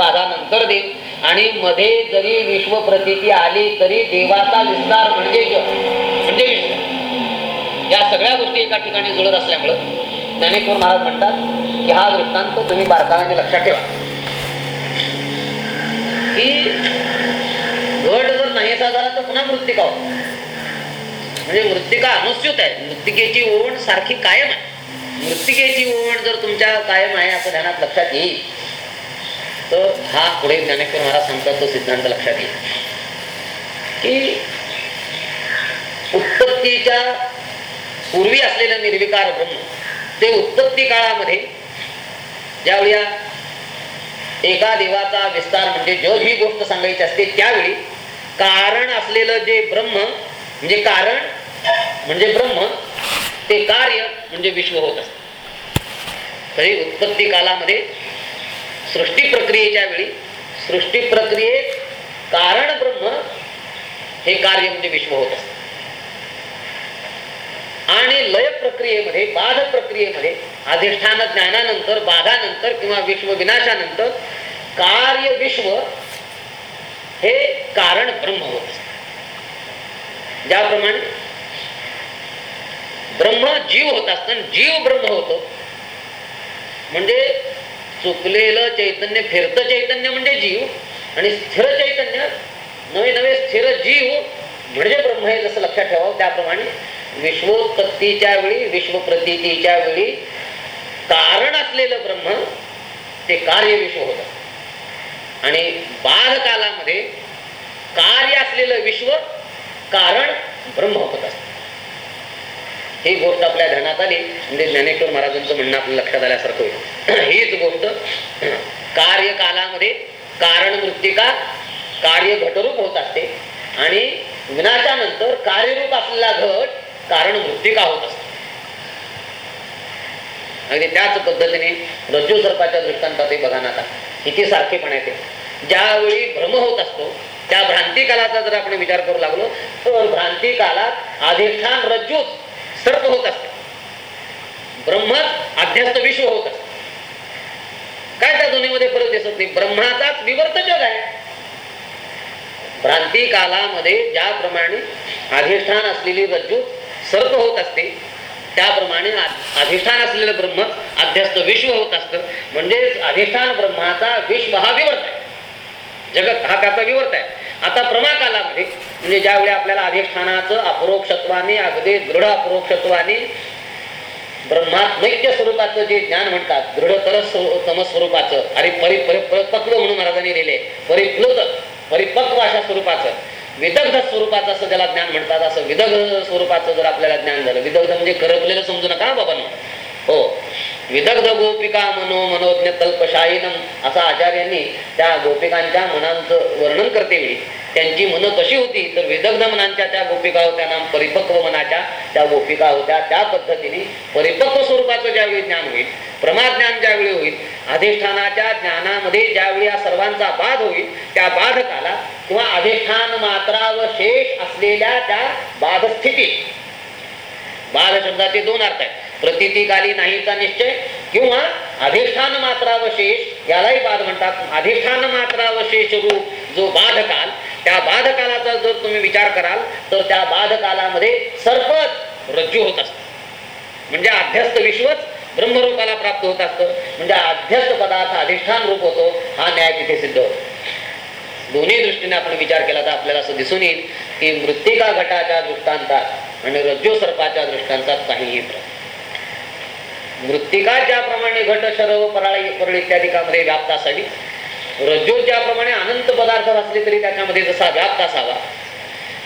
बाधा नंतर देत आणि मध्ये जरी विश्व प्रतिती आली तरी देवाचा विस्तार म्हणजे म्हणजे या सगळ्या गोष्टी एका ठिकाणी जुळत असल्यामुळं ज्ञानेश्वर महाराज म्हणतात की हा वृत्तांत तुम्ही बारकाव्याने लक्षात ठेवा. की घट जर नाही झाला तर पुन्हा मृत्तिका हो म्हणजे मृत्तिका अनुस्यूत आहे. मृत्तिकेची ओढ सारखी कायम आहे. मृत्तिकेची ओढ जर तुमच्या कायम आहे असं ध्यानात लक्षात येईल. तर हा पुढे ज्ञानेश्वर महाराज सांगतात तो सिद्धांत लक्षात येईल की उत्पत्तीच्या पूर्वी असलेलं निर्विकार ब्रह्म ते उत्पत्ती काळामध्ये ज्यावेळी एका देवाचा विस्तार म्हणजे जग ही गोष्ट सांगायची असते त्यावेळी कारण असलेलं जे ब्रह्म म्हणजे कारण म्हणजे ब्रह्म ते कार्य म्हणजे विश्व होत असते. तरी उत्पत्ती कालामध्ये सृष्टी प्रक्रियेच्या वेळी सृष्टी प्रक्रियेत कारण ब्रह्म हे कार्य म्हणजे विश्व होत असते. आणि लय प्रक्रियेमध्ये बाध प्रक्रियेमध्ये अधिष्ठान ज्ञानानंतर बाधानंतर किंवा विश्व विनाशानंतर कार्य विश्व हे कारण ब्रह्म होत असते. ज्याप्रमाणे ब्रह्म जीव होत असत जीव ब्रह्म होतो. म्हणजे चुकलेलं चैतन्य फिरतं चैतन्य म्हणजे जीव आणि स्थिर चैतन्य नवे नवे स्थिर जीव म्हणजे ब्रह्म हे जसं लक्षात ठेवावं त्याप्रमाणे विश्वोत्पत्तीच्या वेळी विश्वप्रतीच्या वेळी कारण असलेलं ब्रह्म ते कार्य विश्व होत. आणि बाध कालामध्ये कार्य असलेलं विश्व कारण ब्रह्म होत असत. ही गोष्ट आपल्या ध्यानात आली. म्हणजे ज्ञानेश्वर महाराजांचं म्हणणं आपल्या लक्षात आल्यासारखं होईल. हीच गोष्ट कार्यकालामध्ये कारण मृत्तिका कार्य घटरूप होत असते. आणि विनाशानंतर कार्यरूप असलेला घट कारण मृत्तिका होत असते. अगदी त्याच पद्धतीने रज्जू सर्पाच्या दृष्टांतातही बघा ना आता. किती सारखेपण येते ज्यावेळी भ्रम होत असतो त्या भ्रांतिकालाचा जर आपण विचार करू लागलो तर भ्रांतिकालात अधिष्ठान रज्जूच सर्प होत असते ब्रह्मात अध्यस्त विश्व होत. असत काय त्या दोन्हीमध्ये फरक दिसत नाही? ब्रह्माचाच विवर्त जग आहे. भ्रांती कालामध्ये ज्याप्रमाणे अधिष्ठान असलेली रज्जू सर्प होत असते त्याप्रमाणे अधिष्ठान असलेलं ब्रह्म अध्यस्त विश्व होत असतं. म्हणजे अधिष्ठान ब्रह्माचा विश्व हा विवर्त आहे. जगत हा त्याचा विवर्त आहे. आता प्रमाकालामध्ये म्हणजे ज्यावेळी आपल्याला अधिष्ठानाचं अपरोक्षत्वाने अगदी दृढ अपरोक्षत्वाने ब्रह्मात्मैक्य स्वरूपाचं जे ज्ञान म्हणतात दृढतर तम स्वरूपाचं आणि परि परिपक्व म्हणून महाराजांनी लिहिले परिप्लुत परिपक्व अशा स्वरूपाचं. विदग्ध स्वरूपाचं असं ज्याला ज्ञान म्हणतात असं विदग्ध स्वरूपाचं जर आपल्याला ज्ञान झालं विदग्ध म्हणजे करपलेलं समजू नका बाबांना हो. विदग्ध गोपिका मनो मनोज्ञ कल्पशाहीनम असा आचार्यांनी त्या गोपिकांच्या मनांचं वर्णन करते वेळी त्यांची मन कशी होती तर विदग्ध मनांच्या त्या गोपिका होत्या नाम परिपक्व मनाच्या त्या गोपिका होत्या. त्या पद्धतीने परिपक्व स्वरूपाचं ज्यावेळी ज्ञान होईल प्रमाज्ञान ज्यावेळी होईल अधिष्ठानाच्या ज्ञानामध्ये ज्यावेळी या सर्वांचा बाध होईल त्या बाधकाला किंवा अधिष्ठान मात्रावशेष असलेल्या त्या बाधस्थितीत. बाध शब्दाचे दोन अर्थ आहेत. प्रतितीकाली नाहीचा निश्चय किंवा अधिष्ठान मात्रावशेष यालाही बाध म्हणतात. अधिष्ठान मात्रावशेष रूप जो बाधकाल त्या बाधकालाचा जर तुम्ही विचार कराल तर त्या बाधकालामध्ये सर्पच रज्जू होत असत म्हणजे अभ्यस्त विश्वच ब्रह्मरूपाला प्राप्त होत असतं. म्हणजे अध्यस्त पदार्थ अधिष्ठान रूप होतो हा न्याय तिथे सिद्ध होतो. दोन्ही दृष्टीने आपण विचार केला तर आपल्याला असं दिसून येईल की मृत्तिका गटाच्या दृष्टांतात आणि रज्जू सर्पाच्या दृष्टांतात काहीही मृत्तिका ज्याप्रमाणे घट शरव पराळी परळ इत्यादिकामध्ये व्याप्त असावी. रज्जू ज्याप्रमाणे अनंत पदार्थ असले तरी त्याच्यामध्ये जसा व्याप्त असावा.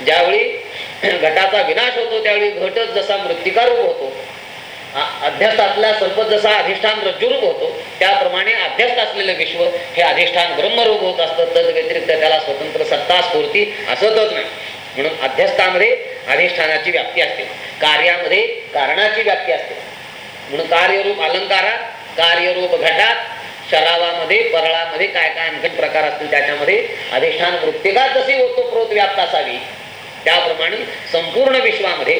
ज्यावेळी घटाचा विनाश होतो त्यावेळी घटच जसा मृत्तिकारूप होतो. अध्यस्त असला सर्प जसा अधिष्ठान रज्जुरूप होतो त्याप्रमाणे अध्यस्त असलेलं विश्व हे अधिष्ठान ब्रह्मरूप होत असतं. तद व्यतिरिक्त त्याला स्वतंत्र सत्ता स्फूर्ती असतच नाही. म्हणून अध्यस्थामध्ये अधिष्ठानाची व्याप्ती असते. कार्यामध्ये कारणाची व्याप्ती असते. म्हणून कार्यरूप अलंकारात कार्यरूप घटात शरावामध्ये परळामध्ये काय काय आणखी प्रकार असतील त्याच्यामध्ये अधिष्ठान वृत्तिका जशी ओतप्रोत व्याप्त असावी त्याप्रमाणे संपूर्ण विश्वामध्ये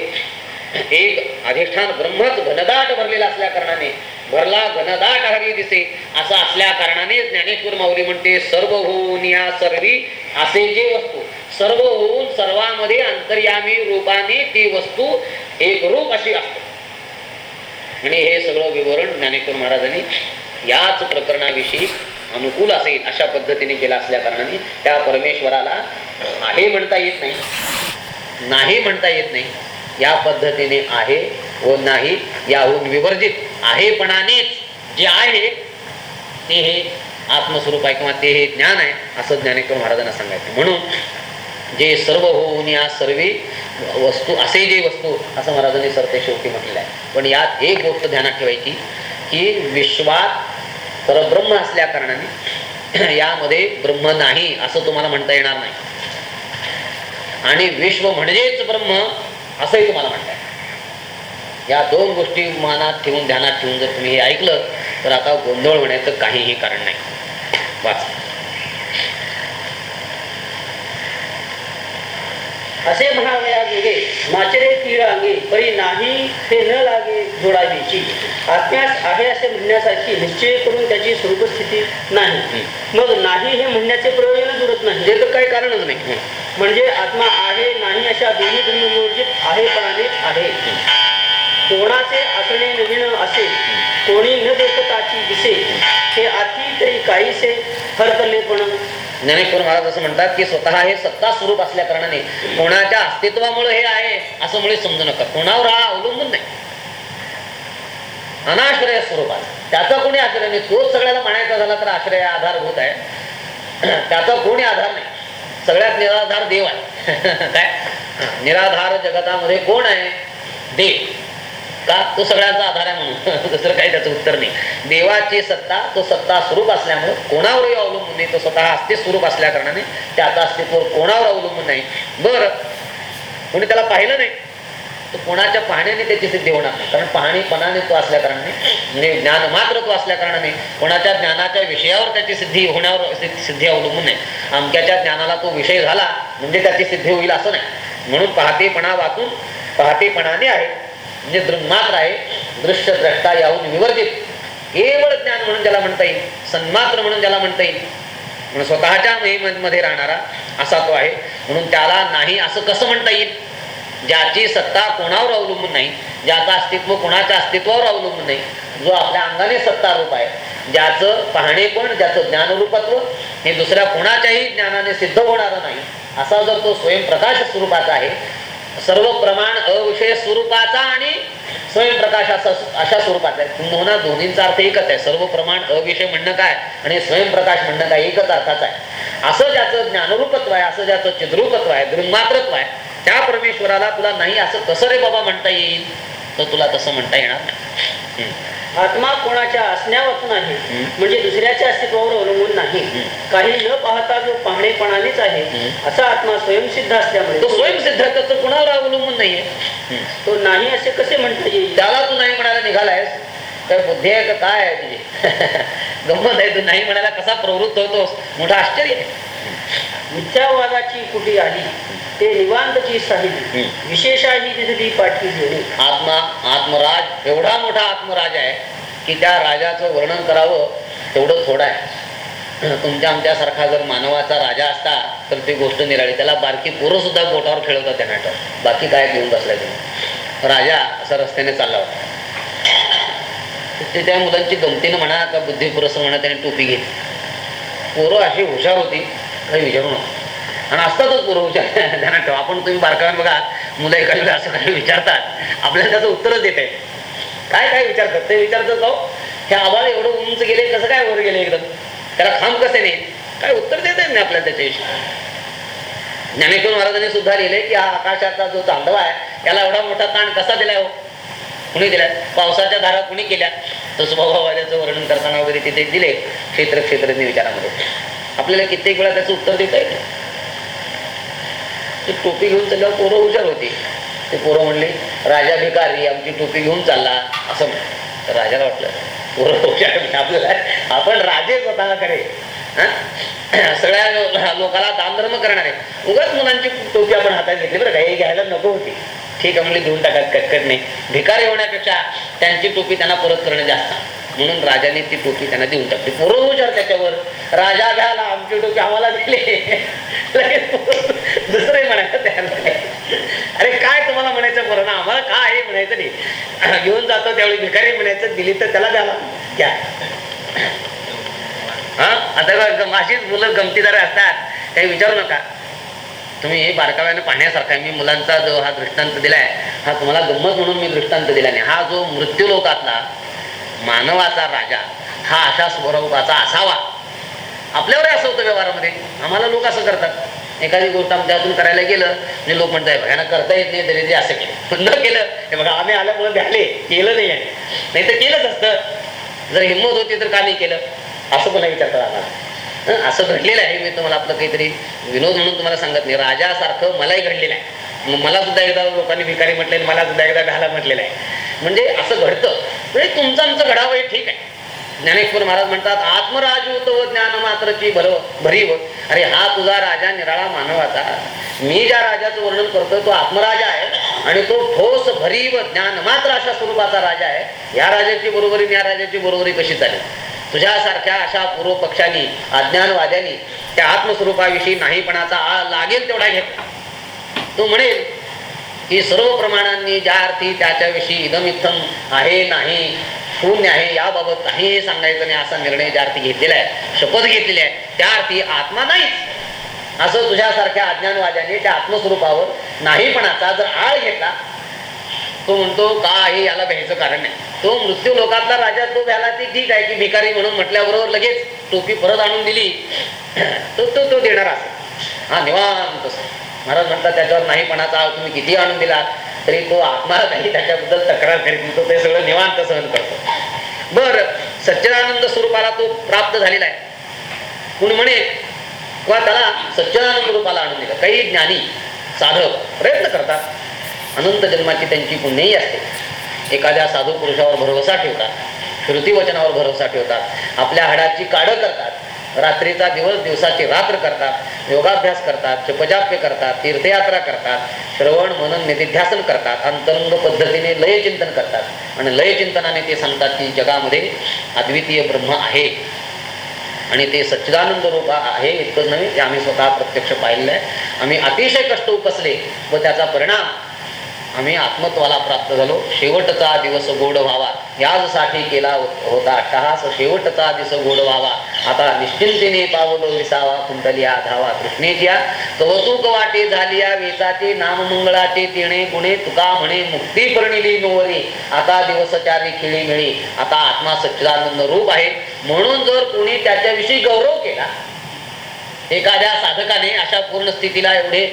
एक अधिष्ठान ब्रह्मच घनदाट भरलेला असल्या कारणाने भरला घनदाट हरी दिसे असं असल्या कारणाने ज्ञानेश्वर माऊली म्हणते सर्व होऊन या सर्वी असे जे वस्तू सर्व होऊन सर्वामध्ये अंतर्यामी रूपाने ती वस्तू एक रूप अशी असते. आणि हे सगळं विवरण ज्ञानेश्वर महाराजांनी याच प्रकरणाविषयी अनुकूल असेल अशा पद्धतीने केला असल्या कारणाने त्या परमेश्वराला आहे म्हणता येत नाही नाही म्हणता येत नाही या पद्धतीने आहे व नाही याहून विवर्जित आहेपणानेच जे आहे ते हे आत्मस्वरूप आहे किंवा ते हे ज्ञान आहे असं ज्ञानेश्वर महाराजांना सांगायचं. म्हणून जे सर्व होऊन या सर्वे वस्तू असे जे वस्तू असं महाराजांनी सरते शेवटी म्हटलेलं आहे पण यात एक गोष्ट ध्यानात ठेवायची की विश्वात परब्रह्म असल्या कारणाने यामध्ये ब्रह्म नाही असं तुम्हाला म्हणता येणार नाही. आणि विश्व म्हणजेच ब्रह्म असंही तुम्हाला म्हणता येईल या दोन गोष्टी मनात ठेवून ध्यानात ठेवून जर तुम्ही हे ऐकलं तर आता गोंधळ होण्याचं काहीही कारण नाही. वाच. असे म्हणावया गेले माचरे तीळ अंगे परी नाही ते न लागे जोडावीची आत्म्यास आहे असे म्हणण्यासारखी निश्चय करून त्याची स्वरूपस्थिती नाही. मग नाही हे म्हणण्याचे प्रयोजन उरत नाही. तर काही कारणच नाही. म्हणजे आत्मा आहे नाही अशा दोन्ही धर्मविवर्जित आहेपणाने आहे. कोणाचे असणे नवीन असे कोणी न देखताची दिसे हे आधी तरी काहीसे हरकलेपण ज्ञानेश्वर महाराज असं म्हणतात की स्वतः हे सत्ता स्वरूप असल्या कारणाने कोणाच्या अस्तित्वामुळे हे आहे असं मुळे समजू नका. कोणावर हा अवलंबून नाही. अनाश्रय स्वरूपात. त्याचा कोणी आश्रय नाही. तोच सगळ्याला म्हणायचा झाला तर आश्रय आधारभूत आहे. त्याचा कोणी आधार नाही. सगळ्यात निराधार देव आहे. काय? निराधार जगतामध्ये कोण आहे? देव. का? तो सगळ्यांचा आधार आहे म्हणून. दुसरं काही त्याचं उत्तर नाही. देवाची सत्ता तो सत्ता स्वरूप असल्यामुळे कोणावरही अवलंबून नाही. तो स्वतः अस्तित्व स्वरूप असल्या कारणाने त्याचा अस्तित्व कोणावर अवलंबून नाही. बर. कोणी त्याला पाहिलं नाही तर कोणाच्या पाहण्याने त्याची सिद्धी होणार नाही. कारण पाहणीपणाने तो असल्या कारणाने म्हणजे ज्ञान मात्र तो असल्या कारणाने कोणाच्या ज्ञानाच्या विषयावर त्याची सिद्धी होण्यावर सिद्धी अवलंबून नाही. अमक्याच्या ज्ञानाला तो विषय झाला म्हणजे त्याची सिद्धी होईल असं नाही. म्हणून पहातेपणा वाचून पहातेपणाने आहे. म्हणजे दृन्मात्र आहे दृश्य द्रष्टा याहून विवर्जित. केवळ ज्ञान म्हणून ज्याला म्हणता येईल सन्मात्र म्हणून ज्याला म्हणता येईल म्हणून स्वतःच्या महिमेमध्ये राहणारा असा तो आहे. म्हणून त्याला नाही असं कसं म्हणता येईल? ज्याची सत्ता कोणावर अवलंबून नाही ज्याचं अस्तित्व कोणाच्या अस्तित्वावर अवलंबून नाही जो आपल्या अंगाने सत्तारूप आहे. ज्याचं पाहणे पण ज्याचं ज्ञानरूपत्व हे दुसऱ्या कोणाच्याही ज्ञानाने सिद्ध होणार नाही. असा जर तो स्वयंप्रकाश स्वरूपाचा आहे सर्व प्रमाण अविषय स्वरूपाचा आणि स्वयंप्रकाश असा अशा स्वरूपाचा आहे. किंबहुना दोन्हींचा अर्थ एकच आहे. सर्व प्रमाण अविषय म्हणणं काय आणि स्वयंप्रकाश म्हणणं काय एकच अर्थाचा आहे. असं ज्याचं ज्ञानरूपत्व आहे असं ज्याचं चिद्रूपत्व आहे दृंगमात्रत्व आहे त्या परमेश्वराला तुला नाही असं कसं रे बाबा म्हणता येईल? तर तुला तसं म्हणता येणार नाही. आत्मा कोणाच्या असण्यावर नाही. म्हणजे दुसऱ्याच्या अस्तित्वावर अवलंबून नाही. काही न पाहता जो पाहणेपणानेच आहे. असा आत्मा स्वयंसिद्ध असल्यामुळे तो स्वयंसिद्ध आहे, तर तो कुणावर अवलंबून नाहीये. तो नाही असे कसे म्हणता येईल त्याला तू नाही म्हणायला निघालायस काय बुद्धी आहे का काय आहे तुझी? गंमत आहे तू नाही म्हणायला कसा प्रवृत्त होतोस? मोठं आश्चर्य आहे. मिथ्यावादाची कुठे आली ते निवांतची साहिली. विशेषाही दिसली पाठी घेणे आत्मा आत्मराज एवढा मोठा आत्मराज आहे की त्या राजाचं वर्णन करावं तेवढं थोडं आहे. तुमच्या आमच्यासारखा जर मानवाचा राजा असता तर ती गोष्ट निराळी. त्याला बारकी पोरं सुद्धा बोटावर खेळवतात त्या नाटक. बाकी काय घेऊन बसलाय तुम्ही? राजा असा रस्त्याने चालला होता. ते त्या मुलांची गमतीनं म्हणा का बुद्धी म्हणा त्याने टोपी घेतली. पोरं अशी हुशार होती काही विचारू नका. आणि असतातच पोरं हुशार. त्यांना ठेवा. आपण तुम्ही बारकाव्यात बघा मुलं एखाद्या वेळी असं काही विचारतात. आपल्याला त्याचं उत्तरच देत आहे काय काय विचारतात? ते विचारतात जाऊ हे आवाज एवढं उंच गेले कसं काय वर गेले एकदम? त्याला खांब कसे नाही काय उत्तर देत नाही आपल्याला त्याच्याविषयी? ज्ञानेश्वर महाराजांनी सुद्धा लिहिले की हा आकाशाचा जो तांडवा आहे त्याला एवढा मोठा ताण कसा दिलाय हो? कुणी दिल्या? पावसाच्या धारा कुणी केल्या? तर वर्णन करताना वगैरे तिथे दिले. क्षेत्र क्षेत्रज्ञ विचारामध्ये. आपल्याला कित्येक वेळा त्याचं उत्तर देता येईल ते टोपी घेऊन चालल्यावर पोरं हुशार होती. ते पोरं म्हणले राजा भिकारी आमची टोपी घेऊन चालला. असं तर राजाला वाटलं पोरं हुशार आपल्याला. आपण राजे स्वतः करे सगळ्या लोकांना दानधर्म करणारे. उगाच मुलांची टोपी आपण हातात घेतली बरं का? हे घ्यायला नको होती. ठीक आहे धुवून टाकत कटकटणे नाही. भिकारी होण्यापेक्षा त्यांची टोपी त्यांना परत करणं जास्त. म्हणून राजाने ती टोपी त्यांना देऊन टाकली. पोरं विचार त्याच्यावर. राजा घ्याला आमची टोपी आम्हाला दिली. लगेच पोरं म्हणायचं त्याला अरे काय तुम्हाला म्हणायचं बरं ना? आम्हाला काय हे म्हणायचं नाही. घेऊन जातो त्यावेळी भिकारी म्हणायचं दिली तर त्याला द्याला घ्या. हा? आता माझीच अशीच मुलं गमतीदार असतात. काही विचारू नका. तुम्ही हे बारकाव्याने पाहण्यासारखा मी मुलांचा जो हा दृष्टांत दिलाय हा तुम्हाला गंमत म्हणून मी दृष्टांत दिला नाही. हा जो मृत्यूलोकातला मानवाचा राजा हा अशा स्वरूपाचा असावा. आपल्यावरही असं होतं व्यवहारामध्ये. आम्हाला लोक असं करतात. एखादी गोष्ट आमच्यातून करायला गेलं म्हणजे लोक म्हणतात बघा करता येत नाही तरी ते असं केलं. पण न केलं हे बघा आम्ही आल्यामुळे झाले केलं नाही आहे. नाही तर केलंच असतं. जर हिंमत होती तर का नाही केलं? असं पण विचार करा आम्हाला. असं घडलेलं आहे. मी तुम्हाला आपलं काहीतरी विनोद म्हणून तुम्हाला सांगत नाही. राजासारखं मलाही घडलेलं आहे. मला सुद्धा एकदा लोकांनी भिकारी म्हटले मला सुद्धा एकदा घाला म्हटलेलं आहे. म्हणजे असं घडतं. म्हणजे तुमचं आमचं घडावं हे ठीक आहे. ज्ञानेश्वर महाराज म्हणतात आत्मराज होतो ज्ञान मात्रची भर भरीव. अरे हा तुझा राजा निराळा मानवाचा. मी ज्या राजाचं वर्णन करतोय तो आत्मराजा आहे आणि तो ठोस भरीव ज्ञान मात्र अशा स्वरूपाचा राजा आहे. या राजाची बरोबरी या राजाची बरोबरी कशी चालेल? तुझ्यासारख्या अशा पूर्व पक्षांनी अज्ञानवाद्यांनी त्या आत्मस्वरूपाविषयी नाहीपणाचा आळ लागेल तेवढा घेतला तो म्हणेल की सर्व प्रमाणांनी ज्या अर्थी त्याच्याविषयी इदमिथम आहे नाही शून्य आहे याबाबत काहीही सांगायचं नाही असा निर्णय ज्या अर्थी घेतलेला आहे शपथ घेतलेली आहे त्या अर्थी आत्मा नाहीच. असं तुझ्यासारख्या अज्ञानवाद्याने त्या आत्मस्वरूपावर नाहीपणाचा जर आळ घेतला तो म्हणतो का आहे याला भ्यायचं कारण नाही. तो मृत्यू लोकातला राजा तो झाला ती ठीक आहे की भिकारी म्हणून म्हटल्याबरोबर लगेच टोपी परत आणून दिली. तो तो तो देणार असेल. हा निवांत महाराज म्हणतात त्याच्यावर नाहीपणाचा तुम्ही किती आणून दिला? तरी तो आत्मा काही त्याच्याबद्दल तक्रार करीत तो ते सगळं निवांत सहन करतो. बर सच्चिदानंद स्वरूपाला तो प्राप्त झालेला आहे. कुणी म्हणे किंवा त्याला सच्चिदानंद रूपाला आणून दिलं. काही ज्ञानी साधक प्रयत्न करतात. अनंत जन्माची त्यांची पुण्यही असते. एखाद्या साधू पुरुषावर भरोसा ठेवतात श्रुतीवचनावर भरोसा ठेवतात आपल्या हाडाची काढं करतात रात्रीचा दिवस दिवसाची रात्र करतात योगाभ्यास करतात जपजाप्य करतात तीर्थयात्रा करतात श्रवण मनन निधिध्यासन करतात अंतरंग पद्धतीने लयचिंतन करतात. आणि लयचिंतनाने ते सांगतात की जगामध्ये अद्वितीय ब्रह्म आहे. आणि ते सच्चिदानंद रूप आहे इतकंच नव्हे ते आम्ही स्वतः प्रत्यक्ष पाहिलेलं आहे. आम्ही अतिशय कष्ट उपसले व त्याचा परिणाम आम्ही आत्मत्वाला प्राप्त झालो. शेवटचा दिवस गोड व्हावा. याचसाठी केला होता अट्टहास शेवटचा दिवस गोड व्हावा. आता निश्चिंतीने पावलो विसावा. कुंटली धावा. कृष्णेच्या कवतुक वाटे झालिया. वेचाचे नाममंगळाचे तिणे गुणे. तुका म्हणे मुक्ती परिणिली नोवरी आता दिवसचारी खिळी मिळी. आता आत्मा सच्चिदानंद रूप आहे. म्हणून जर कोणी त्याच्याविषयी गौरव केला एखाद्या साधकाने अशा पूर्ण स्थितीला एवढे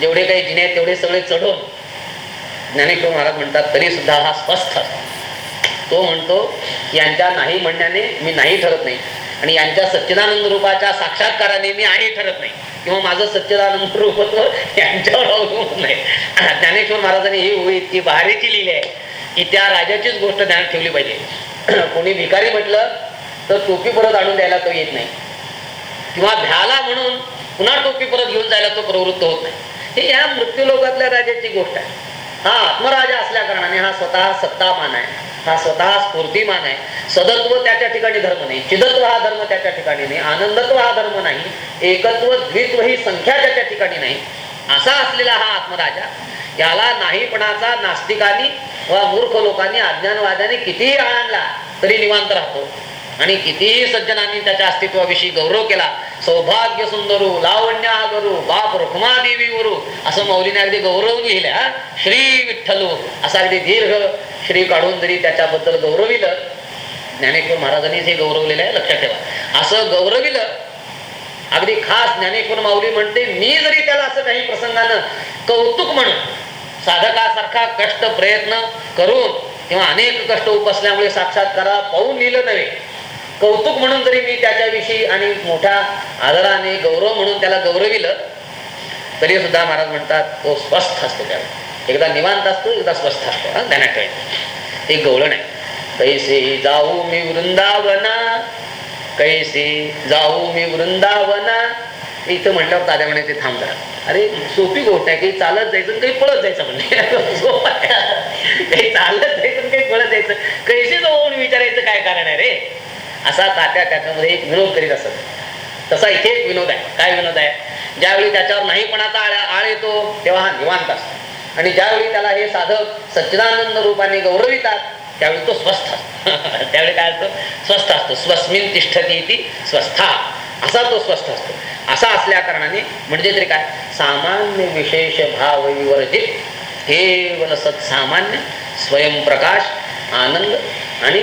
जेवढे काही जिने आहेत तेवढे सगळे चढवून ज्ञानेश्वर महाराज म्हणतात तरी सुद्धा हा स्वस्थ असतो तो म्हणतो यांच्या नाही म्हणण्याने मी नाही ठरत नाही. आणि यांच्या सच्चिदानंद रूपाच्या साक्षात्काराने मी आहे ठरत नाही. किंवा माझं सच्चिदानंद रूप यांच्यावर अवलंबून नाही. ज्ञानेश्वर महाराजांनी ही ओळी इतकी भारीची लिहिली आहे की त्या राजाचीच गोष्ट ध्यानात ठेवली पाहिजे. कोणी भिकारी म्हटलं तर टोपी परत आणून द्यायला तो येत नाही. किंवा भ्याला म्हणून पुन्हा टोपी परत घेऊन जायला तो प्रवृत्त होत नाही. हे या मृत्यू लोकातल्या राजाची गोष्ट आहे. हा आत्मराजा असल्या कारणाने हा स्वतः सत्तामान आहे. हा स्वतः स्फूर्तिमान आहे. सदत्व त्याच्या ठिकाणी धर्म नाही. चिदत्व हा धर्म त्याच्या ठिकाणी नाही. आनंदत्व हा धर्म नाही. एकत्व द्वित्व ही संख्या त्याच्या ठिकाणी नाही. असा असलेला हा आत्मराजा याला नाहीपणाचा नास्तिकांनी व मूर्ख लोकांनी अज्ञानवाद्याने कितीही आणला तरी निवांत राहतो. आणि कितीही सज्जनांनी त्याच्या अस्तित्वाविषयी गौरव केला. सौभाग्य सुंदरू लावण्य आगरू बाप रुक्मा देवी वरू असं मौलीने अगदी गौरव लिहिल्या श्री विठ्ठलू. असा अगदी दीर्घ श्री काढून जरी त्याच्याबद्दल गौरविलं ज्ञानेश्वर महाराजांनीच हे गौरवलेलं आहे लक्षात ठेवा. असं गौरविलं अगदी खास ज्ञानेश्वर माऊली म्हणते मी जरी त्याला असं काही प्रसंगानं कौतुक म्हणून साधकासारखा कष्ट प्रयत्न करून किंवा अनेक कष्ट उपसल्यामुळे साक्षात्कारा पाहून लिहिलं नव्हे कौतुक म्हणून जरी मी त्याच्याविषयी आणि मोठ्या आदराने गौरव म्हणून त्याला गौरविलं तरी सुद्धा महाराज म्हणतात तो स्वस्थ असतो त्याला. एकदा निवांत असतो एकदा स्वस्थ असतो. हा ध्यानात ठेवायचं एक गौरण आहे कैसे जाऊ मी वृंदावना कैसे जाऊ मी वृंदावना. इथं म्हटल्यावर दादा म्हणे ते थांब जरा. अरे सोपी गोष्ट आहे काही चालत जायचं काही पळत जायचं म्हणजे काही चालत जायचं काही पळत जायचं. कैसे जाऊन विचारायचं काय कारण आहे रे? असा तात्या त्याच्यामध्ये एक विनोद करीत असत. तसा इथे एक विनोद आहे. काय विनोद आहे? ज्यावेळी त्याच्यावर नाहीपणाचा आळ आळ येतो तेव्हा हा निवांत असतो. आणि ज्यावेळी त्याला हे साधक सच्चिदानंद रूपाने गौरवितात त्यावेळी तो स्वस्थ असतो. त्यावेळी काय असतो? स्वस्थ असतो. स्वस्मिन तिष्ठती ती स्वस्था. असा तो स्वस्थ असतो. असा असल्या कारणाने म्हणजे तरी काय? सामान्य विशेष भाव विवर्जित केवल सत्सामान्य स्वयंप्रकाश आनंद आणि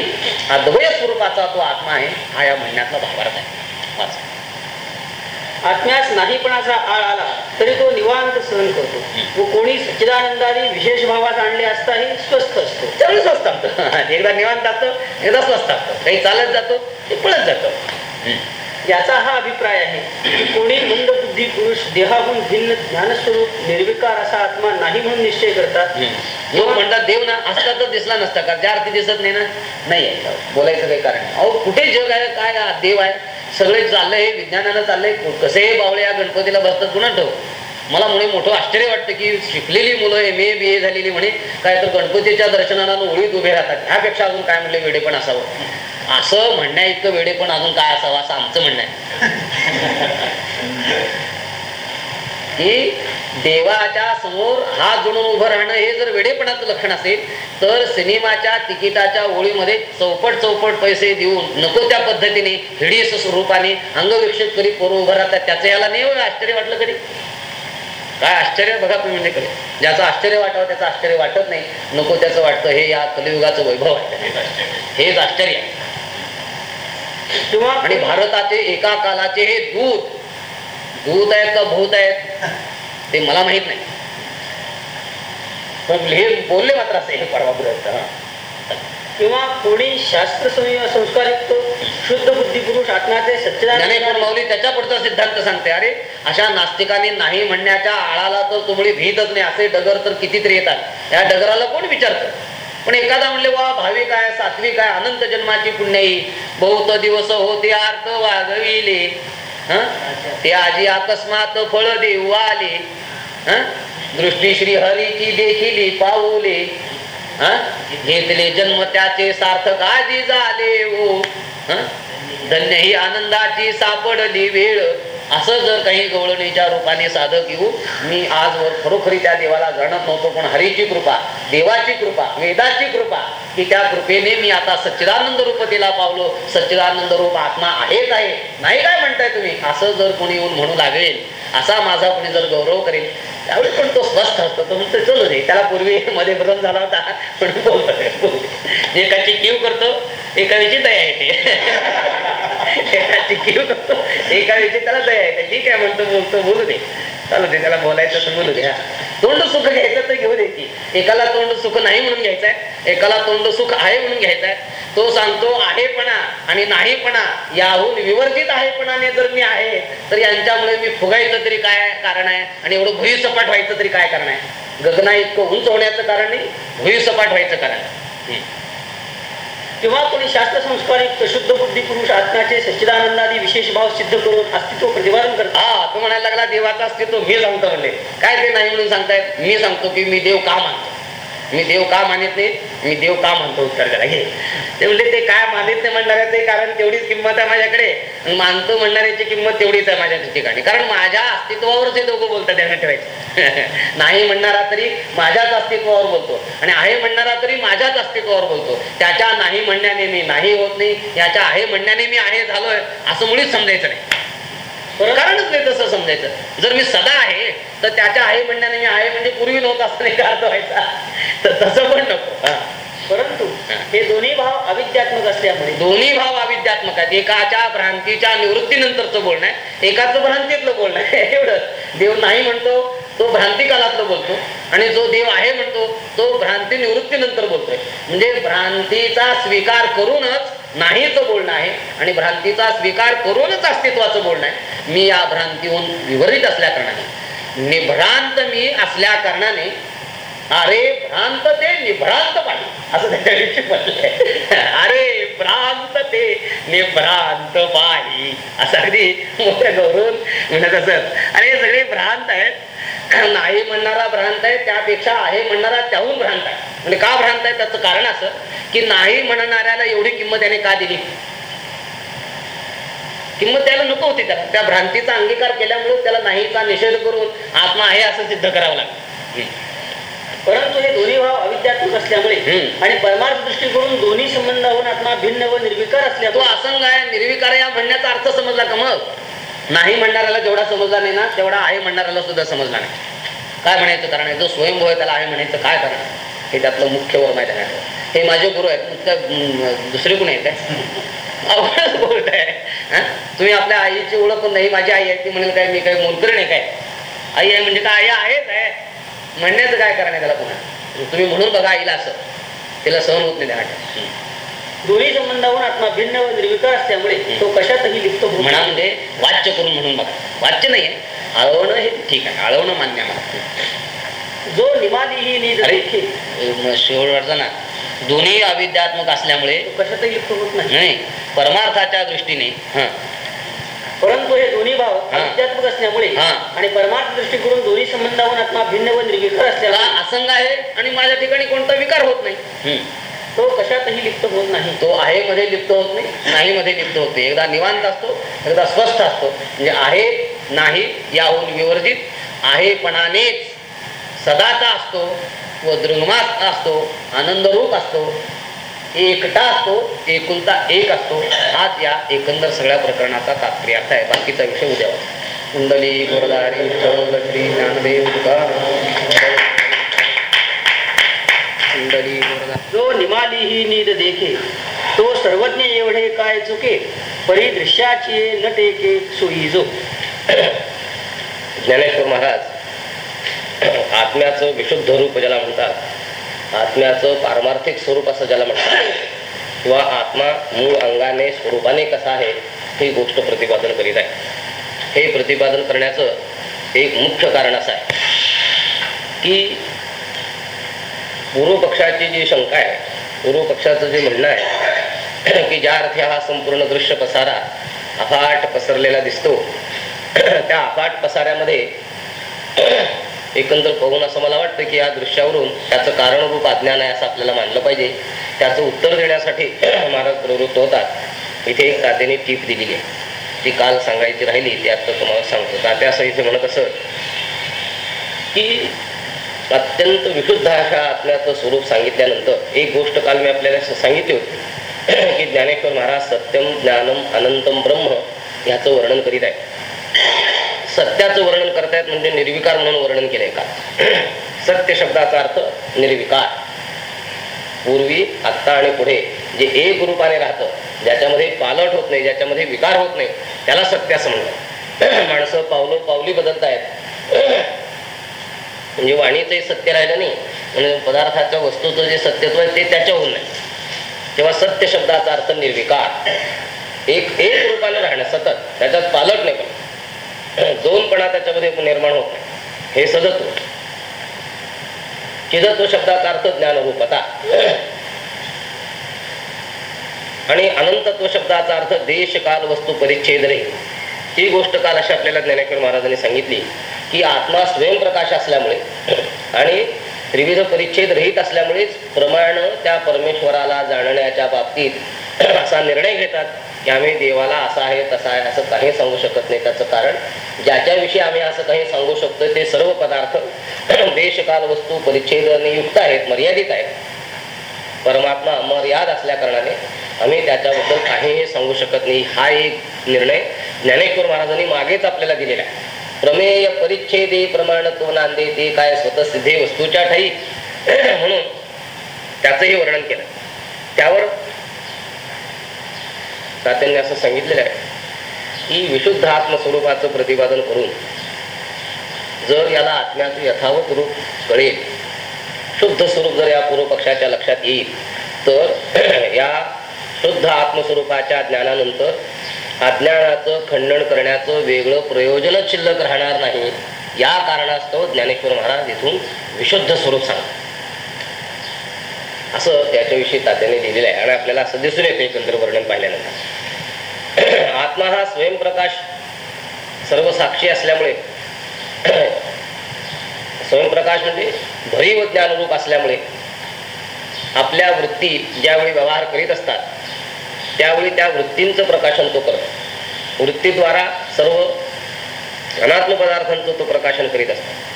अद्वय स्वरूपाचा तो आत्मा आहे हा या म्हणण्यातला भावार्थ आहे. आत्म्यास नाहीपणाचा आळ आला तरी तो निवांत सहन करतो. व कोणी सच्चिदानंदाने विशेष भावात आणले असताही स्वस्थ असतो. त्यावेळी स्वस्त असतं. एकदा निवांत असतं एकदा स्वस्त असतं. काही चालत जातो ते पळत जातं. याचा हा अभिप्राय आहे. की कोणी मंद बुद्धी पुरुष देहाहून भिन्न ज्ञानस्वरूप निर्विकार असा आत्मा नाही म्हणून निश्चय करतात लोक म्हणतात देव ना असता तर दिसला नसता का? ज्या अर्थी दिसत नाही ना नाही बोलायचं काही कारण. अहो कुठे जग आहे काय? देव आहे. सगळे चाललंय हे विज्ञानानं चाललंय. कसे बावळे या गणपतीला बसतात पुन्हा ठेव मला म्हणे मोठं आश्चर्य वाटतं की शिकलेली मुलं एम ए बी ए झालेली म्हणे काय तर गणपतीच्या दर्शनाला ओळीत उभे राहतात. ह्यापेक्षा अजून काय म्हणले वेडे पण असावं. असं म्हणण्या इतकं वेडे पण अजून काय असावं असं आमचं म्हणणं आहे. की देवाच्या समोर हात जोडून उभं राहणं हे जर वेडेपणाचं लक्षण असेल तर सिनेमाच्या तिकिटाच्या ओळीमध्ये चौपट चौपट पैसे देऊन नको त्या पद्धतीने हिडीस स्वरूपाने अंगविक्षेप करी पोरं उभं राहतात. त्याचं याला नाही आश्चर्य वाटलं कधी? काय आश्चर्य बघा तुम्ही म्हणजे ज्याचं आश्चर्य वाटावं त्याचं आश्चर्य वाटत नाही. नको त्याचं वाटतं. हे या कलियुगाचं वैभव आहे. हेच आश्चर्य. किंवा आणि भारताचे एका कालाचे हे दूत दूत आहेत का भूत आहेत ते मला माहीत नाही. पण हे बोलले मात्र असे. हे परवा किंवा कोणी शास्त्र संस्कारयुक्त शुद्ध बुद्धी पुरुष आत्म्याचे सच्चिदानंद माऊली त्याच्या पुढचा सिद्धांत सांगते अरे अशा नास्तिकांनी नाही म्हणण्याच्या आळाला तर तुम्ही भीतच नाही असे डगर तर कितीतरी येतात या डगराला कोण विचारतं पण एखादा म्हणले वा भाविक आहे सात्विक आहे अनंत जन्माची पुण्याई बहुत दिवस होते अर्थ वागविले हं? ते आजी अकस्मात फळ देऊ आले हं? दृष्टी श्री हरीची देखिली पाऊले? घेतले जन्म त्याचे सार्थक आधी झाले हो. ओ धन्य ही आनंदाची सापडली वेळ. असं जर काही गवळणीच्या रूपाने साधक येऊ मी आजवर खरोखरी त्या देवाला जाणत नव्हतो पण हरीची कृपा देवाची कृपा वेदाची कृपा की त्या कृपेने मी आता सच्चिदानंद रूप तिला पावलो. सच्चिदानंद रूप आत्मा आहेच आहे. नाही काय म्हणताय तुम्ही? असं जर कोणी येऊन म्हणू लागेल असा माझा कोणी जर गौरव करेल त्यावेळी पण तो स्वस्थ असतो. तो म्हणतो चलो रे त्याला पूर्वी मध्ये भ्रम झाला होता. पण बोलतो एकाची किव करतो. एका वेळची दया येते एकाची एका वेळची त्याला दया येते. ठीक आहे म्हणतो बोलतो बोलू दे. चालू दे त्याला बोलायचं तर बोलू दे. हा. तोंड सुख घ्यायचं तर घेऊ दे एकाला तोंड सुख नाही म्हणून घ्यायचंय एकाला तोंड सुख आहे म्हणून घ्यायचंय. तो सांगतो आहेपणा आणि नाहीपणा याहून विवर्जित आहेपणाने जर मी आहे तर यांच्यामुळे मी फुगायचं तरी काय कारण आहे? आणि एवढं भुईसपाट व्हायचं तरी काय कारण आहे? गगना इतकं उंच होण्याचं कारण नाही भुईसपाट व्हायचं कारण किंवा कोणी शास्त्र संस्कारयुक्त शुद्ध बुद्धी पुरुष आत्म्याचे सच्चिदानंदादी विशेष भाव सिद्ध करून अस्तित्व प्रतिपादन करतो हा तो म्हणायला लागला देवाचा अस्तित्व मी सांगतो म्हणले काय ते नाही म्हणून सांगतायत? मी सांगतो की मी देव का मानतो? मी देव का मानित? नाही मी देव का मानतो? उत्तर द्यायला घे ते म्हणले ते काय मानित नाही म्हणणाऱ्याचे कारण तेवढीच किंमत आहे माझ्याकडे. मानतो म्हणणाऱ्याची किंमत तेवढीच आहे माझ्या ठिकाणी कारण माझ्या अस्तित्वावरच हे दोघं बोलतात त्यांना ठेवायचं. नाही म्हणणारा तरी माझ्याच अस्तित्वावर बोलतो. आणि आहे म्हणणारा तरी माझ्याच अस्तित्वावर बोलतो. त्याच्या नाही म्हणण्याने मी नाही होत नाही. याच्या आहे म्हणण्याने मी आहे झालोय. असं मुळीच समजायचं नाही. कारणच नाही तसं समजायचं. जर मी सदा आहे तर त्याच्या आहे म्हणण्याने मी आहे म्हणजे पूर्वी नव्हता असं नाही अर्थ व्हायचा. तर तसं पण नको. परंतु हे दोन्ही भाव अविद्यात्मक असल्यामुळे दोन्ही भाव अविद्यात्मक आहेत. एकाच्या भ्रांतीच्या निवृत्तीनंतरचं बोलणं आहे. एकाचं भ्रांतीतलं बोलणं आहे. एवढंच. देव नाही म्हणतो तो भ्रांती कालातलं बोलतो. आणि जो देव आहे म्हणतो तो भ्रांती निवृत्तीनंतर बोलतोय. म्हणजे भ्रांतीचा स्वीकार करूनच नाहीचं बोलणं आहे. आणि भ्रांतीचा स्वीकार करूनच अस्तित्वाचं बोलणं आहे. मी या भ्रांतीहून विवरित असल्या कारणाने. निभ्रांत मी असल्या कारणाने अरे भ्रांत ते निभ्रांत पाणी असं त्याच्याविषयी म्हटलंय अरे भ्रांत ते निभ्रांत पाणी असं अगदी मोठ्या गौरवून म्हणत असत. अरे सगळे भ्रांत आहेत. नाही म्हणणारा भ्रांत आहे त्यापेक्षा आहे म्हणणारा त्याहून भ्रांत आहे. म्हणजे का भ्रांत आहे? त्याचं कारण असं की नाही म्हणणाऱ्याला एवढी किंमत त्याने का दिली? किंमत त्याला नको होती त्याला. त्या भ्रांतीचा अंगीकार केल्यामुळे त्याला नाहीचा निषेध करून आत्मा आहे असं सिद्ध करावं लागलं. परंतु हे दोन्ही भाव अविद्यात्मक असल्यामुळे. आणि परमार्थ दृष्टीकडून दोन्ही संबंधावरून आत्मा भिन्न व निर्विकार तो असल्यामुळे असंग आहे निर्विकार आहे या म्हणण्याचा अर्थ समजला का मग? नाही म्हणणाऱ्याला जेवढा समजला नाही ना तेवढा आहे म्हणणाऱ्याला सुद्धा समजला नाही. काय म्हणायचं कारण आहे? जो स्वयंभू आहे त्याला आहे म्हणायचं काय कारण हे त्यातलं मुख्य वर्म आहे. त्याच्यात हे माझे गुरु आहेत दुसरे कोण आहेत? काय अवघडच गोष्ट आहे? तुम्ही आपल्या आईची ओळख पण नाही माझी आई आहे. ती म्हणेल काय मी काय मोलकरी नाही काय? आई आहे म्हणजे काय? आई आहेच आहे. म्हणण्याचं काय कारण आहे त्याला पुन्हा? तुम्ही म्हणून बघा आईला असं. तिला सहन होत नाही वाटत दोन्ही संबंधावरून आत्मा भिन्न व निर्विकार असल्यामुळे तो कशातही लिप्त म्हणा नाही. म्हणजे वाच्य करून म्हणून बघा. वाच्य नाहीये. आळवणं हे ठीक आहे. आळवणं मान्य मला. जो निमादी ही शेवटचा ना. दोन्ही अविद्यात्मक असल्यामुळे कशातही लिप्त होत नाही. नाही. परमार्थाच्या दृष्टीने हा. परंतु हे दोन्ही भाव. अविद्यात्मक असल्यामुळे. आणि परमार्थ दृष्टीकडून दोन्ही संबंधावरून आत्मा भिन्न व निर्विकार असल्यामुळे असंग आहे आणि माझ्या ठिकाणी कोणता विकार होत नाही. तो कशातही लिप्त होत नाही तो आहे मध्ये लिप्त होत नाही नाही मध्ये लिप्त होत नाही एकदा निवांत असतो एकदा स्वस्थ असतो म्हणजे आहे नाही याहून विवर्जित आहेपणानेच सदाचा असतो व दृंगमात असतो आनंदरूप असतो एकटा असतो एकुलता एक असतो. हाच या एकंदर सगळ्या प्रकरणाचा तात्पर्य. अर्थ आहे बाकीचा विषय उद्या. कुंडली गोरदारी श्री ज्ञानदेव कुंडली जो निमाली ही नीद देखे तो सर्वज्ञ एवढे काय चुके? परिदृश्याची न टेके सोयी जो. ज्ञानेश्वर महाराज आत्म्याचं विशुद्ध रूप ज्याला म्हणतात आत्म्याचं पारमार्थिक स्वरूप असं ज्याला म्हणतात. किंवा आत्मा मूळ अंगाने स्वरूपाने कसा आहे ही गोष्ट प्रतिपादन करीत आहे. हे प्रतिपादन करण्याचं एक मुख्य कारण असं आहे. की पूर्व पक्षाची जी शंका आहे पूर्व पक्षाचं जे म्हणणं आहे की ज्या अर्थी हा संपूर्ण दृश्य पसारा अफाट पसरलेला दिसतो त्या अफाट पसाऱ्यामध्ये एकंदर पाहून असं मला वाटतं की या दृश्यावरून त्याचं कारणरूप अज्ञान आहे असं आपल्याला मानलं पाहिजे. त्याचं उत्तर देण्यासाठी महाराज प्रवृत्त होतात. इथे एक तात्याने टीप दिलेली आहे. ती काल सांगायची राहिली ती आता तुम्हाला सांगतो. तात्या असं इथे म्हणत असत की अत्यंत विशुद्ध अशा आत्म्याचं स्वरूप सांगितल्यानंतर एक गोष्ट काल मी आपल्याला सांगितली होती की ज्ञानेश्वर महाराज सत्यम ज्ञानम अनंतम ब्रह्म ह्याचं वर्णन करीत आहे सत्याचं वर्णन करतायत म्हणजे निर्विकार म्हणून वर्णन केलंय का? सत्य शब्दाचा अर्थ निर्विकार. पूर्वी आत्ता आणि पुढे जे एक रूपाने राहतं ज्याच्यामध्ये पालट होत नाही ज्याच्यामध्ये विकार होत नाही त्याला सत्य असं म्हणतात. माणसं पावलो पावली बदलत आहेत म्हणजे वाणीचंही सत्य राहिलं नाही. म्हणजे पदार्थाच्या वस्तूचं जे सत्यत्व आहे ते त्याच्याहून नाही. तेव्हा सत्य शब्दाचा अर्थ निर्विकार. एक एक रूपाने राहणं सतत त्याच्यात पालट नाही पण. दोनपणा त्याच्यामध्ये निर्माण होत हे सदत्व चिदत्व शब्दाचा अर्थ ज्ञानरूपता. आणि अनंतत्व शब्दाचा अर्थ देश काल वस्तू परिच्छेद रे. ही गोष्ट काल अशी आपल्याला ज्ञानेश्वर महाराजांनी सांगितली की आत्मा स्वयंप्रकाश असल्यामुळे. आणि त्रिविध परिच्छेद रहित असल्यामुळेच प्रमाण त्या परमेश्वराला जाणण्याच्या बाबतीत असा निर्णय घेतात की आम्ही देवाला असा आहे तसा आहे असं काही सांगू शकत नाही. त्याचं कारण ज्याच्याविषयी आम्ही असं काही सांगू शकतो ते सर्व पदार्थ देशकाल वस्तू परिच्छेदाने युक्त आहेत मर्यादित आहेत. परमात्मा अमर्याद असल्या कारणाने आम्ही त्याच्याबद्दल काहीही सांगू शकत नाही. हा एक निर्णय ज्ञानेश्वर महाराजांनी मागेच आपल्याला दिलेला आहे. प्रमेय परिच्छेदे प्रमाणत्व नांदे ते काय स्वतःसिद्धे वस्तूच्या ठाई. म्हणून त्याचंही वर्णन केलं. त्यावर तात्यांनी असं सांगितलेलं आहे की विशुद्ध आत्मस्वरूपाचं प्रतिपादन करून जर याला आत्म्याचं यथावत रूप कळेल शुद्ध स्वरूप जर या पूर्व पक्षाच्या लक्षात येईल तर या शुद्ध आत्मस्वरूपाच्या ज्ञानानंतर अज्ञानाचं खंडन करण्याचं वेगळं प्रयोजनच शिल्लक राहणार नाही. या कारणास्तव ज्ञानेश्वर महाराज इथून विशुद्ध स्वरूप सांगतात. असं त्याच्याविषयी तात्याने लिहिलेलं आहे. आणि आपल्याला असं दिसून येतं एकंदर वर्णन पाहिल्यानंतर. आत्मा हा स्वयंप्रकाश सर्व साक्षी असल्यामुळे स्वयंप्रकाश म्हणजे भरीव ज्ञानरूप असल्यामुळे आपल्या वृत्ती ज्यावेळी व्यवहार करीत असतात त्यावेळी त्या वृत्तींचं प्रकाशन तो करतो. वृत्तीद्वारा सर्व अनात्म पदार्थांचं तो प्रकाशन करीत असतो.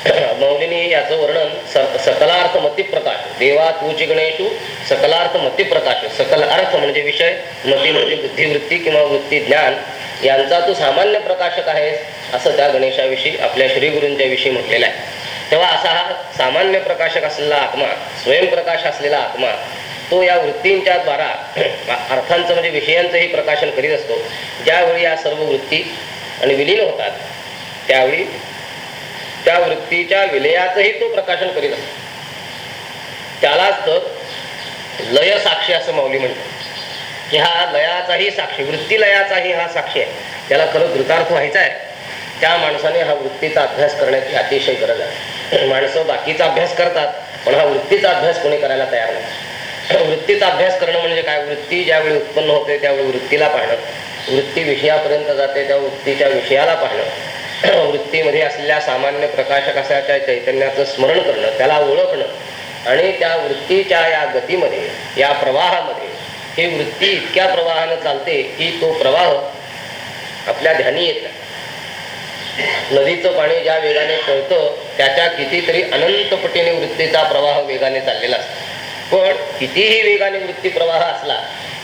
मौलीने याचं वर्णन स सकलार्थ मती प्रकाश देवा तूची गणेशू सकलार्थ मती प्रकाश सकल अर्थ म्हणजे विषय मती म्हणजे बुद्धिवृत्ती किंवा वृत्ती ज्ञान यांचा तू सामान्य प्रकाशक आहेस असं त्या गणेशाविषयी आपल्या श्रीगुरूंच्या विषयी म्हटलेलं आहे. तेव्हा असा हा सामान्य प्रकाशक असलेला आत्मा स्वयंप्रकाश असलेला आत्मा तो या वृत्तींच्या द्वारा अर्थांचं म्हणजे विषयांचंही प्रकाशन करीत असतो. ज्यावेळी या सर्व वृत्ती आणि विलीन होतात त्यावेळी त्या वृत्तीच्या विलयाचंही तो प्रकाशन करीत असतो. त्यालाच तर लय साक्षी असं माऊली म्हणतात. की हा लयाचाही साक्षी वृत्ती लयाचाही हा साक्षी आहे. त्याला खरं कृतार्थ व्हायचा आहे. त्या माणसाने हा वृत्तीचा अभ्यास करण्याची अतिशय गरज आहे. माणसं बाकीचा अभ्यास करतात पण हा वृत्तीचा अभ्यास कोणी करायला तयार नाही. वृत्तीचा अभ्यास करणं म्हणजे काय? वृत्ती ज्यावेळी उत्पन्न होते त्यावेळी वृत्तीला पाहणं. वृत्ती विषयापर्यंत जाते त्या वृत्तीच्या विषयाला पाहणं. वृत्तीमध्ये असलेल्या सामान्य प्रकाशक चैतन्याचं स्मरण करणं त्याला ओळखणं. आणि त्या वृत्तीच्या या गतीमध्ये या प्रवाहामध्ये ही वृत्ती इतक्या प्रवाहानं चालते की तो प्रवाह आपल्या ध्यानी येत नदीचं पाणी ज्या वेगाने पळतं त्याच्या कितीतरी अनंत पटीने वृत्तीचा प्रवाह वेगाने चाललेला असतो. पण कितीही वेगाने वृत्ती प्रवाह असला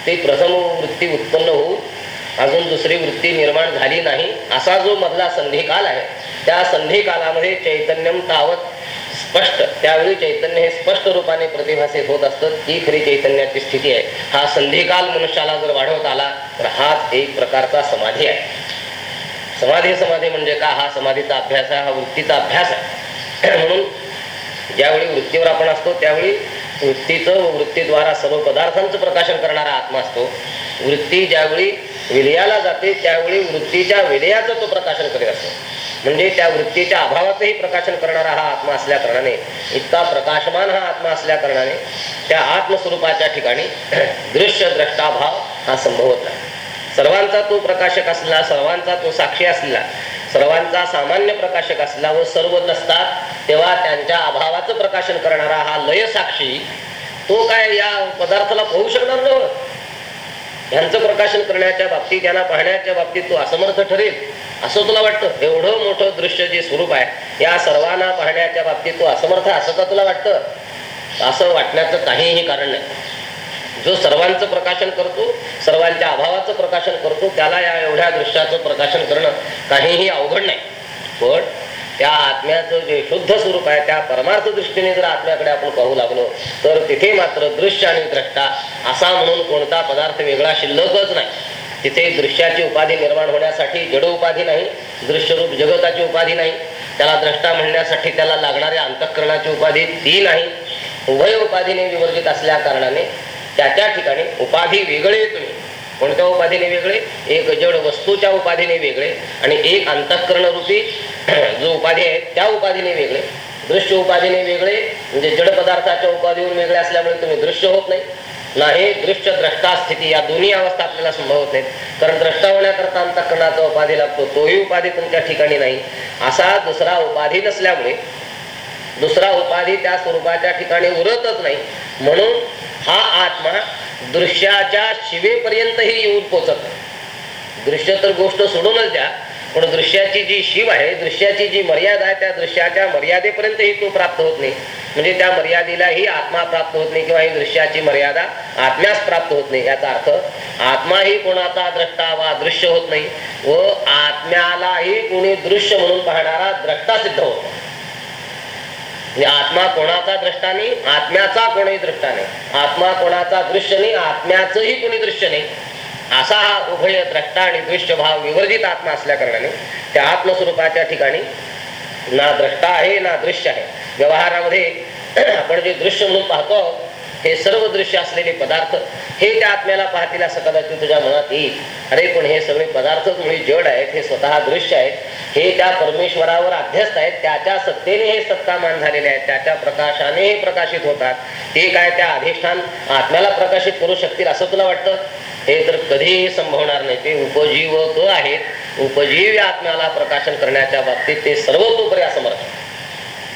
ते प्रथम वृत्ती उत्पन्न होऊन अजून दुसरी वृत्ती निर्माण झाली नाही असा जो मधला संधिकाल आहे त्या संधिकालामध्ये चैतन्यम तावत स्पष्ट त्यावेळी चैतन्य हे स्पष्ट रूपाने प्रतिभासित होत असतं ती खरी चैतन्याची स्थिती आहे. हा संधिकाल मनुष्याला जर वाढवत आला तर हाच एक प्रकारचा समाधी आहे. समाधी समाधी म्हणजे का? हा समाधीचा अभ्यास आहे हा वृत्तीचा अभ्यास आहे. म्हणून ज्यावेळी वृत्तीवर आपण असतो त्यावेळी वृत्तीचं व वृत्तीद्वारा सर्व पदार्थांचं प्रकाशन करणारा आत्मा असतो. वृत्ती ज्यावेळी विलयाला जाते त्यावेळी वृत्तीच्या विलयाचं तो प्रकाशन करीत असतो. म्हणजे त्या वृत्तीच्या अभावाचंही प्रकाशन करणारा हा आत्मा असल्या कारणाने इतका प्रकाशमान हा आत्मा असल्या कारणाने त्या आत्मस्वरूपाच्या ठिकाणी दृश्य द्रष्टाभाव हा संभवत नाही. सर्वांचा तो प्रकाशक असला सर्वांचा तो साक्षी असला सर्वांचा सामान्य प्रकाशक असला व सर्व नसतात तेव्हा त्यांच्या अभावाचं प्रकाशन करणारा हा लय साक्षी तो काय या पदार्थाला पाहू शकणार नव्हतं यांचं प्रकाशन करण्याच्या बाबतीत यांना पाहण्याच्या बाबतीत तो असमर्थ ठरेल असं तुला वाटतं? एवढं मोठं दृश्य जे स्वरूप आहे या सर्वांना पाहण्याच्या बाबतीत तो असमर्थ असं का तुला वाटतं? असं वाटण्याचं काहीही कारण नाही. जो सर्वांचं प्रकाशन करतो सर्वांच्या अभावाचं प्रकाशन करतो त्याला या एवढ्या दृश्याचं प्रकाशन करणं काहीही अवघड नाही. पण त्या आत्म्याचं जे शुद्ध स्वरूप आहे त्या परमार्थ दृष्टीने जर आत्म्याकडे आपण पाहू लागलो तर तिथे मात्र दृश्य आणि द्रष्टा असा म्हणून कोणता पदार्थ वेगळा शिल्लकच नाही. तिथे दृश्याची उपाधी निर्माण होण्यासाठी जड उपाधी नाही दृश्यरूप जगताची उपाधी नाही त्याला द्रष्टा म्हणण्यासाठी त्याला लागणाऱ्या अंतःकरणाची उपाधी ती नाही. उभय उपाधीने विवर्जित असल्या कारणाने त्या त्या ठिकाणी उपाधी वेगळे तुम्ही कोणत्या उपाधीने वेगळे? एक जड वस्तूच्या उपाधीने वेगळे आणि एक अंतःकरण रूपी जो उपाधी आहे त्या उपाधीने वेगळे. दृश्य उपाधीने वेगळे म्हणजे जड पदार्थाच्या उपाधीवर वेगळे असल्यामुळे तुम्ही दृश्य होत नाही. नाही दृश्य द्रष्टा स्थिती या दोन्ही अवस्था आपल्याला संभवत नाहीत. कारण द्रष्टा होण्याकरता अंतःकरणाचा उपाधी लागतो तोही उपाधी तुमच्या ठिकाणी नाही. असा दुसरा उपाधी नसल्यामुळे दुसरा उपाधी त्या स्वरूपाच्या ठिकाणी उरतच नाही. म्हणून हा आत्मा दृश्याच्या शिवेपर्यंतही येऊन पोचत दृश्य तर गोष्ट सोडूनच द्या पण दृश्याची जी शिव आहे दृश्याची जी मर्यादा आहे त्या दृश्याच्या मर्यादेपर्यंतही तो प्राप्त होत नाही. म्हणजे त्या मर्यादेलाही आत्मा प्राप्त होत नाही किंवा ही दृश्याची मर्यादा आत्म्यास प्राप्त होत नाही. याचा अर्थ आत्माही कोणाचा द्रष्टा वा दृश्य होत नाही व आत्म्यालाही कोणी दृश्य म्हणून पाहणारा द्रष्टा सिद्ध होतो म्हणजे आत्मा कोणाचा दृष्टाने नाही आत्म्याचा कोणी दृष्टा नाही आत्मा कोणाचा दृश्य नाही आत्म्याचंही कोणी दृश्य नाही. असा हा उभय द्रष्टा आणि दृश्य भाव विवर्जित आत्मा असल्या कारणाने त्या आत्मस्वरूपाच्या ठिकाणी ना द्रष्टा आहे ना दृश्य आहे. व्यवहारामध्ये आपण जे दृश्य म्हणून पाहतो हे सर्व दृश्य असलेले पदार्थ हे त्या आत्म्याला पाहतील असं कदाचित तुझ्या मनात येईल. अरे पण हे सगळे पदार्थ मुळी जड आहेत हे स्वतः दृश्य आहेत हे त्या परमेश्वरावर अध्यस्त आहेत त्याच्या सत्तेने हे सत्तामान झालेले आहेत त्याच्या प्रकाशाने हे प्रकाशित होतात. ते काय त्या अधिष्ठान आत्म्याला प्रकाशित करू शकतील असं तुला वाटतं? हे तर कधीही संभवणार नाही. ते उपजीवक आहेत. उपजीव आत्म्याला प्रकाशन करण्याच्या बाबतीत ते सर्वतोपरी असमर्थ.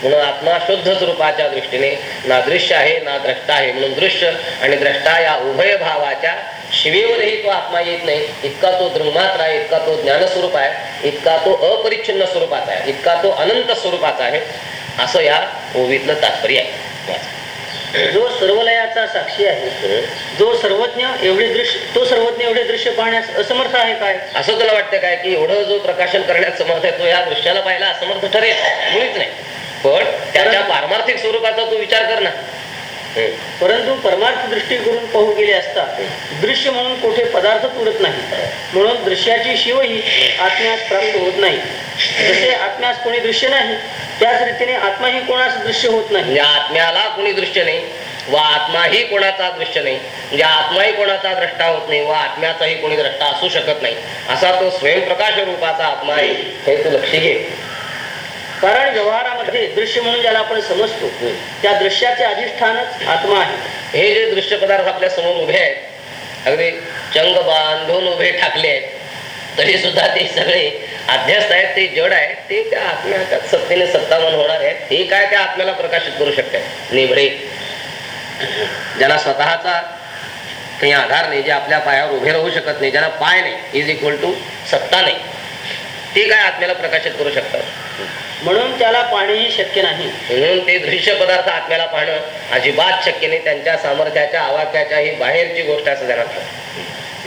म्हणून आत्मा शुद्ध स्वरूपाच्या दृष्टीने ना दृश्य आहे ना द्रष्टा आहे म्हणून दृश्य आणि द्रष्टा या उभय भावाच्या शिवेवरही तो आत्मा येत नाही इतका तो दृंगमात्र आहे इतका तो ज्ञानस्वरूप आहे इतका तो अपरिच्छिन्न स्वरूपाचा आहे इतका तो अनंत स्वरूपाचा आहे असं या ओवीतलं तात्पर्य आहे. जो सर्वलयाचा साक्षी आहे जो सर्वज्ञ एवढे दृश्य तो सर्वज्ञ एवढे दृश्य पाहण्यास असमर्थ आहे काय? असं तुला वाटतं काय की एवढं जो प्रकाशन करण्यात समर्थ आहे तो या दृश्याला पाहायला असमर्थ ठरेल? मुळीच नाही. पण त्याच्या पारमार्थिक स्वरूपाचा तू विचार कर ना. परंतु परमार्थ दृष्टी करून पाहू गेले असता दृश्य म्हणून कुठे पदार्थ उरत नाही. म्हणून दृश्याची शिवही आत्म्यास प्राप्त होत नाही. जसे आत्म्यास कोणी दृश्य नाही त्याच रीतीने आत्माही कोणास दृश्य होत नाही. म्हणजे आत्म्याला कोणी दृश्य नाही व आत्माही कोणाचा दृश्य नाही. म्हणजे आत्माही कोणाचा द्रष्टा होत नाही व आत्म्याचाही कोणी द्रष्टा असू शकत नाही. असा तो स्वयंप्रकाश रूपाचा आत्मा आहे. हे तू लक्ष घे. कारण व्यवहारामध्ये दृश्य म्हणून ज्याला आपण समजतो त्या दृश्याचे अधिष्ठानच आत्मा आहे. हे जे दृश्य पदार्थ आपल्यासमोर उभे आहेत अगदी चंग बांधून उभे ठाकले आहेत तरी सुद्धा ते सगळे अध्यस्त आहेत ते जड आहेत ते त्या आत्म्याच्या सत्तेने सत्तावन होणार आहेत हे काय त्या आत्म्याला प्रकाशित करू शकतात? निभरे. ज्याला स्वतःचा काही आधार नाही जे आपल्या पायावर उभे राहू शकत नाही ज्याला पाय नाही इज इक्वल टू सत्ता नाही. ते काय आत्म्याला प्रकाशित करू शकतात? म्हणून त्याला पाणीही शक्य नाही. म्हणून ते दृश्य पदार्थ आत्म्याला पाहणं अजिबात शक्य नाही. त्यांच्या सामर्थ्याच्या आवाक्याच्या ही बाहेरची गोष्ट असं ठेवा.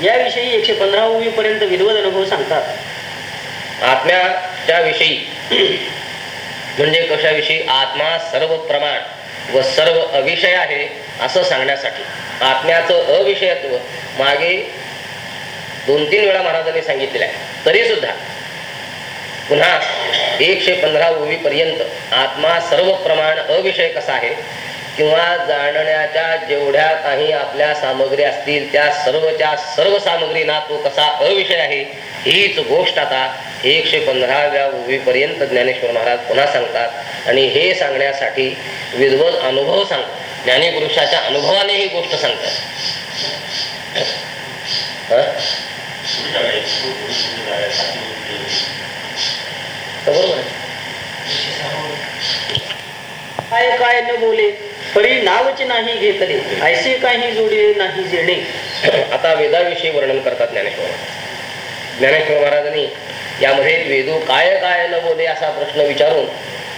याविषयी एकशे पंधरा ओवी पर्यंत विद्वद अनुभव सांगतात. आत्म्याच्या विषयी म्हणजे कशाविषयी? आत्मा सर्व प्रमाण व सर्व अविषय आहे असं सांगण्यासाठी. आत्म्याचं अविषयत्व मागे दोन तीन वेळा महाराजांनी सांगितलेलं आहे. तरी सुद्धा पुन्हा एकशे पंधरा ओवी पर्यंत आत्मा सर्व प्रमाण अविषय कसा आहे? किंवा जाणण्याच्या जेवढ्या काही आपल्या सामग्री असतील त्या सर्वच्या सर्व सामग्रीना तो कसा अविषय आहे? हीच गोष्ट आता एकशे पंधराव्या ओवीपर्यंत ज्ञानेश्वर महाराज पुन्हा सांगतात. आणि हे सांगण्यासाठी विद्वत अनुभव सांगतात ज्ञानीपुरुषाच्या अनुभवाने ही गोष्ट सांगतात. हं? बरोबर काय काय न बोले परी नावच नाही घेतले ऐसे काही जोडले नाही जेणे आता वेदाविषयी वर्णन करतात ज्ञानेश्वर ज्ञानेश्वर महाराजांनी यामध्ये वेदू काय काय न बोले असा प्रश्न विचारून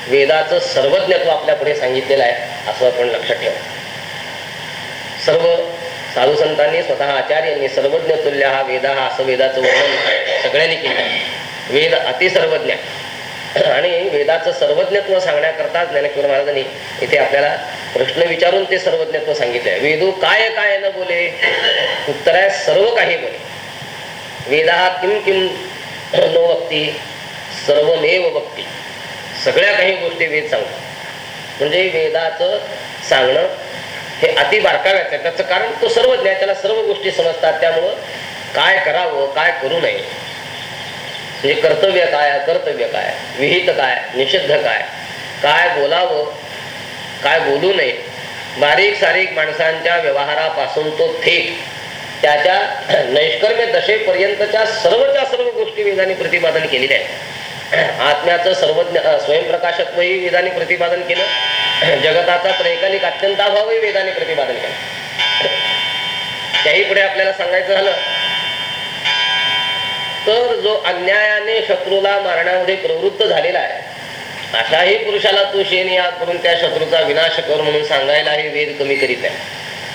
वेदाचं सर्वज्ञत्व आपल्या पुढे सांगितलेलं आहे असं आपण लक्षात ठेवा सर्व साधू संतांनी स्वतः आचार्यांनी सर्वज्ञ तुल्य हा वेदा हा असं वेदाचं वर्णन सगळ्यांनी केलं आहे. वेद अतिसर्वज्ञ आहे. आणि वेदाचं सर्वज्ञत्व सांगण्याकरता ज्ञानेश्वर महाराजांनी इथे आपल्याला प्रश्न विचारून ते सर्वज्ञत्व सांगितले आहे. वेदू काय काय न बोले उत्तर आहे सर्व काही बोले. वेदा किम किम नो वक्ती सर्वमेव भक्ती. सगळ्या काही गोष्टी वेद सांगतात. म्हणजे वेदाचं सांगणं हे अति बारकाव्याचं आहे. त्याचं कारण तो सर्वज्ञ त्याला सर्व गोष्टी समजतात. त्यामुळं काय करावं काय करू नये हे कर्तव्य काय अकर्तव्य काय विहित काय निषिद्ध काय? काय बोलावं काय बोलू नये? बारीक सारीक माणसांच्या व्यवहारापासून तो थेट त्याच्या नैष्कर्म्य दशेपर्यंतच्या सर्वच्या सर्व गोष्टी वेदाने प्रतिपादन केलेल्या आहेत. आत्म्याचं सर्वज्ञ स्वयंप्रकाशत्वही वेदाने प्रतिपादन केलं. जगताचा त्रैकालिक अत्यंताभावही वेदाने प्रतिपादन केलं. त्याही पुढे आपल्याला सांगायचं झालं तर जो अन्यायाने शत्रूला मारण्यामध्ये प्रवृत्त झालेला आहे अशाही पुरुषाला तू शेन याद करून त्या शत्रूचा विनाश कर म्हणून सांगायला हे वेद कमी करीत आहे.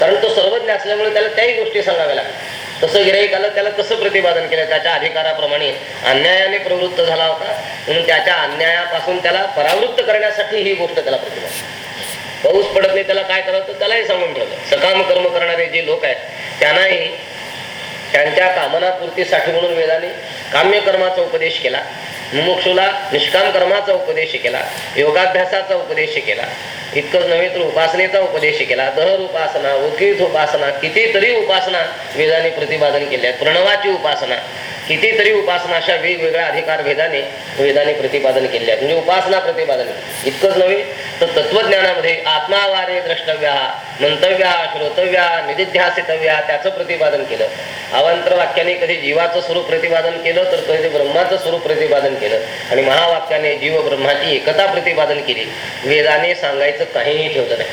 कारण तो सर्वज्ञ असल्यामुळे त्याला त्याही गोष्टी सांगाव्या लागतात. तसं गिराईकाला त्याला कसं प्रतिपादन केलं? त्याच्या अधिकाराप्रमाणे अन्यायाने प्रवृत्त झाला होता. म्हणून त्याच्या अन्यायापासून त्याला परावृत्त करण्यासाठी ही गोष्ट त्याला प्रतिपादन पाऊस पडत नाही त्याला काय करावं? तर त्यालाही सांगून ठेवलं. सकाम कर्म करणारे जे लोक आहेत त्यांनाही त्यांच्या कामनापूर्तीसाठी म्हणून वेदाने काम्य कर्माचा उपदेश केला. मुमुक्षुला निष्काम कर्माचा उपदेश केला. योगाभ्यासाचा उपदेश केला. इतकंच नव्हे तर उपासनेचा उपदेश केला. दहर उपासना उकीत उपासना कितीतरी उपासना वेदाने प्रतिपादन केल्या. प्रणवाची उपासना. कितीतरी उपासना अशा वेगवेगळ्या अधिकार भेदाने वेदाने प्रतिपादन केले आहेत. म्हणजे उपासना प्रतिपादन. इतकंच नव्हे तर तत्वज्ञानामध्ये आत्मावारे द्रष्टव्या मंतव्या श्रोतव्या निधिध्यासितव्या त्याचं प्रतिपादन केलं. अवांतर वाक्याने कधी जीवाचं स्वरूप प्रतिपादन केलं तर कधी ब्रह्माचं स्वरूप प्रतिपादन केलं. आणि महावाक्याने जीव ब्रह्माची एकता प्रतिपादन केली. वेदाने सांगायचं काहीही ठेवलं नाही.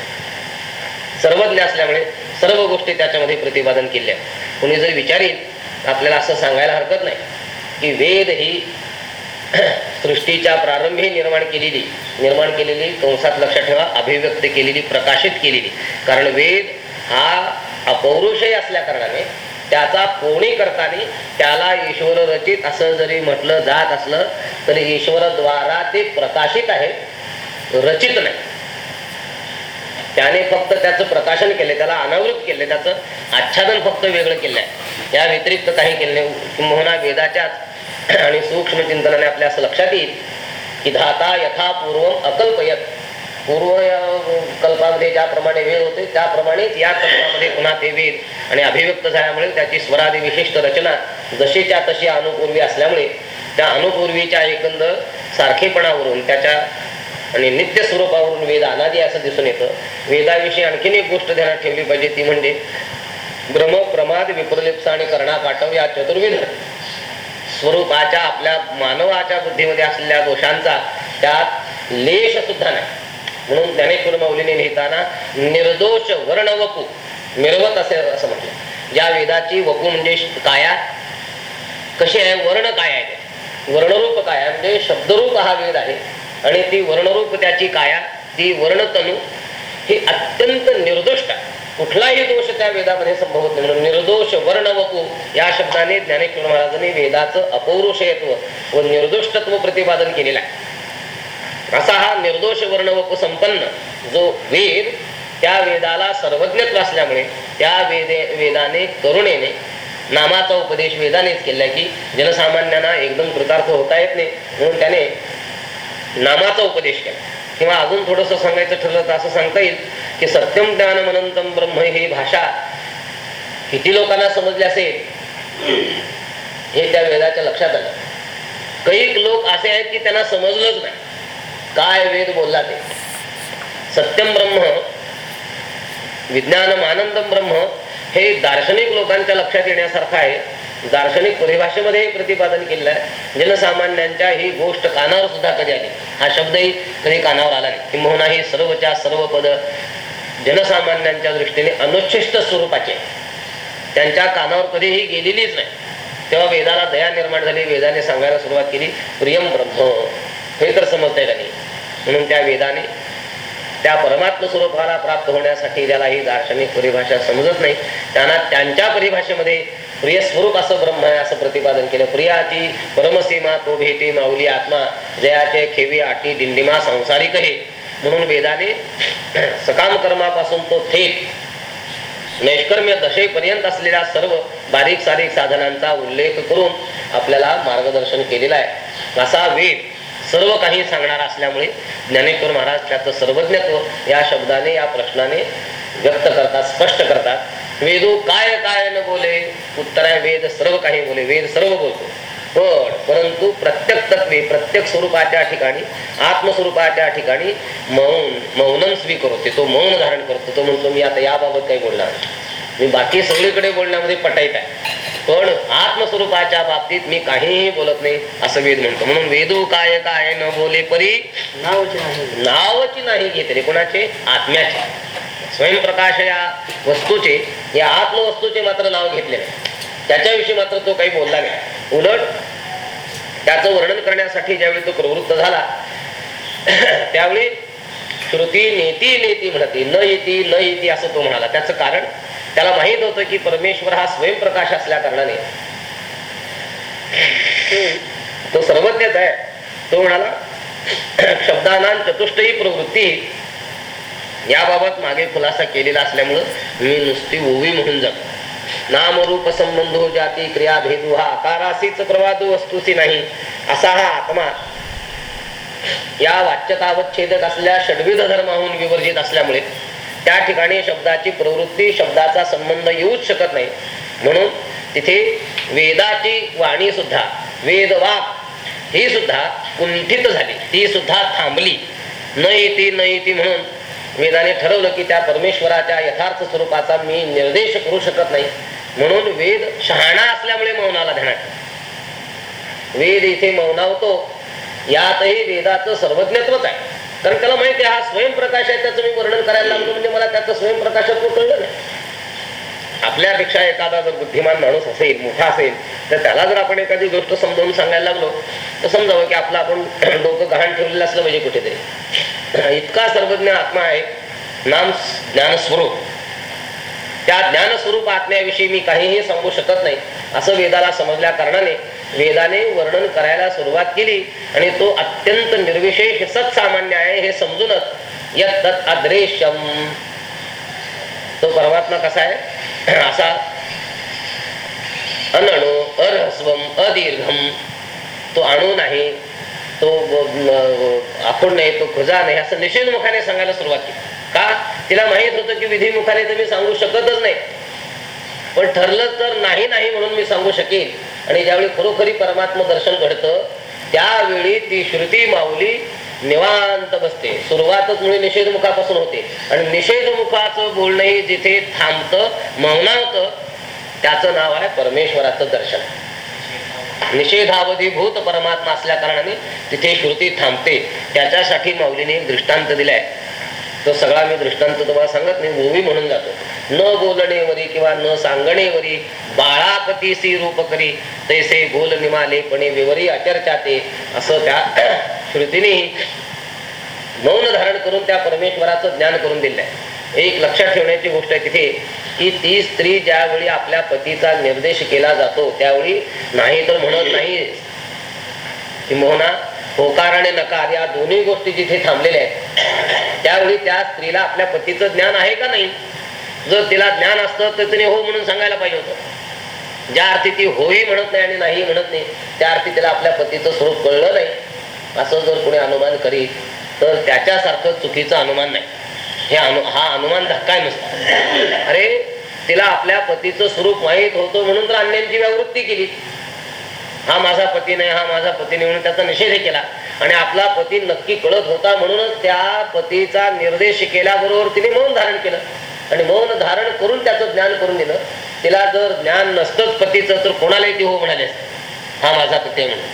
सर्वज्ञ असल्यामुळे सर्व गोष्टी त्याच्यामध्ये प्रतिपादन केल्या. कुणी जर विचारील आपल्याला असं सांगायला हरकत नाही की वेद ही सृष्टीच्या प्रारंभी निर्माण केलेली निर्माण केलेली कंसात लक्षात ठेवा अभिव्यक्त केलेली प्रकाशित केलेली. कारण वेद हा अपौरुषही असल्या कारणाने त्याचा कोणी करताना त्याला ईश्वर रचित असं जरी म्हटलं जात असलं तरी ईश्वरद्वारा ते प्रकाशित आहे रचित नाही. त्याने फक्त त्याचं प्रकाशन केले त्याला अनावृत केले त्याचं आच्छादन फक्त वेगळं केलं आहे या व्यतिरिक्त काही केले नाही. किंबहुना वेदाच्याच आणि सूक्ष्म चिंतनाने आपल्या असं लक्षात येईल की धाता यथा पूर्वम अकल्पयत. पूर्व कल्पामध्ये ज्याप्रमाणे वेद होते त्याप्रमाणेच या कल्पामध्ये पुन्हा ते वेद आणि अभिव्यक्त झाल्यामुळे त्याची स्वरादी विशिष्ट रचना जशीच्या तशी अनुपूर्वी असल्यामुळे त्या अनुपूर्वीच्या एकंदर सारखेपणावरून त्याच्या आणि नित्य स्वरूपावरून वेद अनादी असं दिसून येतं. वेदाविषयी आणखीन एक गोष्ट ध्यानात ठेवली पाहिजे ती म्हणजे भ्रम प्रमाद विप्रलिप्स आणि कर्णा पाठव या चतुर्विध स्वरूपाच्या आपल्या मानवाच्या बुद्धीमध्ये असलेल्या दोषांचा त्यात लेश सुद्धा नाही. म्हणून ज्ञानेश्वर माऊलीने लिहिताना निर्दोष वर्ण वपू मिरवत असे असं म्हटलं. ज्या वेदाची वपू म्हणजे काया कशी आहे? वर्ण काय आहे? वर्णरूप काय आहे? म्हणजे शब्दरूप हा वेद आहे. आणि ती वर्णरूप त्याची काया ती वर्णतनु ही अत्यंत निर्दोष आहे कुठलाही दोष त्या वेदामध्ये संभवत नाही. म्हणून निर्दोष वर्णवपू या शब्दाने ज्ञानेश्वर महाराजांनी वेदाचं अपौरुषयत्व व निर्दोषत्व प्रतिपादन केलेलं आहे. असा हा निर्दोष वर्णवपू संपन्न जो वेद त्या वेदाला सर्वज्ञत्व असल्यामुळे त्या वेदे वेदाने करुणेने नामाचा उपदेश वेदानेच केला की जनसामान्यांना एकदम कृतार्थ होता येत नाही. म्हणून त्याने नामाचा उपदेश केला. किंवा अजून थोडस सांगायचं ठरलं तर असं सांगता येईल की सत्यम ज्ञान अनंतम ब्रह्म ही भाषा किती लोकांना समजली असेल हे त्या वेदाच्या लक्षात आलं. कैक लोक असे आहेत की त्यांना समजलंच नाही. काय वेद बोलला ते? सत्यम ब्रह्म विज्ञानम आनंदम ब्रह्म हे दार्शनिक लोकांच्या लक्षात येण्यासारखं आहे. दार्शनिक परिभाषेमध्ये हे प्रतिपादन केलेलं आहे. जनसामान्यांच्या ही गोष्ट कानावर सुद्धा कधी आली? हा शब्दही कधी कानावर आला नाही. किंबहुना हे सर्वच्या सर्व पद जनसामान्यांच्या दृष्टीने अनुच्छिष्ट स्वरूपाचे. त्यांच्या कानावर कधीही गेलेलीच नाही. तेव्हा वेदाला दया निर्माण झाली. वेदाने सांगायला सुरुवात केली प्रियम ब्रह्म. हे तर समजता येईल नाही म्हणून त्या वेदाने त्या परमात्म स्वरूपाला प्राप्त होण्यासाठी ज्याला ही दार्शनिक परिभाषा समजत नाही त्यांना त्यांच्या परिभाषेमध्ये प्रिय स्वरूप असं ब्रह्म आहे असं प्रतिपादन केलं. प्रियाची परमसीमा तो भेटी माऊली आत्मा जयाचे खेवी आटी दिंडिमा संसारिक हे. म्हणून वेदाने सकाम कर्मापासून तो थेट नैष्कर्म्य दशेपर्यंत असलेल्या सर्व बारीक सारीक साधनांचा उल्लेख करून आपल्याला मार्गदर्शन केलेला आहे. असा वेद सर्व काही सांगणारा असल्यामुळे ज्ञानेश्वर महाराज त्याचं सर्वज्ञत्व या शब्दाने या प्रश्नाने व्यक्त करतात स्पष्ट करतात. वेदू काय काय न बोले उत्तर आहे वेद सर्व काही बोले वेद सर्व बोलतो. पण परंतु प्रत्येक तत्वे प्रत्येक स्वरूपाच्या ठिकाणी आत्मस्वरूपाच्या ठिकाणी मौन मौनम स्वीकारते. तो मौन धारण करतो. तो म्हणतो मी आता याबाबत काही बोलणार नाही. मी बाकी सगळीकडे बोलण्यामध्ये पटाईत आहे. पण आत्मस्वरूपाच्या बाबतीत मी काहीही बोलत नाही असं वेद म्हणतो. म्हणून वेदू काय काय न बोले परी नावच नाही. नावची नाही घेतले कोणाचे? आत्म्याचे. स्वयंप्रकाश या वस्तूचे या आत्मवस्तूचे मात्र नाव घेतले नाही. त्याच्याविषयी मात्र तो काही बोलला नाही. उलट त्याचं वर्णन करण्यासाठी ज्यावेळी तो प्रवृत्त झाला त्यावेळी श्रुती नेती नेती म्हणते न येती न येती असं तो म्हणाला. त्याचं कारण त्याला माहीत होतं की परमेश्वर हा स्वयंप्रकाश असल्या कारणाने. तो सर्वज्ञच आहे. तो म्हणाला शब्दाना चतुष्टयी प्रवृत्ती याबाबत मागे खुलासा केलेला असल्यामुळं मी नुसती ओवी म्हणून जातो. नामरूप संबंधो जाती क्रिया भेदू हा आकारासीच प्रवादू वस्तूची नाही. असा हा आत्मा या वाच्यतावच्छेदक असल्या षडविध धर्माहून विवर्जित असल्यामुळे त्या ठिकाणी शब्दाची प्रवृत्ती शब्दाचा संबंध येऊच शकत नाही. म्हणून तिथे वेदाची वाणी सुद्धा वेदवाक ही सुद्धा कुंठित झाली. ती सुद्धा थांबली. न येती न येते म्हणून वेदाने ठरवलं की त्या परमेश्वराच्या यथार्थ स्वरूपाचा मी निर्देश करू शकत नाही. म्हणून वेद शहाणा असल्यामुळे मौनाला ध्यानात वेद इथे मौनावतो. यातही वेदाचं सर्वज्ञत्वच आहे. कारण त्याला माहिती आहे हा स्वयंप्रकाश आहे त्याचं मी वर्णन करायला लागलो म्हणजे मला त्याचं स्वयंप्रकाशत्व कळलं नाही. आपल्यापेक्षा एखादा जर बुद्धिमान माणूस असेल मोठा असेल तर त्याला जर आपण एखादी गोष्ट समजावून सांगायला लागलो तर समजावं की आपलं आपण डोकं गहाण ठेवलेलं असलं पाहिजे कुठेतरी. इतका सर्वज्ञ आत्मा आहे नाम ज्ञानस्वरूप. त्या ज्ञानस्वरूप आत्म्याविषयी मी काहीही सांगू शकत नाही. असं वेदाला समजल्या कारणाने वेदाने वर्णन करायला सुरुवात केली आणि तो अत्यंत निर्विशेष सत्सामान्य आहे हे समजूनच यत तत् अद्रेश्यम तो परमात्मा कसा आहे? असा. अनणो अरहस्वम अदीर्घम. तो अणू नाही तो आपण नाही तो खुजा नाही असं निषेधमुखाने सांगायला सुरुवात केली. का? तिला माहीत होतं की विधीमुखाने तर मी सांगू शकतच नाही. पण ठरलं तर नाही नाही म्हणून मी सांगू शकेन. आणि ज्यावेळी खरोखरी परमात्म दर्शन घडतं त्यावेळी ती श्रुती माऊली निवांत बसते. सुरुवातच मुळे निषेधमुखापासून होते. आणि निषेधमुखाचं बोलणंही जिथे थांबतं मौनावतं त्याचं नाव आहे परमेश्वराचं दर्शन. निषेधावधी भूत परमात्मा असल्या कारणाने तिथे श्रुती थांबते. त्याच्यासाठी माऊलीने एक दृष्टांत दिलाय. तो सगळा मी दृष्टांत तुम्हाला सांगत नाही मूवी म्हणून जातो. न बोलणेवरी किंवा न सांगणेवरी बाळापतीसी रूप करी तैसे बोल निमाले पणे विवरी अचर्चाते असं त्या श्रुतीने मौन धारण करून त्या परमेश्वराचं ज्ञान करून दिलंय. एक लक्षात ठेवण्याची गोष्ट आहे तिथे की ती स्त्री ज्यावेळी आपल्या पतीचा निर्देश केला जातो त्यावेळी नाही तर म्हणत नाही. की मोहना होकार आणि नकार या दोन्ही गोष्टी जिथे थांबलेल्या आहेत त्यावेळी त्या स्त्रीला आपल्या पतीचं ज्ञान आहे का नाही? जर तिला ज्ञान असतं तर तिने हो म्हणून सांगायला पाहिजे होतं. ज्या अर्थी ती होही म्हणत नाही आणि नाही म्हणत नाही त्या अर्थी तिला आपल्या पतीचं स्वरूप कळलं नाही. असं जर कोणी अनुमान करीत तर त्याच्यासारखं चुकीचं अनुमान नाही. हे अनु हा अनुमान धक्का नसतो. अरे तिला आपल्या पतीचं स्वरूप माहीत होतं म्हणून तर अन्यांची व्यावृत्ती केली. हा माझा पती नाही हा माझा पती नाही म्हणून त्याचा निषेध केला. आणि आपला पती नक्की कळत होता म्हणूनच त्या पतीचा निर्देश केल्याबरोबर तिने मौन धारण केलं. आणि मौन धारण करून त्याचं ज्ञान करून दिलं. तिला जर ज्ञान नसतंच पतीचं तर कोणालाही ती हो म्हणाले हा माझा पती आहे म्हणून.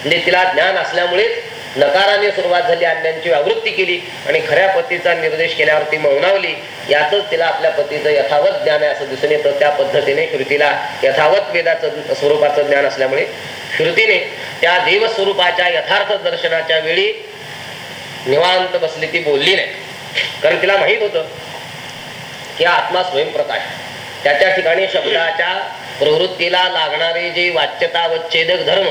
म्हणजे तिला ज्ञान असल्यामुळेच नकाराने सुरुवात झाली अन्यांची आवृत्ती केली आणि खऱ्या पतीचा निर्देश केल्यावर ती मौनावली यातच तिला आपल्या पतीचं यथावत ज्ञान आहे असं दिसून येतं. त्या पद्धतीने श्रुतीला यथावत वेदाचं स्वरूपाचं ज्ञान असल्यामुळे श्रुतीने त्या देवस्वरूपाच्या यथार्थ दर्शनाच्या वेळी निवांत बसली ती बोलली नाही. कारण तिला माहीत होतं की आत्मा स्वयंप्रकाश त्याच्या ठिकाणी शब्दाच्या प्रवृत्तीला लागणारे जे वाच्यता वच्छेदक धर्म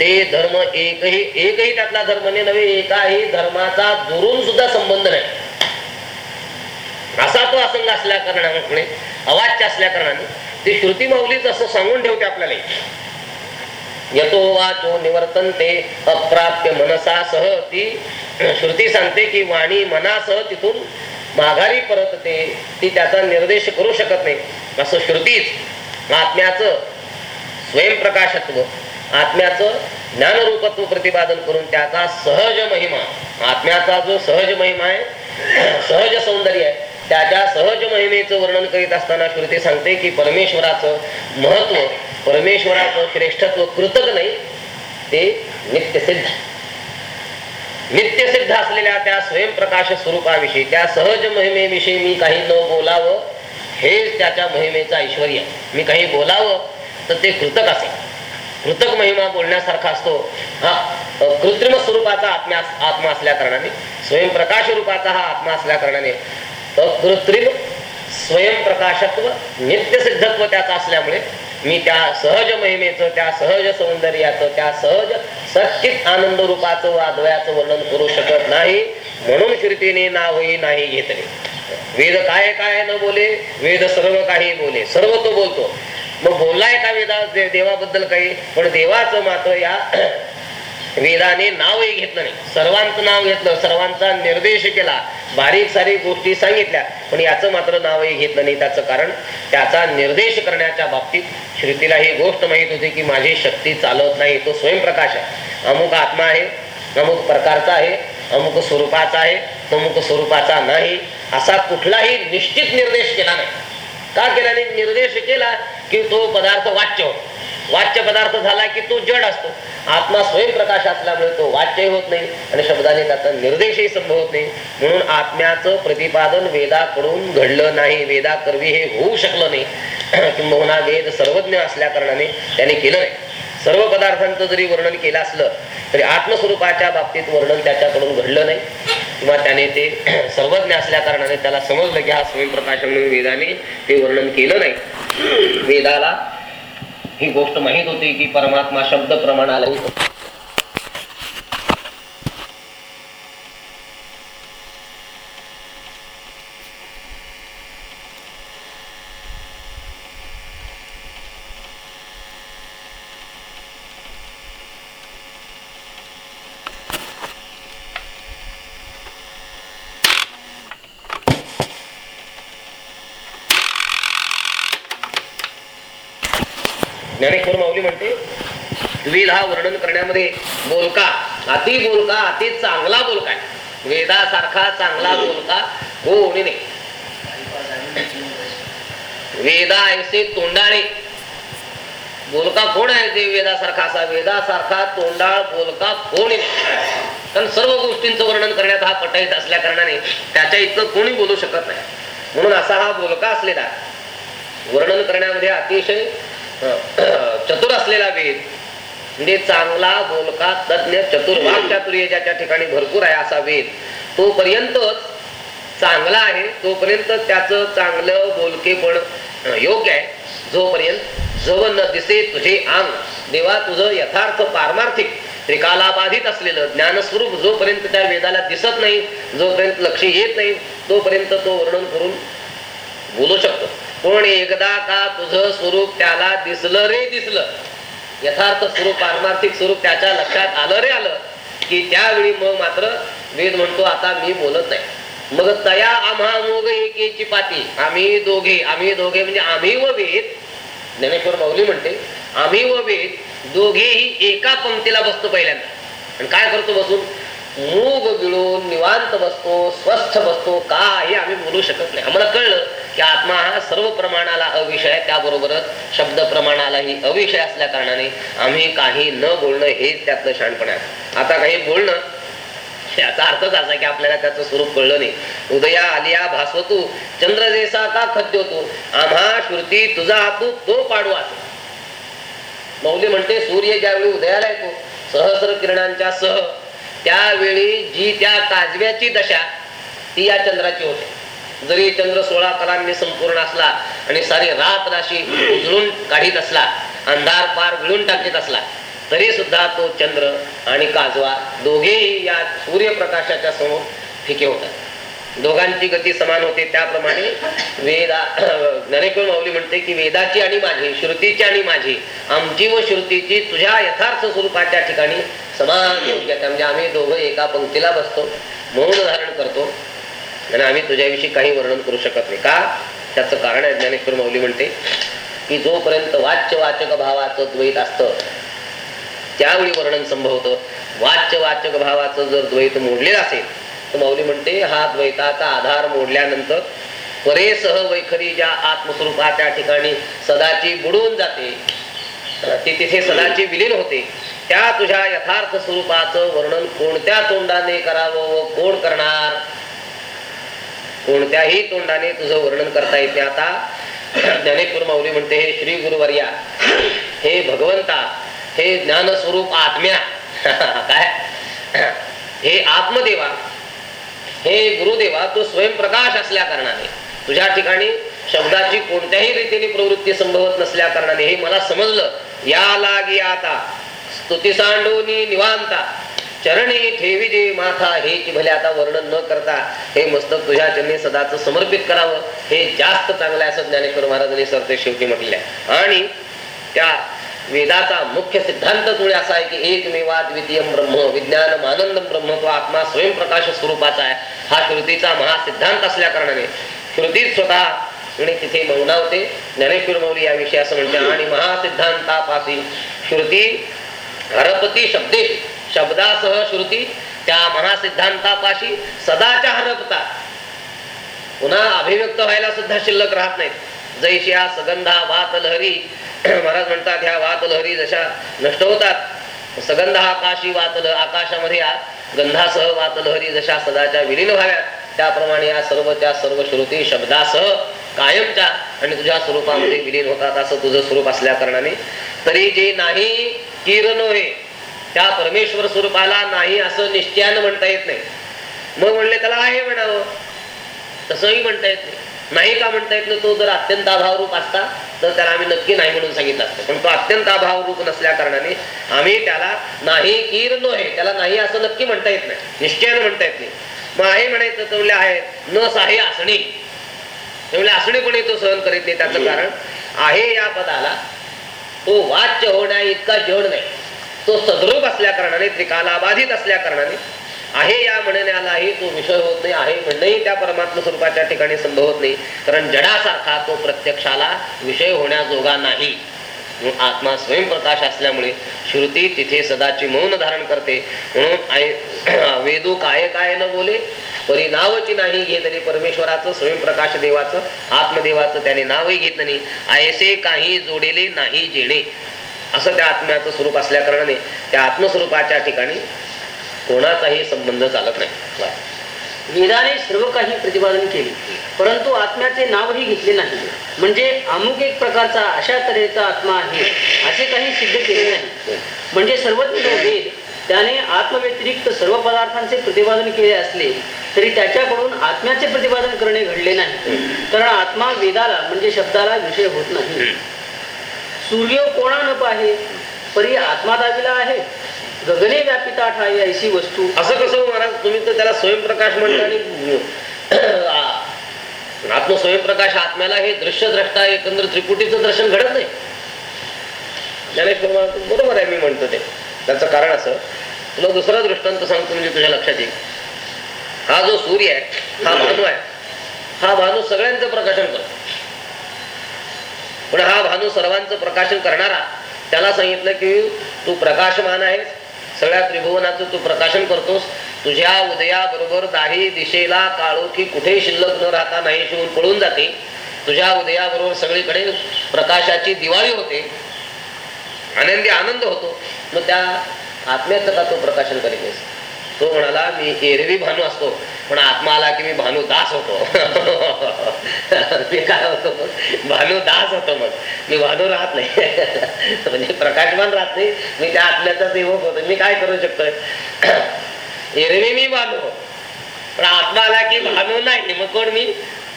ते धर्म एकही एकही त्यातला धर्म नाही नव्हे एकाही धर्माचा दुरून सुद्धा संबंध नाही. असा तो असंग असल्या कारणामुळे अवाच्य असल्या कारणाने ते श्रुती माऊलीच असं सांगून ठेवते आपल्याला. यतो वाचो निवर्तनते अप्राप्य मनसासह ती श्रुती सांगते की वाणी मनासह तिथून माघारी परतते ती त्याचा निर्देश करू शकत नाही. असं श्रुतीच आत्म्याचं स्वयंप्रकाशत्व आत्म्याचं ज्ञानरूपत्व प्रतिपादन करून त्याचा सहज महिमा. आत्म्याचा जो सहज महिमा आहे सहज सौंदर्य आहे त्याच्या सहज महिमेचं वर्णन करीत असताना श्रुती सांगते की परमेश्वराचं महत्त्व परमेश्वराचं श्रेष्ठत्व कृतक नाही ते नित्यसिद्ध. नित्यसिद्ध असलेल्या त्या स्वयंप्रकाश स्वरूपाविषयी त्या सहज महिमेविषयी मी काही न बोलावं हेच त्याच्या महिमेचा ऐश्वर्य. मी काही बोलावं तर ते कृतक असेल. कृतक महिमा बोलण्यासारखा असतो. हा कृत्रिम स्वरूपाचा आत्म्या आत्मा असल्या कारणाने स्वयंप्रकाश रूपाचा हा आत्मा असल्या कारणाने अकृत्रिम स्वयंप्रकाशत्व नित्यसिद्धत्व त्याचा असल्यामुळे मी त्या सहज महिमेचं त्या सहज सौंदर्याचं त्या सहज सच्चित आनंद रूपाचं वा वर्णन करू शकत नाही. म्हणून श्रुतीने नावही नाही घेतले. वेद काय काय न बोले वेद सर्व काही बोले. सर्व तो बोलतो. मग बोललाय का वेदा दे- देवाबद्दल काही? पण देवाचं मात्र या वेदाने नावही घेतलं नाही. सर्वांचं नाव घेतलं सर्वांचा निर्देश केला बारीक सारीक गोष्टी सांगितल्या पण याचं मात्र नावही घेतलं नाही. त्याचं कारण त्याचा निर्देश करण्याच्या बाबतीत श्रुतीला ही गोष्ट माहीत होती की माझी शक्ती चालवत नाही. तो स्वयंप्रकाश आहे. अमुक आत्मा आहे अमुक प्रकारचा आहे अमुक स्वरूपाचा आहे अमुक स्वरूपाचा नाही. असा कुठलाही निश्चित निर्देश केला नाही. का केला निर्देश केला की तो पदार्थ वाच्य वाच्य पदार्थ झाला की तो जड असतो. आत्मा स्वयंप्रकाश असल्यामुळे तो वाच्यही होत नाही आणि शब्दाने त्याचा निर्देशही संभवत नाही. म्हणून आत्म्याचं प्रतिपादन वेदाकडून घडलं नाही. वेदाकरवी हे होऊ शकलं नाही. किंबहुना वेद सर्वज्ञ असल्या कारणाने त्याने केलं नाही. सर्व पदार्थांचं जरी वर्णन केलं असलं तरी आत्मस्वरूपाच्या बाबतीत वर्णन त्याच्याकडून घडलं नाही. किंवा त्याने ते सर्वज्ञ असल्या कारणाने त्याला समजलं की हा स्वयंप्रकाश म्हणून वेदाने ते वर्णन केलं नाही. वेदाला ही गोष्ट माहीत होती की परमात्मा शब्द प्रमाणाला ज्ञानेश्वर माऊली म्हणते वेद हा वर्णन करण्यामध्ये बोलका अति बोलका अति चांगला बोलका आहे. वेदासारखा चांगला बोलका कोणी नाही. वेदा ऐसे तोंडाळे. बोलका कोण आहे ते वेदासारखा असा? वेदासारखा तोंडाळ बोलका कोण कारण सर्व गोष्टींचं वर्णन करण्यात हा पटाईत असल्या कारणाने त्याच्या इतकं कोणी बोलू शकत नाही. म्हणून असा हा बोलका असलेला. वर्णन करण्यामध्ये अतिशय चतुर असलेला वेद म्हणजे चांगला बोलका तज्ञ चतुर वाक चातुर्य ज्याच्या ठिकाणी भरपूर आहे असा वेद तोपर्यंतच चांगला आहे तोपर्यंत त्याचं चांगलं बोलके पण योग्य आहे. जोपर्यंत जव न दिसे तुझे अंग देवा तुझं यथार्थ पारमार्थिक त्रिकालाबाधित असलेलं ज्ञानस्वरूप जोपर्यंत त्या वेदाला दिसत नाही जोपर्यंत लक्ष येत नाही तोपर्यंत तो वर्णन करून बोलू शकतो. पण एकदा का तुझं स्वरूप त्याला दिसलं रे दिसलं. यथार्थ स्वरूप पारमार्थिक स्वरूप त्याच्या लक्षात आलं रे आलं की त्यावेळी मग मात्र वेद म्हणतो आता मी बोलत नाही. मग तया आम्हा मोग एकेची पाती आम्ही दोघे आम्ही दोघे म्हणजे आम्ही व वेद. ज्ञानेश्वर माऊली म्हणते आम्ही व वेद दोघेही एका पंक्तीला बसतो पहिल्यांदा. आणि काय करतो बसून? मूग गिळून निवांत बसतो स्वस्थ बसतो. काही आम्ही बोलू शकत नाही. आम्हाला कळलं की आत्मा हा सर्व प्रमाणाला अविषय आहे. त्याबरोबरच शब्द प्रमाणालाही अविषय असल्या कारणाने आम्ही काही न बोलणं हेच त्यातलं शहाणपण आहे. आता काही बोलणं याचा अर्थच असा की आपल्याला त्याचं स्वरूप कळलं नाही. उदया आलिया भासवतू चंद्र जैसा का खद्योतू? आम्हा श्रुती तुझा हातू तो पाडू मौली म्हणते सूर्य ज्यावेळी उदयाला येतो सहस्र किरणांच्या सह त्यावेळी जी त्या काजव्याची दशा ती या चंद्राची होते. जरी चंद्र सोळा कलांनी संपूर्ण असला आणि सारी रात राशी उजळून काढीत असला अंधार पार विळून टाकीत असला तरी सुद्धा तो चंद्र आणि काजवा दोघेही या सूर्यप्रकाशाच्या समोर फिके होतात. दोघांची गती समान होते. त्याप्रमाणे वेदा ज्ञानेश्वर माऊली म्हणते की वेदाची आणि माझी श्रुतीची आणि माझी आमची व श्रुतीची तुझ्या यथार्थ स्वरूपाच्या ठिकाणी समान योग्यता म्हणजे आम्ही दोघं एका पंक्तीला बसतो मौन धारण करतो आणि आम्ही तुझ्याविषयी काही वर्णन करू शकत नाही. का? त्याचं कारण आहे ज्ञानेश्वर माऊली म्हणते की जोपर्यंत वाच्य वाचक भावाचं द्वैत असतं त्यावेळी वर्णन संभवतं वाच्य वाचक भावाचं जर द्वैत मोडलेलं असेल माऊली म्हणते हा द्वैताचा आधार मोडल्यानंतर परेसह वैखरी ज्या आत्मस्वरूपाच्या ठिकाणी सदाची बुडून जाते. ती तिथे सदाची विलीन होते. त्या तुझ्या यथार्थ स्वरूपाचं वर्णन कोणत्या तोंडाने करावं व कोण करणार? कोणत्याही तोंडाने तुझं वर्णन करता येते आता. ज्ञानेश्वर माऊली म्हणते हे श्री गुरुवर्या हे भगवंता हे ज्ञानस्वरूप आत्म्या. काय? हे आत्मदेवा हे गुरुदेवा तो स्वयंप्रकाश असल्या कारणाने. तुझ्या ठिकाणी शब्दाची कोणत्याही रीतीने प्रवृत्ती संभवत नसल्या कारणाने हे मला समजलं. या लागी आता. स्तुती सांडोनी निवांता. चरणी ठेवी जे माथा हे की भले आता वर्णन न करता. हे मस्तक तुझ्या चरणी सदाच समर्पित करावं. हे जास्त चांगलं आहे असं ज्ञानेश्वर महाराजांनी सरते शेवटी म्हटले आहे आणि त्या वेदाचा मुख्य सिद्धांत मुळे असा आहे की एकमेवा द्वितीय ब्रह्म विज्ञान आनंद ब्रह्म तो आत्मा स्वयंप्रकाश स्वरूपाचा आहे. हा श्रुतीचा महासिद्धांत असल्या कारणाने. श्रुतीत स्वतः आणि तिथे मौनावते. ज्ञानेश्वर मौली याविषयी असं म्हणते आणि महासिद्धांतापासी श्रुती हरपती शब्दे शब्दासह श्रुती त्या महासिद्धांतापाशी सदाच्या हरपता पुन्हा अभिव्यक्त व्हायला सुद्धा शिल्लक राहत नाहीत. जैशी सगंधा वात लहरी महाराज म्हणतात ह्या वात लहरी जशा नष्ट होतात सगंध आकाशी वातल आकाशामध्ये या गंधासह वात लहरी जशा सदाच्या विलीन व्हाव्यात. त्याप्रमाणे या सर्व त्या सर्व श्रुती शब्दासह कायमच्या आणि तुझ्या स्वरूपामध्ये विलीन होतात असं तुझं स्वरूप असल्या कारणाने. तरी जे नाही किरण हे त्या परमेश्वर स्वरूपाला नाही असं निश्चयानं म्हणता येत नाही. मग म्हणले त्याला आहे म्हणावं. तसंही म्हणता येत नाही. नाही का म्हणता येत नाही तो जर अत्यंत अभाव रूप असता तर त्याला आम्ही नक्की नाही म्हणून सांगितलं असतं. पण तो अत्यंत अभाव रूप नसल्या कारणाने आम्ही त्याला नाही कीर नो आहे त्याला नाही असं नक्की म्हणता येत नाही. निश्चयानं म्हणता येत नाही. मग आहे म्हणायचं तर आहे नस आहे असणे. ते म्हणले असणीपणे तो सहन करीत नाही त्याचं कारण आहे या पदाला. तो वाच्य होण्या इतका जड नाही. तो सदरूप असल्या कारणाने त्रिकाला बाधित असल्या कारणाने आहे या म्हणण्यालाही तो विषय होत नाही आहे म्हणणंही त्या परमात्म स्वरूपाच्या ठिकाणी संभवत नाही. कारण जडासारखा तो प्रत्यक्षाला विषय होण्याजोगा नाही. आत्मा स्वयंप्रकाश असल्यामुळे श्रुती तिथे सदाची मौन धारण करते. म्हणून वेदू काय काय न बोले परिणावची नाही घेत नाही परमेश्वराचं स्वयंप्रकाश देवाचं आत्मदेवाचं त्याने नावही घेत नाही. आयसे काही जोडेले नाही जेणे. असं त्या आत्म्याचं स्वरूप असल्या कारणाने त्या आत्मस्वरूपाच्या ठिकाणी कोणाचाही संबंध चालत नाही. वेदाने सर्व काही प्रतिपादन केले. परंतु आत्म्याचे नावही घेतले नाही. म्हणजे अमुक एक प्रकारचा अशा तऱ्हेचा आत्मा आहे असे काही सिद्ध केले नाही. म्हणजे सर्वज्ञ वेद त्याने आत्मव्यतिरिक्त सर्व पदार्थांचे प्रतिपादन केले असले तरी त्याच्याकडून आत्म्याचे प्रतिपादन करणे घडले नाही. कारण आत्मा वेदाला म्हणजे शब्दाला विषय होत नाही. सूर्य कोणा नप आहे? परी आत्मा दाविला आहे. गगने व्यापिता ठाई ऐशी वस्तू. असं कसं हो महाराज? तुम्ही तर त्याला स्वयंप्रकाश म्हणता आणि आत्म स्वयंप्रकाश आत्म्याला हे दृश्य द्रष्टा एकंदर त्रिपुटीचं दर्शन घडत नाही. ज्ञानेश्वर महाराज बरोबर आहे मी म्हणतो ते. त्याचं कारण असं. तुला दुसरा दृष्टांत सांगतो म्हणजे तुझ्या लक्षात येईल. हा जो सूर्य आहे हा भानू आहे. हा भानू सगळ्यांचं प्रकाशन करतो. पण हा भानू सर्वांचं प्रकाशन करणारा त्याला सांगितलं की तू प्रकाशमान आहेस सगळ्या त्रिभुवनाचं तू प्रकाशन करतोस. तुझ्या उदयाबरोबर दाही दिशेला काळोखी कुठेही शिल्लक न राहता नाही शिवून पळून जाते. तुझ्या उदयाबरोबर सगळीकडे प्रकाशाची दिवाळी होते. आनंदी आनंद होतो. मग त्या आत्म्याचं का तो प्रकाशन करीत तो म्हणाला मी एरवी भानू असतो पण आत्मा आला की मी भानू दास होतो. मी काय होतो भानू दास होतो मग. मी भानू राहत नाही. म्हणजे प्रकाशमान राहत नाही. मी त्या आत्म्याचा सेवक होतो. मी काय करू शकतोय? एरवी मी भानू. पण आत्मा आला की भानू नाही. मग कोण मी?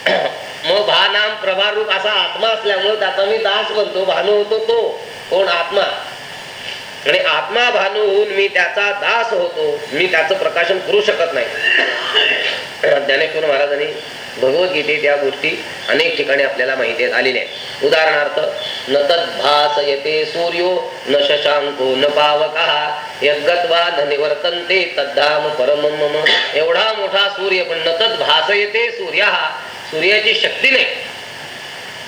मग भानाम नाम असा आत्मा असल्यामुळे त्याचा मी दास बनतो. भानू होतो तो. कोण? आत्मा. आणि आत्मा भानून मी त्याचा दास होतो. मी त्याचं प्रकाशन करू शकत नाही. ज्ञानेश्वर महाराजांनी भगवद्गीतेत या गोष्टी अनेक ठिकाणी आपल्याला माहिती आलेल्या आहेत. उदाहरणार्थ न तद्भास येते सूर्यो न शशांको न पावका यद्गत्वा न निवर्तन्ते तद्धाम परम मम. एवढा मोठा सूर्य पण न तद्भास येते सूर्य. हा सूर्याची शक्ती नाही.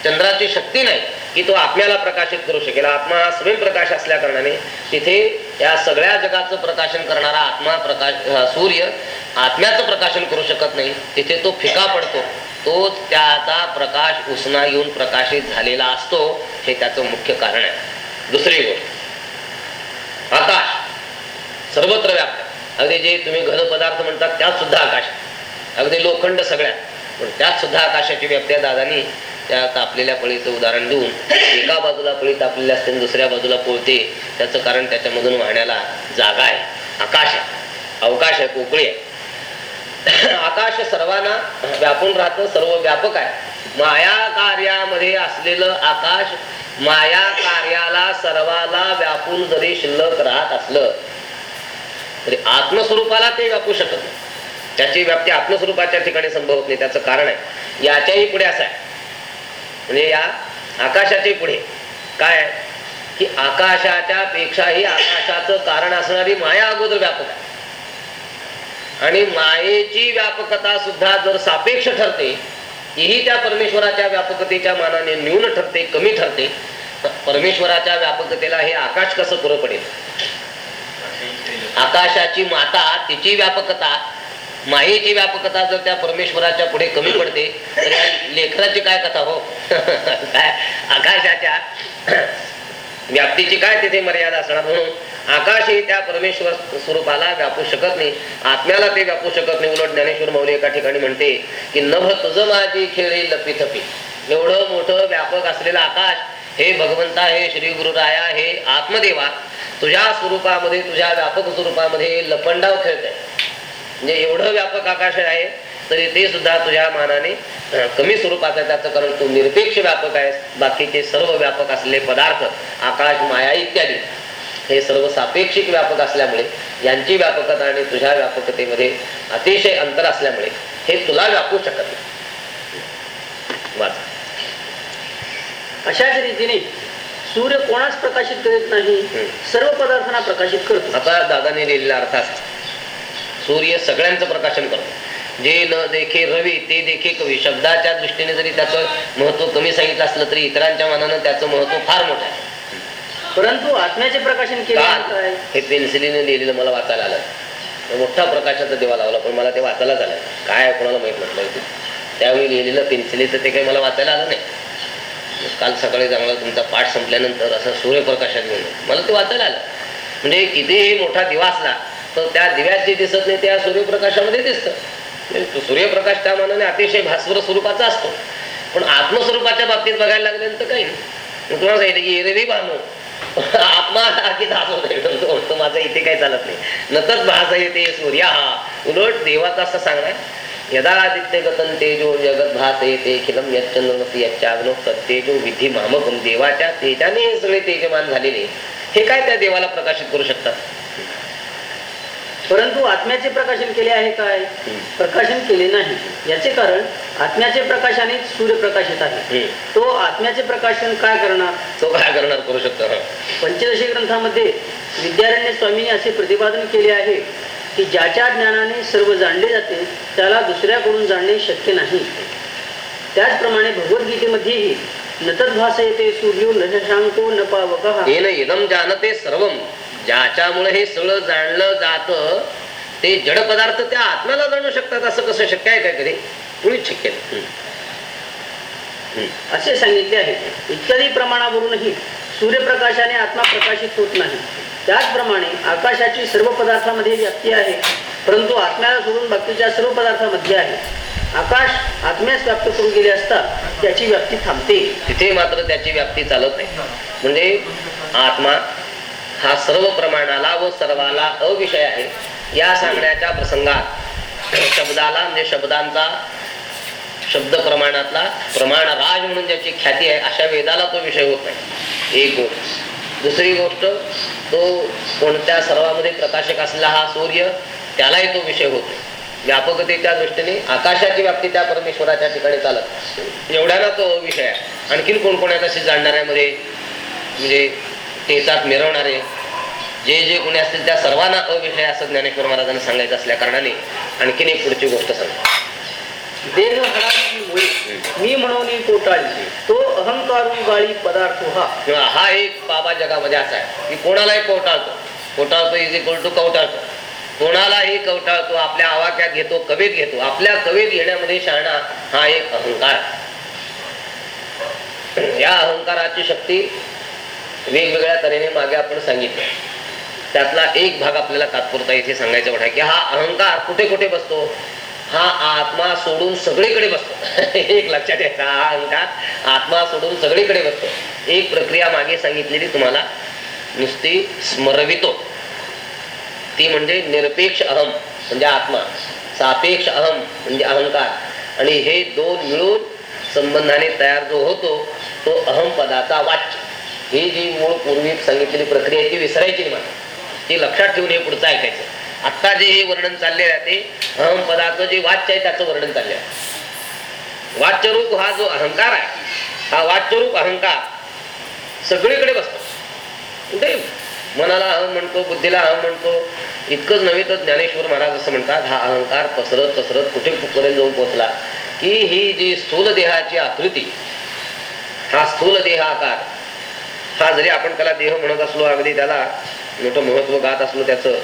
चंद्राची शक्ती नाही. की तो आत्म्याला प्रकाशित करू शकेल. आत्मा हा स्वयंप्रकाश असल्या कारणाने तिथे या सगळ्या जगाचं प्रकाशन करणारा आत्मा प्रकाश सूर्य आत्म्याचं प्रकाशन करू शकत नाही. तिथे तो फिका पडतो. तो त्याचा प्रकाश उसना येऊन प्रकाशित झालेला असतो. हे त्याचं मुख्य कारण आहे. दुसरी गोष्ट आकाश. सर्वत्र व्याप्त. अगदी जे तुम्ही घन पदार्थ म्हणतात त्यात सुद्धा आकाश अगदी लोखंड सगळ्यात. पण त्यात सुद्धा आकाशाची व्याप्ती आहे दादानी. त्या तापलेल्या पळीचं उदाहरण देऊन एका बाजूला पळी तापलेली असते आणि दुसऱ्या बाजूला पोळते. त्याचं कारण त्याच्यामधून वाहण्याला जागा आहे. आकाश आहे. अवकाश आहे पोकळी आहे. आकाश सर्वांना व्यापून राहतं सर्व व्यापक आहे. माया कार्यामध्ये असलेलं आकाश माया कार्याला सर्वाला व्यापून जरी शिल्लक राहत असलं तरी आत्मस्वरूपाला ते व्यापू शकत नाही. त्याची व्याप्ती आत्मस्वरूपाच्या ठिकाणी संभवत नाही. त्याचं कारण आहे. याच्याही पुढे असं आहे. म्हणजे या आकाशाच्या पुढे काय आहे? की आकाशाच्या पेक्षाही आकाशाचं कारण असणारी माया अगोदर व्यापक आहे. आणि मायेची व्यापकता सुद्धा जर सापेक्ष ठरते तीही त्या परमेश्वराच्या व्यापकतेच्या मानाने न्यून ठरते कमी ठरते तर परमेश्वराच्या व्यापकतेला हे आकाश कसं पुरं पडेल? आकाशाची माता तिची व्यापकता मायेची व्यापकता जर त्या परमेश्वराच्या पुढे कमी पडते तर या लेकराची काय कथा हो? आकाशाच्या व्याप्तीची काय तिथे मर्यादा असणार म्हणून आकाश हे त्या परमेश्वर स्वरूपाला व्यापू शकत नाही आत्म्याला ते व्यापू शकत नाही. उलट ज्ञानेश्वर मौली एका ठिकाणी म्हणते की नभ तुझ माझी खेळी लपी थपी. एवढं मोठं व्यापक असलेलं आकाश हे भगवंता हे श्री गुरुराया हे आत्मदेवा. तुझ्या स्वरूपामध्ये तुझ्या व्यापक स्वरूपामध्ये लपंडाव खेळत आहे म्हणजे एवढं व्यापक आकाश आहे तरी ते सुद्धा तुझ्या मानाने कमी स्वरूपाचं त्याचं कारण तू निरपेक्ष व्यापक आहेस. बाकीचे सर्व व्यापक असलेले पदार्थ आकाश माया इत्यादी हे सर्व सापेक्षिक व्यापक असल्यामुळे यांची व्यापकता आणि तुझ्या व्यापकतेमध्ये अतिशय अंतर असल्यामुळे हे तुला व्यापू शकत नाही. अशाच रीतीने सूर्य कोणाच प्रकाशित करीत नाही. सर्व पदार्थांना प्रकाशित करतो. आता दादाने लिहिलेला अर्थ असा सूर्य सगळ्यांचं प्रकाशन करतो. जे न देखे रवी ते देखे कवी. शब्दाच्या दृष्टीने जरी त्याचं महत्त्व कमी सांगितलं असलं तरी इतरांच्या मनानं त्याचं महत्त्व फार मोठं आहे. परंतु आत्म्याचे प्रकाशन केले हे पेन्सिलीने लिहिलेलं मला वाचायला आलं. मोठा प्रकाशाचा दिवा लावला पण मला ते वाचायला झालं. काय कोणाला माहीत म्हटलं ते त्यावेळी लिहिलेलं पेन्सिलीचं ते काही मला वाचायला आलं नाही. काल सकाळी चांगला तुमचा पाठ संपल्यानंतर असं सूर्यप्रकाशात घेऊन मला ते वाचायला आलं. म्हणजे कितीही मोठा दिवा असला तर त्या दिव्यात जे दिसत नाही त्या सूर्यप्रकाशामध्ये दिसतं. म्हणजे सूर्यप्रकाश त्या मानाने अतिशय भास्वर स्वरूपाचा असतो. पण आत्मस्वरूपाच्या बाबतीत बघायला लागल्यानंतर काही नाही. तुम्हाला सांगितलं की एरवी बानो आत्मा की दाखवत माझं इथे काही चालत नाही. नतच भास येते सूर्य हा उलट देवाचा असं सांगणार यदा आदित्य गतन तेजो जगत भास येते खिलम यच्चंद्रमसी यच्चाग्नो तत्तेजो विधी मामकम देवाच्या तेजाने हे सगळे तेजमान झालेले. हे काय त्या देवाला प्रकाशित करू शकतात? परंतु आत्म्याचे प्रकाशन केले आहे काय? प्रकाशन केले नाही. याचे कारण आत्म्याचे प्रकाशाने सूर्य प्रकाशित आहे. तो आत्म्याचे प्रकाशन काय करणार? तो काय करणार करू शकतो. पंचदशी ग्रंथामध्ये विद्यारण्य स्वामींनी असे प्रतिपादन केले आहे की ज्याच्या ज्ञानाने सर्व जाणले जाते त्याला दुसऱ्याकडून जाणणे शक्य नाही. त्याचप्रमाणे भगवद्गीतेमध्येही नतद्भास येते सूर्यो न शशांको न पावकः जानते सर्वम. ज्याच्यामुळे हे सगळं जाणलं जात ते जड पदार्थ त्या आत्म्याला जाणू शकतात असं कसं शक्य आहे काय कधी कुणीच शक्य नाही. असे सांगितले आहे. इत्यादी प्रमाणावरूनही सूर्यप्रकाशाने आत्मा प्रकाशित होत नाही. त्याचप्रमाणे आकाशाची सर्व पदार्थामध्ये व्याप्ती आहे परंतु आत्म्याला सोडून बाकीच्या सर्व पदार्थामध्ये आहे. आकाश आत्म्यास व्याप्त करून गेले असता त्याची व्याप्ती थांबते. तिथे मात्र त्याची व्याप्ती चालत नाही. म्हणजे आत्मा हा सर्व प्रमाणाला व सर्वाला अविषय आहे. या सांगण्याच्या प्रसंगात शब्दाला म्हणजे शब्दांचा शब्द प्रमाणातला प्रमाण राज म्हणून ज्याची ख्याती आहे अशा वेदाला तो विषय होत नाही. एक गोष्ट. दुसरी गोष्ट तो कोणत्या सर्वामध्ये प्रकाशक असलेला हा सूर्य त्यालाही तो विषय होत नाही. व्यापकतेच्या दृष्टीने आकाशाची व्याप्ती त्या परमेश्वराच्या ठिकाणी चालत एवढ्याला तो विषय आहे. आणखीन कोणकोणा कोण असे जाणणाऱ्यामध्ये? म्हणजे तेचात मिरवणारे. जे जे कोणी असतील त्या सर्वांना अविषय असं ज्ञानेश्वर महाराजांना सांगायचं असल्या कारणाने आणखीन एक पुढची गोष्ट सांगतो. देह मुळे मी म्हणून तो अहंकारून गाळी पदार्थ हा. हा एक बाबा जगामध्ये असा आहे. की कोणालाही कवटाळतो. कवटाळतो इज इक्वल टू कवटाळतो. कोणालाही कवटाळतो आपल्या आवाक्यात घेतो कवेत घेतो. आपल्या कवेत घेण्यामध्ये शहाणा हा एक अहंकार. या अहंकाराची शक्ती वेगवेगळ्या तऱ्हेने मागे आपण सांगितलं. त्यातला एक भाग आपल्याला तात्पुरता इथे सांगायचा वाटत की हा अहंकार कुठे कुठे बसतो? हा आत्मा सोडून सगळीकडे बसतो. एक लक्षात घ्यायचा हा अहंकार आत्मा सोडून सगळीकडे बसतो. एक प्रक्रिया मागे सांगितलेली तुम्हाला नुसती स्मरवितो. ती म्हणजे निरपेक्ष अहम म्हणजे आत्मा. सापेक्ष अहम म्हणजे अहंकार. आणि हे दोन मिळून संबंधाने तयार जो होतो तो अहम पदाचा वाच्य. ही जी मूळ पूर्वी सांगितलेली प्रक्रिया आहे ती विसरायची नाही मला. ती लक्षात ठेवून हे पुढचं ऐकायचं. आत्ता जे हे वर्णन चाललेलं आहे ते अहम पदाचं जे वाच्य आहे त्याचं वर्णन चाललेलं आहे. वाच्यरूप हा जो अहंकार आहे हा वाच्यरूप अहंकार सगळीकडे बसतो. कुठे मनाला अहम म्हणतो बुद्धीला अहम म्हणतो इतकंच नव्हे तर ज्ञानेश्वर महाराज असं म्हणतात हा अहंकार पसरत पसरत कुठे पर्यंत जाऊन पोहोचला की ही जी स्थूल देहाची आकृती हा स्थूल देहाकार हा जरी आपण त्याला देह म्हणत असलो अगदी त्याला मोठं महत्त्व गात असलो त्याचं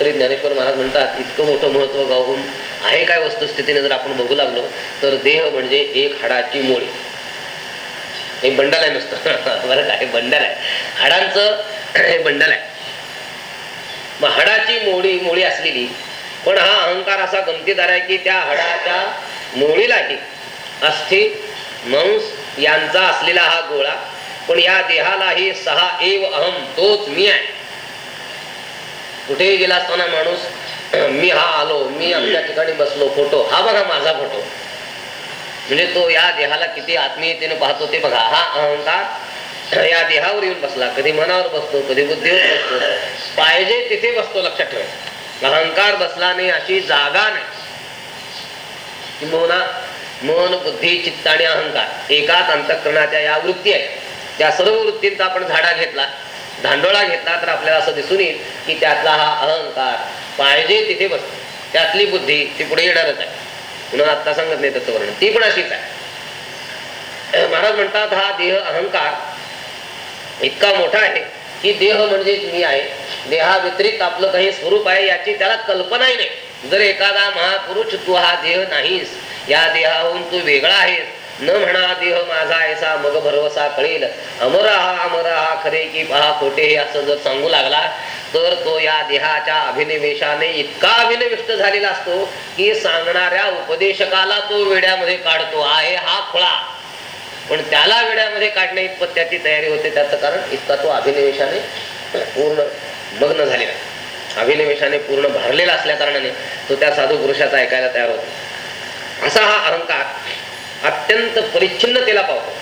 तरी ज्ञानेश्वर महाराज म्हणतात इतकं मोठं महत्त्व गाऊन आहे काय वस्तुस्थितीने जर आपण बघू लागलो तर देह म्हणजे एक हाडाची मोळी. हे बंडल आहे नुसतं. बरं का हे बंडल आहे. हाडांचं हे बंडल आहे. मग हाडाची मोडी मोळी असलेली पण हा अहंकार असा गमतीदार आहे की त्या हाडाच्या मोळीलाही अस्थि मांस यांचा असलेला हा गोळा पण या देहालाही सहा एव अहम तोच मी आहे. कुठेही गेला असताना माणूस मी हा आलो मी आमच्या ठिकाणी बसलो फोटो हा बघा माझा फोटो. म्हणजे तो या देहाला किती आत्मीयतेने पाहतो ते बघा. हा अहंकार या देहावर येऊन बसला कधी मनावर बसतो कधी बुद्धीवर बसतो. पाहिजे तिथे बसतो लक्षात ठेवा. अहंकार बसला नाही अशी जागा नाही. किंबहुना मन बुद्धी चित्त आणि अहंकार एकाच अंतकरणाच्या या वृत्ती आहेत. त्या सर्व वृत्तींचा आपण झाडा घेतला धांडोळा घेतला तर आपल्याला असं दिसून येईल की त्यातला हा अहंकार पाहिजे तिथे बसतो. त्यातली बुद्धी ती पुढे येणारच आहे. म्हणून आता सांगत नाही त्याचं वर्णन ती पण अशीच आहे. महाराज म्हणतात हा देह अहंकार इतका मोठा आहे की देह म्हणजेच मी आहे. देहा व्यतिरिक्त आपलं काही स्वरूप आहे याची त्याला कल्पनाही नाही. जर एखादा महापुरुष तू हा देह नाहीस. या देहाहून तू वेगळा आहेस. न म्हणा देह हो माझा ऐसा मग भरवसा कळेल. अमर हा अमर हा खरे की पहा खोटे हे असं जर सांगू लागला तर तो या देहाच्या अभिनिवेशाने इतका अभिनिविष्ट झालेला असतो की सांगणाऱ्या उपदेशकाला तो वेड्यामध्ये काढतो. आहे हा खुळा. पण त्याला वेड्यामध्ये काढणे इतपत त्याची तयारी होते त्याचं कारण इतका तो अभिनिवेशाने पूर्ण मग्न झालेला. अभिनिवेशाने पूर्ण भरलेला असल्या कारणाने तो त्या साधू पुरुषाचा ऐकायला तयार होतो. असा हा अहंकार अत्यंत परिच्छिन्नतेला पावतो.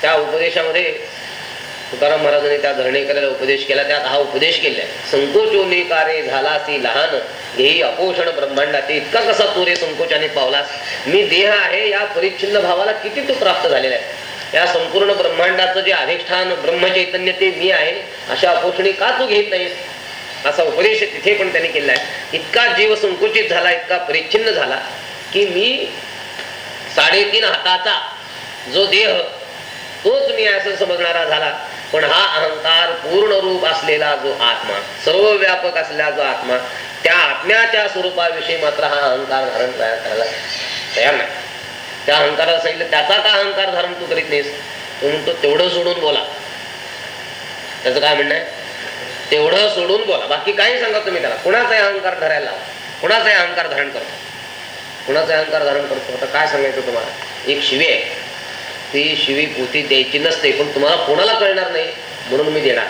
त्या उपदेशामध्ये तुकाराम महाराजांनी त्या धरणेकऱ्याला उपदेश केला. त्यात हा उपदेश केलाय संकोचोनी कारे झालासी लहान घेई अपोषण ब्रह्मांडाचे इतका कसा तू रे संकोचाने पावलास? मी देह आहे या परिच्छिन्न भावाला किती तू प्राप्त झालेला आहे? या संपूर्ण ब्रह्मांडाचं जे अधिष्ठान ब्रह्मचैतन्य ते मी आहे अशा अपोषणी का तू घेत नाहीस? असा उपदेश तिथे पण त्यांनी केला आहे. इतका जीव संकुचित झाला इतका परिच्छिन्न झाला की मी साडेतीन हाताचा जो देह तोच मी असं समजणारा झाला. पण हा अहंकार पूर्ण रूप असलेला जो आत्मा सर्व व्यापक असलेला जो आत्मा त्या आत्म्याच्या स्वरूपाविषयी मात्र हा अहंकार धारण तयार करायला तयार नाही. त्या अहंकाराला सांगितलं त्याचा का अहंकार धारण तू करीत नाहीस? तो म्हणतो तेवढं सोडून बोला. त्याचं काय म्हणणं आहे? तेवढं सोडून बोला. बाकी काही सांगा तुम्ही त्याला. कुणाचाही अहंकार धरायला कुणाचाही अहंकार धारण करतो. कुणाचा अहंकार धारण करतो? आता काय सांगायचं तुम्हाला? एक शिवी आहे. ती शिवी पोती द्यायची नसते पण तुम्हाला कोणाला कळणार नाही? म्हणून मी देणार.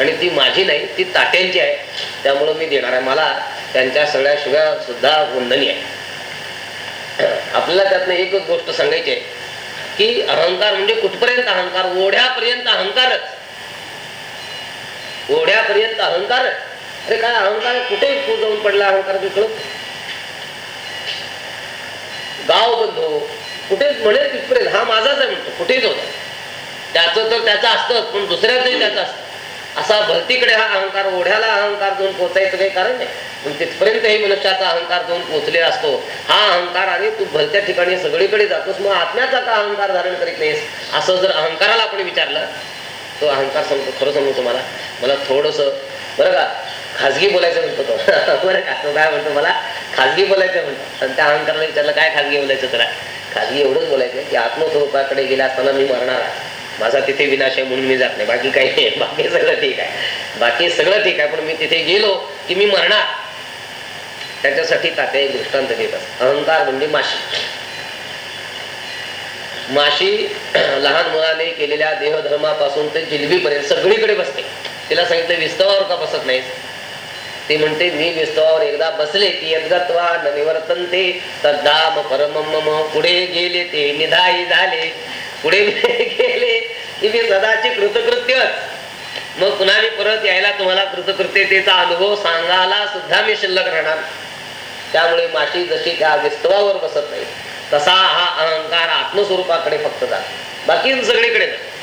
आणि ती माझी नाही ती ताट्यांची आहे. त्यामुळं मी देणार आहे. मला त्यांच्या सगळ्या शिव्या सुद्धा वंदनी आहे आपल्याला त्यातनं एकच गोष्ट सांगायची आहे की अहंकार म्हणजे कुठपर्यंत अहंकार? ओढ्यापर्यंत अहंकारच. ओढ्यापर्यंत अहंकारच. अरे काय अहंकार कुठे जाऊन पडला? अहंकार तिकडं गाव बंधू कुठेच म्हणेल तिथपर्यंत हा माझाच आहे म्हणतो कुठेच होता त्याचं तर त्याचं असतं पण दुसऱ्याचंही त्याचं असतं. असा भरतीकडे हा अहंकार ओढ्याला अहंकार जाऊन पोचायचं काही कारण नाही. पण तिथपर्यंतही मनुष्याचा अहंकार जाऊन पोचलेला असतो. हा अहंकार आणि तू भलत्या ठिकाणी सगळीकडे जातोस मग आत्म्याचा का अहंकार धारण करीत नाहीस. असं जर अहंकाराला आपण विचारलं तो अहंकार सांगतो खरं सांगू तुम्हाला मला थोडस बरं का खाजगी बोलायचं म्हणतो तो. बरं का तो काय म्हणतो मला? खाजगी बोलायचं म्हणतात आणि त्या अहंकाराला विचारलं काय खाजगी बोलायचं तुला खाजगी एवढंच बोलायचं. की आत्मस्वरूपाकडे गेला असताना मी मरणार माझा तिथे विनाश आहे म्हणून मी जात नाही. बाकी काही नाही. बाकी सगळं ठीक आहे. बाकी सगळं ठीक आहे. पण मी तिथे गेलो की मी मरणार. त्याच्यासाठी तात्या एक दृष्टांत देतात अहंकार म्हणजे माशी. माशी लहान मुलाने केलेल्या देहधर्मापासून ते जिलबीपर्यंत सगळीकडे बसते. तिला सांगितलं विस्तवावर का बसत नाही ते म्हणते मी विस्तवावर एकदा बसले की यद्गत्वा न निवर्तनते तद्धाम परम पुढे गेले ते निधाई झाले. पुढे गेले की मी सदाची कृतकृत्यच. मग पुन्हा मी परत यायला तुम्हाला कृतकृत्यतेचा अनुभव सांगायला सुद्धा मी शिल्लक राहणार. त्यामुळे माशी जशी त्या विस्तवावर बसत नाही तसा हा अहंकार आत्मस्वरूपाकडे फक्त जातो. बाकी सगळीकडे जातो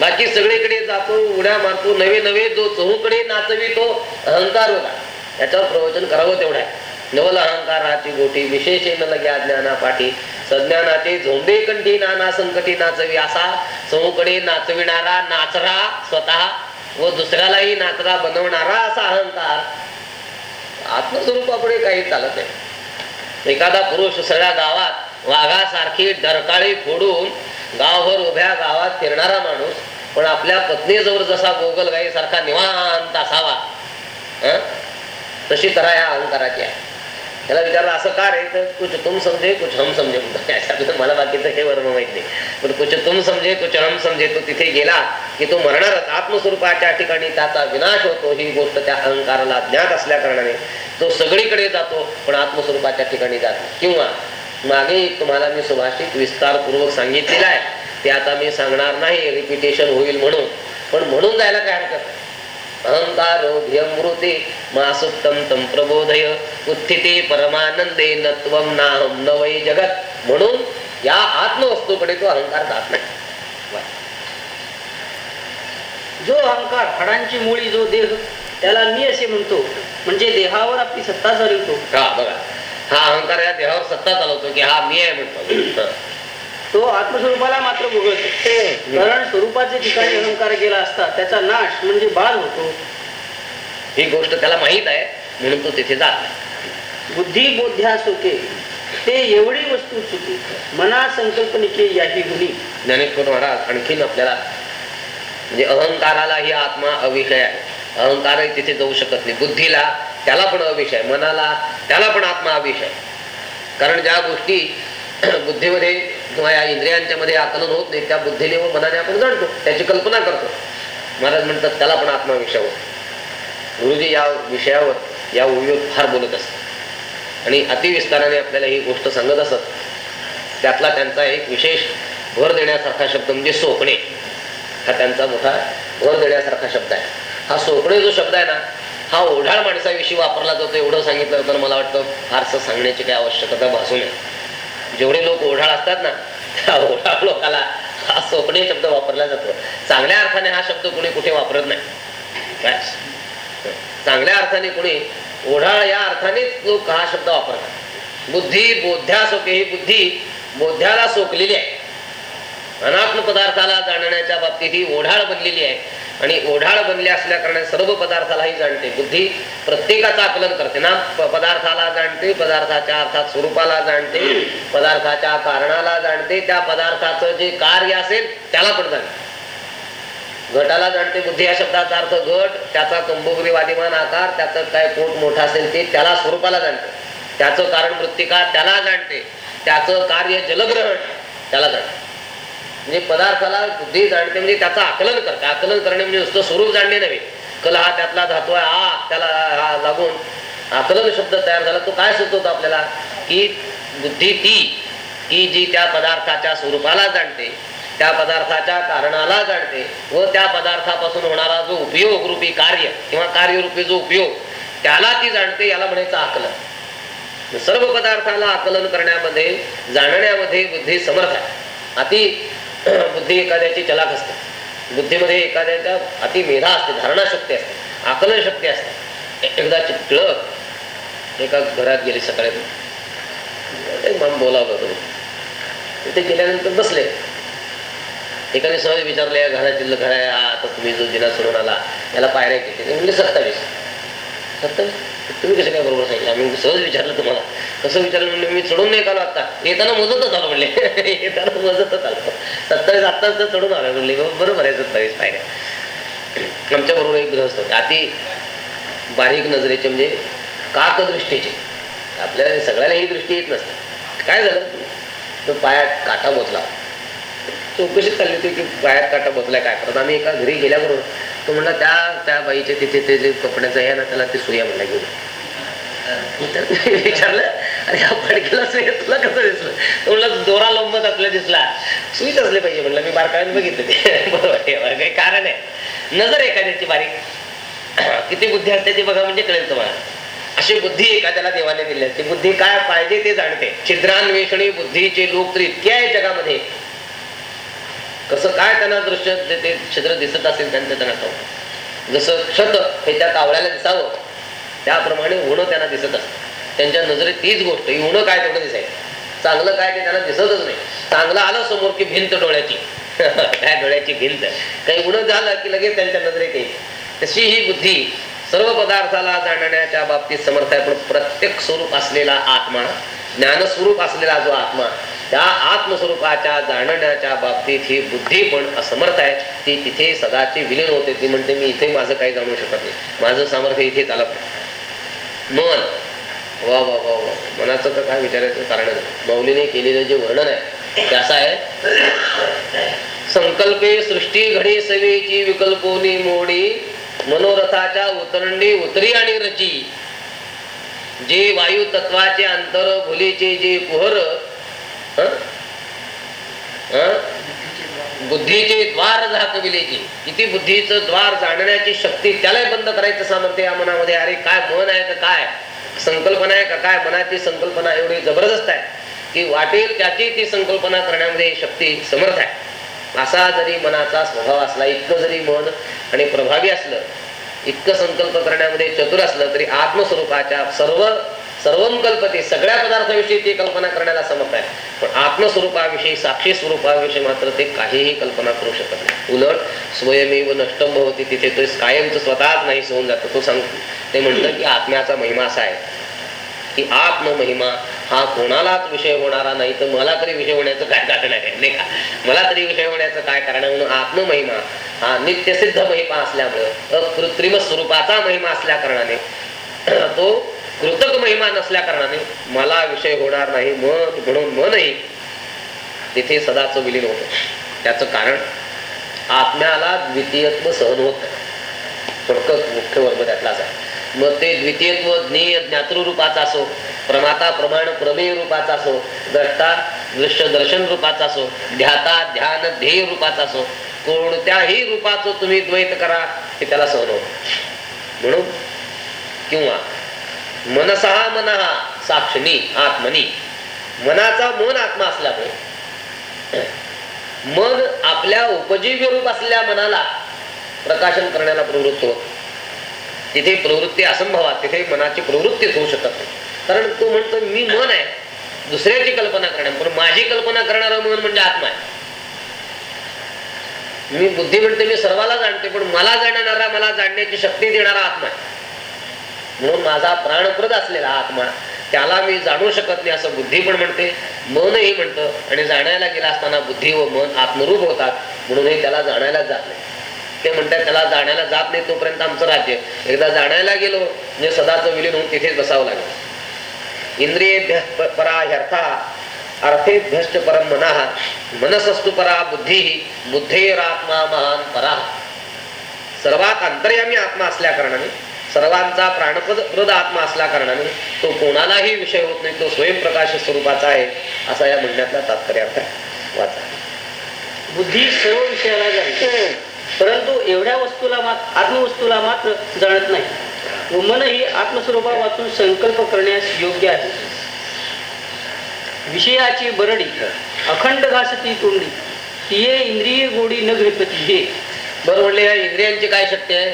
बाकी सगळीकडे जातो उड्या मारतो नवे नवे जो चहूकडे नाचवी तो अहंकार होता. याच्यावर प्रवचन करावं तेवढं आहे. नवल अहंकाराची गोटी विशेष न ज्ञाना पाठी सज्ञानाचे झोंबे कंठी नाना संकटी नाचवी. असा चहूकडे नाचविणारा नाचरा स्वतः व दुसऱ्यालाही नाचरा बनवणारा असा अहंकार. आत्मस्वरूपापुढे काही चालत नाही. एखादा पुरुष सगळ्या गावात वाघासारखी डरकाळी फोडून गावभर उभ्या गावात फिरणारा माणूस पण आपल्या पत्नीजवळ जसा गोगलगाई सारखा निवांत असावा तशी तरा ह्या अहंकाराची आहे. त्याला विचारलं असं का रे तर कुछ तुम समजे कुछ हम समजे म्हणतो मला बाकीचं हे वर्म माहीत नाही. पण कुछ तुम समजे कुछ हम समजे तो तिथे गेला की तो मरणारच. आत्मस्वरूपाच्या ठिकाणी त्याचा विनाश होतो. ही गोष्ट त्या अहंकाराला ज्ञात असल्या कारणाने तो सगळीकडे जातो पण आत्मस्वरूपाच्या ठिकाणी जात किंवा मागे तुम्हाला मी सुभाषित विस्तारपूर्वक सांगितलेलं आहे. ते आता मी सांगणार नाही रिपिटेशन होईल म्हणून. पण म्हणून जायला काय हरकत नाही. अहंकारो ध्यमृते मासुप्तम तम प्रबोधय उत्थिते परमानंदे नत्वम नाहम न वै जगत. म्हणून या आत्मवस्तूकडे तो अहंकार जात नाही. जो अहंकार हाडांची मुळी जो देह त्याला मी असे म्हणतो. म्हणजे देहावर आपली सत्ता चालवतो हा बघा. हा अहंकार या देहावर सत्ता चालवतो की हा मी आहे म्हणतो. तो आत्मस्वरूपाला मात्र बघतो कारण स्वरूपाचे ठिकाणी अहंकार गेला असता त्याचा नाश म्हणजे बाध होतो. ही गोष्ट त्याला माहीत आहे म्हणून तो तिथे जात नाही. बुद्धी बोध्या सुखे ते एवढी वस्तू चुकी मना संकल्पनिके याही गुणी. ज्ञानेश्वर महाराज आणखीन आपल्याला म्हणजे अहंकाराला ही आत्मा अविषय आहे. अहंकार तिथे जाऊ शकत नाही. बुद्धीला त्याला पण अविषय मनाला त्याला पण आत्मा आहे. कारण ज्या गोष्टी बुद्धीमध्ये किंवा या इंद्रियांच्या मध्ये आकलन होत नाही त्या बुद्धीने व मनाने आपण जाणतो त्याची कल्पना करतो. महाराज म्हणतात त्याला पण आत्मा विषयावर गुरुजी या विषयावर या ओळीवर फार बोलत असतात. आणि अतिविस्ताराने आपल्याला ही गोष्ट सांगत असत. त्यातला त्यांचा एक विशेष भर देण्यासारखा शब्द म्हणजे सोपणे. हा त्यांचा मोठा भर देण्यासारखा शब्द आहे. हा सोपणे जो शब्द आहे ना हा ओढाळ माणसाविषयी वापरला जातो एवढं सांगितलं तर मला वाटतं फारसं सांगण्याची काही आवश्यकता भासू नये. जेवढे लोक ओढाळ असतात ना त्या ओढाळ लोकाला हा सोपणे शब्द वापरला जातो. चांगल्या अर्थाने हा शब्द कुणी कुठे वापरत नाही. काय चांगल्या अर्थाने कुणी ओढाळ या अर्थानेच लोक हा शब्द वापरतात. बुद्धी बोध्या सोके ही बुद्धी बोध्याला सोकलेली आहे. अनात्म पदार्थाला जाणण्याच्या बाबतीत ही ओढाळ बनलेली आहे. आणि ओढाळ बनली असल्या कारणाने सर्व पदार्थालाही जाणते. बुद्धी प्रत्येकाचं आकलन करते ना. पदार्थाला जाणते पदार्थाच्या अर्थात स्वरूपाला जाणते पदार्थाच्या कारणाला जाणते. त्या पदार्थाचं जे कार्य असेल त्याला पण जाणते. गटाला जाणते बुद्धी या शब्दाचा अर्थ गट त्याचा कंबोगरी वादिमान आकार त्याचं काय पोट मोठा असेल ते त्याला स्वरूपाला जाणते. त्याचं कारण मृत्तिका त्याला जाणते. त्याचं कार्य जलग्रहण त्याला जाणते. म्हणजे पदार्थाला बुद्धी जाणते म्हणजे त्याचं आकलन करते. आकलन करणे म्हणजे नुसतं स्वरूप जाणणे नव्हे. कल हा त्यातला धातू आहे आ त्याला हा लागून आकलन शब्द तयार झाला. तो काय सुचवतो आपल्याला? की बुद्धी ती की जी त्या पदार्थाच्या स्वरूपाला जाणते त्या पदार्थाच्या कारणाला जाणते व त्या पदार्थापासून होणारा जो उपयोग रूपी कार्य किंवा कार्यरूपी जो उपयोग त्याला ती जाणते याला म्हणायचं आकलन. सर्व पदार्थाला आकलन करण्यामध्ये जाणण्यामध्ये बुद्धी समर्थ आहे. अति बुद्धी एखाद्याची चलाक असते. बुद्धीमध्ये एखाद्याच्या अति मेधा असते धारणा शक्ती असते आकलन शक्ती असते. एकदा टिळक एका घरात गेले सकाळी. मग बोलावलं तुम्ही तिथे गेल्यानंतर बसले. एकाने सहज विचारले या घरातील घर आहे हा आता तुम्ही जो जिना सोडून आला याला पायऱ्या केली. म्हणजे सत्तावीस. सत्तावीस तुम्ही कसं काय बरोबर सांगितलं? आम्ही सहज विचारलं तुम्हाला. कसं विचारलं म्हणजे मी चढून नाही आलो आता येताना मोजतच आलो म्हणले. येताना मोजतच आलो. सत्तावीस आत्ताच तर चढून आलो म्हणले. हो, बरोबर आहे सत्तावीस पायऱ्या आमच्या बरोबर एक गृहस्थ होते. अति बारीक नजरेचे म्हणजे काकदृष्टीचे. आपल्याला सगळ्याला ही दृष्टी येत नसते. काय झालं? तो पायात काटा मोजला. चौकशी चालली होती की पायात काटा बोचलाय काय करत? आम्ही एका घरी गेल्याबरोबर तो म्हणला त्या त्या बाईचे तिथे ते जे कपड्याचं आहे ना त्याला ते सुया म्हणला घेऊन विचारलं अरे हा फडकेला सुया तुला कसं दिसलं? तो म्हणला दोरा लोंबत असल्या दिसला. सुईच असले पाहिजे म्हणलं. मी बारकाईने बघितलं ते. बरोबर आहे बरं, काही कारण आहे. नजर एखाद्याची बारीक. किती बुद्धी असते ती बघा म्हणजे कळेल तुम्हाला. अशी बुद्धी एखाद्याला देवाने दिली असते. बुद्धी काय पाहिजे ते जाणते. छिद्रान्वेषणी बुद्धीचे लोक तर इतके आहे जगामध्ये. कसं काय त्यांना दृश्य ते- ते छिद्र दिसत असेल त्यांचं त्यांना ठाऊक. जसं क्षत हे त्या कावळ्याला दिसावं त्याप्रमाणे उणं त्यांना दिसत असत. त्यांच्या नजरेत तीच गोष्ट ही उणं काय तेवढं दिसायचं. चांगलं काय ते त्यांना दिसतच नाही. चांगलं आलं समोर की भिंत डोळ्याची. काय डोळ्याची भिंत. काही उणं झालं की लगेच त्यांच्या नजरेत येईल. तशी ही बुद्धी सर्व पदार्थाला जाणण्याच्या बाबतीत समर्थ आहे पण प्रत्येक स्वरूप असलेला आत्मा ज्ञानस्वरूप असलेला जो आत्मा त्या आत्मस्वरूपाच्या जाणण्याच्या बाबतीत ही बुद्धी पण असमर्थ आहे. ती तिथे सदाची विलीन होते. ती म्हणते मी इथे माझं काही जाणू शकत नाही. माझं सामर्थ्य इथे चालत नाही. मन. वा वा वा वा. मनाचं तर काय विचारायचं कारण मौलीने केलेलं जे वर्णन आहे ते असं आहे. संकल्पे सृष्टी घडी सवेची विकल्पोनी मोडी मनोरथाच्या उतरंडी उतरी आणि रची. जे वायू तत्वाचे अंतर भुलीचे जे कुहर बुद्धीचे द्वार झाकविलेचे किती बुद्धीचं द्वार जाणण्याची शक्ती त्यालाही बंद करायचं सामर्थ्य या मनामध्ये. अरे काय मन आहे का काय? संकल्पना आहे का काय? मनाची संकल्पना एवढी जबरदस्त आहे की वाटेल त्याची ती संकल्पना करण्यामध्ये शक्ती समर्थ आहे. असा जरी मनाचा स्वभाव असला इतकं जरी मन आणि प्रभावी असलं इतकं संकल्प करण्यामध्ये चतुर असलं तरी आत्मस्वरूपाच्या सर्व सर्वंकल्पते सगळ्या पदार्थाविषयी ती कल्पना करण्याला समर्थ आहे. पण आत्मस्वरूपाविषयी साक्षी स्वरूपाविषयी मात्र ते काहीही कल्पना करू शकत नाही. उलट स्वयमेव नष्टम होती तिथे तो कायमच स्वतःच नाही होऊन जातो. तो सांगतो ते म्हणतं की आत्म्याचा महिमा असा आहे. की आत्ममहिमा हा कोणालाच विषय होणारा नाही तर मला तरी विषय होण्याचं काय कारण आहे नाही का? मला तरी विषय होण्याचं काय कारण आहे? म्हणून आत्ममहिमा हा नित्यसिद्ध महिमा असल्यामुळं अकृत्रिम स्वरूपाचा महिमा असल्या कारणाने तो कृतक महिमा नसल्या कारणाने मला विषय होणार नाही मन म्हणून मनही तिथे सदाच विलीन होत. त्याचं कारण आत्म्याला द्वितीयत्व सहन होत नाही. थोडकं मुख्य वर्ग त्यातलाच आहे. मग ते द्वितीयत्व ज्ञेय ज्ञातृरूपाचा असो प्रमाता प्रमाण प्रमेय रूपाचा असो द्रष्टा दृश्य दर्शन रूपाचा असो ध्याता ध्यान ध्येय रूपाचा असो कोणत्याही रूपाचं तुम्ही द्वैत करा हे त्याला सहन म्हणून किंवा मनसहा मनहा साक्षणी आत्मनी. मनाचा मन आत्मा असल्यामुळे मन आपल्या उपजीव्य रूप असलेल्या मनाला प्रकाशन करण्याला प्रवृत्त होत तिथे प्रवृत्ती असंभवात तिथे मनाची प्रवृत्तीच होऊ शकत नाही. कारण तो म्हणतो मी मन आहे दुसऱ्याची कल्पना करणार पण माझी कल्पना करणारं मन म्हणजे आत्मा आहे. मी बुद्धी म्हणते मी सर्वाला जाणते पण मला जाणणारा मला जाणण्याची शक्ती देणारा आत्मा आहे. म्हणून माझा प्राणप्रद असलेला आत्मा त्याला मी जाणू शकत नाही असं बुद्धी पण म्हणते मनही म्हणतं आणि जाणायला गेला असताना बुद्धी व मन आत्मरूप होतात म्हणूनही त्याला जाणायला जात नाही. ते म्हणतात त्याला जाण्याला जात नाही तोपर्यंत आमचं राज्य. एकदा जाणायला गेलो म्हणजे सदाच विलीन होऊन तिथेच बसावं लागेल. इंद्रिय परा ह्यर्था अर्थेभ्यश्च परम मना मनसस्तु परा बुद्धी बुद्धेरात्मा महान परा। सर्वात अंतर्यामी आत्मा असल्या कारणाने सर्वांचा प्राणपद प्रद आत्मा असल्या कारणाने तो कोणालाही विषय होत नाही तो स्वयंप्रकाश स्वरूपाचा आहे असा या म्हणण्यातला तात्पर्य अर्थ आहे. वाचा. बुद्धी सर्व विषयाला जाणते परंतु एवढ्या वस्तूला मात्र आत्मवस्तूला मात्र जाणत नाही. व मनही आत्मस्वरूपा वाचून संकल्प करण्यास योग्य आहे. विषयाची बरडी अखंड घासती तोंडी तिये इंद्रिय गोडी न घेपती हे. बरोबर इंद्रियांची काय शक्य आहे?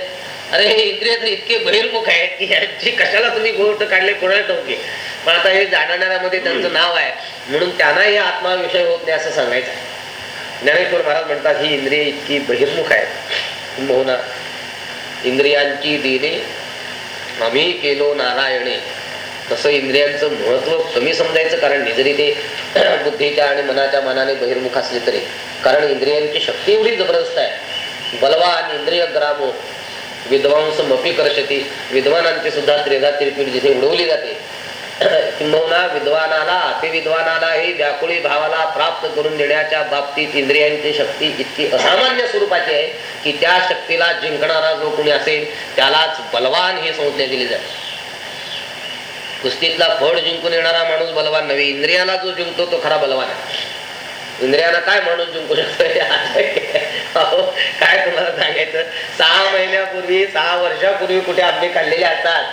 अरे हे इंद्रिय तर इतके बहिर्मुख आहेत की यांची कशाला तुम्ही गोष्ट काढले कोणाला टोके पण आता हे जाणणाऱ्यामध्ये त्यांचं नाव आहे. म्हणून त्यांना हे आत्माविषय होत नाही असं सांगायचं आहे. ज्ञानेश्वर महाराज म्हणतात ही इंद्रिय इतकी बहिर्मुख आहेत. मोहना इंद्रियांची दिने आम्ही केलो नारायणे. तसं इंद्रियांचं महत्त्व कमी समजायचं कारण नाही जरी ते बुद्धीच्या आणि मनाच्या मनाने बहिर्मुख असले तरी. कारण इंद्रियांची शक्ती एवढी जबरदस्त आहे. बलवान इंद्रिय ग्रामो विद्वांस मपी करशती विद्वानांची सुद्धा त्रेधा तिरपीठ जिथे उडवली जाते किंबहुना विद्वानाला अतिविद्वानालाही व्याकुळी भावाला प्राप्त करून देण्याच्या बाबतीत इंद्रियांची शक्ती इतकी असामान्य स्वरूपाची आहे की त्या शक्तीला जिंकणारा जो कोणी असेल त्यालाच बलवान ही संज्ञा दिली जाते. कुस्तीतला फळ जिंकून येणारा माणूस बलवान नव्हे इंद्रियाला जो जिंकतो तो खरा बलवान आहे. इंद्रियाला काय माणूस जिंकू शकतो काय तुम्हाला सांगायचं? सहा महिन्यापूर्वी सहा वर्षापूर्वी कुठे आंबे काढलेले असतात.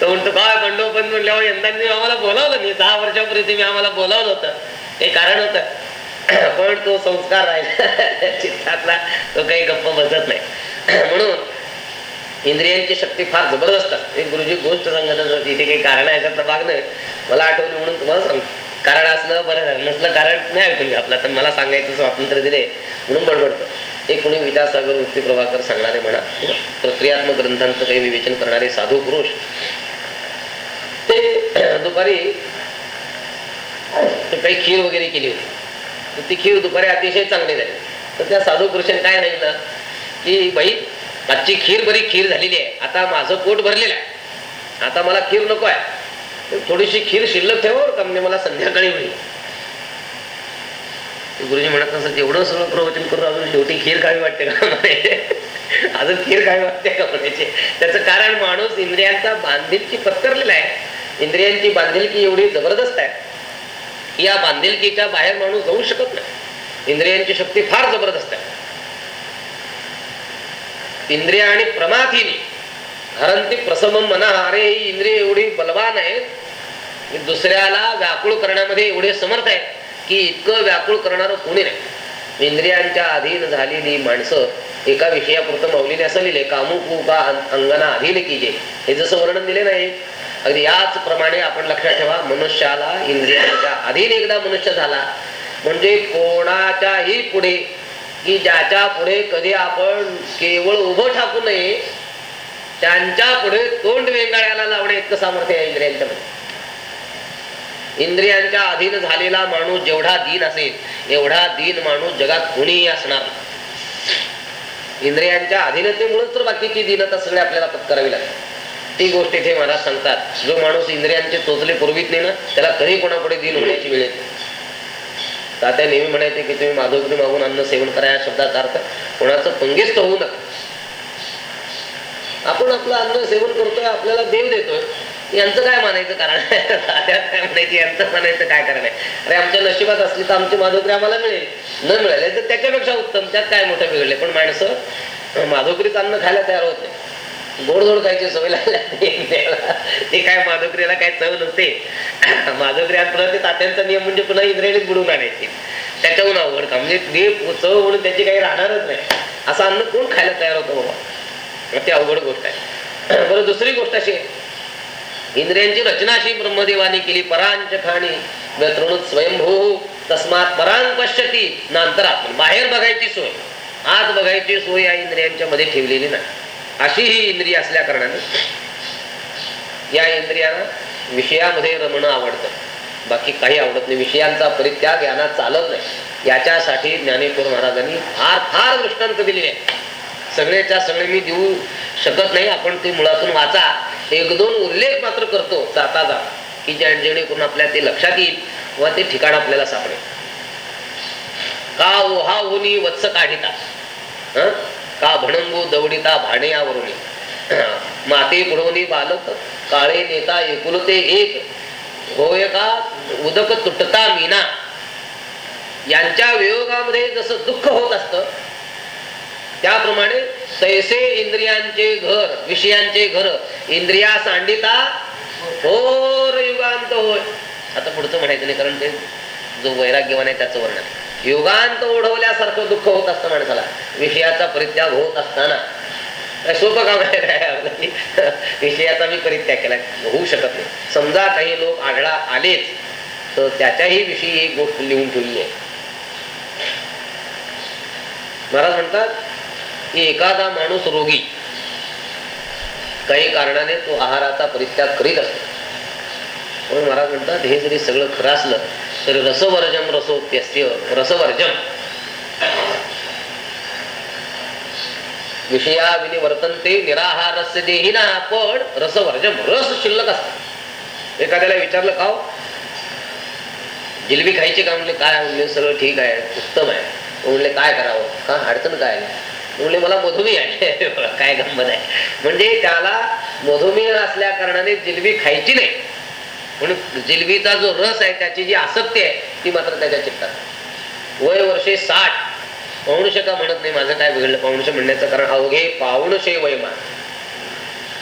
तो म्हणतो काय म्हणलो पण म्हणल्यावर यंदा मी आम्हाला बोलावलं नाही. दहा वर्षापूर्वी तुम्ही आम्हाला बोलावलं होतं. हे कारण होतं. पण तो संस्कार राहिला. चित्तातला तो काही गप्प बसत नाही. म्हणून इंद्रियांची शक्ती फार जबरदस्त असते. एक गुरुजी गोष्ट सांगत असत इथे काही कारण आहे तर भाग नाही मला आठवलं म्हणून तुम्हाला सांग कारण असलं बरं झालं. नसलं कारण नाही ऐकून आपला. तर मला सांगायचं स्वातंत्र्य दिले म्हणून बडबडतो. एक कोणी विद्यासागर मुक्ती प्रभाकर सांगणारे म्हणा प्रक्रियात्मक ग्रंथांचं काही विवेचन करणारे साधू पुरुष ते दुपारी काही खीर वगैरे केली होती. तर ती खीर दुपारी अतिशय चांगली झाली. तर त्या साधू पुरुषांनी काय सांगितलं की बाई आजची खीर बरी खीर झालेली आहे. आता माझं पोट भरलेलं आहे. आता मला खीर नको आहे. थोडीशी खीर शिल्लक ठेव का म्हणजे मला संध्याकाळी होईल. गुरुजी म्हणत नसत एवढं सगळं प्रवचन करून अजून शेवटी खीर खावी वाटते का म्हणायचे अजून खीर खावी वाटते का म्हणायचे? त्याचं कारण माणूस इंद्रियांचा बांधिलकी पत्करलेला आहे. इंद्रियांची बांधिलकी एवढी जबरदस्त आहे. की या बांधिलकीच्या बाहेर माणूस जाऊ शकत नाही. इंद्रियांची शक्ती फार जबरदस्त आहे. इंद्रिया आणि प्रमाथीने हरंती प्रसम मना अरे ही इंद्रिय एवढी बलवान आहेत. दुसऱ्याला व्याकुळ करण्यामध्ये एवढे समर्थ आहेत. की इतकं व्याकुळ करणारं कोणी नाही. इंद्रियांच्या अधीन झालेली माणसं एका विषयापुरतं माऊलीने असं लिहिले कामुकुका अंगना अधीन कीजे हे जसं वर्णन दिले नाही अगदी याच प्रमाणे आपण लक्षात ठेवा मनुष्याला इंद्रियांच्या अधीन एकदा मनुष्य झाला म्हणजे कोणाच्याही पुढे की ज्याच्या पुढे कधी आपण केवळ उभं ठाकू नये त्यांच्या पुढे तोंड वेंगाळ्याला लावणे इतकं सामर्थ्य आहे इंद्रियांच्या मध्ये. इंद्रियांच्या अधीन झालेला माणूस जेवढा दीन असेल एवढा दीन माणूस जगात कोणीही असणार इंद्रियांच्या अधीनतेमुळेच तर बाकीची दीनता सगळे आपल्याला पत्करावी लागते. ती गोष्ट इथे महाराज सांगतात जो माणूस इंद्रियांचे चोचले पुरवीत नाही ना त्याला कधी कोणापुढे दिन होण्याची वेळ येते तात्या नेहमी म्हणायचे की तुम्ही माधवगिरी मागून अन्न सेवन करा या शब्दाचा अर्थ कोणाचं पंगिस्त होऊ नका. आपण आपलं अन्न सेवन करतोय आपल्याला देव देतोय. यांचं काय मानायचं कारण काय म्हणायचं? यांचं मानायचं काय कारण आहे? अरे आमच्या नशिबात असली तर आमची माधवगिरी आम्हाला मिळेल. न मिळाले तर त्याच्यापेक्षा उत्तम त्यात काय मोठं बिघडले? पण माणसं माधवगिरीचं अन्न खायला तयार होत नाही. गोडधोड खायची सवय लागली ते काय माधवक्रियाला काय चव नसते माधवक्रियात पुन्हा ते तात्यांचा नियम म्हणजे पुन्हा इंद्रियानेच बुडून आणायची. त्याच्याहून अवघड का म्हणजे ते चव म्हणून त्याची काही राहणारच नाही. असं अन्न कोण खायला तयार होतं बाबा? ते अवघड गोष्ट आहे. बरं दुसरी गोष्ट अशी आहे. इंद्रियांची रचना अशी ब्रह्मदेवाने केली. परांच खाणी तृणूत स्वयंभू. तस्मात परां पश्यती नंतर आपण बाहेर बघायची सोय. आत बघायची सोय या इंद्रियांच्या मध्ये ठेवलेली नाही. अशी ही इंद्रिय असल्या कारणाने या इंद्रियांना विषयामध्ये रमणं आवडतं. बाकी काही आवडत नाही. विषयांचा परित्याग यांना चालत नाही. याच्यासाठी ज्ञानेश्वर महाराजांनी फार फार दृष्टांत दिलेले आहे सगळेच्या सगळे मी देऊ शकत नाही. आपण ते मुळातून वाचा. एक दोन उल्लेख मात्र करतो. जाता जा. की ज्या जेणेकरून आपल्या ते लक्षात येईल व ते ठिकाण आपल्याला सापडेल. का ओहा होनी वत्स काढिता? का भणंगू दवडिता भाण्यावरून माते पुढवणी बालक काळे नेता एकुलते एक. होय का उदक तुटता मीना? यांच्या वियोगामध्ये जसं दुःख होत असतं त्याप्रमाणे तैसे इंद्रियांचे घर विषयांचे घर इंद्रिया सांडिता होर युगांत होय. आता पुढचं म्हणायचं नाही कारण ते जो वैराग्यवान आहे त्याचं वर्णन. युगांत ओढवल्यासारखं दुःख होत असतं माणसाला. विषयाचा परित्याग होत असताना. सोपं काम आहे काय विषयाचा मी परित्याग केला होऊ शकत नाही. समजा काही लोक आढळा आलेच तर त्याच्याही विषयी एक गोष्ट लिहून ठेवली आहे. महाराज म्हणतात की एखादा माणूस रोगी काही कारणाने तो आहाराचा परित्याग करीत असतो. म्हणून महाराज म्हणतात हे जरी सगळं खरं असलं तरी रसवर्जम रसोप्यस्य रसवर्जम. विषया वर्तनते निराहारस्य देही ना पण रसवर्जम रस शिल्लक असत. एखाद्याला विचारलं का जिलबी खायची का? म्हणले काय म्हणले सगळं ठीक आहे उत्तम आहे. म्हणले काय करावं? का अडचण काय म्हणले मला मधुमेह आहे. काय गंमत आहे. म्हणजे त्याला मधुमेह असल्या कारणाने जिलबी खायची नाही. म्हणून जिलबीचा जो रस आहे त्याची जी आसक्ती आहे ती मात्र त्याच्या चित्तात. वय वर्षे साठ. पौरुष का म्हणत नाही माझं काय बिघडलं? पौरुष म्हणण्याचं कारण अवघे पावणशे वयमान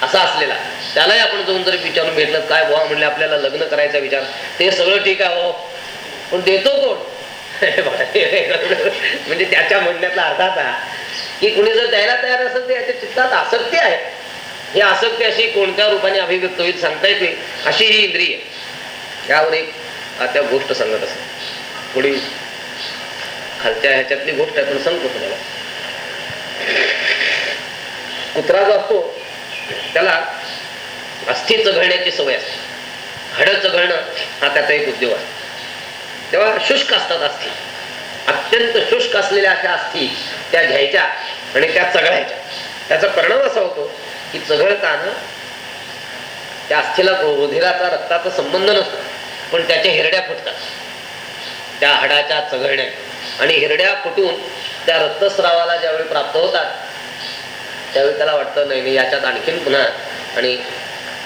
असा असलेला. त्यालाही आपण जाऊन जर विचारून भेटलं काय बुवा म्हणले आपल्याला लग्न करायचा विचार. ते सगळं ठीक आहे हो. पण देतो कोण? म्हणजे त्याच्या म्हणण्यातला अर्थ असा की कुणी जर द्यायला तयार असेल तर याच्या चित्तात आसक्ती आहे. ही आसक्ती अशी कोणत्या रूपाने अभिव्यक्त होईल सांगता येत नाही. अशी ही इंद्रिय यावर एक आता गोष्ट सांगत असत पुढील खालच्या ह्याच्यातली गोष्ट आपण सांगतो तुम्हाला. कुत्रा जो असतो त्याला अस्थि चघळण्याची सवय असते. हाडं चघळणं हा त्याचा एक उद्योग आहे. तेव्हा शुष्क असतात अस्थि अत्यंत शुष्क असलेल्या अशा अस्थि त्या घ्यायच्या आणि त्या चघळायच्या. त्याचा परिणाम असा होतो की चघळताना त्या अस्थिला रुधिराचा रक्ताचा संबंध नसतो पण त्याच्या हिरड्या फुटतात. त्या हाडाच्या चघळण्या. आणि हिरड्या फुटून त्या रक्तस्रावाला ज्यावेळी प्राप्त होतात त्यावेळी त्याला वाटतं नाही नाही याच्यात आणखीन पुन्हा आणि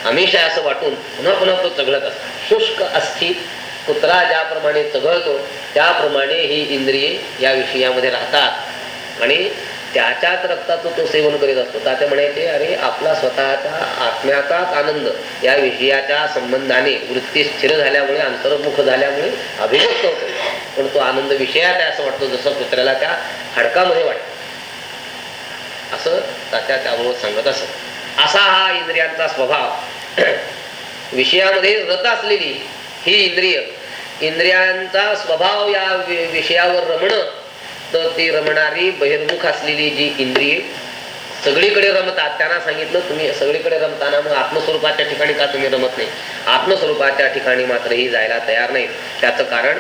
हमेशा असं वाटून पुन्हा पुन्हा तो चघळत असतो. शुष्क अस्थि कुत्रा ज्याप्रमाणे चघळतो त्याप्रमाणे ही इंद्रिये या विषयामध्ये राहतात. आणि त्याच्याच रक्ताचं तो सेवन करीत असतो. ताते म्हणायचे अरे आपला स्वतःचा आत्म्याचाच आनंद या विषयाच्या संबंधाने वृत्ती स्थिर झाल्यामुळे अंतर्मुख झाल्यामुळे अभिव्यक्त होतो. पण तो आनंद विषयात आहे असं वाटतो जसं कुत्र्याला त्या हाडकामध्ये वाटतं. असं तात्या त्यामुळे सांगत असत. असा हा इंद्रियांचा स्वभाव. विषयामध्ये रत असलेली ही इंद्रिय इंद्रियांचा स्वभाव या वि- विषयावर रमणं तर ती रमणारी बहिर्मुख असलेली जी इंद्रिये सगळीकडे रमतात. त्यांना सांगितलं तुम्ही सगळीकडे रमताना मग आत्मस्वरूपाच्या ठिकाणी का तुम्ही रमत नाही? आत्मस्वरूपाच्या ठिकाणी मात्र ही जायला तयार नाही त्याचं कारण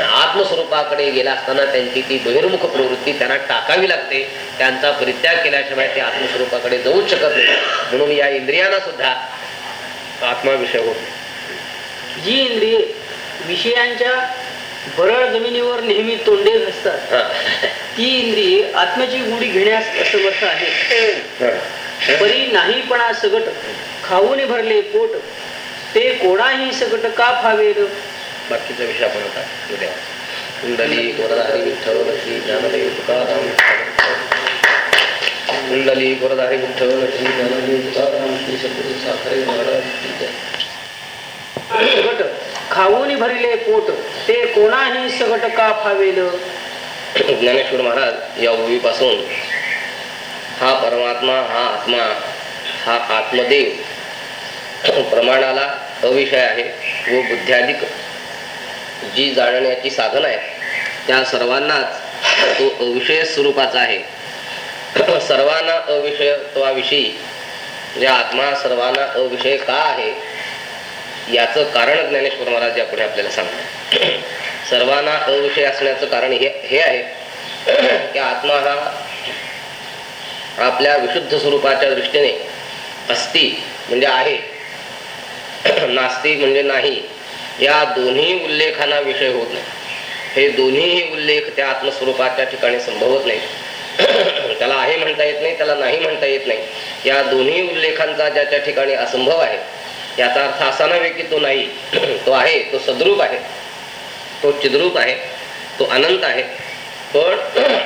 आत्मस्वरूपाकडे गेला असताना त्यांची ती बहिर्मुख प्रवृत्ती त्यांना टाकावी लागते. त्यांचा परित्याग केल्याशिवाय ते आत्मस्वरूपाकडे जाऊच शकत नाही. म्हणून या इंद्रियांना सुद्धा आत्माविषय होत. जी इंद्रिय विषयांच्या भरळ जमिनीवर नेहमी तोंडे असतात हा. ती इंद्रिये आत्म्याची गुढी घेण्यास असमर्थ आहेत हा. परी नाहीपणा सगट खाऊन भरले पोट ते कोणाही सगट का फावेल बाकीचा विषय आपण आता उद्या कुंडली गोरधारी विठ्ठल श्री ज्ञानदेव तुकाराम कुंडली गोरधारी विठ्ठल श्री ज्ञानदेव तुकाराम श्री सद्गुरु साखरे महाराज. सगट खाऊन भरले पोट ते कोणाही सगट का फावेल? ज्ञानेश्वर महाराज या उभीपासून हा परमात्मा हा आत्मा हा आत्मदेव प्रमाणाला अविषय आहे व बुद्ध्याधिक. जी जाणण्याची साधन आहे त्या सर्वांनाच तो अविषय स्वरूपाचा आहे. सर्वांना अविषय तो म्हणजे आत्मा सर्वांना अविषय का आहे? याचं कारण ज्ञानेश्वर महाराज यापुढे आपल्याला सांगतात. सर्वांना अविषय असण्याचं कारण हे हे आहे की आत्मा हा आपल्या विशुद्ध स्वरूपाच्या दृष्टीने अस्ति म्हणजे आहे. नास्ती म्हणजे नाही. या दोन्ही उल्लेखांना विषय होत नाही. हे दोन्हीही उल्लेख त्या आत्मस्वरूपाच्या ठिकाणी संभवत नाही. त्याला आहे म्हणता येत नाही त्याला नाही म्हणता येत नाही. या दोन्ही उल्लेखांचा ज्याच्या ठिकाणी असंभव आहे याचा अर्थ असा नव्हे की तो नाही. तो आहे तो सद्रूप आहे. तो चिद्रूप आहे तो अनंत आहे. पण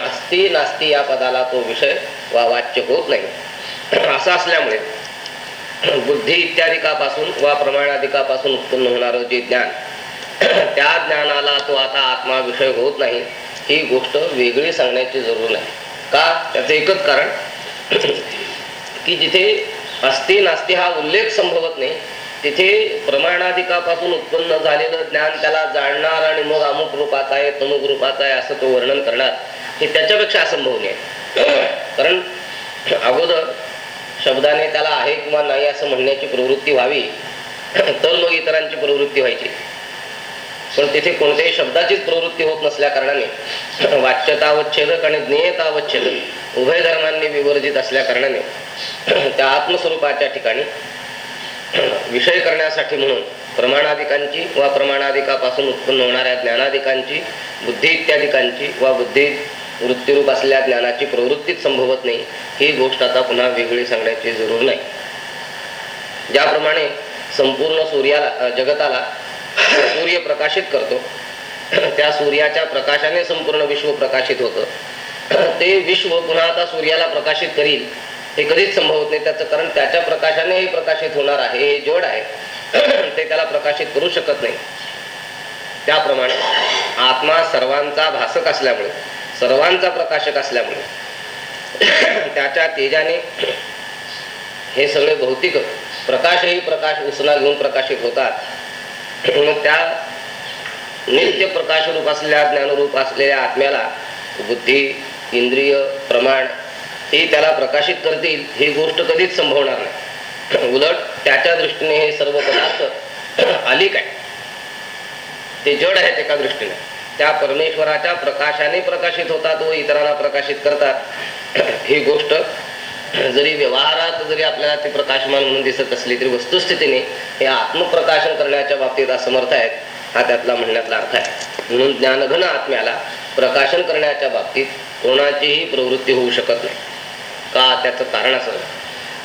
अस्ति नास्ती या पदाला तो विषय वा वाच्य होत नाही. असं असल्यामुळे बुद्धी इत्यादिकापासून वा प्रमाणाधिकापासून उत्पन्न होणारं जे ज्ञान त्या ज्ञानाला तो आता आत्मा विषय होत नाही ही गोष्ट वेगळी सांगण्याची जरूर नाही. का? त्याचं एकच कारण की जिथे अस्ति नास्ति हा उल्लेख संभवत नाही तिथे प्रमाणाधिकापासून उत्पन्न झालेलं ज्ञान त्याला जाणणार आणि मग अमुक रूपाचा आहे तमुक रूपाचा आहे असं तो वर्णन करणार हे त्याच्यापेक्षा असंभवनीय आहे. कारण अगोदर शब्दाने त्याला आहे किंवा नाही असं म्हणण्याची प्रवृत्ती व्हावी तर मग इतरांची प्रवृत्ती व्हायची पण तिथे कोणत्याही शब्दाचीच प्रवृत्ती होत नसल्या कारणाने वाच्यतावच्छेदक आणि ज्ञेयतावच्छेदक उभय धर्मांनी विवर्जित असल्या कारणाने त्या आत्मस्वरूपाच्या ठिकाणी विषय करण्यासाठी म्हणून प्रमाणाधिकांची वा प्रमाणाधिकापासून उत्पन्न होणाऱ्या ज्ञानाधिकांची बुद्धी इत्यादिकांची वा बुद्धी वृत्तीरूप असलेल्या ज्ञानाची प्रवृत्तीच संभवत नाही ही गोष्ट आता पुन्हा वेगळी सांगण्याची जरूर नाही. ज्याप्रमाणे संपूर्ण सूर्याला जगताला सूर्य प्रकाशित करतो. त्या सूर्याच्या प्रकाशाने संपूर्ण विश्व प्रकाशित होतं. ते विश्व पुन्हा आता सूर्याला प्रकाशित करील. हे कधीच संभवत नाही. त्याचं कारण त्याच्या प्रकाशाने हे प्रकाशित होणार आहे. हे जड आहे. ते त्याला प्रकाशित करू शकत नाही. त्याप्रमाणे आत्मा सर्वांचा भासक असल्यामुळे सर्वांचा प्रकाशक असल्यामुळे त्याच्या तेजाने हे सगळे भौतिक प्रकाशही प्रकाश उसना घेऊन प्रकाशित होतात. मग त्या नित्य प्रकाश रूप असलेल्या ज्ञानरूप असलेल्या आत्म्याला बुद्धी इंद्रिय प्रमाण ते त्याला प्रकाशित करतील ही गोष्ट कधीच संभवणार नाही. उलट त्याच्या दृष्टीने हे सर्व पदार्थ आली काय ते जड आहेत एका दृष्टीने. त्या परमेश्वराच्या प्रकाशाने प्रकाशित होतात व इतरांना प्रकाशित करतात. ही गोष्ट जरी व्यवहारात जरी आपल्याला ते प्रकाशमान म्हणून दिसत असली तरी वस्तुस्थितीने हे आत्मप्रकाशन करण्याच्या बाबतीत असमर्थ आहेत हा त्यातला म्हणण्यातला अर्थ आहे. म्हणून ज्ञानघन आत्म्याला प्रकाशन करण्याच्या बाबतीत कोणाचीही प्रवृत्ती होऊ शकत नाही. का त्याचं कारण असं?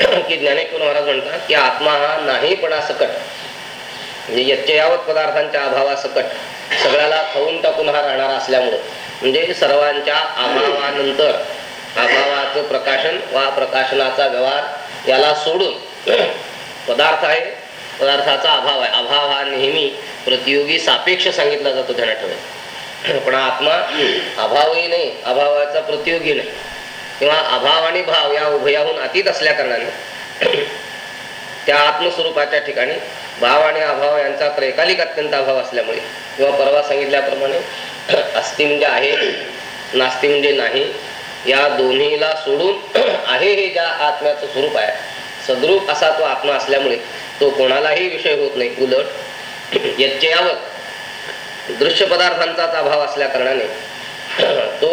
की ज्ञानेश्वर महाराज म्हणतात की आत्मा हा नाहीपणा सकट. म्हणजे यच्चयावत पदार्थांच्या अभावासकट सगळ्याला खाऊन टाकून हा राहणारा असल्यामुळं. म्हणजे सर्वांच्या अभावानंतर अभावाचं प्रकाशन वा प्रकाशनाचा व्यवहार याला सोडून पदार्थ आहे. पदार्थाचा अभाव आहे. अभाव हा नेहमी प्रतियोगी सापेक्ष सांगितला जातो ध्यानात ठेवायचं पण आत्मा अभावही नाही. अभावाचा प्रतियोगी नाही. किंवा अभाव आणि भाव या उभयाहून अतीत असल्या कारणाने त्या आत्मस्वरूपाच्या ठिकाणी भाव आणि अभाव यांचा त्रैकालिक अत्यंत अभाव असल्यामुळे किंवा परवा सांगितल्याप्रमाणे अस्ति म्हणजे आहे नास्ती म्हणजे नाही या दोन्हीला सोडून आहे हे ज्या आत्म्याचं स्वरूप आहे. सद्रूप असा तो आत्मा असल्यामुळे तो कोणालाही विषय होत नाही. उलट यच्चयावत दृश्य पदार्थांचाच अभाव असल्या कारणाने तो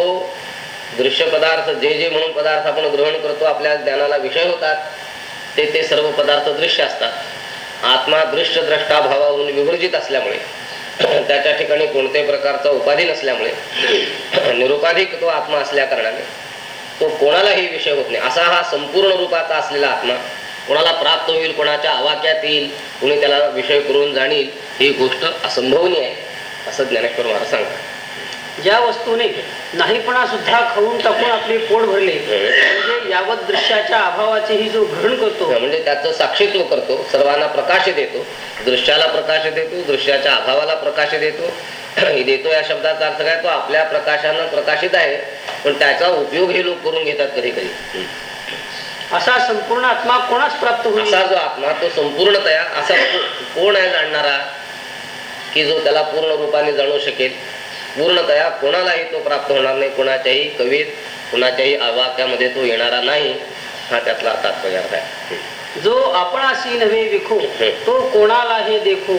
दृश्य पदार्थ जे जे म्हणून पदार्थ आपण ग्रहण करतो आपल्या ज्ञानाला विषय होतात ते ते सर्व पदार्थ दृश्य असतात. आत्मा दृश्य द्रष्टा भावाहून विवर्जित असल्यामुळे त्याच्या ठिकाणी कोणत्याही प्रकारचा उपाधी नसल्यामुळे निरुपाधिक तो आत्मा असल्या कारणाने तो कोणालाही विषय होत नाही. असा हा संपूर्ण रूपाचा असलेला आत्मा कोणाला प्राप्त होईल कोणाच्या आवाक्यात येईल कुणी त्याला विषय करून जाणील ही गोष्ट असंभवनीय आहे असं ज्ञानेश्वर महाराज सांगतात. ज्या वस्तूने नाहीपणा सुद्धा खाऊन टाकून आपले पोट भरले म्हणजे यावत दृश्याच्या अभावाचेही जो ग्रहण करतो म्हणजे त्याचं साक्षीत्व करतो सर्वांना प्रकाश देतो दृश्याला प्रकाश देतो दृश्याच्या अभावाला प्रकाश देतो. हे देतो या शब्दाचा अर्थ काय तो आपल्या प्रकाशानं प्रकाशित आहे पण त्याचा उपयोग हे लोक करून घेतात कधी कधी असा संपूर्ण आत्मा कोणास प्राप्त होईल? असा जो आत्मा तो संपूर्णतया असा कोण आहे जाणणारा की जो त्याला पूर्ण रूपाने जाणू शकेल? पूर्णतया कोणालाही तो प्राप्त होणार नाही कोणाच्याही कवीत कोणाच्याही आवाक्यामध्ये तो येणारा नाही हा त्यातला तात्पर्य अर्थ आहे. जो आपण अशी नव्हे विखो तो कोणाला हे देखो.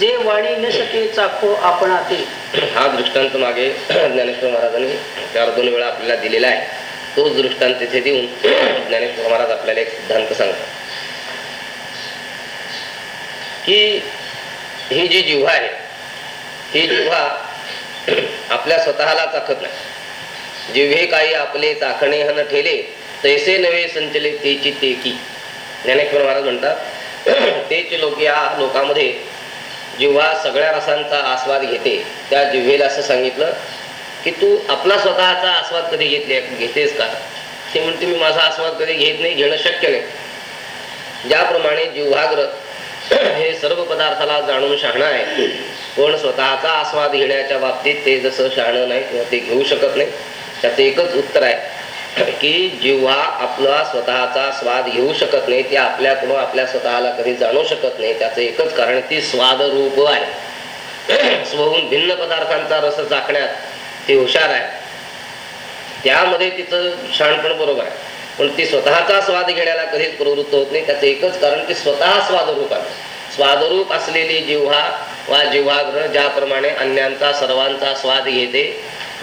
जे वाणी न शके चाखो आपण हा दृष्टांत मागे ज्ञानेश्वर महाराजांनी चार दोन वेळा आपल्याला दिलेला आहे. तोच दृष्टांत तिथे देऊन ज्ञानेश्वर महाराज आपल्याला एक सिद्धांत सांगतात. की ही जी जिव्हा आहे ही जिव्हा आपल्या स्वतःला चाखत नाही. जिव्हे काही आपले चाखणे हन ठेले तैसे नवे संचले तेची ते की. ज्ञानेश्वर महाराज म्हणतात तेच लोक या लोकांमध्ये जिव्हा सगळ्या रसांचा आस्वाद घेते त्या जिव्हेला असं सांगितलं की तू आपला स्वतःचा आस्वाद कधी घेतले घेतेस का? ते म्हणते मी माझा आस्वाद कधी घेत नाही घेणं शक्य नाही. ज्याप्रमाणे जिव्हाग्र हे सर्व पदार्थाला जाणून शहाणं आहे. पण स्वतःचा आस्वाद घेण्याच्या बाबतीत ते जसं शहाणं नाही किंवा ते घेऊ शकत नाही त्याचं एकच उत्तर आहे की जेव्हा आपला स्वतःचा स्वाद घेऊ शकत नाही ते आपल्याकडून आपल्या स्वतःला कधी जाणू शकत नाही त्याचं एकच कारण ती स्वादरूप आहे. स्वहून भिन्न पदार्थांचा रस चाकण्यात ती हुशार आहे. त्यामध्ये तिचं शहाणपण बरोबर आहे. पण ती स्वतःचा स्वाद घेण्याला कधीच प्रवृत्त होत नाही. त्याचं एकच कारण ती स्वतः स्वादरूप आहे. स्वादरूप असलेली जिव्हा वा जिव्हाग्रह ज्याप्रमाणे अन्यांचा सर्वांचा स्वाद घेते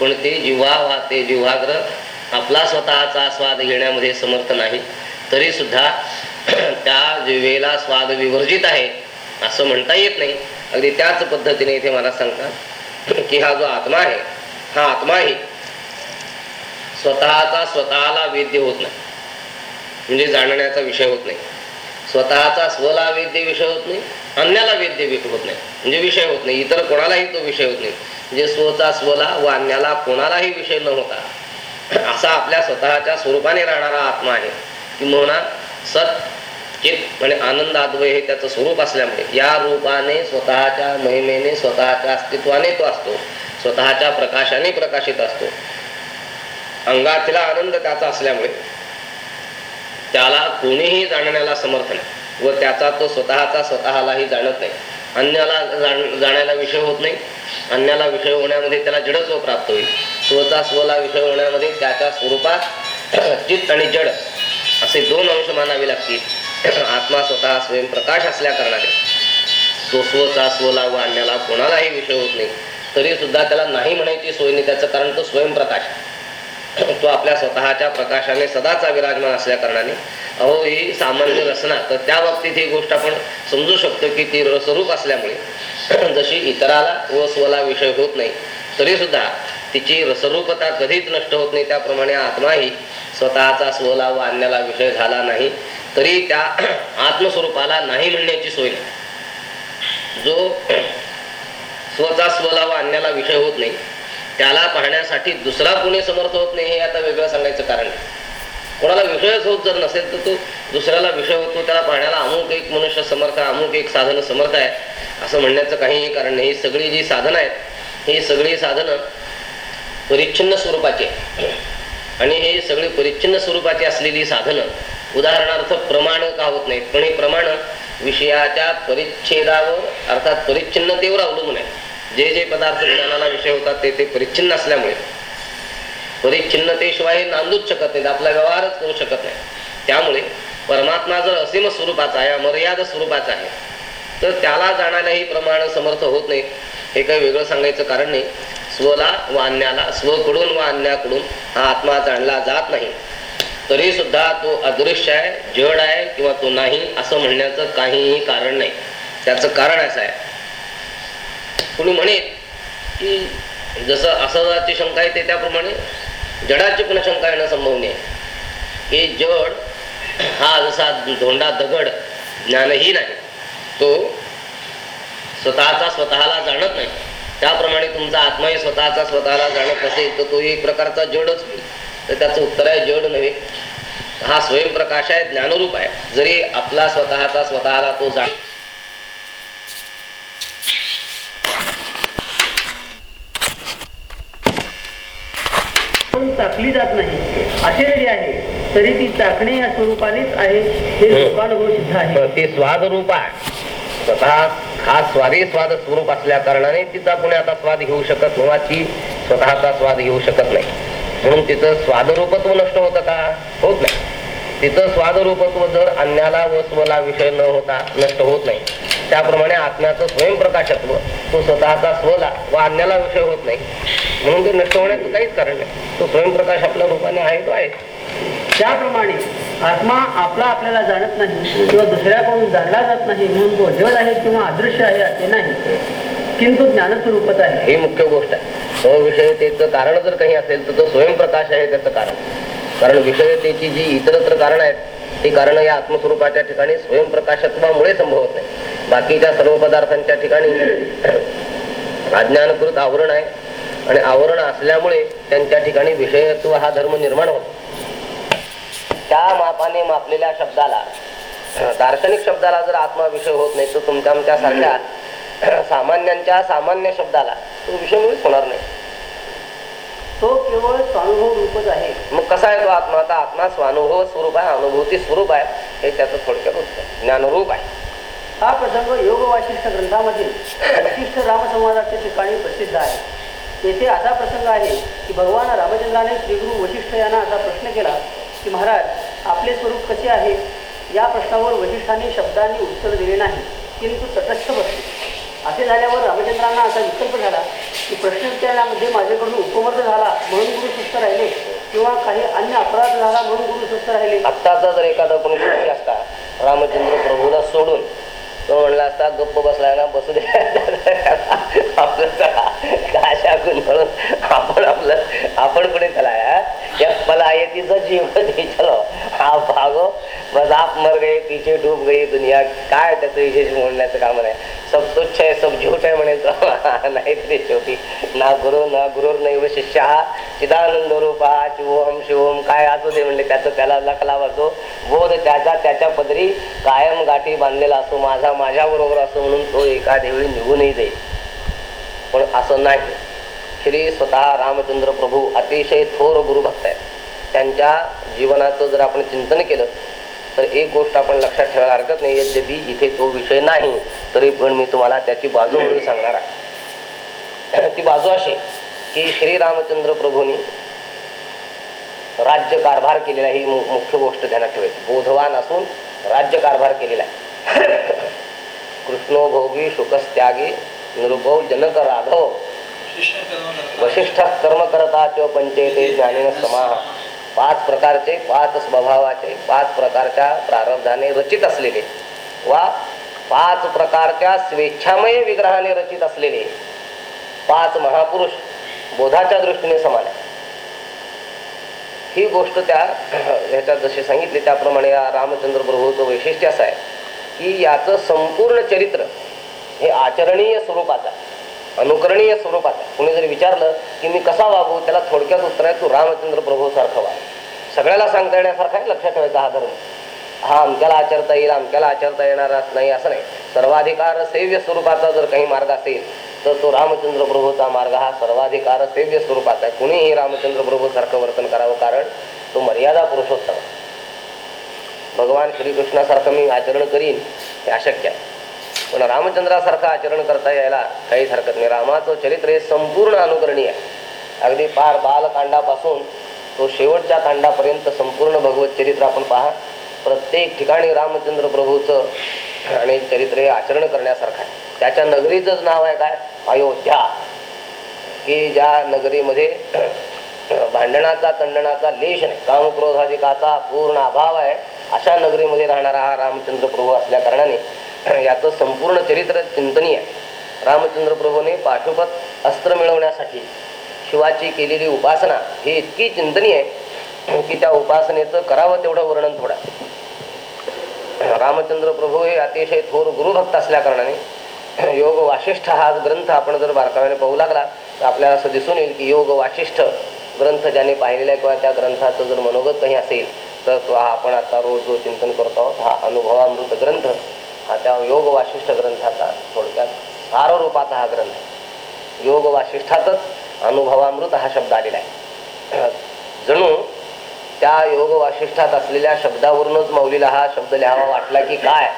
पण ते जिव्हा वा ते जिव्हाग्रह आपला स्वतःचा स्वाद घेण्यामध्ये समर्थ नाही. तरी सुद्धा त्या जिव्हेला स्वाद विवर्जित आहे असं म्हणता येत नाही. अगदी त्याच पद्धतीने इथे मला सांगतात की हा जो आत्मा आहे हा आत्माही स्वतःचा स्वतःला वेद्य होत नाही. म्हणजे जाणण्याचा विषय होत नाही. स्वतःचा स्वला वेद्य विषय होत नाही अन्याला वेद्य होत नाही. म्हणजे विषय होत नाही. इतर कोणालाही तो विषय होत नाही. म्हणजे स्वचा स्वला व अन्याला कोणालाही विषय न होता. असा आपल्या स्वतःच्या स्वरूपाने राहणारा आत्मा आहे. किंवा सत चित म्हणजे आनंद अद्वय हे त्याचं स्वरूप असल्यामुळे या रूपाने स्वतःच्या महिमेने स्वतःच्या अस्तित्वाने तो असतो. स्वतःच्या प्रकाशाने प्रकाशित असतो. अंगातला आनंद त्याचा असल्यामुळे त्याला कोणीही जाणण्याला समर्थ नाही व त्याचा तो स्वतःचा स्वतःलाही जाणत नाही. अन्याला जाण्याला विषय होत नाही. अन्याला विषय होण्यामध्ये त्याला जडत्व प्राप्त होईल. स्वचा स्वला विषय होण्यामध्ये त्याच्या स्वरूपात चित्त आणि जड असे दोन अंश मानावे लागतील. आत्मा स्वतः स्वयंप्रकाश असल्या कारणाने तो स्वचा स्वला व अन्याला कोणालाही विषय होत नाही. तरी सुद्धा त्याला नाही म्हणायची सोय नाही. त्याचं कारण तो स्वयंप्रकाश तो आपल्या स्वतःच्या प्रकाशाने सदाचा विराजमान असल्या कारणाने अहो ही सामान्य रचना. तर त्या बाबतीत ही गोष्ट आपण समजू शकतो की ती रसरूप असल्यामुळे जशी इतराला व स्वला विषय होत नाही तरी सुद्धा तिची रसरूपता कधीच नष्ट होत नाही. त्याप्रमाणे आत्माही स्वतःचा स्वला व अन्याला विषय झाला नाही तरी त्या आत्मस्वरूपाला नाही म्हणण्याची सोय नाही. जो स्वचा स्वला व अन्याला विषय होत नाही त्याला पाहण्यासाठी दुसरा कोणी समर्थ होत नाही हे आता वेगळं सांगायचं कारण आहे. कोणाला विषयच होत जर नसेल तर तो दुसऱ्याला विषय होतो त्याला पाहण्याला अमुक एक मनुष्य समर्थ आहे अमुक एक साधन समर्थ आहे असं म्हणण्याचं काहीही कारण नाही. ही सगळी जी साधनं आहेत ही सगळी साधनं परिच्छिन्न स्वरूपाची आणि हे सगळी परिच्छिन्न स्वरूपाची असलेली साधनं उदाहरणार्थ प्रमाण का होत नाहीत? पण हे प्रमाण विषयाच्या परिच्छेदावर अर्थात परिच्छिन्नतेवर अवलंबून आहे जे जे पदार्थ ज्ञानाला विषय होतात ते ते परिच्छिन्न असल्यामुळे. परिच्छिन्नतेशिवाय हे नांदूच शकत नाहीत आपला व्यवहारच करू शकत नाही. त्यामुळे परमात्मा जर असीम स्वरूपाचा आहे अमर्याद स्वरूपाचा आहे तर त्याला जाणाऱ्याही प्रमाण समर्थ होत नाही. हे काही वेगळं सांगायचं कारण नाही. स्वला व अन्याला स्वकडून व अन्याकडून हा आत्मा जाणला जात नाही. तरी सुद्धा तो अदृश्य आहे जड आहे किंवा तो नाही असं म्हणण्याचं काहीही कारण नाही. त्याचं कारण असं आहे. कुणी म्हणेल की जसं असदाची शंका येते त्याप्रमाणे जडाची पण शंका येणं संभवनीय नाही की जड हा जसा धोंडा दगड ज्ञानही नाही तो स्वतःचा स्वतःला जाणत नाही. त्याप्रमाणे तुमचा आत्माही स्वतःचा स्वतःला जाणत नसेल तर तो एक प्रकारचा जडच होईल तर त्याचं उत्तर आहे जड नव्हे. हा स्वयंप्रकाश आहे ज्ञानरूप आहे. जरी आपला स्वतःचा स्वतःला तो जाण पण चाकली जात नाही. असे जरी आहे. तरी ती चाकणे या स्वरूपानेच आहे. हे हम्म. लोकानुभव सिद्ध आहे. ते स्वाद रूप आहे. स्वतः हा स्वादी स्वाद स्वरूप असल्या कारणाने तिचा कोणी आता स्वाद घेऊ शकत किंवा ती स्वतःचा स्वाद घेऊ शकत नाही. म्हणून तिचं स्वादरूपत्व नष्ट होतं का? होत नाही. तिचं स्वादरूपत्व जर अन्याला व स्वला विषय न होता नष्ट होत नाही. त्याप्रमाणे आत्म्याचं स्वयंप्रकाशत्व तो स्वतःचा स्वला व अन्याला विषय होत नाही. म्हणून ते नष्ट होण्याचं काहीच कारण नाही. तो स्वयंप्रकाश आपल्या रूपाने आहे तो आहे. त्याप्रमाणे आत्मा आपला आपल्याला जाणत नाही किंवा दुसऱ्याकडून जाणला जात नाही म्हणून तो जड आहे किंवा अदृश्य आहे असे नाही. किंतु ज्ञानस्वरूपच आहे. ही मुख्य गोष्ट आहे. अविषयतेचं कारण जर काही असेल तर तो स्वयंप्रकाश आहे त्याचं कारण. कारण विषयतेची जी इतरत्र कारण आहेत ती कारण या आत्मस्वरूपाच्या ठिकाणी स्वयंप्रकाशत्वामुळे संभवत नाही. बाकीच्या सर्व पदार्थांच्या ठिकाणी अज्ञानकृत आवरण आहे. आणि आवरण असल्यामुळे त्यांच्या ठिकाणी विषयत्व हा धर्म निर्माण होतो. त्या मापाने मापलेल्या शब्दाला दार्शनिक शब्दाला जर आत्मा विषय होत नाही तर तुमच्या आमच्या सारख्या सामान्यांच्या सामान्य शब्दाला तो विषय मुळीच होणार नाही. तो केवळ स्वानुभव रूपच आहे. मग कसा आहे तो आत्मा? आता आत्मा स्वानुभव स्वरूप आहे अनुभूती स्वरूप आहे हे त्याचं थोडक्यात उत्तर ज्ञानरूप आहे. हा प्रसंग योग वाशिष्ठ ग्रंथामधील वशिष्ठ रामसंवादाच्या ठिकाणी प्रसिद्ध आहे. येथे असा प्रसंग आहे की भगवान रामचंद्राने श्रीगुरु वशिष्ठ यांना असा प्रश्न केला की महाराज आपले स्वरूप कसे आहे? या प्रश्नावर वशिष्ठांनी शब्दांनी उत्तर दिले नाही किंतु तटस्थ बसले. असे झाल्यावर रामचंद्रांना असा विकल्प झाला की प्रश्नोत्तरामध्ये माझ्याकडून उपमर्द झाला म्हणून गुरु सुस्त राहिले किंवा काही अन्य अपराध झाला म्हणून गुरु सुस्त राहिले. आत्ताचा जर एखादा कोणी असता रामचंद्र प्रभूला सोडून तो म्हणला असता गप्प बसलाय ना बसू दे. आपलं चला काशा म्हणून आपण आपलं आपण कुठे चला या पलायतीचा जीव नहीं चलो हा भागो. बस आप मर गए पीछे डूब गई दुनिया. काय त्याचं विशेष म्हणण्याचं काम नाही. सब तुच्छ आहे सब झूठ आहे म्हणायचं नाही तरी शेवटी ना गुरु ना गुरुर नैव शिष्य. हा चिदानंद रूपा शिवम शिवम. काय असू दे म्हणले त्याचं त्याला लखला वाचो बोध त्याचा त्याच्या पदरी कायम गाठी बांधलेला असो. माझा माझ्या बरोबर असो म्हणून तो एका देवळी निघूनही जाईल. पण असं नाही. श्री स्वतः रामचंद्र प्रभू अतिशय थोर गुरुभक्त आहेत. त्यांच्या जीवनाचं जर आपण चिंतन केलं तर एक गोष्ट आपण लक्षात ठेवायला हरकत नाही यद्यपि इथे तो विषय नाही तरी पण मी तुम्हाला त्याची बाजू म्हणून सांगणार आहे. ती बाजू अशी की श्री रामचंद्र प्रभूंनी राज्य कारभार केलेला ही मुख्य गोष्ट ध्यानात ठेवायची. बोधवान असून राज्य कारभार केलेला आहे. कृष्णोभोगी शुकस्त्यागी निरुभव जनक राघव वशिष्ठ कर्म करता पंचे ते ज्ञानीन समाह पाच प्रकारचे पाच स्वभावाचे पाच प्रकारच्या प्रारब्धाने रचित असलेले वा पाच प्रकारच्या स्वेच्छामय विग्रहाने रचित असलेले पाच महापुरुष बोधाच्या दृष्टीने समान आहे ही गोष्ट त्या ह्याच्यात जशी सांगितली त्याप्रमाणे या रामचंद्र प्रभूचं वैशिष्ट्य असं आहे की याचं संपूर्ण चरित्र हे आचरणीय स्वरूपाचं आहे। अनुकरणीय स्वरूपात आहे. कोणी जरी विचारलं की मी कसा वागू त्याला थोडक्यात उत्तर आहे तू रामचंद्र प्रभू सारखा वाग. सगळ्याला सांगता येण्यासारखा लक्षात ठेवायचा हा धर्म. हा अमक्याला आचरता येईल अमक्याला आचरता येणार नाही असं नाही. सर्वाधिकार सेव्य स्वरूपाचा जर काही मार्ग असेल तर तो रामचंद्र प्रभूचा मार्ग हा सर्वाधिकार सेव्य स्वरूपाचा आहे. कुणीही रामचंद्र प्रभू सारखं वर्तन करावं कारण तो मर्यादा पुरुषोत्तम भगवान श्रीकृष्णासारखं मी आचरण करीन हे अशक्य आहे. पण रामचंद्रासारखं आचरण करता यायला काहीच हरकत नाही. रामाचं चरित्र हे संपूर्ण अनुकरणीय आहे. अगदी पार बालकांडापासून तो शेवटच्या कांडापर्यंत संपूर्ण भगवत चरित्र आपण पहा. प्रत्येक ठिकाणी रामचंद्र प्रभूचं आणि चरित्र हे आचरण करण्यासारखं आहे. त्याच्या नगरीचंच नाव आहे काय? अयोध्या. की ज्या नगरीमध्ये भांडणाचा तंडणाचा लेश नाही. कामक्रोधाधिकाचा पूर्ण अभाव आहे. अशा नगरीमध्ये राहणारा हा रामचंद्र प्रभू असल्या कारणाने याचं संपूर्ण चरित्र चिंतनीय आहे. रामचंद्र प्रभूने पाशुपत अस्त्र मिळवण्यासाठी शिवाची केलेली उपासना ही इतकी चिंतनीय आहे की त्या उपासनेचं करावं तेवढं वर्णन थोडं रामचंद्र प्रभू हे अतिशय थोर गुरुभक्त असल्या कारणाने योग वाशिष्ठ हा ग्रंथ आपण जर बारकाव्याने पाहू लागला तर आपल्याला असं दिसून येईल की योग वाशिष्ठ ग्रंथ ज्याने पाहिलेला आहे किंवा त्या ग्रंथाचं जर मनोगत काही असेल तर तो हा आपण आता रोज जो चिंतन करतो आहोत. हा अनुभवामृत ग्रंथ हा त्या योग वाशिष्ठ ग्रंथाचा थोडक्यात सार रूपाचा हा ग्रंथ योग वाशिष्ठातच अनुभवामृत हा शब्द आलेला आहे. जणू त्या योग वाशिष्ठात असलेल्या शब्दावरूनच मौलीला हा शब्द लिहावा वाटला की काय?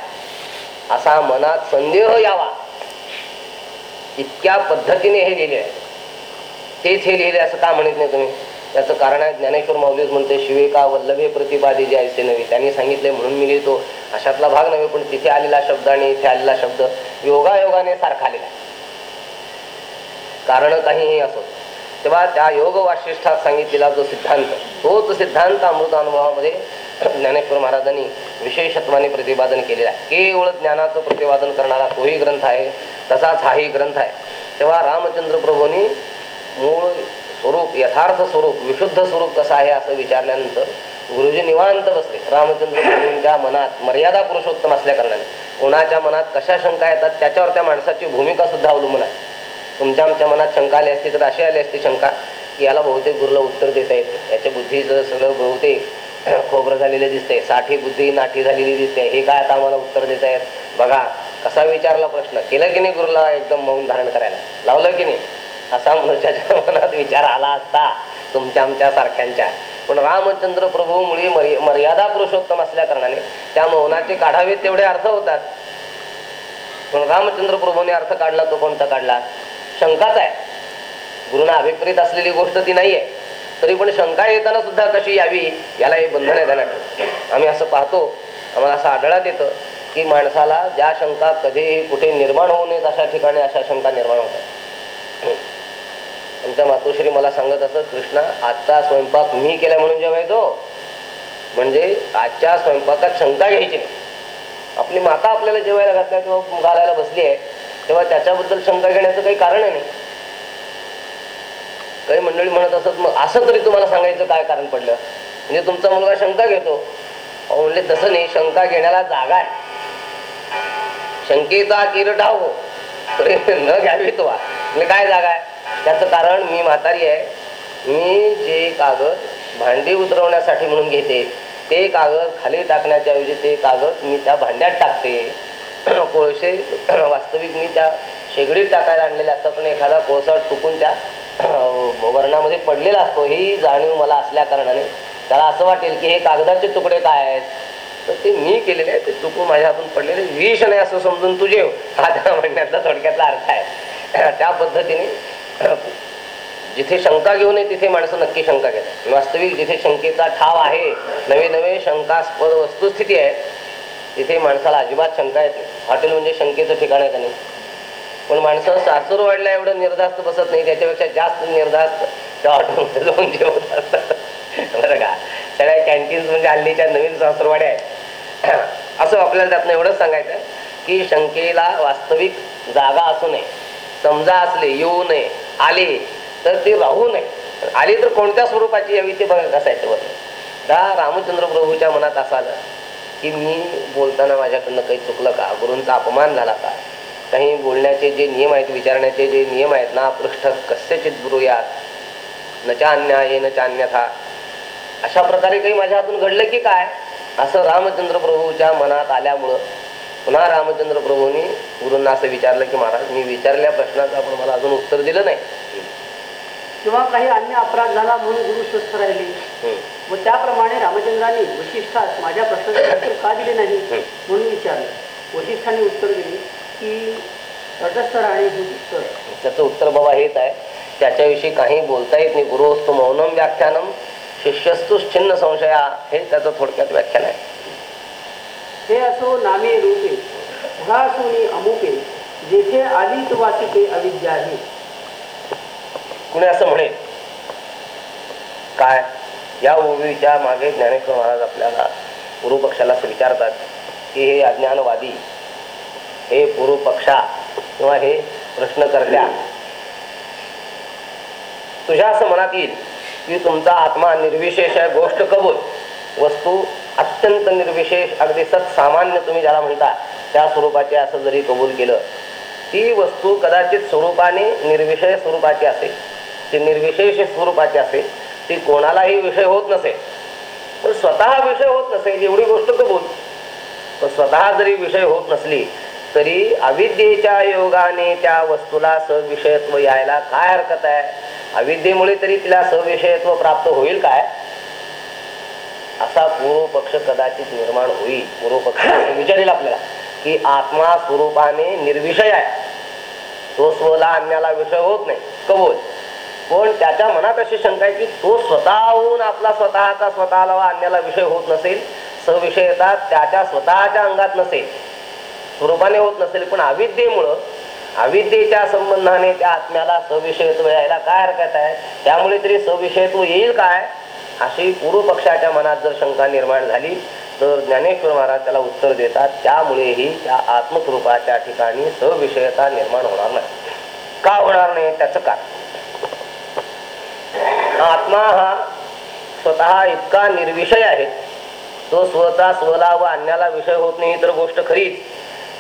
असा मनात संदेह यावा. इतक्या पद्धतीने हे लिहिले आहे. तेच हे लिहिले असं का म्हणत नाही तुम्ही? त्याचं कारण आहे ज्ञानेश्वर माऊलीच म्हणते शिवेका वल्लभे प्रतिपादी जे ऐसे नव्हे त्यांनी सांगितले म्हणून मी लिहितो. अशातला भाग नव्हे पण तिथे आलेला शब्द आणि इथे आलेला शब्द योगायोगाने सारखा आलेला कारण काहीही असो. तेव्हा त्या योग वाशिष्ठात सांगितलेला जो सिद्धांत तोच सिद्धांत अमृत अनुभवामध्ये ज्ञानेश्वर महाराजांनी विशेषत्वाने प्रतिपादन केलेला आहे. केवळ ज्ञानाचं प्रतिपादन करणारा तोही ग्रंथ आहे तसाच हाही ग्रंथ आहे. तेव्हा रामचंद्र प्रभूंनी मूळ स्वरूप यथार्थ स्वरूप विशुद्ध स्वरूप कसं आहे असं विचारल्यानंतर गुरुजी निवांत बसले. रामचंद्र मनात मर्यादा पुरुषोत्तम असल्या कारणाने. कोणाच्या मनात कशा शंका येतात त्याच्यावर त्या माणसाची भूमिका सुद्धा अवलंबून आहे. तुमच्या आमच्या मनात शंका आली असती तर अशी आली असती शंका की याला बहुतेक गुरुला उत्तर देता आहेत याच्या बुद्धीचं सगळं बहुतेक खोबरं झालेलं दिसतंय. साठी बुद्धी नाठी झालेली दिसते. हे काय आता आम्हाला उत्तर देता येत? बघा कसा विचारला प्रश्न. केलं की नाही गुरुला एकदम मौन धारण करायला? लावलं की नाही? असा मनुष्याच्या मनात विचार आला असता तुमच्या आमच्या सारख्यांच्या. पण रामचंद्र प्रभू मुळे मर्यादा पुरुषोत्तम असल्या कारणाने त्या मौनाचे काढावे तेवढे अर्थ होतात. पण रामचंद्र प्रभूने अर्थ काढला तो कोणता काढला? शंकाच आहे. गुरुना अभिप्रेत असलेली गोष्ट ती नाहीये. तरी पण शंका येताना सुद्धा कशी यावी याला हे बंधन आहे ध्यानात आम्ही असं पाहतो आम्हाला असं आढळत येतं की माणसाला ज्या शंका कधीही कुठे निर्माण होऊ नयेत अशा ठिकाणी अशा शंका निर्माण होतात. आमच्या मातोश्री मला सांगत असत कृष्णा आजचा स्वयंपाक मी केला म्हणून जेवायचो म्हणजे आजच्या स्वयंपाकात शंका घ्यायची आपली माता आपल्याला जेवायला घातल्या किंवा घालायला बसली आहे तेव्हा त्याच्याबद्दल शंका घेण्याचं काही कारण नाही. काही मंडळी म्हणत असत मग असं तरी तुम्हाला सांगायचं काय कारण पडलं? म्हणजे तुमचा मुलगा शंका घेतो. अहो म्हणले तसं नाही शंका घेण्याला जागा आहे. शंकेचा किर ढावो तरी न घ्यावी तो म्हणजे काय जागा आहे? त्याचं कारण मी म्हातारी आहे. मी जे कागद भांडी उतरवण्यासाठी म्हणून घेते ते कागद खाली टाकण्याच्या ऐवजी ते कागद मी त्या भांड्यात टाकते. कोळसे वास्तविक मी त्या शेगडीत टाकायला आणलेले असतात पण एखादा कोळसा टुकून त्या वर्णामध्ये पडलेला असतो. ही जाणीव मला असल्या कारणाने त्याला असं वाटेल की हे कागदाचे तुकडे काय आहेत? तर ते मी केलेले आहे ते चुकून माझ्या हातून पडलेले विष नाही असं समजून तुझे हा त्या म्हणण्यातला थोडक्यातला अर्थ आहे. त्या पद्धतीने जिथे शंका घेऊ नये तिथे माणसं नक्की शंका घेतात. वास्तविक जिथे शंकेचा ठाव आहे नवे नवे शंकास्पद वस्तुस्थिती आहे तिथे माणसाला अजिबात शंका येते हॉटेल म्हणजे शंकेचं ठिकाण आहे का नाही? पण माणसं सासूर वाढल्या एवढं निर्धास्त बसत नाही त्याच्यापेक्षा जास्त निर्धास्त त्या हॉटेलमध्ये जाऊन जेवत असतात बरं का? सगळ्या कॅन्टीन्स म्हणजे हल्लीच्या नवीन सासूरवाड्या आहेत. असं आपल्याला त्यातनं एवढंच सांगायचं की शंकेला वास्तविक जागा असू नये. समजा असले येऊ नये आले तर ते राहू नये. आले तर कोणत्या स्वरूपाची यावी ते बघा कसायचं बघ. बरं रामचंद्र प्रभूच्या मनात असं की मी बोलताना माझ्याकडनं काही चुकलं का? गुरूंचा अपमान झाला का? काही बोलण्याचे जे नियम आहेत विचारण्याचे जे नियम आहेत ना पृष्ठ कस्यचित गुरुयात न अन्याय न अन्यथा अशा प्रकारे काही माझ्या हातून घडलं की काय? असं रामचंद्र प्रभूच्या मनात आल्यामुळं पुन्हा रामचंद्र प्रभूंनी गुरूंना असं विचारलं की महाराज मी विचारल्या प्रश्नाचं आपण मला अजून उत्तर दिलं नाही. किंवा काही अन्य अपराध झाला म्हणून गुरु स्वस्थ राहिले. व त्याप्रमाणे रामचंद्रांनी वशिष्ठास माझ्या प्रश्नाचे उत्तर का दिले नाही? म्हणून विचारले. वशिष्ठांनी उत्तर दिले की तटस्थ राहणे हे उत्तर. त्याचं उत्तर बाबा हेच आहे. त्याच्याविषयी काही बोलता येत नाही. गुरुस्तु मौनम व्याख्यानम. शिष्यस्तु छिन्न संशया. हे त्याचं थोडक्यात व्याख्यान आहे. हे असो नामे रूपे उघासुनी अमुके जेथे आलीत वासिते अविद्या आहे कुणी असं म्हणे? काय? या ओवीच्या मागे ज्ञानेश्वर महाराज आपल्याला पूर्वपक्षाला असं विचारतात की हे अज्ञानवादी हे पूर्वपक्षा किंवा हे प्रश्न करल्या तुझ्या असं मनात येईल की तुमचा आत्मा निर्विशेष आहे गोष्ट कबूल वस्तू अत्यंत निर्विशेष अगदी सत्सामान्य तुम्ही ज्याला म्हणता त्या स्वरूपाचे असं जरी कबूल केलं ती वस्तू कदाचित स्वरूपाने निर्विषय स्वरूपाची असेल. ती निर्विशेष स्वरूपाची असेल. ती कोणालाही विषय होत नसेल. पण स्वतः विषय होत नसेल एवढी गोष्ट कबूल. पण स्वतः जरी विषय होत नसली तरी अविद्येच्या योगाने त्या वस्तूला सविषयत्व यायला काय हरकत आहे? अविद्येमुळे तरी तिला सविषयत्व प्राप्त होईल काय? असा पूर्व पक्ष कदाचित निर्माण होईल. पूर्व पक्ष विचारेल आपल्याला की आत्मा स्वरूपाने निर्विषय आहे. तो स्वला अन्याला विषय होत नाही. कबोल. पण त्याच्या मनात अशी शंका आहे की तो स्वतःहून आपला स्वतःचा स्वतःला वा अन्याला विषय होत नसेल सविषयता त्याच्या स्वतःच्या अंगात नसेल स्वरूपाने होत नसेल पण अविद्येमुळं अविद्येच्या संबंधाने त्या आत्म्याला सविषयत्व यायला काय हरकत आहे? त्यामुळे तरी सविषयत्व येईल काय? अशी पूर्व पक्षाच्या मनात जर शंका निर्माण झाली तर ज्ञानेश्वर महाराज त्याला उत्तर देतात त्यामुळेही त्या आत्मस्वरूपाच्या ठिकाणी सविषयता निर्माण होणार नाही. का होणार नाही? त्याचं कारण. आत्मा हा स्वतः इतका निर्विषय आहे. तो स्वतः स्वला व अन्याला विषय होत नाही तर गोष्ट खरीच.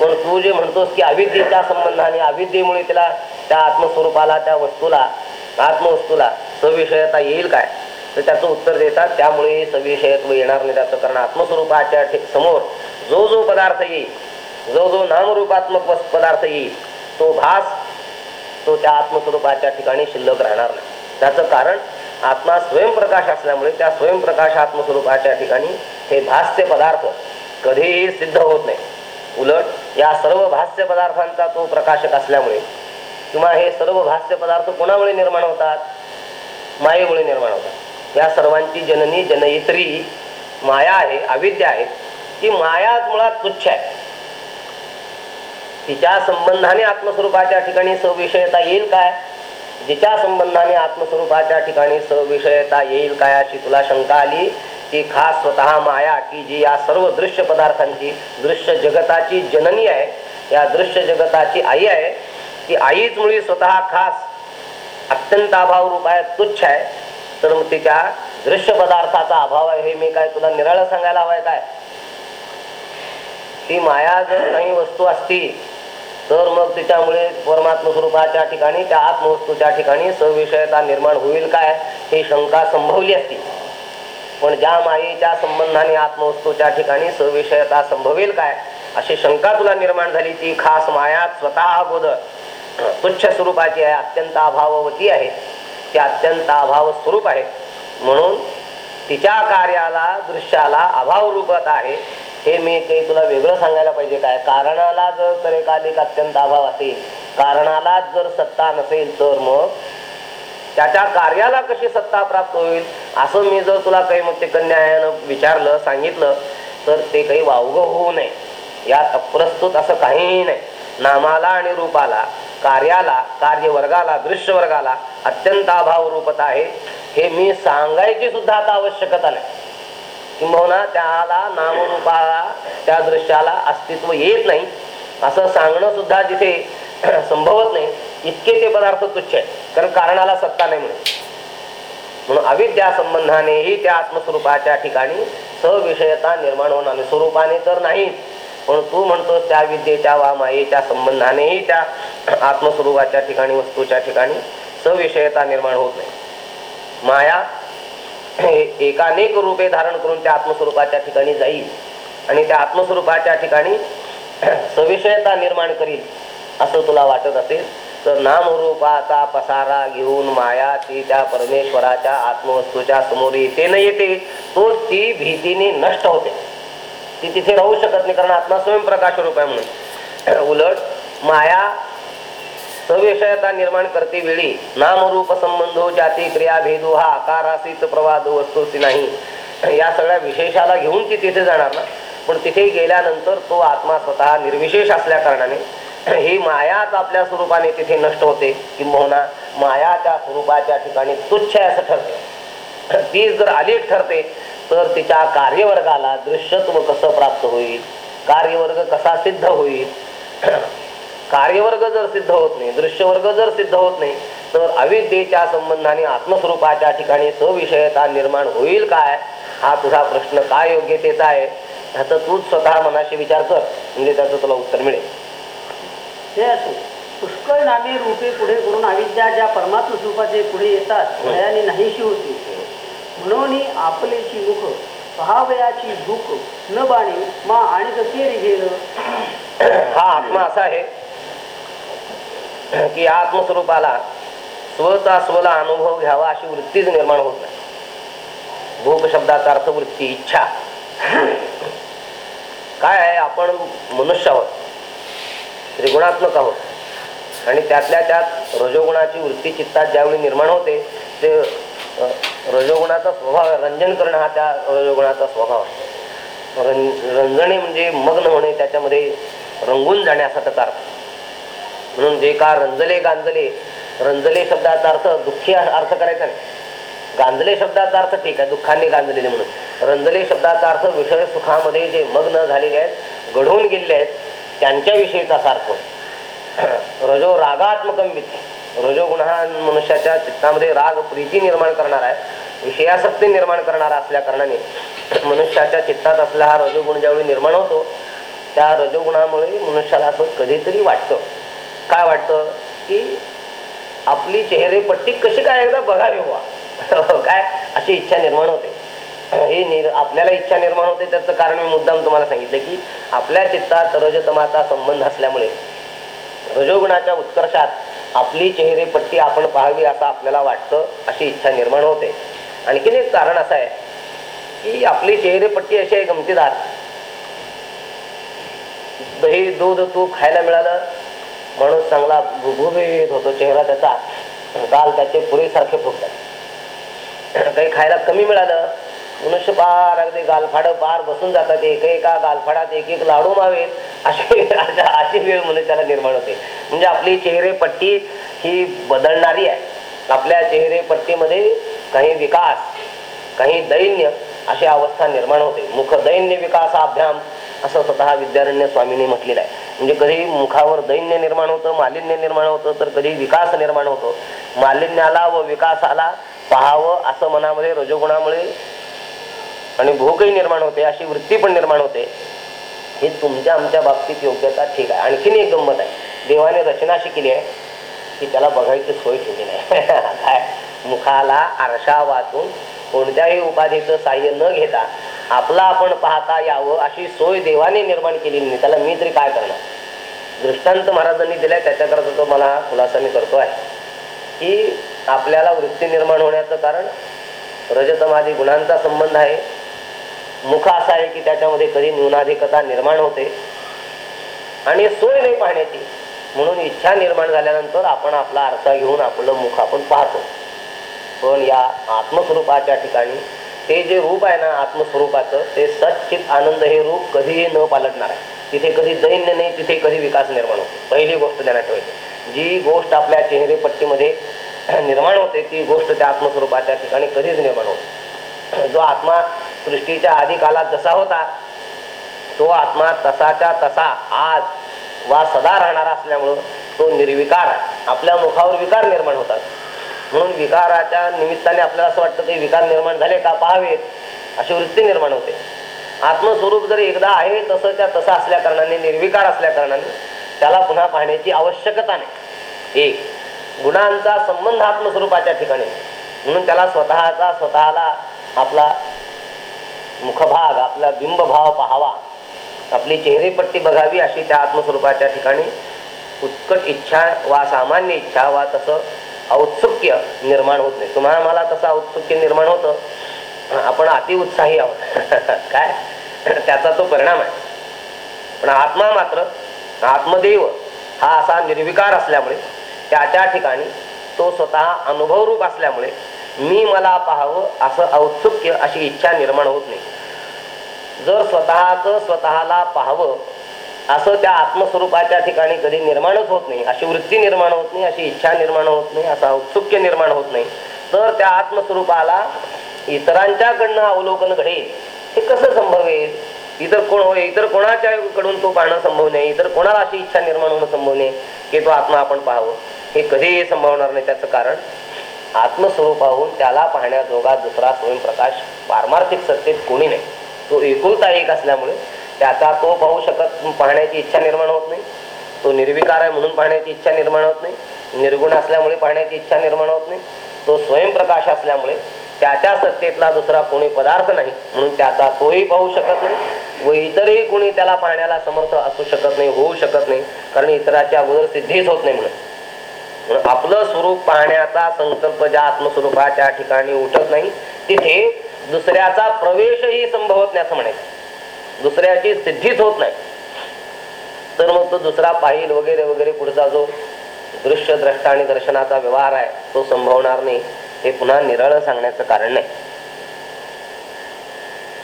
पण तू जे म्हणतोस की अविद्येच्या संबंधाने अविद्येमुळे त्याला त्या आत्मस्वरूपाला त्या वस्तूला आत्मवस्तूला सविषयता येईल काय? तर त्याचं उत्तर देतात. त्यामुळे सविषयत्व येणार नाही त्याचं कारण आत्मस्वरूपाच्या समोर जो जो पदार्थ येईल जो जो नामरूपात्मक पदार्थ येईल तो भास तो त्या आत्मस्वरूपाच्या ठिकाणी शिल्लक राहणार नाही. त्याचं कारण आत्मा स्वयंप्रकाश असल्यामुळे त्या स्वयंप्रकाश आत्मस्वरूपाच्या ठिकाणी हे भास्य पदार्थ कधीही सिद्ध होत नाही. उलट या सर्व भास्य पदार्थांचा तो प्रकाशक असल्यामुळे किंवा हे सर्व भास्य पदार्थ कोणामुळे निर्माण होतात? मायेमुळे निर्माण होतात. या सर्वांची जननी जनयित्री माया आहे अविद्या आहे. ती मायाच मुळात तुच्छ आहे. तिच्या संबंधाने आत्मस्वरूपाच्या ठिकाणी सविषयता येईल काय? जिच्या संबंधाने आत्मस्वरूपाच्या ठिकाणी सविषयता येईल काय अशी तुला शंका आली? की खास स्वतः माया की जी या सर्व दृश्य पदार्थांची दृश्य जगताची जननी आहे. या दृश्य जगताची आई आहे. ती आईच मुळी स्वतः खास अत्यंत अभाव रूप आहे तुच्छ आहे. तर मग तिच्या दृश्य पदार्थाचा अभाव आहे. हे मी काय तुला निराळ सांगायला हवाय काय? ती माया जर काही वस्तू असती तर मग तिच्यामुळे परमात्म स्वरूपाच्या ठिकाणी त्या आत्मवस्तूच्या ठिकाणी सविषयता निर्माण होईल काय? ही शंका संभवली असती. पण ज्या मायेच्या संबंधाने आत्मवस्तूच्या ठिकाणी सविषयता संभवेल काय? अशी शंका तुला निर्माण झाली ती खास माया स्वतः अगोदर तुच्छ स्वरूपाची आहे अत्यंत अभाववती आहे. ती अत्यंत अभाव स्वरूप आहे. म्हणून तिच्या कार्याला दृश्याला अभाव रूपात आहे. हे मी काही तुला वेगळं सांगायला पाहिजे काय? कारणाला जर तरेकालिक अत्यंत अभाव असेल कारणालाच जर सत्ता नसेल तर मग त्याच्या कार्याला कशी सत्ता प्राप्त होईल? असं मी जर तुला काही मग ते कन्यायानं विचारलं सांगितलं तर ते काही वावगं होऊ नये. यात तप्रस्तुत असं काहीही नाही. नामाला आणि रूपाला कार्याला कार्यवर्गाला दृश्य वर्गाला अत्यंत अभाव रूपत आहे. हे मी सांगायची सुद्धा आता आवश्यकता नाही. किंबहुना त्याला नामरूपाला त्या दृश्याला अस्तित्व येत नाही. असं सांगणं सुद्धा जिथे संभवत नाही इतके ते पदार्थ तुच्छ आहे कारण कारणाला सत्ता नाही म्हणून. म्हणून अविद्या संबंधानेही त्या आत्मस्वरूपाच्या ठिकाणी सविषयता निर्माण होणार स्वरूपाने तर नाहीच पण तू म्हणतोस त्या विद्येच्या वा मायेच्या संबंधानेही त्या आत्मस्वरूपाच्या ठिकाणी वस्तूच्या ठिकाणी सविषयता निर्माण होत नाही. माया एकानेक रूपे धारण करून त्या आत्मस्वरूपाच्या ठिकाणी जाईल आणि त्या आत्मस्वरूपाच्या ठिकाणी सविषयता निर्माण करील असं तुला वाटत असेल तर नामरूपाचा पसारा घेऊन माया ती त्या परमेश्वराच्या आत्मवस्तूच्या समोर येते न येते तो ती भीतीने नष्ट होते. ती तिथे राहू शकत नाही कारण आत्मा स्वयंप्रकाश रूप आहे म्हणून. उलट माया सविषयता निर्माण करते वेळी नामरूप संबंधो जाती क्रिया भेदो हा आकारासीच प्रवाद वस्तूची नाही. या सगळ्या विशेषाला घेऊन ती तिथे जाणार ना. पण तिथे गेल्यानंतर तो आत्मा स्वतः निर्विशेष असल्या कारणाने ही मायाच आपल्या स्वरूपाने तिथे नष्ट होते. किंबहुना मायाच्या स्वरूपाच्या ठिकाणी तुच्छ आहे असं ठरते. ती जर आली ठरते तर तिच्या कार्यवर्गाला दृश्यत्व कसं प्राप्त होईल? कार्यवर्ग कसा सिद्ध होईल? कार्यवर्ग जर सिद्ध होत नाही दृश्यवर्ग जर सिद्ध होत नाही तर अविद्येच्या संबंधाने आत्मस्वरूपाच्या ठिकाणी सविषयता निर्माण होईल काय? हा तुझा प्रश्न काय योग्यतेचा आहे? ह्याचं तूच स्वतः मनाशी विचार कर. म्हणजे त्याचं तुला उत्तर मिळेल. हे असो. पुष्कळ नामे रूपे पुढे करून अविद्या ज्या परमात्म स्वरूपाचे पुढे येतात भयाने नाहीशी होती म्हणून आपलेची मुख पहावयाची दुःख न बाणी मा आणि कसे गेलं हा आत्मा असा आहे की आत्मस्वरूपाला स्वतः स्वला अनुभव घ्यावा अशी वृत्तीच निर्माण होत नाही. भूक शब्दाचा अर्थ वृत्ती इच्छा. काय आहे? आपण मनुष्य आहोत त्रिगुणात्मक आहोत. आणि त्यातल्या त्यात रजोगुणाची वृत्ती चित्तात ज्यावेळी निर्माण होते ते रजोगुणाचा स्वभाव आहे. रंजन करणं हा त्या रजोगुणाचा स्वभाव आहे. रं रंजणे म्हणजे मग्न होणे त्याच्यामध्ये रंगून जाणे असा त्याचा अर्थ. म्हणून जे का रंजले गांजले रंजले शब्दाचा अर्थ दुःखी अर्थ करायचा नाही. गांजले शब्दाचा अर्थ ठीक आहे दुःखाने गांजलेले म्हणून. रंजले शब्दाचा अर्थ विषय सुखामध्ये जे मग्न झालेले आहेत घडवून गेलेले आहेत त्यांच्याविषयीचा असा अर्थ रजो रागात्मकम वित्त रजोगुण हा मनुष्याच्या चित्तामध्ये राग प्रीती निर्माण करणार आहे. विषयासक्ती निर्माण करणारा असल्या कारणाने मनुष्याच्या चित्तात असला हा रजोगुण ज्यावेळी निर्माण होतो त्या रजोगुणामुळे मनुष्याला असं कधीतरी वाटतं. काय वाटतं? की आपली चेहरेपट्टी कशी काय एकदा बघावी बुवा. हो, काय? अशी इच्छा निर्माण होते. ही निर आपल्याला इच्छा निर्माण होते त्याचं कारण मी मुद्दाम तुम्हाला सांगितलं की आपल्या चित्तात रजतमाचा संबंध असल्यामुळे रजोगुणाच्या उत्कर्षात आपली चेहरेपट्टी आपण पाहावी असं आपल्याला वाटतं अशी इच्छा निर्माण होते. आणखीन एक कारण असं आहे की आपली चेहरेपट्टी अशी आहे गमतीदार. दही दूध तूप खायला मिळालं माणूस चांगला भुभुभीत होतो चेहरा त्याचा गाल त्याचे पुरेसारखे फुटतात काही खायला कमी मिळालं मनुष्य पार अगदी गालफाड पार बसून जातात एक एका गालफाडात एक एक लाडू मावेत. अशी अशी वेळ मनुष्याला निर्माण होते. म्हणजे आपली चेहरेपट्टी ही बदलणारी आहे. आपल्या चेहरेपट्टीमध्ये काही विकास काही दैन्य अशी अवस्था निर्माण होते. मुख दैन्य विकास अभ्याम असं स्वतः विद्यारण्य स्वामींनी म्हटलेलं आहे. म्हणजे कधी मुखावर दैन्य निर्माण होतं मालिन्य निर्माण होतं तर कधी विकास निर्माण होतो. मालिन्याला व विकासाला पाहावं असं मनामध्ये रजोगुणामुळे आणि भूकही निर्माण होते अशी वृत्ती पण निर्माण होते. ही तुमच्या आमच्या बाबतीत योग्यता ठीक आहे. आणखीन एक गंमत आहे. देवाने रचना अशी केली आहे की त्याला बघायची सोय ठेवली आहे काय मुखाला आरशा वाचून कोणत्याही उपाधीचं साह्य न घेता आपला आपण पाहता यावं अशी सोय देवाने निर्माण केलेली नाही. त्याला मी तरी काय करणार? दृष्टांत महाराजांनी दिलाय त्याच्याकरता तो मला खुलासा मी करतो आहे. की आपल्याला वृत्ती निर्माण होण्याचं कारण रजतमादी गुणांचा संबंध आहे. मुख असा आहे की त्याच्यामध्ये कधी न्यूनाधिकता निर्माण होते आणि सोय नाही पाहण्याची. म्हणून इच्छा निर्माण झाल्यानंतर आपण आपला आरसा घेऊन आपलं मुख आपण पाहतो. पण या आत्मस्वरूपाच्या ठिकाणी ते जे रूप आहे ना आत्मस्वरूपाचं ते सच्चित आनंद हे रूप कधीही न पालटणार आहे. तिथे कधी दैन्य नाही तिथे कधी विकास निर्माण होतो. पहिली गोष्ट ध्यानात ठेवायची. जी गोष्ट आपल्या चेहरेपट्टीमध्ये निर्माण होते ती गोष्ट त्या आत्मस्वरूपाच्या ठिकाणी कधीच निर्माण होते जो आत्मा सृष्टीच्या आधी कालात जसा होता तो आत्मा तसाच्या तसा आज वा सदा राहणारा असल्यामुळं तो निर्विकार आपल्या मुखावर विकार निर्माण होतात. म्हणून विकाराच्या निमित्ताने आपल्याला असं वाटतं ते विकार निर्माण झाले का पाहावेत अशी वृत्ती निर्माण होते. आत्मस्वरूप जर एकदा आहे तसं त्या तसं असल्या कारणाने निर्विकार असल्या कारणाने त्याला पुन्हा पाहण्याची आवश्यकता नाही. एक गुणांचा संबंध आत्मस्वरूपाच्या ठिकाणी. म्हणून त्याला स्वतःचा स्वतःला आपला मुखभाग आपला बिंबभाव पाहावा. आपली चेहरेपट्टी बघावी अशी त्या आत्मस्वरूपाच्या ठिकाणी उत्कट इच्छा वा सामान्य इच्छा वा तसं औत्सुक्य निर्माण होत नाही. तुम्हाला मला तसं औत्सुक्य निर्माण होतं आपण अति उत्साही आहोत. काय? त्याचा तो परिणाम आहे. पण आत्मा मात्र आत्मदेव हा असा निर्विकार असल्यामुळे त्याच्या ठिकाणी तो स्वतः अनुभवरूप असल्यामुळे मी मला पाहावं असं औत्सुक्य अशी इच्छा निर्माण होत नाही. जर स्वतःच स्वतःला पाहावं असं त्या आत्मस्वरूपाच्या ठिकाणी कधी निर्माणच होत नाही अशी वृत्ती निर्माण होत नाही अशी इच्छा निर्माण होत नाही असं औत्सुक्य निर्माण होत नाही तर त्या आत्मस्वरूपाला इतरांच्याकडनं अवलोकन घडेल. हे कसं संभवेल इतर कोण होय? इतर कोणाच्या कडून तो पाहणं संभव नाही? इतर कोणाला अशी इच्छा निर्माण होणं संभव नाही की तो आत्मा आपण पाहावं? हे कधीही संभवणार नाही त्याचं कारण. आत्मस्वरूपाहून त्याला पाहण्याजोगा दुसरा स्वयंप्रकाश पारमार्थिक सत्तेत कोणी नाही. तो एकुलता एक असल्यामुळे त्याचा तो पाहू शकत पाहण्याची इच्छा निर्माण होत नाही. तो निर्विकार आहे म्हणून पाहण्याची इच्छा निर्माण होत नाही. निर्गुण असल्यामुळे पाहण्याची इच्छा निर्माण होत नाही. तो स्वयंप्रकाश असल्यामुळे त्याच्या सत्तेतला दुसरा कोणी पदार्थ नाही म्हणून त्याचा तोही पाहू शकत नाही व इतरही कोणी त्याला पाहण्याला समर्थ असू शकत नाही होऊ शकत नाही. कारण इतराच्या अगोदर सिद्धीच होत नाही म्हणून म्हणून. आपलं स्वरूप पाहण्याचा संकल्प ज्या आत्मस्वरूपाच्या ठिकाणी उठत नाही तिथे दुसऱ्याचा प्रवेशही संभवत नाही असं म्हणायचं. दुसऱ्याची सिद्धीच होत नाही. तर मग तो दुसरा पाहिल वगैरे वगैरे पुढचा जो दृश्य द्रष्टा आणि दर्शनाचा व्यवहार आहे तो संभवणार नाही. हे पुन्हा निराळ सांगण्याचं कारण नाही.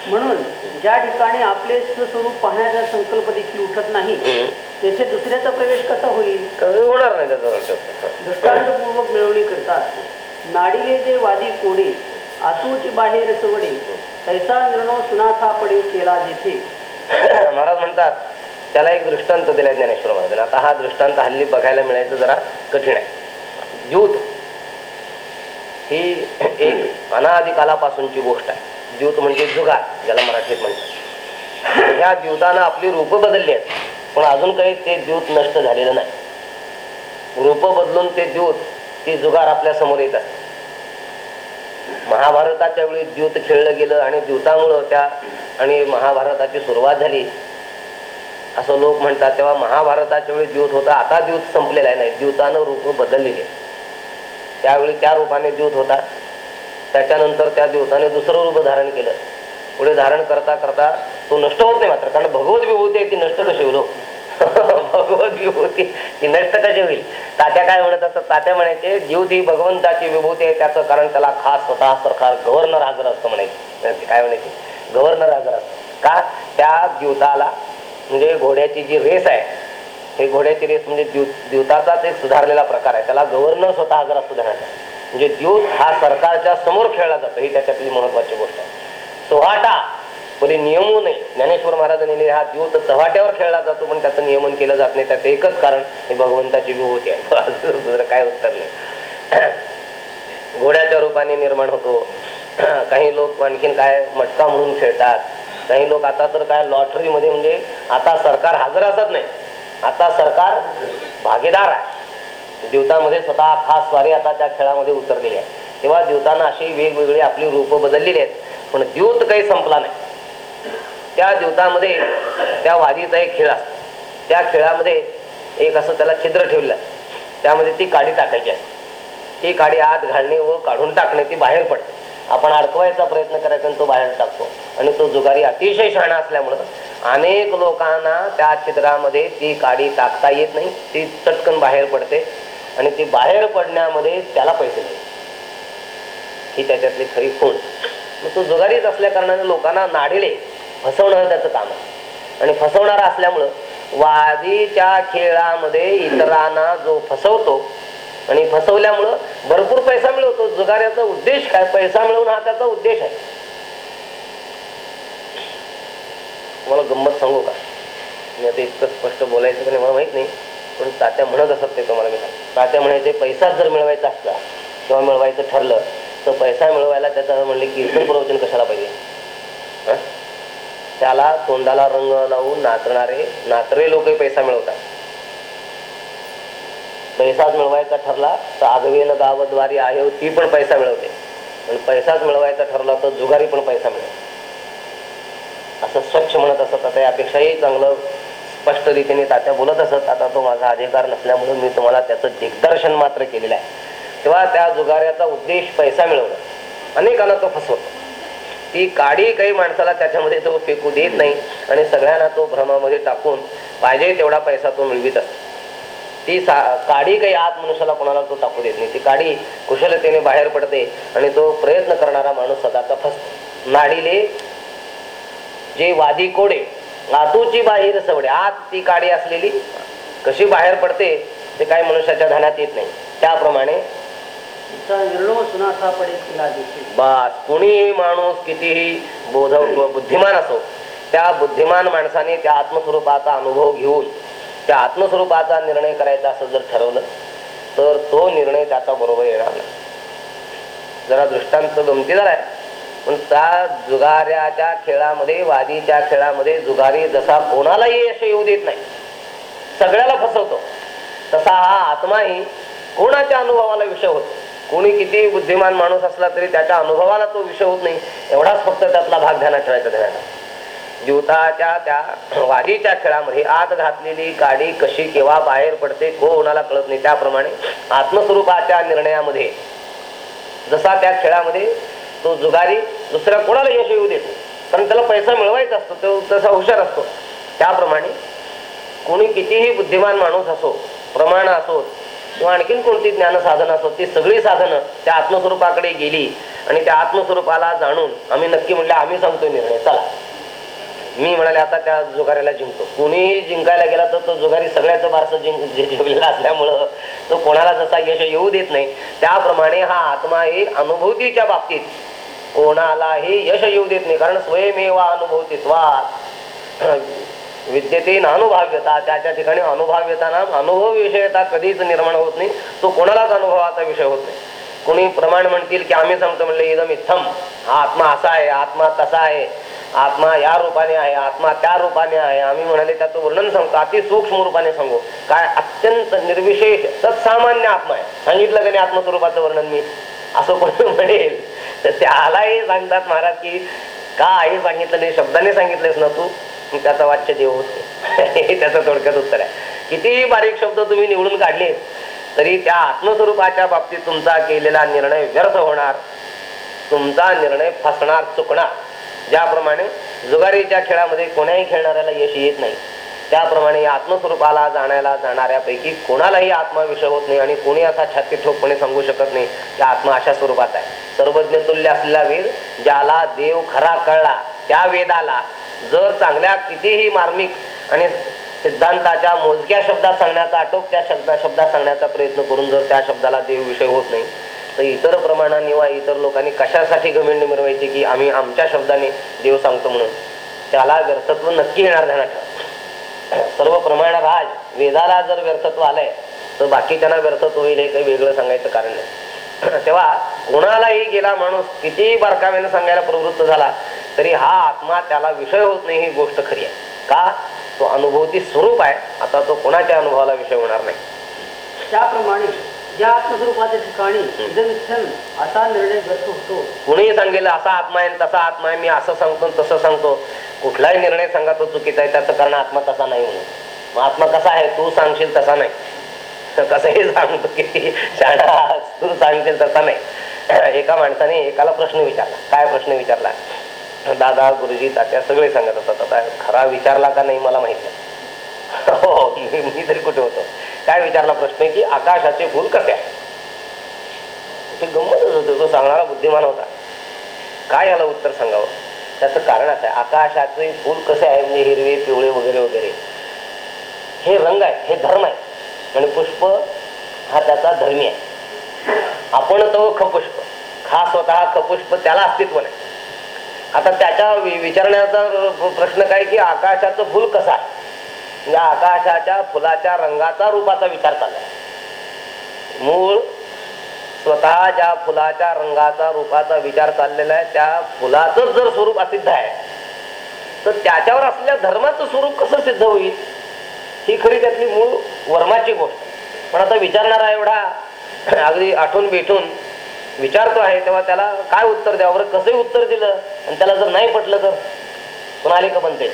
म्हणून ज्या ठिकाणी आपले स्वस्वरूप पाहण्याचा संकल्प देखील उठत नाही. तेथे दुसऱ्याचा प्रवेश कसा होईल? होणार नाही. दृष्टांतपूर्वक मिळवणी करतात. नाडिले जे वादी कोडे आतूची बाहेर सवडे तैसा निर्णय सुनाथा पडे केला जेथे. महाराज म्हणतात त्याला एक दृष्टांत दिलाय ज्ञानेश्वर महाराजांनी. आता हा दृष्टांत हल्ली बघायला मिळायचं जरा कठीण आहे. ज्यूत ही एक अनादी कालापासूनची गोष्ट आहे. ज्यूत म्हणजे जुगार ज्याला मराठीत म्हणतात. ह्या द्यूतानं आपली रूप बदलली आहेत पण अजून काही ते ज्यूत नष्ट झालेलं नाही. रूप बदलून ते ज्यूत ती जुगार आपल्यासमोर येतात. महाभारताच्या वेळी द्यूत खेळलं गेलं आणि द्यूतामुळं त्या आणि महाभारताची सुरुवात झाली. असं लोक म्हणतात तेव्हा महाभारताच्या वेळी द्यूत होता आता द्यूत संपलेला आहे नाही द्यूतानं रूप बदललेली त्यावेळी त्या रूपाने द्यूत होता त्याच्यानंतर त्या दिवसाने दुसरं रूप धारण केलं. पुढे धारण करता करता तो नष्ट होत नाही मात्र कारण भगवत विभूती आहे ती नष्ट कशी होईल हो? भगवत विभूती ती नष्ट कशी होईल? तात्या काय म्हणत असतात? तात्या म्हणायचे जीव ती भगवंताची विभूती आहे त्याचं कारण त्याला खास स्वतः सरकार गव्हर्नर हजर असतं म्हणायचे. काय म्हणायचे? गव्हर्नर हजर असतं. का? त्या द्यूताला म्हणजे घोड्याची जी रेस आहे हे घोड्याची रेस म्हणजे द्यू द्यूताचाच एक सुधारलेला प्रकार आहे. त्याला गव्हर्नर स्वतः हजर असतो धरण्याचा म्हणजे द्यूत हा सरकारच्या समोर खेळला जातो ही त्याच्यातली महत्वाची गोष्ट आहे. सोहाटा परी नियमू नाही ज्ञानेश्वर महाराजांनी लिहिले, हा द्यूत चव्हाट्यावर खेळला जातो पण त्याचं नियमन केलं जात नाही. त्याचं एकच कारण हे भगवंताची विभूती आहे दुसरं काय उत्तर नाही. घोड्याच्या रूपाने निर्माण होतो. काही लोक आणखीन काय मटका म्हणून खेळतात. काही लोक आता तर काय लॉटरीमध्ये म्हणजे आता सरकार हजर असत नाही. आता सरकार भागीदार आहे. द्यूतामध्ये स्वतः खास स्वारी आता त्या खेळामध्ये उतरलेली आहे. तेव्हा द्यूतांना अशी वेगवेगळी आपली रूपं बदललेली आहेत. पण द्यूत काही संपला नाही. त्या द्यूतामध्ये त्या वादीचा एक खेळ असतो. त्या खेळामध्ये एक असं त्याला छिद्र ठेवलं. आहे. त्यामध्ये ती काडी टाकायची आहे. ती काडी आत घालणे व काढून टाकणे ती बाहेर पडते. आपण अडकवायचा प्रयत्न करायचा आणि तो बाहेर टाकतो. आणि तो जुगारी अतिशय शहाणा असल्यामुळं अनेक लोकांना त्या छिद्रामध्ये ती काडी टाकता येत नाही. ती चटकन बाहेर पडते. आणि ती बाहेर पडण्यामध्ये त्याला पैसे नाही. ही त्याच्यातली खरी खूण मग तो जुगारीच असल्या कारणाने लोकांना नाडीले फसवणं त्याचं काम आहे. आणि फसवणारा असल्यामुळं वादीच्या खेळामध्ये इतरांना जो फसवतो आणि फसवल्यामुळं भरपूर पैसा मिळवतो. जुगाऱ्याचा उद्देश काय? पैसा मिळवणं हा त्याचा उद्देश आहे. तुम्हाला गंमत सांगू का? मी आता इतकं स्पष्ट बोलायचं का नाही मला माहीत नाही. पण तात्या म्हणत असत ते तुम्हाला मी तात्या म्हणायचे पैसाच जर मिळवायचा असला किंवा मिळवायचं ठरलं तर पैसा मिळवायला त्याचं म्हणले कीर्तन प्रवचन कशाला पाहिजे? त्याला तोंडाला रंग लावून नाचणारे नाचरे लोकही पैसा मिळवतात. पैसाच मिळवायचा ठरला तर आगवेन गावद्वारी आहे ती पण पैसा मिळवते. पण पैसाच मिळवायचा ठरला तर जुगारी पण पैसा मिळवते. असं स्वच्छ म्हणत असत आता यापेक्षाही चांगलं स्पष्ट रीतीने तात्या बोलत असत. आता तो माझा अधिकार नसल्यामुळे मी तुम्हाला त्याचं दिग्दर्शन मात्र केलेलं आहे. तेव्हा त्या जुगाऱ्याचा उद्देश पैसा मिळवणं अनेकांना तो फसवतो. ती काडी काही माणसाला त्याच्यामध्ये तो फेकू देत नाही आणि सगळ्यांना तो भ्रमामध्ये टाकून पाहिजे तेवढा पैसा तो मिळवित असतो. ती सा काडी काही आत मनुष्याला कोणाला तो टाकू देत नाही. ती काडी कुशलतेने बाहेर पडते आणि तो प्रयत्न करणारा माणूस सदाचा फसतो. नाडीले जे वादी कोडे आतूची बाहेर सवडे. आत ती काडी असलेली कशी बाहेर पडते ते काही मनुष्याच्या ध्यानात येत नाही. त्याप्रमाणे बास कोणीही माणूस कितीही बोध बुद्धिमान असो त्या बुद्धिमान माणसाने त्या आत्मस्वरूपाचा अनुभव घेऊन त्या आत्मस्वरूपाचा निर्णय करायचा असं जर ठरवलं तर तो निर्णय त्याचा बरोबर येणार नाही. जरा दृष्टांत गमतीदार आहे. पण त्या जुगाऱ्याच्या खेळामध्ये वादीच्या खेळामध्ये जुगारी जसा कोणालाही यश येऊ देत नाही. सगळ्याला फसवतो. तसा हा आत्माही कोणाच्या अनुभवाला विषय होतो कोणी किती बुद्धिमान माणूस असला तरी त्याच्या अनुभवाला तो विषय होत नाही. एवढाच फक्त त्यातला भाग ध्यानात ठेवायचा ध्यानात. जीवताच्या त्या वादीच्या खेळामध्ये आत घातलेली काडी कशी केव्हा बाहेर पडते कोणाला कळत नाही. त्याप्रमाणे आत्मस्वरूपाच्या निर्णयामध्ये जसा त्या खेळामध्ये तो जुगारी दुसऱ्या कोणाला यश येऊ देत? कारण त्याला पैसा मिळवायचा असतो तो तसा हुशार असतो. त्याप्रमाणे कोणी कितीही बुद्धिमान माणूस असो प्रमाण असो किंवा आणखीन कोणती ज्ञान साधन असो ती सगळी साधनं त्या आत्मस्वरूपाकडे गेली आणि त्या आत्मस्वरूपाला जाणून आम्ही नक्की म्हणले आम्ही सांगतोय निर्णय चला. मी म्हणाले आता त्या जुगाऱ्याला जिंकतो. कोणीही जिंकायला गेला तर तो जुगारी सगळ्याचं बारसं जिंक जे- जिंकलेला असल्यामुळं तो कोणाला जसा यश येऊ देत नाही त्याप्रमाणे हा आत्मा एक अनुभूतीच्या बाबतीत कोणालाही यश येऊ देत नाही कारण स्वयमेवा अनुभवतीत्वा विद्येते विद्यते अनुभव्यता त्याच्या ठिकाणी अनुभव्यता ना अनुभव विषयता कधीच निर्माण होत नाही तो कोणालाच अनुभवाचा विषय होत नाही. कोणी प्रमाण म्हणतील की आम्ही सांगतो म्हणले इदम इथम हा आत्मा असा आहे आत्मा तसा आहे. आत्मा या रूपाने आहे आत्मा त्या रूपाने आहे. आम्ही म्हणाले त्याचं वर्णन सांगतो अति सूक्ष्म रूपाने सांगू. काय अत्यंत निर्विशेष सत्सामान्य आत्मा आहे. सांगितलं का नाही आत्मस्वरूपाचं वर्णन मी? असं कोणी म्हणेल. तर त्यालाही सांगतात महाराज की का आई सांगितलं नाही शब्दाने सांगितलेस ना तू? त्याचा वाच्य देव होते. हे त्याचं थोडक्यात उत्तर आहे. कितीही बारीक शब्द तुम्ही निवडून काढले तरी त्या आत्मस्वरूपाच्या बाबतीत तुमचा केलेला निर्णय व्यर्थ होणार. तुमचा निर्णय फसणार चुकणार. ज्याप्रमाणे जुगारीच्या खेळामध्ये कोण्याही खेळणाऱ्याला यश येत नाही. त्याप्रमाणे या आत्मस्वरूपाला जाण्याला जाणाऱ्यापैकी कोणालाही आत्मा विषय होत नाही आणि कोणी असा छाती ठोकपणे सांगू शकत नाही की आत्मा अशा स्वरूपात आहे सर्वज्ञ तुल्य असलेला वेद ज्याला देव खरा कळला त्या वेदाला जर चांगल्या कितीही मार्मिक आणि सिद्धांताच्या मोजक्या शब्दात सांगण्याचा आटोक्या शब्दा शब्दात सांगण्याचा प्रयत्न करून जर त्या शब्दाला देव विषय होत नाही तर इतर प्रमाणाने वा इतर लोकांनी कशासाठी घमेंड मिरवायची की आम्ही आमच्या शब्दाने देव सांगतो म्हणून त्याला व्यर्थत्व नक्की येणार ध्यानात ठेवा. सर्व प्रमाण राज वेदाला जर व्यर्थत्व आलंय तर बाकीच्यांना व्यर्थत्व होईल हे काही वेगळं सांगायचं कारण नाही. तेव्हा कोणालाही गेला माणूस कितीही बारकाव्याने सांगायला प्रवृत्त झाला तरी हा आत्मा त्याला विषय होत नाही ही गोष्ट खरी आहे. का? तो अनुभवती स्वरूप आहे आता तो कोणाच्या अनुभवाला विषय होणार नाही. त्याप्रमाणे ज्या आत्मस्वरूपाच्या ठिकाणी असा निर्णय व्यक्त होतो. कुणीही सांगेल असा आत्मा आहे तसा आत्मा आहे मी असं सांगतो तसं सांगतो. कुठलाही निर्णय सांगा तो चुकीचा आहे त्याचं कारण आत्मा तसा नाही म्हणून. मग आत्मा कसा आहे तू सांगशील तसा नाही. तर कसंही सांगतो की शाळा तू सांगशील तसा नाही. एका माणसाने एकाला प्रश्न विचारला. काय प्रश्न विचारला? दादा गुरुजी तात्या सगळे सांगत असतात आता खरा विचारला का नाही मला माहीत नाही. हो मी तरी कुठे होतो? काय विचारला प्रश्न की आकाशाचे फुल कसे आहे? ते गंमतच होतं तो सांगणारा बुद्धिमान होता. काय याला उत्तर सांगावं? त्याचं कारण असं आहे आकाशाचे फुल कसे आहे? म्हणजे हिरवे पिवळे वगैरे वगैरे. हे रंग आहे हे धर्म आहे. आणि पुष्प हा त्याचा धर्मी आहे. आपण तो खपुष्प. हा स्वतः खपुष्प त्याला अस्तित्व नाही. आता त्याच्या वि- विचारण्याचा प्रश्न काय की आकाशाचं फुल कसं आहे? या आकाशाच्या फुलाच्या रंगाचा रूपाचा विचार चाललाय. मूळ स्वतः ज्या फुलाच्या रंगाचा रूपाचा विचार चाललेला आहे त्या फुलाचं जर स्वरूप असिद्ध आहे तर त्याच्यावर असलेल्या धर्माचं स्वरूप कसं सिद्ध होईल? ही खरी त्यातली मूळ वर्माची गोष्ट. पण आता विचारणारा एवढा अगदी आठून बेठून विचारतो आहे तेव्हा त्याला काय उत्तर द्यावं? कसंही उत्तर दिलं आणि त्याला जर नाही पटलं तर? कुणाले का बनते?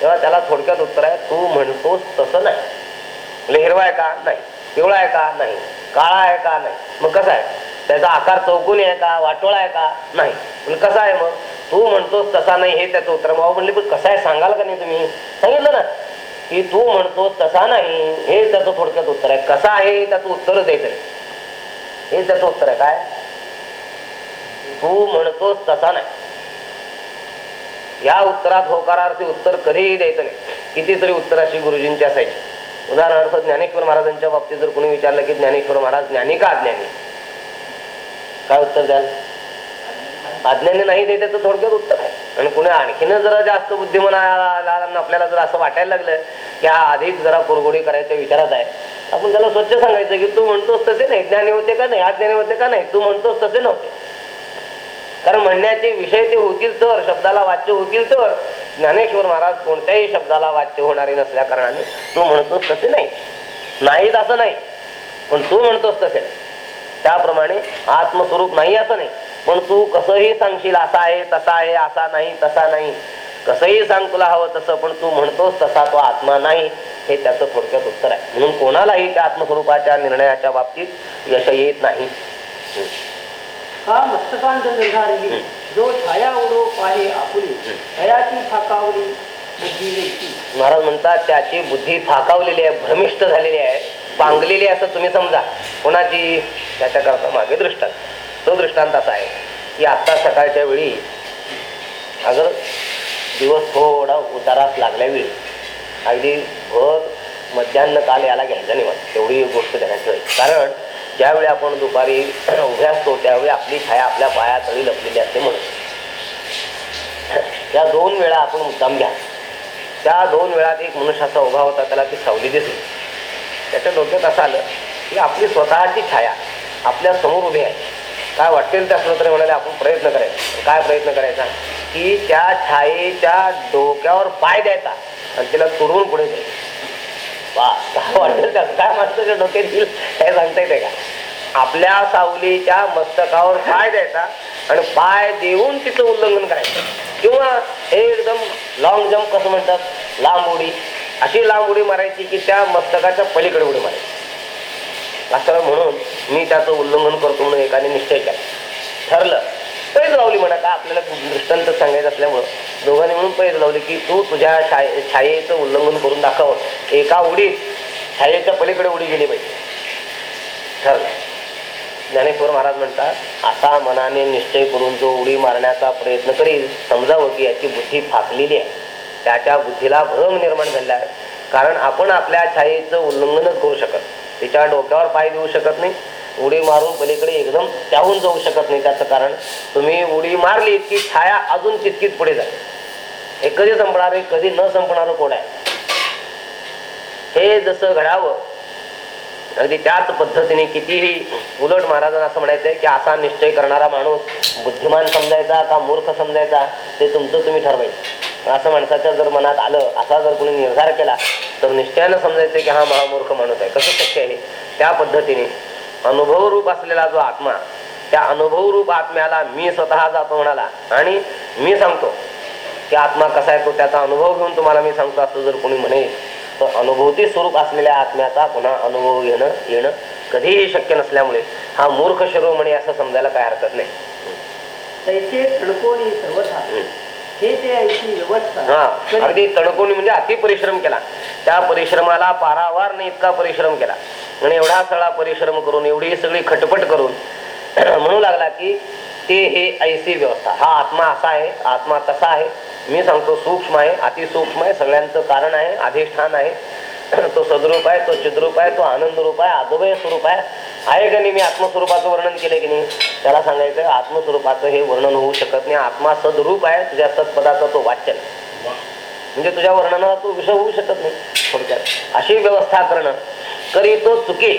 तेव्हा त्याला थोडक्यात उत्तर आहे तू म्हणतोस तसं नाही. म्हणजे हिरवा आहे का? नाही. पिवळा आहे का? नाही. काळा आहे का? नाही. मग कसा आहे? त्याचा आकार चौकोनी आहे का? वाटोळा आहे का? नाही. पण कसा आहे मग? तू म्हणतोस तसा नाही. हे त्याचं उत्तर भाऊ म्हणले पण कसं आहे सांगाल का नाही तुम्ही? सांगितलं ना की तू म्हणतोस तसा नाही. हे त्याचं थोडक्यात उत्तर आहे. कसा आहे त्याचं उत्तर द्यायचं हे त्याचं उत्तर आहे काय? तू म्हणतोस तसा नाही. या उत्तरात होकारार्थी उत्तर कधीही द्यायचं नाही. कितीतरी उत्तर अशी गुरुजींची असायची. उदाहरणार्थ ज्ञानेश्वर महाराजांच्या बाबतीत जर कोणी विचारलं की ज्ञानेश्वर महाराज ज्ञानी का अज्ञानी? काय उत्तर द्याल? अज्ञानी नाही ते त्याचं थोडक्यात उत्तर आहे. आणि कुणी आणखीन जरा जास्त बुद्धिमान आपल्याला जर असं वाटायला लागलं की हा आधीच जरा कुरगोडी करायच्या विचारात आहे आपण त्याला स्वच्छ सांगायचं की तू म्हणतोस तसे नाही. ज्ञानी होते का नाही? अज्ञानी होते का नाही? तू म्हणतोस तसे नव्हते. कारण म्हणण्याचे विषय ते होतील तर शब्दाला वाच्य होतील तर ज्ञानेश्वर महाराज कोणत्याही शब्दाला वाच्य होणारे नसल्या कारणाने तू म्हणतोस तसे नाही. नाहीत असं नाही पण तू म्हणतोस तसे. त्याप्रमाणे आत्मस्वरूप नाही असं नाही पण तू कसंही सांगशील असा आहे तसा आहे असा नाही तसा नाही. कसंही सांग तुला हवं तसं पण तू म्हणतोस तसा तो आत्मा नाही हे त्याचं थोडक्यात उत्तर आहे. म्हणून कोणालाही त्या आत्मस्वरूपाच्या निर्णयाच्या बाबतीत यश येत नाही. हा मस्तकांत निर्धारली जो छाया ओढो पाहे आपुली बुद्धी नेती. महाराज म्हणतात त्याची बुद्धी थाकावलेली आहे भ्रमिष्ट झालेली आहे. पांगलेली असं तुम्ही समजा. कोणाची? त्याच्याकरता मागे दृष्टांत. तो दृष्टांत असा आहे की आत्ता सकाळच्या वेळी अगर दिवस थोडा उतारास लागल्या वेळी. अगदी भर मध्यान्ह काल याला घ्यायचा नाही तेवढी गोष्ट ठेवायची कारण ज्यावेळी आपण दुपारी उभे असतो त्यावेळी आपली छाया आपल्या पायातळी लपलेली असते म्हणून. त्या दोन वेळा आपण मुद्दाम घ्या. त्या दोन वेळात एक मनुष्याचा उभा होता त्याला ती सावली दिसली. त्याच्या डोक्यात असं आलं की आपली स्वतःची छाया आपल्यासमोर उभी आहे. काय वाटेल त्या तरी म्हणाले आपण प्रयत्न करायचा. काय प्रयत्न करायचा? की त्या छायेच्या डोक्यावर पाय द्यायचा आणि तिला तुडवून पुढे जायचं. वा काय वाटेल त्याचं काय माणसाच्या डोक्यात येईल? हे सांगता येते का? आपल्या सावलीच्या मस्तकावर पाय द्यायचा आणि पाय देऊन तिचं उल्लंघन करायचं. किंवा हे एकदम लॉंग जम्प कसं म्हणतात? लांब उडी अशी लांब उडी मारायची की त्या मस्तकाच्या पलीकडे उडी मारायची. असं म्हणून मी त्याचं उल्लंघन करतो म्हणून एकाने निश्चय केला. ठरलं. पैज लावली म्हणा का आपल्याला दृष्टांत सांगायचं असल्यामुळं. दोघांनी म्हणून पैज लावली की तू तुझ्या छाये छायेचं उल्लंघन करून दाखव. एका उडीत छायेच्या पलीकडे उडी गेली पाहिजे ठरलं. ज्ञानेश्वर महाराज म्हणतात असा मनाने निश्चय करून जो उडी मारण्याचा प्रयत्न करील समजावं की याची बुद्धी फाकलेली आहे. त्याच्या बुद्धीला भ्रम निर्माण झालेला आहे. कारण आपण आपल्या छायेचं उल्लंघनच करू शकत. तिच्या डोक्यावर पाय देऊ शकत नाही. उडी मारून पलीकडे एकदम त्याहून जाऊ शकत नाही. त्याचं कारण तुम्ही उडी मारली की छाया अजून तितकीच पुढे जाईल हे कधी संपणार आहे कधी न संपणार कोण आहे? हे जसं घडावं अगदी त्याच पद्धतीने कितीही उलट महाराजांना असं म्हणायचंय की असा निश्चय करणारा माणूस बुद्धिमान समजायचा का मूर्ख समजायचा ते तुमचं तुम्ही ठरवायचं असं माणसाच्या जर मनात आलं असा जर कोणी निर्धार केला तर निश्चयानं समजायचं की हा महामूर्ख माणूस आहे. कसं शक्य आहे? त्या पद्धतीने अनुभवरूप असलेला जो आत्मा त्या अनुभवरूप आत्म्याला मी स्वतः जातो म्हणाला. आणि मी सांगतो की आत्मा कसा आहे तो त्याचा अनुभव घेऊन तुम्हाला मी सांगतो असं जर कोणी म्हणेल तर अनुभूती स्वरूप असलेल्या आत्म्याचा पुन्हा अनुभव घेणं येणं कधीही शक्य नसल्यामुळे हा मूर्ख शिरोमणी असं समजायला काय हरकत नाही. तडकोनी हे ते व्यवस्था हा. अगदी तणकोणी म्हणजे अति परिश्रम केला. त्या परिश्रमाला पारावार नाही इतका परिश्रम केला. आणि एवढा सगळा परिश्रम करून एवढी सगळी खटपट करून म्हणू लागला की ते हे ऐसी व्यवस्था. हा आत्मा असा आहे आत्मा तसा आहे. मी सांगतो सूक्ष्म आहे अतिसूक्ष्म आहे सगळ्यांचं कारण आहे अधिष्ठान आहे. तो सदरूप आहे तो चिद्रूप आहे तो आनंद रूप आहे अद्वय स्वरूप आहे. आहे का नाही? मी आत्मस्वरूपाचं वर्णन केले की नाही? त्याला सांगायचं आत्मस्वरूपाचं हे वर्णन होऊ शकत नाही. आत्मा सदरूप आहे तुझ्या सत्पदाचा तो वाच्य म्हणजे तुझ्या वर्णनाला तो विषय होऊ शकत नाही थोडक्यात. अशी व्यवस्था करणं तरी तो चुके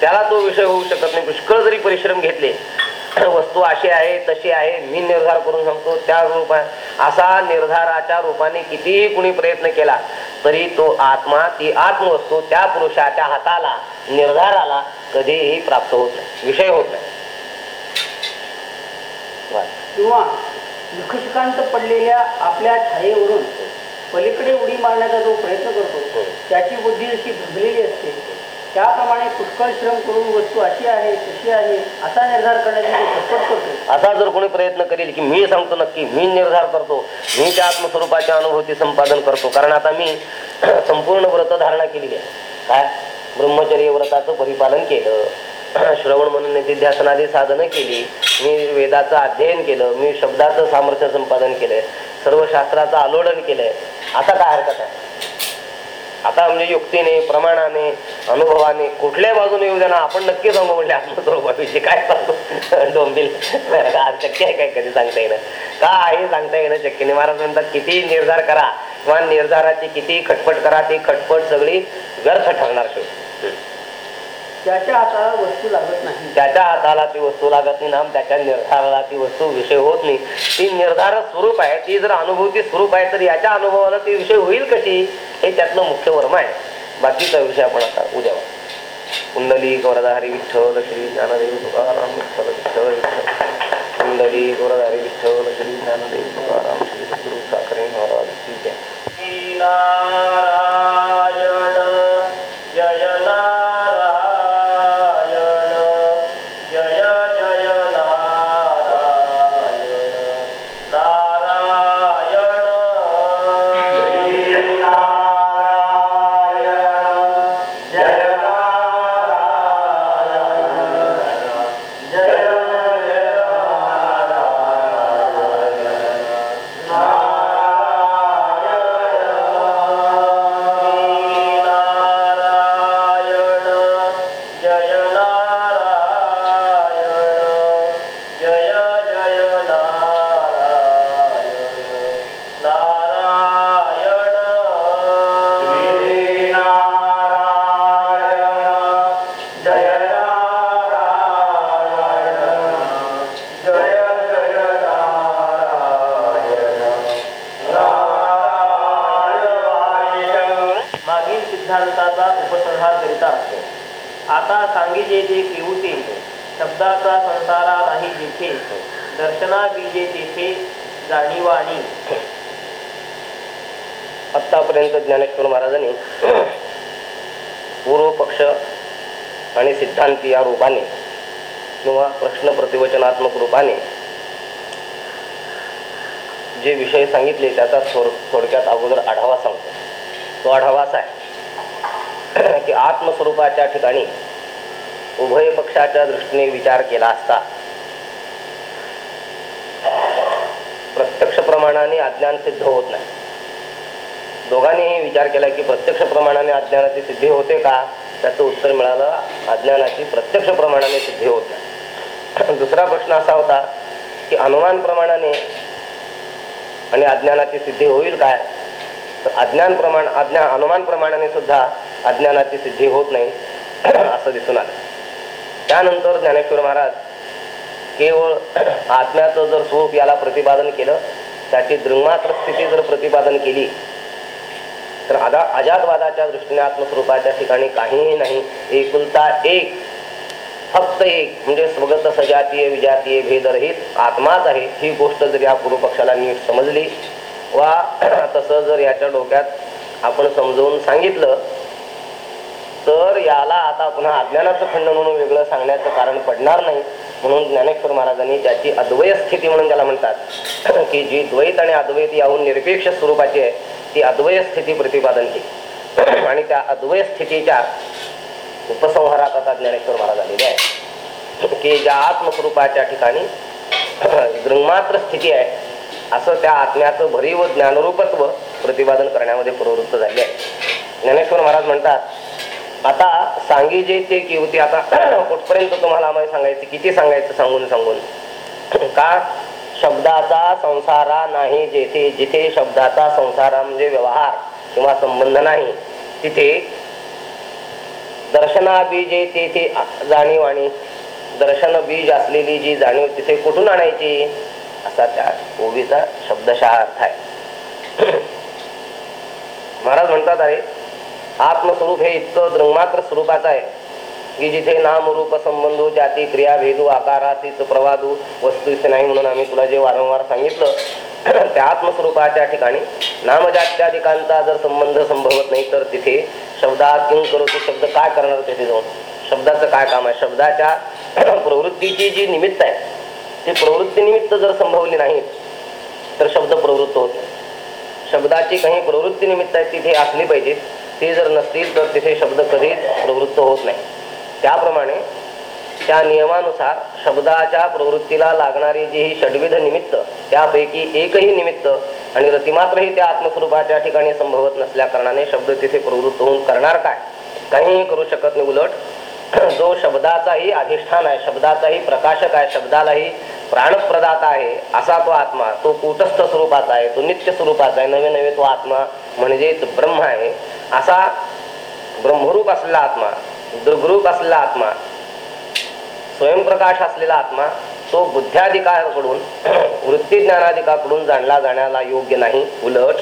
त्याला तो विषय होऊ शकत नाही. पुष्कळ जरी परिश्रम घेतले वस्तू अशी आहे तशी आहे. मी निर्धार करून सांगतो त्या रूप असा निर्धाराच्या रूपाने कितीही कुणी प्रयत्न केला तरी तो आत्मा ती आत्मवस्तू त्या पुरुषाच्या हाताला निर्धाराला कधीही प्राप्त होत नाही. विषय होत नाही. किंवा दुःखशिकांत पडलेल्या आपल्या छायेवरून पलीकडे उडी मारण्याचा जो प्रयत्न करतो त्याची बुद्धी जशी भरलेली असते त्याप्रमाणे पुष्कळ श्रम करून वस्तू अशी आहे तशी आहे असा निर्धार करण्याची करतो. असा जर कोणी प्रयत्न करेल की मी सांगतो नक्की मी निर्धार करतो मी त्या आत्मस्वरूपाच्या अनुभूती संपादन करतो. कारण आता मी संपूर्ण व्रत धारणा केली आहे. काय? ब्रह्मचर्य व्रताचं परिपालन केलं. श्रवण म्हणून निधिध्यासनादी साधनं केली. मी वेदाचं अध्ययन केलं. मी शब्दाचं सामर्थ्य संपादन केलंय. सर्व शास्त्राचं आलोडन केलंय. आता काय हरकत आहे? आता म्हणजे युक्तीने प्रमाणाने अनुभवाने कुठल्या बाजूने येऊ द्या ना आपण नक्की सांगू म्हणजे आत्मस्वरूपाविषयी काय सांगतो डोंबिल. आज शक्य आहे काय कधी सांगता येणं का आहे सांगता येणं शक्य नाही महाराज म्हणतात किती निर्धार करा. किंवा निर्धाराची किती खटपट करा ती खटपट सगळी व्यर्थ ठरणार शेवटी. त्याच्या हाताला वस्तू लागत नाही. त्याच्या हाताला ती वस्तू लागत नाही ना त्याच्या निर्धाराला ती वस्तू विषय होत नाही. ती निर्धार स्वरूप आहे ती जर अनुभूती स्वरूप आहे तर याच्या अनुभवाला ती विषय होईल कशी? हे त्यातलं मुख्य वर्म आहे. बाकीचा विषय आपण आता उद्या. कुंडली गौरधारी विठ्ठल श्री ज्ञानदेव तुकाराम विठ्ठल विठ्ठल विठ्ठल. कुंडली गौरधारी विठ्ठल श्री ज्ञानदेव तुकाराम श्री सद्गुरु साखरे महाराज की जय ज्ञानेश्वर महाराजांनी पूर्व पक्ष आणि सिद्धांती या रूपाने किंवा प्रश्न प्रतिवचनात्मक रूपाने जे विषय सांगितले त्याचा थोड थोडक्यात अगोदर आढावा सांगतो. तो आढावा असा आहे की आत्मस्वरूपाच्या ठिकाणी उभय पक्षाच्या दृष्टीने विचार केला असता प्रत्यक्ष प्रमाणाने अज्ञान सिद्ध होत नाही. दोघांनीही विचार केला की प्रत्यक्ष प्रमाणाने अज्ञानाची सिद्धी होते का? त्याचं उत्तर मिळालं अज्ञानाची प्रत्यक्ष प्रमाणाने सिद्धी होते. दुसरा प्रश्न असा होता की अनुमान प्रमाणाने आणि अज्ञानाची सिद्धी होईल काय? तर अज्ञान प्रमाण अज्ञान अनुमान प्रमाणाने सुद्धा अज्ञानाची सिद्धी होत नाही असं दिसून आलं. त्यानंतर ज्ञानेश्वर महाराज केवळ आत्म्याचं जर स्वरूप याला प्रतिपादन केलं त्याची दृंगमात्र स्थिती जर प्रतिपादन केली तर आदा अजातवादाच्या दृष्टीने आत्मस्वरूपाच्या ठिकाणी काहीही नाही. एकुलता एक फक्त एक म्हणजे स्वगत सजातीय विजातीय भेदरहित आत्माच आहे. ही गोष्ट जर या पूर्वपक्षाला नीट समजली वा तसं जर याच्या डोक्यात आपण समजवून सांगितलं तर याला आता पुन्हा अज्ञानाचं खंडन म्हणून वेगळं सांगण्याचं कारण पडणार नाही. म्हणून ज्ञानेश्वर महाराजांनी त्याची अद्वय स्थिती म्हणून त्याला म्हणतात की जी द्वैत आणि अद्वैत याहून निरपेक्ष स्वरूपाची आहे. ती अद्वय स्थिती प्रतिपादन केली. आणि त्या अद्वय स्थितीच्या उपसंहारात आता ज्ञानेश्वर महाराज आलेले आहे की ज्या आत्मस्वरूपाच्या ठिकाणी दृंगमात्र स्थिती आहे असं त्या आत्म्याचं भरीव ज्ञानरूपत्व प्रतिपादन करण्यामध्ये प्रवृत्त झाले आहे ज्ञानेश्वर महाराज म्हणतात आता सांगी जे ते की होती आता कुठपर्यंत तुम्हाला आम्हाला सांगायचं किती सांगायचं सांगून सांगून? का? शब्दाचा संसारा नाही जेथे जिथे शब्दाचा संसारा म्हणजे व्यवहार किंवा संबंध नाही तिथे दर्शना दर्शनाबीजे तेथे जाणीव आणि दर्शन बीज असलेली जी जाणीव तिथे कुठून आणायची? असा त्या ओवीचा शब्दशः अर्थ आहे. महाराज म्हणतात आहे आत्मस्वरूप हे इतकं दृंगमात्र स्वरूपाचं आहे. की जिथे नाम रूप संबंधू जाती क्रिया भेदू आकारातीच प्रवादू वस्तू नाही म्हणून आम्ही तुला जे वारंवार सांगितलं त्या आत्मस्वरूपाच्या ठिकाणी नामजात्याधिकांचा जर संबंध संभवत नाही तर तिथे शब्दात किंग करतो शब्द काय करणार तिथे? जाऊन शब्दाचं काय काम आहे? शब्दाच्या प्रवृत्तीची जी निमित्त आहे ती प्रवृत्ती निमित्त जर संभवली नाही तर शब्द प्रवृत्त होत शब्दाची काही प्रवृत्ती निमित्त आहे तिथे असली पाहिजे ती जर नसतील तर तिथे शब्द कधीच प्रवृत्त होत नाही. त्याप्रमाणे त्या नियमानुसार शब्दाच्या प्रवृत्तीला लागणारी जी ही षडविध निमित्त त्यापैकी एकही निमित्त आणि रतिमात्रही त्या आत्मस्वरूपाच्या ठिकाणी संभवत नसल्या कारणाने शब्द तिथे प्रवृत्त होऊन करणार काय? काहीही करू शकत नाही उलट. जो शब्दाचाही अधिष्ठान आहे शब्दाचाही प्रकाशक आहे शब्दालाही प्राणप्रदाता आहे असा तो आत्मा तो कूटस्थ स्वरूपाचा आहे तो नित्य स्वरूपाचा आहे नवे नवे तो आत्मा म्हणजेच ब्रह्म आहे असा ब्रह्मरूप असलेला आत्मा दृग्रूप असलेला आत्मा स्वयंप्रकाश असलेला आत्मा तो बुद्ध्याधिकाकडून वृत्ती ज्ञानाधिकाकडून जाणला जाण्याला योग्य नाही. उलट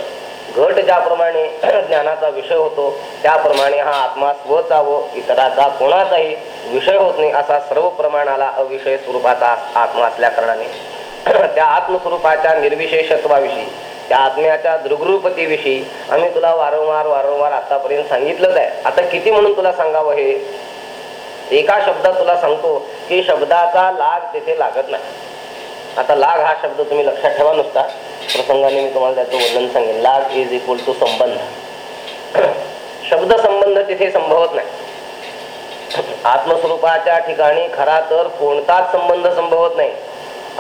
घट ज्याप्रमाणे ज्ञानाचा विषय होतो त्याप्रमाणे हा आत्मा स्वचा व इतराचा कोणाचाही विषय होत नाही असा सर्व प्रमाणाला अविषय स्वरूपाचा आत्मा असल्या कारणाने. त्या आत्मस्वरूपाच्या निर्विशेषत्वाविषयी त्या आत्म्याच्या दृग्रूपतीविषयी आम्ही तुला वारंवार वारंवार आतापर्यंत सांगितलंच आहे. आता किती म्हणून तुला सांगावं हे? एका शब्दात तुला सांगतो की शब्दाचा लाग तिथे लागत नाही. आता लाग हा शब्द तुम्ही लक्षात ठेवा नुसता. प्रसंगाने मी तुम्हाला त्याचं वर्णन सांगेन. लाग इज इक्वल टू संबंध. शब्द संबंध तिथे संभवत नाही. आत्मस्वरूपाच्या ठिकाणी खरा तर कोणताच संबंध संभवत नाही.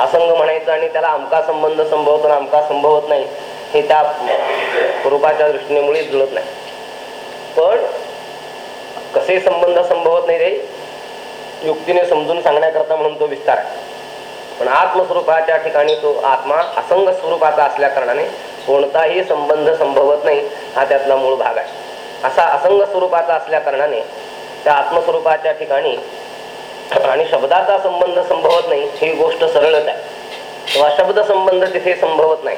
असंग म्हणायचं आणि त्याला अमका संबंध संभवतो आणि अमका संभवत नाही हे त्या स्वरूपाच्या दृष्टीने मुळीच जुळत नाही. पण कसे संबंध संभवत नाही रे? युक्तीने समजून सांगण्याकरता म्हणून तो विस्तार आहे. पण आत्मस्वरूपाच्या ठिकाणी तो आत्मा असंग स्वरूपाचा असल्या कारणाने कोणताही संबंध संभवत नाही हा त्यातला मूळ भाग आहे. असा असंग स्वरूपाचा असल्या कारणाने त्या आत्मस्वरूपाच्या ठिकाणी आणि शब्दाचा संबंध संभवत नाही ही गोष्ट सरळच आहे. तेव्हा शब्द संबंध तिथे संभवत नाही.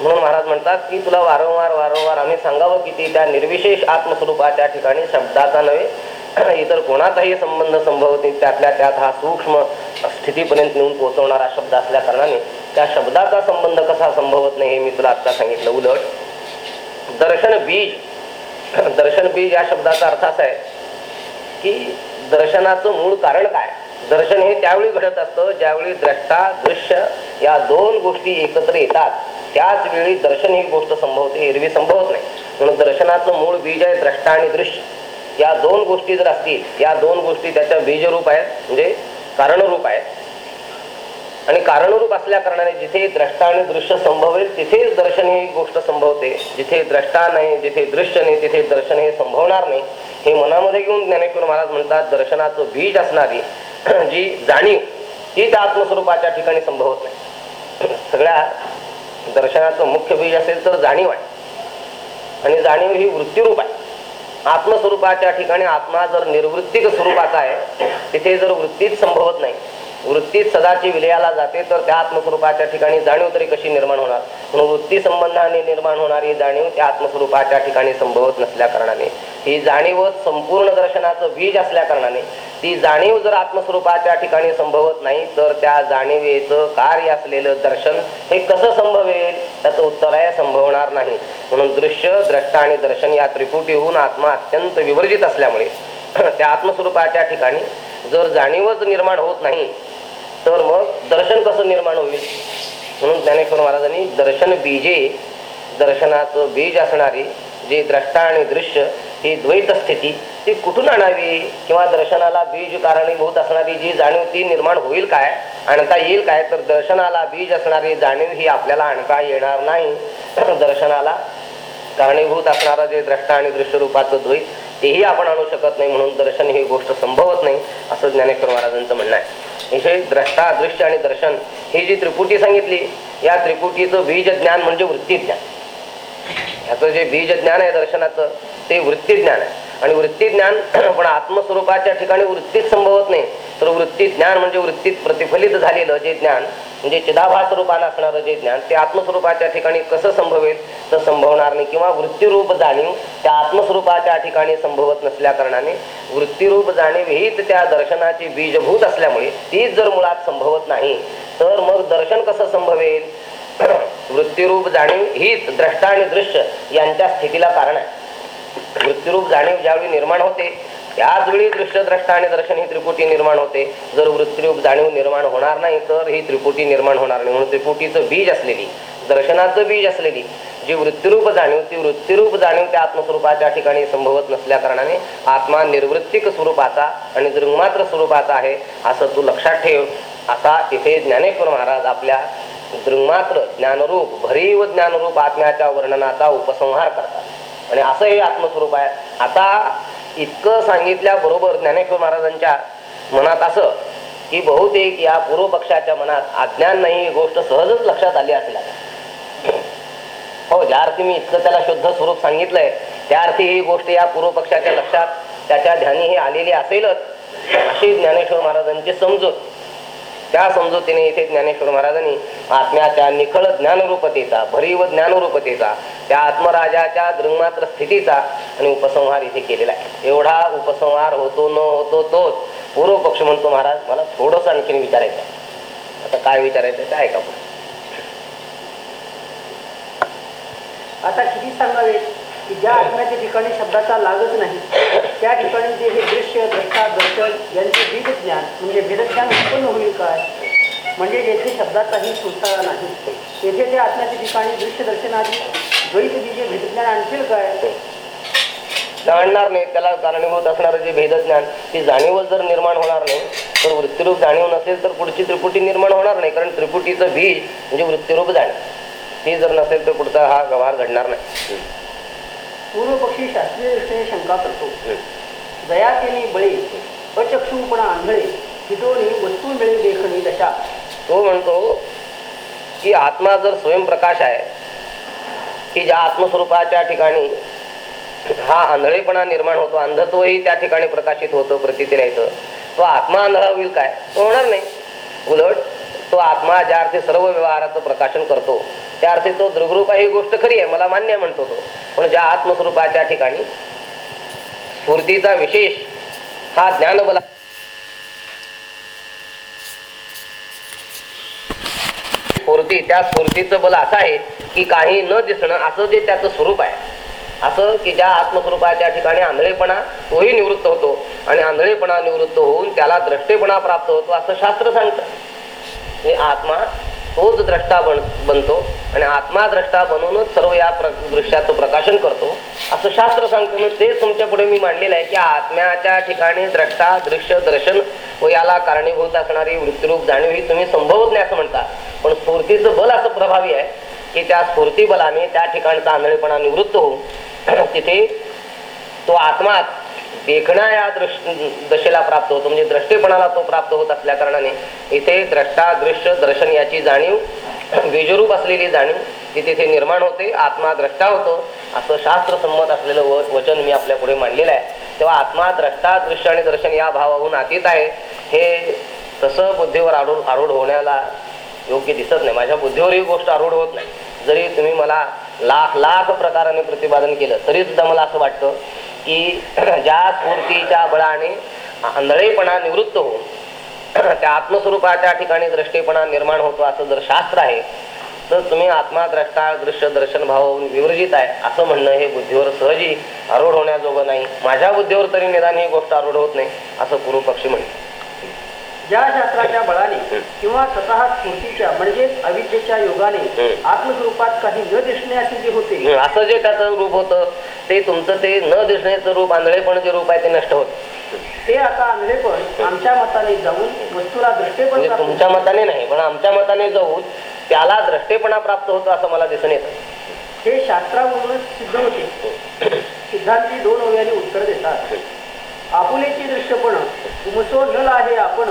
म्हणून महाराज म्हणतात की तुला वारंवार वारंवार आम्ही सांगावं किती त्या निर्विशेष आत्मस्वरूपाच्या ठिकाणी शब्दाचा नव्हे इतर कोणाचाही संबंध संभवत नाही. त्यातल्या त्यात हा सूक्ष्म स्थितीपर्यंत नेऊन पोहोचवणारा शब्द असल्या कारणाने त्या शब्दाचा संबंध कसा संभवत नाही हे मी तुला आता सांगितलं. उलट दर्शन बीज दर्शन बीज या शब्दाचा अर्थ असा आहे की दर्शनाचं मूळ कारण काय? दर्शन हे त्यावेळी घडत असतं ज्यावेळी द्रष्टा दृश्य या दोन गोष्टी एकत्र येतात. त्याच वेळी दर्शन ही गोष्ट संभवते एरवी संभवत नाही. म्हणून दर्शनाचं मूळ बीज आहे द्रष्टा आणि दृश्य. या दोन गोष्टी जर असतील या दोन गोष्टी त्याच्या बीजरूप आहेत म्हणजे कारणरूप आहेत. आणि कारणरूप असल्या कारणाने जिथे द्रष्टा आणि दृश्य संभवेल तिथेच दर्शन ही गोष्ट संभवते. जिथे द्रष्टा नाही जिथे दृश्य नाही तिथे दर्शन हे संभवणार नाही. हे मनामध्ये घेऊन ज्ञानेश्वर महाराज म्हणतात दर्शनाचं बीज असणारी जी जाणीव ती त्या आत्मस्वरूपाच्या ठिकाणी संभवत नाही. सगळ्या दर्शनाचं मुख्य बीज असेल तर जाणीव आहे. आणि जाणीव ही वृत्तीरूप आहे. आत्मस्वरूपाच्या ठिकाणी आत्मा जर निर्वृत्तिक स्वरूपाचा आहे तिथे जर वृत्तीच संभवत नाही वृत्तीत सदाची विलयाला जाते तर त्या आत्मस्वरूपाच्या ठिकाणी जाणीव तरी कशी निर्माण होणार? म्हणून वृत्ती संबंधाने निर्माण होणारी जाणीव त्या आत्मस्वरूपाच्या ठिकाणी संभवत नसल्या कारणाने. ही जाणीव संपूर्ण दर्शनाचं बीज असल्या कारणाने. ती जाणीव जर आत्मस्वरूपाच्या ठिकाणी संभवत नाही तर त्या जाणीवेचं कार्य असलेलं दर्शन हे कसं संभवेल? त्याचं उत्तर आहे संभवणार नाही. म्हणून दृश्य द्रष्टा आणि दर्शन या त्रिपुटीहून आत्मा अत्यंत विवर्जित असल्यामुळे त्या आत्मस्वरूपाच्या ठिकाणी जर जाणीवच निर्माण होत नाही तर मग दर्शन कसं निर्माण होईल? म्हणून ज्ञानेश्वर महाराजांनी दर्शन बीजे दर्शनाचं बीज असणारी जे द्रष्टा आणि दृश्य ही द्वैत स्थिती ती कुठून आणावी? किंवा दर्शनाला बीज कारणीभूत असणारी जी जाणीव ती निर्माण होईल काय? आणता येईल काय? तर दर्शनाला बीज असणारी जाणीव ही आपल्याला आणता येणार नाही. दर्शनाला कारणीभूत असणारा जे द्रष्टा आणि दृश्यरूपाचं द्वैत तेही आपण आणू शकत नाही म्हणून दर्शन ही गोष्ट संभवत नाही असं ज्ञानेश्वर महाराजांचं म्हणणं आहे. इथे द्रष्टा दृश्य आणि दर्शन ही जी त्रिपुटी सांगितली या त्रिपुटीचं बीज ज्ञान म्हणजे वृत्ती ज्ञान ह्याचं जे बीज ज्ञान आहे दर्शनाचं ते वृत्ती ज्ञान आहे. आणि वृत्ती ज्ञान पण आत्मस्वरूपाच्या ठिकाणी वृत्तीत संभवत नाही. तर वृत्ती ज्ञान म्हणजे वृत्तीत प्रतिफलित झालेलं जे ज्ञान म्हणजे चिदाभा रूपानं असणारं जे ज्ञान ते आत्मस्वरूपाच्या ठिकाणी कसं संभवेल तर संभवणार नाही. किंवा वृत्तीरूप जाणीव त्या आत्मस्वरूपाच्या ठिकाणी संभवत नसल्या कारणाने वृत्तीरूप जाणीव हीच त्या दर्शनाची बीजभूत असल्यामुळे तीच जर मुळात संभवत नाही तर मग दर्शन कसं संभवेल? वृत्तीरूप जाणीव हीच द्रष्टा आणि दृश्य यांच्या स्थितीला कारण आहे. वृत्तीरूप जाणीव ज्यावेळी निर्माण होते त्याच वेळी दृश्य द्रष्टा आणि दर्शन ही त्रिपुटी निर्माण होते. जर वृत्तीरूप जाणीव निर्माण होणार नाही तर ही त्रिपुटी निर्माण होणार नाही. म्हणून त्रिपुटीचं बीज असलेली दर्शनाचं बीज असलेली जी वृत्तीरूप जाणीव ती वृत्तीरूप जाणीव त्या आत्मस्वरूपाच्या ठिकाणी संभवत नसल्या कारणाने आत्मा निर्वृत्तिक स्वरूपाचा आणि दृंगमात्र स्वरूपाचा आहे असं तू लक्षात ठेव. असा इथे ज्ञानेश्वर महाराज आपल्या मात्र ज्ञानरूप भरीव ज्ञानरूप आत्म्याच्या वर्णनाचा उपसंहार करतात. आणि असं हे आत्मस्वरूप आहे. आता इतकं सांगितल्याबरोबर ज्ञानेश्वर महाराजांच्या मनात असं की बहुतेक या पूर्व पक्षाच्या मनात अज्ञान नाही ही गोष्ट सहजच लक्षात आली असेल हो ज्या अर्थी मी इतकं त्याला शुद्ध स्वरूप सांगितलंय त्या अर्थी ही गोष्ट या पूर्व पक्षाच्या लक्षात त्याच्या ध्यानी ही आलेली असेलच अशी ज्ञानेश्वर महाराजांची समजूत. त्या समजुतीने इथे ज्ञानेश्वर महाराजांनी आत्म्याच्या निखळ ज्ञानरूपतेचा भरीव ज्ञानरूपतेचा त्या आत्मराजाच्या दृंगमात्र स्थितीचा आणि उपसंहार इथे केलेला आहे. एवढा उपसंहार होतो न होतो तोच पूर्व पक्ष म्हणतो महाराज मला थोडस आणखीन विचारायचं आहे. आता काय विचारायचं ते ऐका आता किती सांगावे? की ज्या आत्म्याच्या ठिकाणी शब्दाचा लागच नाही त्या ठिकाणी जे हे दृश्य द्रष्टा दर्शन यांचे बीज ज्ञान म्हणजे भेदज्ञान उत्पन्न होईल काय? म्हणजे जेथे शब्दाचाही सुरसाळा नाही. तेथे त्या आत्म्याच्या ठिकाणी दृश्य दर्शनाची द्वैत बीजे भेदज्ञान आणतील काय? जाणणार नाही. त्याला कारणीभूत असणारं जे भेदज्ञान ती जाणीवच जर निर्माण होणार नाही तर वृत्तीरूप जाणीव नसेल तर पुढची त्रिपुटी निर्माण होणार नाही कारण त्रिपुटीचं बीज म्हणजे वृत्तीरूप जाणीव. ती जर नसेल तर पुढचा हा व्यवहार घडणार नाही. पूर्व पक्षी शास्त्रीय दृष्टीने शंका करतो. दया केली बळी अचक्षुपणा आंधळे हितोनी वस्तू मिळेल देखणी दशा. तो म्हणतो की आत्मा जर स्वयंप्रकाश आहे की ज्या आत्मस्वरूपाच्या ठिकाणी हा आंधळेपणा निर्माण होतो अंधत्वही त्या ठिकाणी प्रकाशित होतो प्रतीतीला येतं. तो आत्मा आंधळा होईल काय? तो होणार नाही. उलट तो आत्मा ज्या अर्थी सर्व व्यवहाराचं प्रकाशन करतो त्या अर्थी तो दृगरूप आहे ही गोष्ट खरी आहे मला मान्य म्हणतो तो. पण ज्या आत्मस्वरूपाच्या ठिकाणी स्फूर्तीचा विशेष हा ज्ञानबला स्फूर्ती त्या स्फूर्तीचं बल असं आहे की काही न दिसणं असं जे त्याचं स्वरूप आहे. असं की ज्या आत्मस्वरूपाच्या ठिकाणी आंधळेपणा तोही निवृत्त होतो. आणि आंधळेपणा निवृत्त होऊन त्याला द्रष्टेपणा प्राप्त होतो असं शास्त्र सांगतं. हे आत्मा तोच द्रष्टा बन बनतो आणि आत्मा द्रष्टा बनवूनच सर्व या प्र दृश्याचं प्रकाशन करतो असं शास्त्र सांगतो. मी तेच तुमच्यापुढे मी मांडलेलं आहे की आत्म्याच्या ठिकाणी द्रष्टा दृश्य दर्शन व याला कारणीभूत असणारी वृत्तीरूप जाणीव ही तुम्ही संभवत नाही असं म्हणता. पण स्फूर्तीचं बल असं प्रभावी आहे की त्या स्फूर्ती बलाने त्या ठिकाणचा आंधळेपणा निवृत्त होऊन तिथे तो आत्मा देखणा या दृश दशेला प्राप्त होतो. म्हणजे द्रष्टेपणाला तो प्राप्त होत असल्या कारणाने इथे द्रष्टा दृश्य दर्शन याची जाणीव बीजरूप असलेली जाणीव ती तिथे निर्माण होते. आत्मा द्रष्टा होतो. असं शास्त्रसंमत असलेलं व वचन मी आपल्या पुढे मांडलेलं आहे. तेव्हा आत्मा द्रष्टा दृश्य आणि दर्शन या भावाहून अतीत आहे. हे तसं बुद्धीवर आरूढ आरूढ होण्याला योग्य दिसत नाही. माझ्या बुद्धीवर ही गोष्ट आरूढ होत नाही. जरी तुम्ही मला लाख लाख प्रकाराने प्रतिपादन केलं. तरी सुद्धा मला असं वाटतं की ज्या स्फूर्तीच्या बळाने आंधळेपणा निवृत्त होऊन त्या आत्मस्वरूपाच्या ठिकाणी दृष्टीपणा निर्माण होतो असं जर शास्त्र आहे तर तुम्ही आत्मा द्रष्टा दृश्य दर्शन भावून विवर्जित आहे असं म्हणणं हे बुद्धीवर सहजी आरूढ होण्याजोगं नाही. माझ्या बुद्धीवर तरी निदान ही गोष्ट आरूढ होत नाही असं पूर्व पक्षी म्हणतो ज्या शास्त्राच्या बळाने किंवा स्वतः स्फूर्तीच्या म्हणजेच अविद्येच्या योगाने. आत्मस्वरूपात काही न दिसण्याचे जे होते असं जे त्याचं रूप होतं ते तुमचं ते न दिसण्याचं रूप आंधळेपण जे रूप आहे ते नष्ट होत ते आता आंधळेपण आमच्या मताने जाऊन वस्तूला दृष्टेपण म्हणजे तुमच्या. मताने नाही पण आमच्या मताने जाऊन त्याला द्रष्टेपणा प्राप्त होतो असं मला दिसून येतं हे शास्त्रावरूनच सिद्ध होते सिद्धांती दोन ओव्याने उत्तर देतात आपुलेची दृष्टपण उमसो नल आहे आपण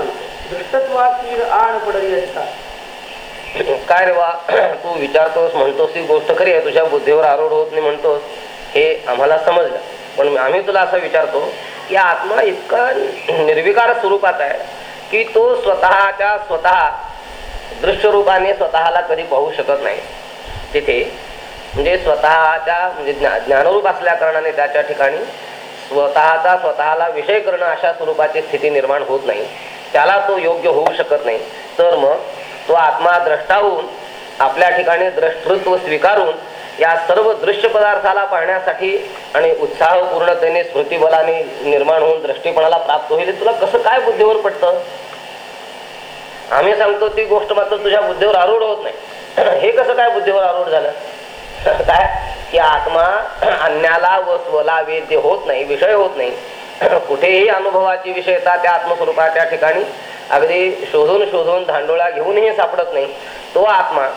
दृष्टत्वा कीड आण पडली असता काय रे वा तू विचारतोस म्हणतोस ती गोष्ट खरी आहे. तुझ्या बुद्धीवर आरूढ होत नाही म्हणतोस. हे आम्हाला समजलं. पण आम्ही तुला असं विचारतो की आत्मा इतका निर्विकार स्वरूपात आहे की तो स्वतःच्या स्वतः दृश्य रूपाने स्वतःला कधी पाहू शकत नाही. तिथे म्हणजे स्वतःच्या म्हणजे ज्ञा ज्ञानरूप असल्या कारणाने त्याच्या ठिकाणी स्वतःचा स्वतःला विषय करणं अशा स्वरूपाची स्थिती निर्माण होत नाही. त्याला तो योग्य होऊ शकत नाही. तर मग तो आत्मा द्रष्टा होऊन आपल्या ठिकाणी द्रष्टृत्व स्वीकारून या सर्व दृश्य पदार्थाला पाहण्यासाठी आणि उत्साहपूर्णतेने स्मृतिबलाने निर्माण होऊन दृष्टीपणाला प्राप्त होईल तुला कसं काय बुद्धीवर पडतं? आम्ही सांगतो ती गोष्ट मात्र तुझ्या बुद्धीवर आरूढ होत नाही. हे कसं काय बुद्धीवर आरूढ झालं? काय? की आत्मा अन्याला व स्वला वेद्य होत नाही विषय होत नाही कुठेही अनुभवाची विषयता त्या आत्मस्वरूपाच्या ठिकाणी अगदी शोधून शोधून धांडोळा घेऊनही सापडत नाही. तो आत्मा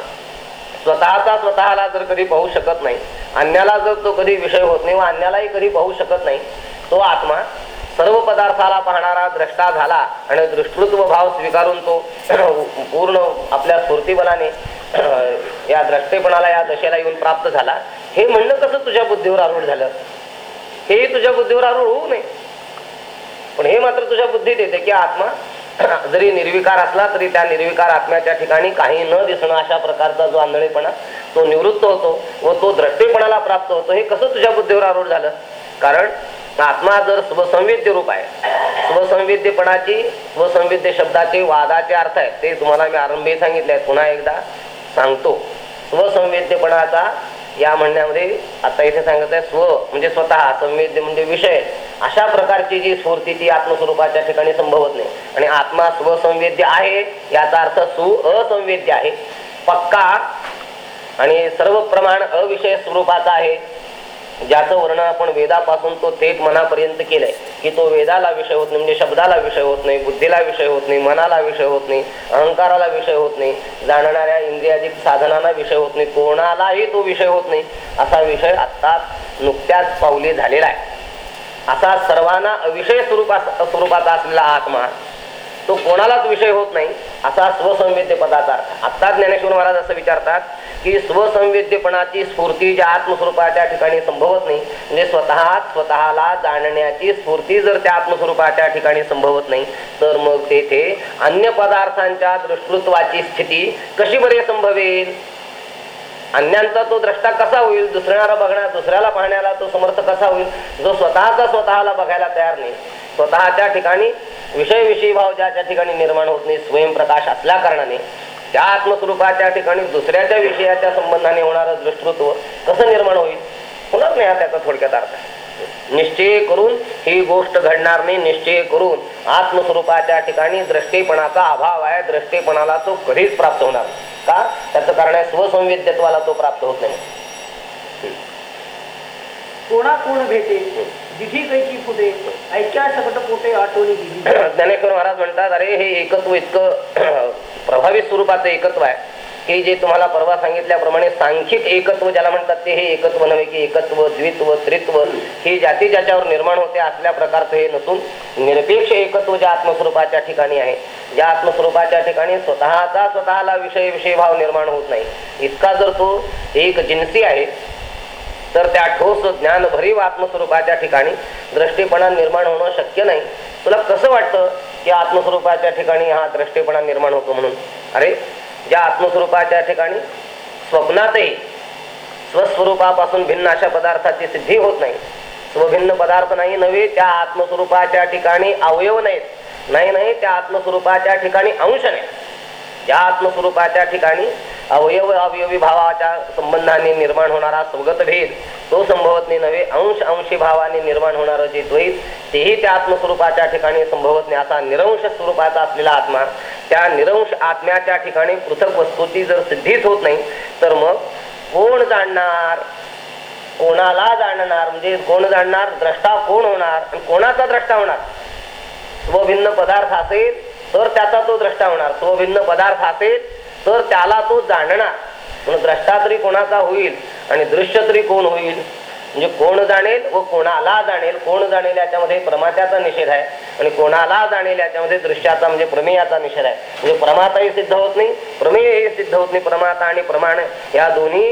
स्वतःचा स्वतःला जर कधी पाहू शकत नाही अन्याला जर तो कधी विषय होत नाही व अन्यालाही कधी पाहू शकत नाही तो आत्मा सर्व पदार्थाला पाहणारा द्रष्टा झाला आणि दृष्टृत्व भाव स्वीकारून तो पूर्ण आपल्या स्फूर्तीपणाने या द्रष्टेपणाला या दशेला येऊन प्राप्त झाला. हे म्हणणं कसं तुझ्या बुद्धीवर आरूढ झालं? हे तुझ्या बुद्धीवर आरूढ होऊ नये. पण हे मात्र तुझ्या बुद्धीत येते की आत्मा जरी निर्विकार असला तरी त्या निर्विकार आत्म्याच्या ठिकाणी काही न दिसणं अशा प्रकारचा जो आंधळेपणा तो निवृत्त होतो व तो द्रष्टेपणाला प्राप्त होतो. हे कसं तुझ्या बुद्धीवर आरूढ झालं? कारण आत्मा जर स्वसंवेद्य रूप आहे स्वसंवेद्यपणाची स्वसंवेद्य शब्दाचे वादाचे अर्थ आहेत ते तुम्हाला मी आरंभी सांगितले आहेत. पुन्हा एकदा सांगतो. स्वसंवेद्यपणाचा या म्हणण्यामध्ये आता इथे सांगत आहे स्व म्हणजे स्वतः संवेद्य म्हणजे विषय. अशा प्रकारची जी स्फूर्ती ती आत्मस्वरूपाच्या ठिकाणी संभवत नाही. आणि आत्मा स्वसंवेद्य आहे याचा अर्थ सु असंवेद्य आहे. पक्का आणि सर्व प्रमाण अविषय स्वरूपाचा आहे. ज्याचं वर्णन आपण वेदापासून तो थेट मनापर्यंत केलंय की तो वेदाला विषय होत नाही म्हणजे शब्दाला विषय होत नाही बुद्धीला विषय होत नाही मनाला विषय होत नाही अहंकाराला विषय होत नाही जाणणाऱ्या इंद्रियाधिक साधनांना विषय होत नाही कोणालाही तो विषय होत नाही. असा विषय आत्ता नुकत्याच पावली झालेला आहे. असा सर्वांना अविषय स्वरूपा स्वरूपाचा असलेला आत्मा तो कोणालाच विषय होत नाही असा स्वसंवेद्यपदाचा अर्थ. आत्ता ज्ञानेश्वर महाराज असं विचारतात की स्वसंवेद्यपणाची स्फूर्ती ज्या आत्मस्वरूपाच्या ठिकाणी संभवत नाही म्हणजे स्वतः स्वतःला जाणण्याची स्फूर्ती जर त्या आत्मस्वरूपाच्या ठिकाणी संभवत नाही तर मग तेथे अन्य पदार्थांच्या दृष्टृत्वाची स्थिती कशी बरे संभवेल? अन्यांचा तो द्रष्टा कसा होईल? दुसऱ्याला बघण्या दुसऱ्याला पाहण्याला तो समर्थ कसा होईल? जो स्वतःचा स्वतःला बघायला तयार नाही स्वतःच्या ठिकाणी विषय विषयी भाव ज्याच्या ठिकाणी निर्माण होत नाही स्वयंप्रकाश असल्या कारणाने त्या आत्मस्वरूपाच्या ठिकाणी दुसऱ्याच्या विषयाच्या संबंधाने होणारं दृष्टृत्व कसं निर्माण होईल? होणार नाही हा त्याचा थोडक्यात अर्थ. आहे. निश्चय करून ही गोष्ट घडणार नाही निश्चय करून आत्मस्वरूपाच्या ठिकाणी द्रष्टेपणाचा अभाव आहे द्रष्टेपणाला तो कधीच प्राप्त होणार. का? त्याचं कारण आहे स्वसंवेद्यत्वाला तो प्राप्त होत नाही. कोणा कोण भेटे दिठी कैची ऐक्या सकट पोटे आठवणी गेली ज्ञानेश्वर महाराज म्हणतात अरे हे एकत्व इतकं प्रभावित स्वरूपाचं एकत्व आहे. की जे तुम्हाला परवा सांगितल्याप्रमाणे सांख्यिक एकत्व ज्याला म्हणतात ते हे एकत्व नव्हे की एकत्व द्वित्व त्रित्व हे जाती ज्याच्यावर निर्माण होते असल्या प्रकारचं हे नसून निरपेक्ष एकत्व ज्या आत्मस्वरूपाच्या ठिकाणी आहे. ज्या आत्मस्वरूपाच्या ठिकाणी स्वतःचा स्वतःला विषय विषय भाव निर्माण होत नाही. इतका जर तो एक जिन्सी आहे तर त्या ठोस ज्ञान भरीव आत्मस्वरूपाच्या ठिकाणी दृष्टीपणा निर्माण होणं शक्य नाही. तुला कसं वाटतं की आत्मस्वरूपाच्या ठिकाणी हा दृष्टीपणा निर्माण होतो म्हणून? अरे ज्या आत्मस्वरूपाच्या ठिकाणी स्वप्नातही स्वस्वरूपापासून भिन्न अशा पदार्थाची सिद्धी होत नाही स्वभिन्न पदार्थ नाही नव्हे त्या आत्मस्वरूपाच्या ठिकाणी अवयव नाहीत नाही नाही त्या आत्मस्वरूपाच्या ठिकाणी अंश नाही ज्या आत्मस्वरूपाच्या ठिकाणी अवयव अवयवी भावाच्या संबंधाने निर्माण होणारा स्वगत भेद तो संभवत नव्हे अंश अंशी भावाने निर्माण होणारं जे द्वैत तेही त्या आत्मस्वरूपाच्या ठिकाणी संभवत नाही असा निरंश स्वरूपाचा असलेला आत्मा. त्या निरंश आत्म्याच्या ठिकाणी पृथक वस्तूची जर सिद्धीच होत नाही तर मग कोण जाणणार? कोणाला जाणणार? म्हणजे कोण जाणणार? द्रष्टा कोण होणार? आणि कोणाचा द्रष्टा होणार? स्वभिन्न पदार्थ असेल तर त्याचा तो द्रष्टा होणार. स्वभिन्न पदार्थ असेल तर त्याला तो जाणणार. म्हणून द्रष्टा तरी कोणाचा होईल आणि दृश्य तरी कोण होईल? म्हणजे कोण जाणेल व कोणाला जाणेल? कोण जाणेल याच्यामध्ये प्रमात्याचा निषेध आहे आणि कोणाला जाणेल याच्यामध्ये दृश्याचा म्हणजे प्रमेयाचा निषेध आहे. म्हणजे प्रमाताही सिद्ध होत नाही प्रमेयही सिद्ध होत नाही प्रमाता आणि प्रमाण या दोन्ही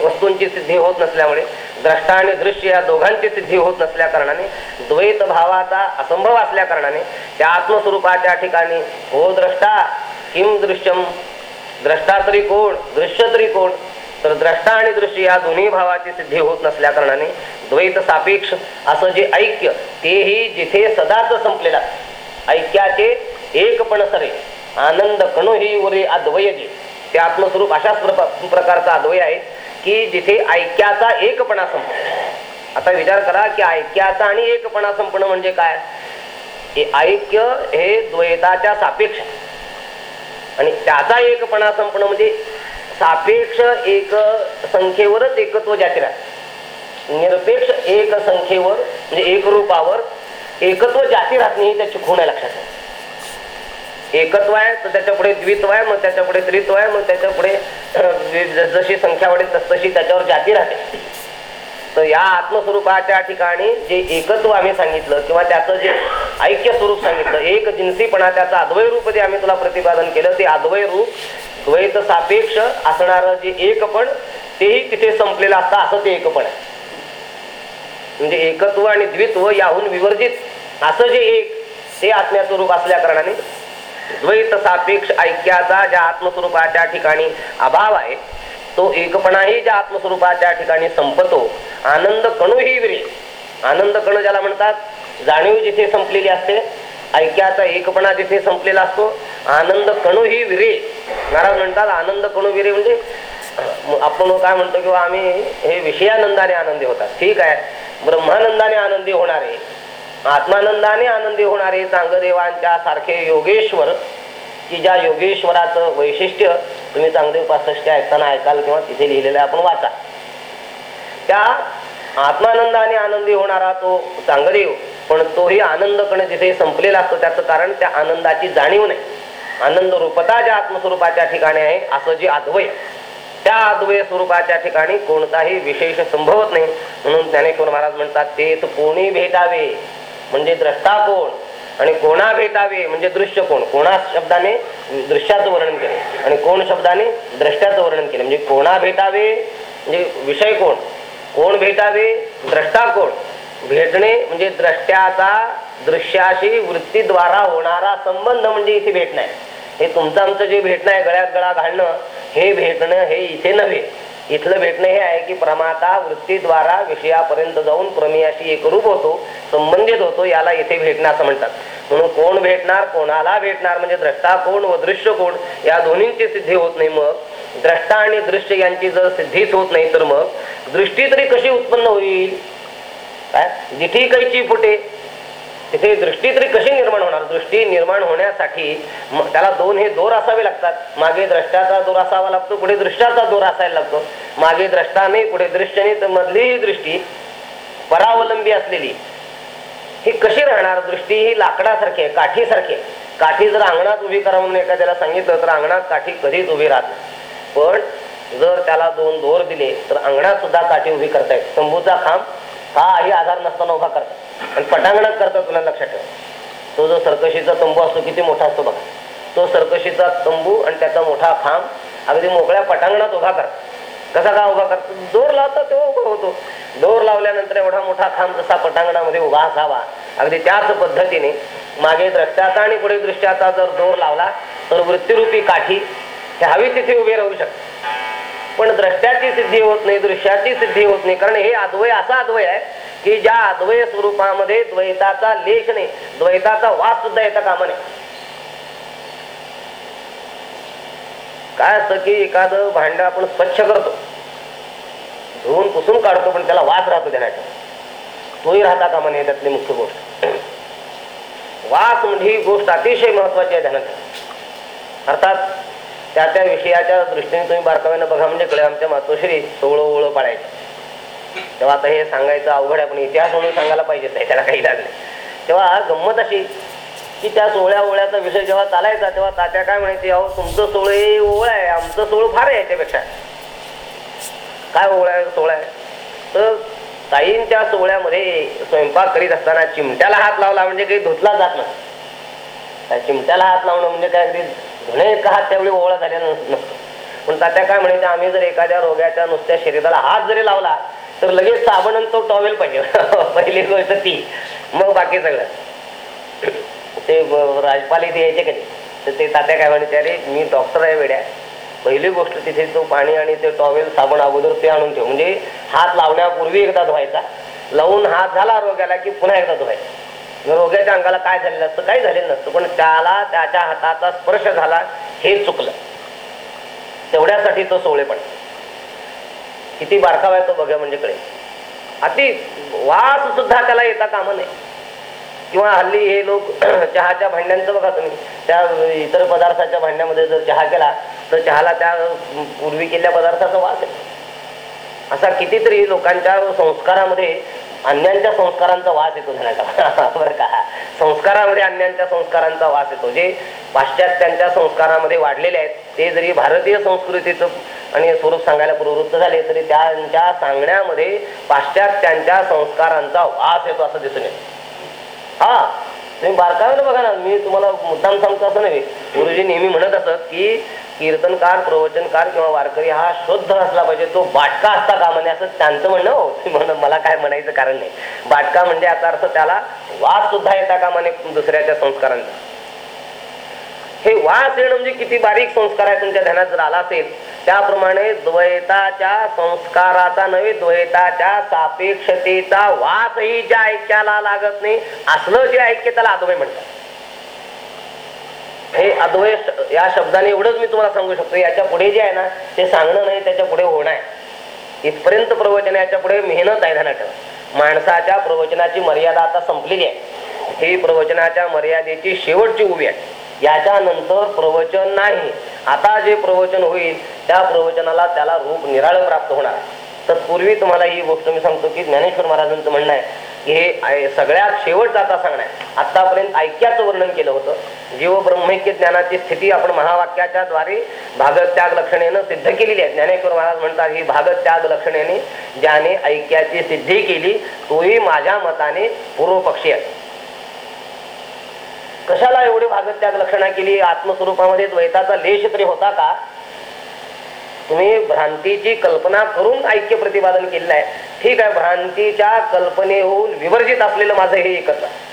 वस्तूंची सिद्धी होत नसल्यामुळे द्रष्टा आणि दृश्य या दोघांची सिद्धी होत नसल्या कारणाने द्वैत भावाचा असंभव असल्या कारणाने त्या आत्मस्वरूपाच्या ठिकाणी हो द्रष्टा किम दृश्यम द्रष्टा तरी कोण? दृश्य तरी कोण? तर द्रष्टा आणि दृश्य या दोन्ही भावाची सिद्धी होत नसल्या कारणाने द्वैत सापेक्ष असं जे ऐक्य तेही जिथे सदाच संपलेला. ऐक्याचे एकपण सरे आनंद कणो ही वरे अद्वय जे ते आत्मस्वरूप अशाच प्रप- प्रकारचा अद्वय आहे. की जिथे ऐक्याचा एकपणा संपतो. आता विचार करा की ऐक्याचा आणि एकपणा संपणं म्हणजे काय? ऐक्य हे द्वैताच्या सापेक्ष. आणि त्याचा एकपणा संपणं म्हणजे सापेक्ष एक संख्येवरच एकत्व ज्याचे निरपेक्ष एक संख्येवर म्हणजे एक रूपावर एकत्व जाती राहत नाही त्याची खूण आहे लक्षात आहे एकत्व आहे तर त्याच्या पुढे द्वित्व आहे मग त्याच्या पुढे त्रित्व आहे मग त्याच्या पुढे जशी संख्या वाढेल तसतशी त्याच्यावर जाती राहते. तर या आत्मस्वरूपाच्या ठिकाणी जे एकत्व आम्ही सांगितलं किंवा त्याचं जे ऐक्य स्वरूप सांगितलं एक जिन्सीपणा त्याचं अद्वय रूप जे आम्ही तुला प्रतिपादन केलं ते अद्वय रूप द्वैत सापेक्ष असणारं जे एकपण तेही तिथे संपलेलं असतं असं ते एकपण आहे. म्हणजे एकत्व आणि द्वित्व याहून विवर्जित असं जे एक ते आत्म्याचं रूप असल्या कारणाने द्वैत सापेक्ष ऐक्याचा ज्या आत्मस्वरूपाच्या ठिकाणी अभाव आहे तो एकपणाही ज्या आत्मस्वरूपाच्या ठिकाणी संपतो आनंद कणूही विरी आनंद कण ज्याला म्हणतात जाणीव जिथे संपलेली असते ऐक्याचा एकपणा जिथे संपलेला असतो आनंद कणूही विरे. महाराज म्हणतात आनंद कणू विरे म्हणजे आपण काय म्हणतो किंवा आम्ही हे विषयानंदाने आनंदी होतात. ठीक आहे. ब्रह्मानंदाने आनंदी होणार आहे. आत्मानंदाने आनंदी होणारे चांगदेवांच्या सारखे योगेश्वर की ज्या योगेश्वराचं वैशिष्ट्य तुम्ही चांगदेव पासष्ट ऐकताना ऐकाल किंवा तिथे लिहिलेलं आपण वाचा. त्या आत्मानंदाने आनंदी होणारा तो चांगदेव पण तोही आनंद कण जिथे संपलेला असतो त्याचं कारण त्या आनंदाची जाणीव नाही. आनंद रूपता ज्या आत्मस्वरूपाच्या ठिकाणी आहे असं जे अद्वय त्या अद्वय स्वरूपाच्या ठिकाणी कोणताही विशेष संभवत नाही. म्हणून ज्ञानेश्वर महाराज म्हणतात ते कोणी भेटावे. म्हणजे द्रष्टा कोण आणि कोणा भेटावे म्हणजे दृश्य कोण? कोणा शब्दाने दृश्याचं वर्णन केले आणि कोण शब्दाने द्रष्ट्याचं वर्णन केले? म्हणजे कोणा भेटावे म्हणजे विषय कोण? कोण भेटावे? द्रष्टा कोण? भेटणे म्हणजे द्रष्ट्याचा दृश्याशी वृत्तीद्वारा होणारा संबंध म्हणजे इथे भेटणं आहे. हे तुमचं आमचं जे भेटणं आहे गळ्यात गळा घालणं हे भेटणं हे इथे नव्हे. इथलं भेटणं हे आहे की प्रमाता वृत्तीद्वारा विषयापर्यंत जाऊन प्रमेयाशी एकरूप होतो संबंधित होतो याला इथे भेटणं असं म्हणतात. म्हणून कोण भेटणार कोणाला भेटणार म्हणजे द्रष्टा कोण व दृश्य कोण या दोन्हींची सिद्धी होत नाही मग. द्रष्टा आणि दृश्य यांची जर सिद्धीच होत नाही तर मग दृष्टी तरी कशी उत्पन्न होईल? काय? जिथे कैची फुटे? तिथे दृष्टी तरी कशी निर्माण होणार? दृष्टी निर्माण होण्यासाठी त्याला दोन हे दोर असावे लागतात. मागे द्रष्ट्याचा दोर असावा लागतो पुढे दृष्ट्याचा दोर असायला लागतो. मागे द्रष्टाने पुढे दृश्य नाही तर मधली ही दृष्टी परावलंबी असलेली. ही कशी राहणार? दृष्टी ही लाकडासारखी आहे काठीसारखी आहे. काठी जर अंगणात उभी करा म्हणून एखाद्याला सांगितलं तर अंगणात काठी कधीच उभी राहत पण जर त्याला दोन दोर दिले तर अंगणात सुद्धा काठी उभी करता येईल तंबूचा खांब हा आई आधार नसताना उभा करतात. आणि पटांगणात करतात तुला लक्षात ठेवा. तो जो सर्कशीचा तंबू असतो किती मोठा असतो बघा. तो सर्कशीचा तंबू आणि त्याचा मोठा खांब अगदी मोकळ्या पटांगणात उभा करतात. कसा का उभा करतो दोर लावतो तेव्हा उभा होतो. दोर लावल्यानंतर एवढा मोठा खांब जसा पटांगणामध्ये उभा असावा अगदी त्याच पद्धतीने मागे द्रष्ट्याचा आणि पुढे दृष्ट्याचा जर दोर लावला तर वृत्तिरूपी काठी हे हवी तिथे उभे राहू शकते पण द्रष्ट्याची सिद्धी होत नाही दृश्याची सिद्धी होत नाही. कारण हे अद्वय असा अद्वय आहे की ज्या अद्वय स्वरूपामध्ये द्वैताचा लेख नाही द्वैताचा वास सुद्धा येता कामा नाही काय असतं की एखादं भांड आपण स्वच्छ करतो. धुवून पुसून काढतो पण त्याला वास राहतो देण्याचा. तोही राहता कामा नये त्यातली मुख्य गोष्ट. वास म्हणजे ही गोष्ट अतिशय महत्वाची आहे ध्यानात. अर्थात त्या त्या विषयाच्या दृष्टीने तुम्ही बारकाव्यानं बघा म्हणजे कळे आमच्या मातोश्री सोळं ओळं पाळायचे तेव्हा आता हे सांगायचं अवघड आहे पण इतिहास म्हणून सांगायला पाहिजे नाही त्याला काही लागले तेव्हा गंमत अशी की त्या सोहळ्या ओळ्याचा विषय जेव्हा चालायचा तेव्हा तात्या काय म्हणायचे अहो तुमचं सोहळं हे ओळ आहे आमचं सोहळं फार आहे याच्यापेक्षा. काय ओळ आहे सोहळा आहे? तर ताईंच्या सोहळ्यामध्ये स्वयंपाक करीत असताना चिमट्याला हात लावला म्हणजे काही धुतला जात नाही चिमट्याला हात लावणं म्हणजे काय अगदी म्हणे का हात त्यावेळी ओवळा झालेला नसतो पण तात्या काय म्हणायच्या आम्ही जर एखाद्या रोग्याच्या नुसत्या शरीराला हात जरी लावला तर लगेच साबण आणि तो टॉवेल पाहिजे. पहिली गोष्ट ती. मग बाकी सगळं. ते राजपाल इथे यायचे का नाही तर ते तात्या काय म्हणायचे अरे मी डॉक्टर आहे वेड्या. पहिली गोष्ट तिथे तो पाणी आणि ते टॉवेल साबण अगोदर ते आणून ठेव. म्हणजे हात लावण्यापूर्वी एकदा धुवायचा लावून हात झाला रोग्याला की पुन्हा एकदा धुवायचा. रोग्याच्या अंगाला काय झालेलं असतं काही झालेलं नसतं पण त्याला त्याच्या हाताचा स्पर्श झाला हे चुकलं. तेवढ्यासाठी तो सोहळेपण किती बारकावा आहे तो बघा म्हणजे कळे अति वास सुद्धा त्याला येता कामा नये. किंवा हल्ली हे लोक चहाच्या भांड्यांचं बघा तुम्ही. त्या इतर पदार्थाच्या भांड्यामध्ये जर चहा केला तर चहाला त्या पूर्वी केलेल्या पदार्थाचा वास आहे असा कितीतरी लोकांच्या संस्कारामध्ये अन्यांच्या संस्कारांचा वास येतो म्हणायचा बरं का. संस्कारामध्ये अन्यांच्या संस्कारांचा वास येतो. जे पाश्चात्यांच्या संस्कारामध्ये वाढलेले आहेत ते जरी भारतीय संस्कृतीचं आणि स्वरूप सांगायला प्रवृत्त झाले तरी त्यांच्या सांगण्यामध्ये पाश्चात्यांच्या संस्कारांचा वास येतो असं दिसून येतं. हा तुम्ही बारकाव्यानं बघा ना. मी तुम्हाला मुद्दाम सांगतो असं नाही गुरुजी नेहमी म्हणत असत की कीर्तनकार प्रवचनकार किंवा वारकरी हा शुद्ध असला पाहिजे. तो बाटका असता का म्हणे? असं त्यांचं म्हणणं हो. म्हणून मला काय म्हणायचं कारण नाही. बाटका म्हणजे याचा अर्थ त्याला वास सुद्धा येता का म्हणे दुसऱ्याच्या संस्कारांचा? हे वास येणं म्हणजे किती बारीक संस्कार आहे तुमच्या ध्यानात जर आला असेल त्याप्रमाणे द्वैताच्या संस्काराचा नव्हे द्वैताच्या सापेक्षतेचा वासही ज्या ऐक्याला लागत नाही असलं जे ऐक्य त्याला अद्वय म्हणतात. हे अद्वय या शब्दाने एवढंच मी तुम्हाला सांगू शकतो याच्यापुढे जे आहे ना ते सांगणं नाही त्याच्या पुढे होणार आहे. इथपर्यंत प्रवचन याच्यापुढे मेहनत आहे ना ठेवा माणसाच्या प्रवचनाची मर्यादा आता संपलेली आहे. ही प्रवचनाच्या मर्यादेची शेवटची उभी आहे. याच्यानंतर प्रवचन नाही. आता जे प्रवचन होईल त्या प्रवचनाला त्याला रूप निराळ प्राप्त होणार तत्पूर्वी तुम्हाला ही गोष्ट मी सांगतो की ज्ञानेश्वर महाराजांचं म्हणणं आहे की हे सगळ्यात शेवटचा आता सांगणं आहे. आतापर्यंत ऐक्याचं वर्णन केलं होतं. जीव ब्रह्मैक्य ज्ञानाची स्थिती आपण महावाक्याच्या द्वारे भागत त्याग लक्षणेनं सिद्ध केलेली आहे. ज्ञानेश्वर महाराज म्हणतात ही भागत त्याग लक्षणेने ज्याने ऐक्याची सिद्धी केली तोही माझ्या मताने पूर्वपक्षी आहे. कशाला एवढी भागत त्याग लक्षणा केली? आत्मस्वरूपामध्ये द्वैताचा लेश तरी होता का? तुम्ही भ्रांतीची कल्पना करून ऐक्य प्रतिपादन केलेलं आहे. ठीक आहे भ्रांतीच्या कल्पनेहून विवर्जित असलेलं माझं हे एकच आहे.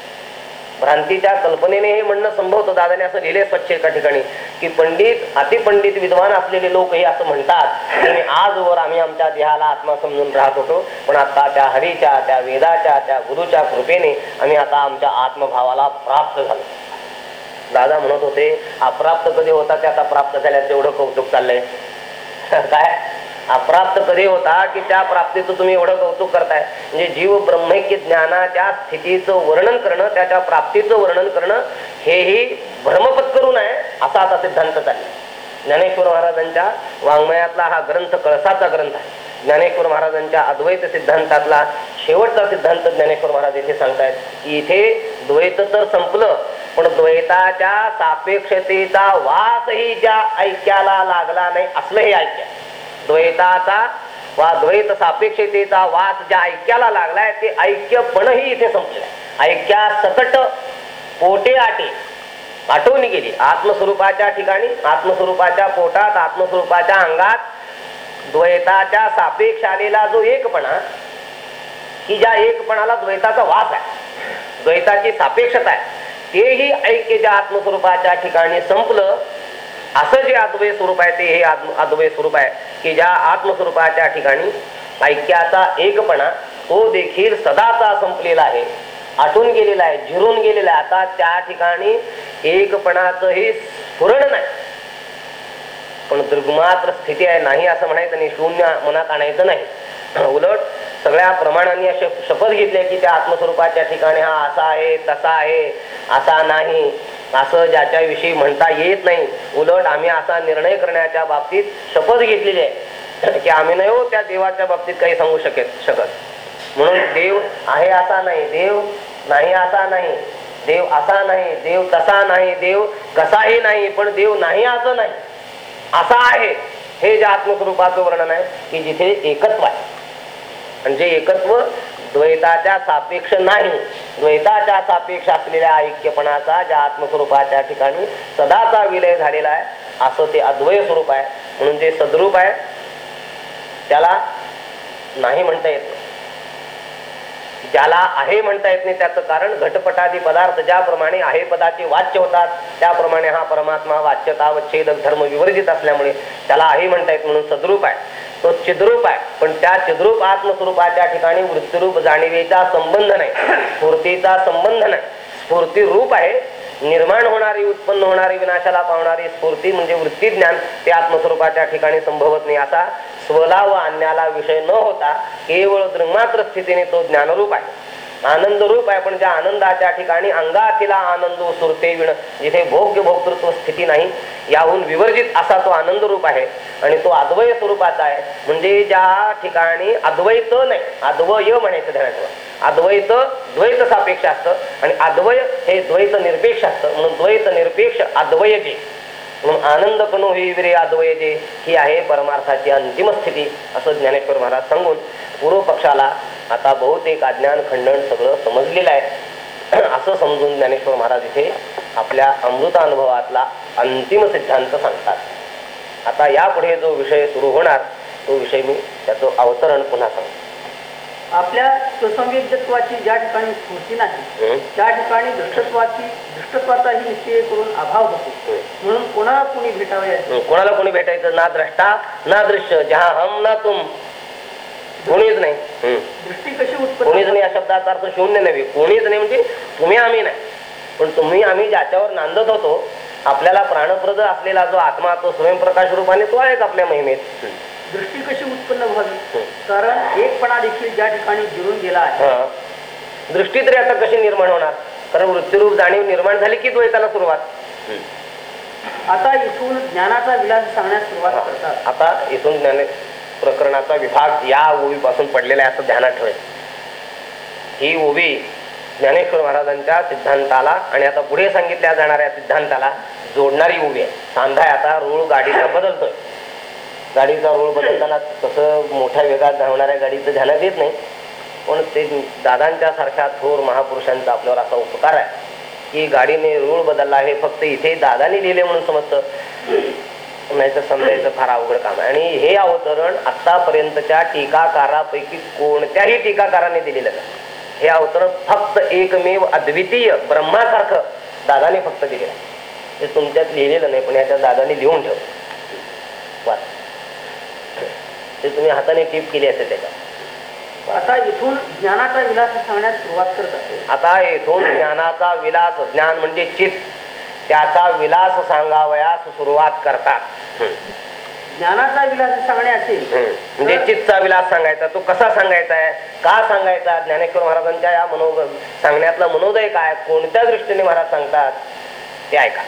भ्रांतीच्या कल्पनेने हे म्हणणं संभवतं. दादाने असं लिहिले स्वच्छ एका ठिकाणी की पंडित अतिपंडित विद्वान असलेले लोक हे असं म्हणतात आणि आजवर आम्ही आमच्या देहाला आत्मा समजून राहत होतो पण आता त्या हरीच्या त्या वेदाच्या त्या गुरुच्या कृपेने आम्ही आता आमच्या आत्मभावाला प्राप्त झालो. दादा म्हणत होते अप्राप्त कधी होता? ते आता प्राप्त झाल्याचं एवढं कौतुक चाललंय. काय अप्राप्त कधी होता की त्या प्राप्तीचं तुम्ही एवढं कौतुक करताय? म्हणजे जीव ब्रह्मैक्य ज्ञानाच्या स्थितीचं वर्णन करणं त्याच्या प्राप्तीचं वर्णन करणं हेही भ्रमपत करून आहे असा आता सिद्धांत चालला ज्ञानेश्वर महाराजांच्या वाङ्मयातला हा ग्रंथ कळसाचा ग्रंथ आहे. ज्ञानेश्वर महाराजांच्या अद्वैत सिद्धांतातला शेवटचा सिद्धांत ज्ञानेश्वर महाराज इथे सांगतायत की इथे द्वैत तर संपलं पण द्वैताच्या सापेक्षतेचा वासही ज्या ऐक्याला लागला नाही असलं हे ऐक्य आहे. द्वैताचा वा द्वैत सापेक्षतेचा वास ज्या ऐक्याला लागलाय ते ऐक्यपणही इथे संपलं ऐक्या सकट पोटे आटे आठवणी गेली आत्मस्वरूपाच्या ठिकाणी आत्मस्वरूपाच्या पोटात आत्मस्वरूपाच्या अंगात द्वैताच्या सापेक्ष आलेला जो एकपणा की ज्या एकपणाला द्वैताचा वास आहे द्वैताची सापेक्षता आहे तेही ऐक्य ज्या आत्मस्वरूपाच्या ठिकाणी संपलं. असं जे अद्वय स्वरूप आहे ते हे आत्म अद्वय स्वरूप आहे की ज्या आत्मस्वरूपाच्या ठिकाणी ऐक्याचा एकपणा तो देखील सदाचा संपलेला आहे. आटून गेलेला आहे झिरून गेलेला आहे. आता त्या ठिकाणी एकपणाचं हे स्फुरण नाही. पण दृग्मात्र स्थिती आहे नाही असं म्हणायचं नाही शून्य मनात आणायचं नाही. उलट सगळ्या प्रमाणांनी असे शपथ घेतले की त्या आत्मस्वरूपाच्या ठिकाणी हा असा आहे तसा आहे असा नाही असं ज्याच्याविषयी म्हणता येत नाही. उलट आम्ही असा निर्णय करण्याच्या बाबतीत शपथ घेतलेली आहे की आम्ही नाही हो त्या देवाच्या बाबतीत काही सांगू शकेल शकत. म्हणून देव आहे असा नाही देव नाही असा नाही देव असा नाही देव तसा नाही देव कसाही नाही पण देव नाही असं नाही. असा आहे. हे जे आत्मस्वरूपाचं वर्णन आहे की जिथे एकत्व आहे. म्हणजे एकत्व द्वैताच्या सापेक्ष नाही द्वैताच्या सापेक्ष असलेल्या ऐक्यपणाचा ज्या आत्मस्वरूपाच्या ठिकाणी सदाचा विलय झालेला आहे असं ते अद्वय स्वरूप आहे. म्हणून जे सद्रूप आहे त्याला नाही म्हणता येत. ज्याला आहे म्हणता येत नाही त्याचं कारण घटपटादी पदार्थ ज्याप्रमाणे आहे पदाचे वाच्य होतात त्याप्रमाणे हा परमात्मा वाच्यता व छेदक धर्म विवर्जित असल्यामुळे त्याला आहे म्हणता येत म्हणून सद्रूप आहे. तो चिद्रूप आहे पण त्या चिद्रूप आत्मस्वरूपाच्या ठिकाणी वृत्तीरूप जाणीवेचा संबंध नाही स्फूर्तीचा संबंध नाही. स्फूर्ती रूप आहे निर्माण होणारी उत्पन्न होणारी विनाशाला पावणारी स्फूर्ती म्हणजे वृत्ती ज्ञान. ते आत्मस्वरूपाच्या ठिकाणी संभवत नाही. असा स्वला व अन्याला विषय न होता केवळ दृंगमात्र स्थितीने तो ज्ञानरूप आहे. आनंद रूप आहे पण ज्या आनंदाच्या ठिकाणी अंगातीला आनंद सुरते विण जिथे भोग्य भोक्तृत्व स्थिती नाही याहून विवर्जित असा तो आनंद रूप आहे. आणि तो अद्वय स्वरूपाचा आहे. म्हणजे ज्या ठिकाणी अद्वैत नाही अद्वय म्हणायचं ध्यानाचं अद्वैत द्वैत सापेक्ष असतं आणि अद्वय हे द्वैत निरपेक्ष असतं. म्हणून द्वैत निरपेक्ष अद्वय जे म्हणून आनंद कणू ही विरे अद्वय ही आहे परमार्थाची अंतिम स्थिती असं ज्ञानेश्वर महाराज सांगून पूर्व पक्षाला आता बहुतेक अज्ञान खंडन सगळं समजलेलं आहे. असं समजून ज्ञानेश्वर महाराज इथे आपल्या अमृतानुभवातला अंतिम सिद्धांत सांगतात. आता यापुढे जो विषय सुरू होणार तो विषय मी त्याचं अवतरण पुन्हा सांगतो. आपल्या सुसंवेद्यत्वाची ज्या ठिकाणी स्फूर्ती नाही? त्या ठिकाणी दृष्टत्वाची दृष्टत्वाचाही निश्चय करून अभाव होतो. म्हणून कोणाला कोणी भेटावे कोणाला कोणी भेटायचं? ना द्रष्टा ना दृश्य. जहा हम ना तुम. कोणीच नाही. दृष्टी कशी कोणीच उत्पन्न नाही या शब्दाचा अर्थ शून्य नव्हे. कोणीच नाही म्हणजे तुम्ही आम्ही नाही. पण तुम्ही आम्ही ज्याच्यावर नांदत होतो आपल्याला प्राणप्रद असलेला जो आत्मा तो स्वयंप्रकाश रूपाने तो आहेच आपल्या महिमेत. दृष्टी कशी उत्पन्न व्हावी? हं. कारण एकपणा देखील ज्या ठिकाणी जिरून गेला आहे. दृष्टी तरी आता कशी निर्माण होणार? कारण वृत्तीरूप जाणीव निर्माण झाली की द्वैताला सुरुवात? आता इथून ज्ञानाचा विलास सांगण्यास सुरुवात करतात. आता इथून ज्ञान प्रकरणाचा विभाग या ओवीपासून पडलेला आहे असं ध्यानात ठेवायचं. ही ओवी ज्ञानेश्वर महाराजांच्या सिद्धांताला आणि आता पुढे सांगितल्या जाणाऱ्या सिद्धांताला जोडणारी ओवी आहे. सांधा आता रूळ गाडीचा बदलतोय. गाडीचा रूळ बदलताना तसं मोठ्या वेगात धावणाऱ्या गाडीचं ध्यानात येत नाही. पण ते दादांच्या सारख्या थोर महापुरुषांचा आपल्यावर असा उपकार आहे की गाडीने रूळ बदलला हे फक्त इथे दादानी लिहिले म्हणून समजतं. नाही तर समजायचं फार अवघड काम आहे. आणि हे अवतरण आतापर्यंतच्या टीकाकारापैकी कोणत्याही टीकाकाराने दिलेलं नाही. हे अवतरण फक्त एकमेव अद्वितीय ब्रह्मासारखं दादाने फक्त दिलेलं आहे. ते तुमच्यात लिहिलेलं नाही पण याच्या दादाने लिहून ठेव वाच. ते तुम्ही हाताने टीप केली असेल त्याच्यात. आता इथून ज्ञानाचा विलास सांगण्यास सुरुवात करतात आता येथून ज्ञानाचा विलास ज्ञान म्हणजे चित्त. त्याचा विलास सांगावयास सुरुवात करतात. ज्ञानाचा विलास सांगणे असेल म्हणजे चित्तचा विलास सांगायचा. तो कसा सांगायचा आहे? का सांगायचा? ज्ञानेश्वर महाराजांच्या या मनोग सांगण्यातला मनोदय काय? कोणत्या दृष्टीने महाराज सांगतात? ते ऐका.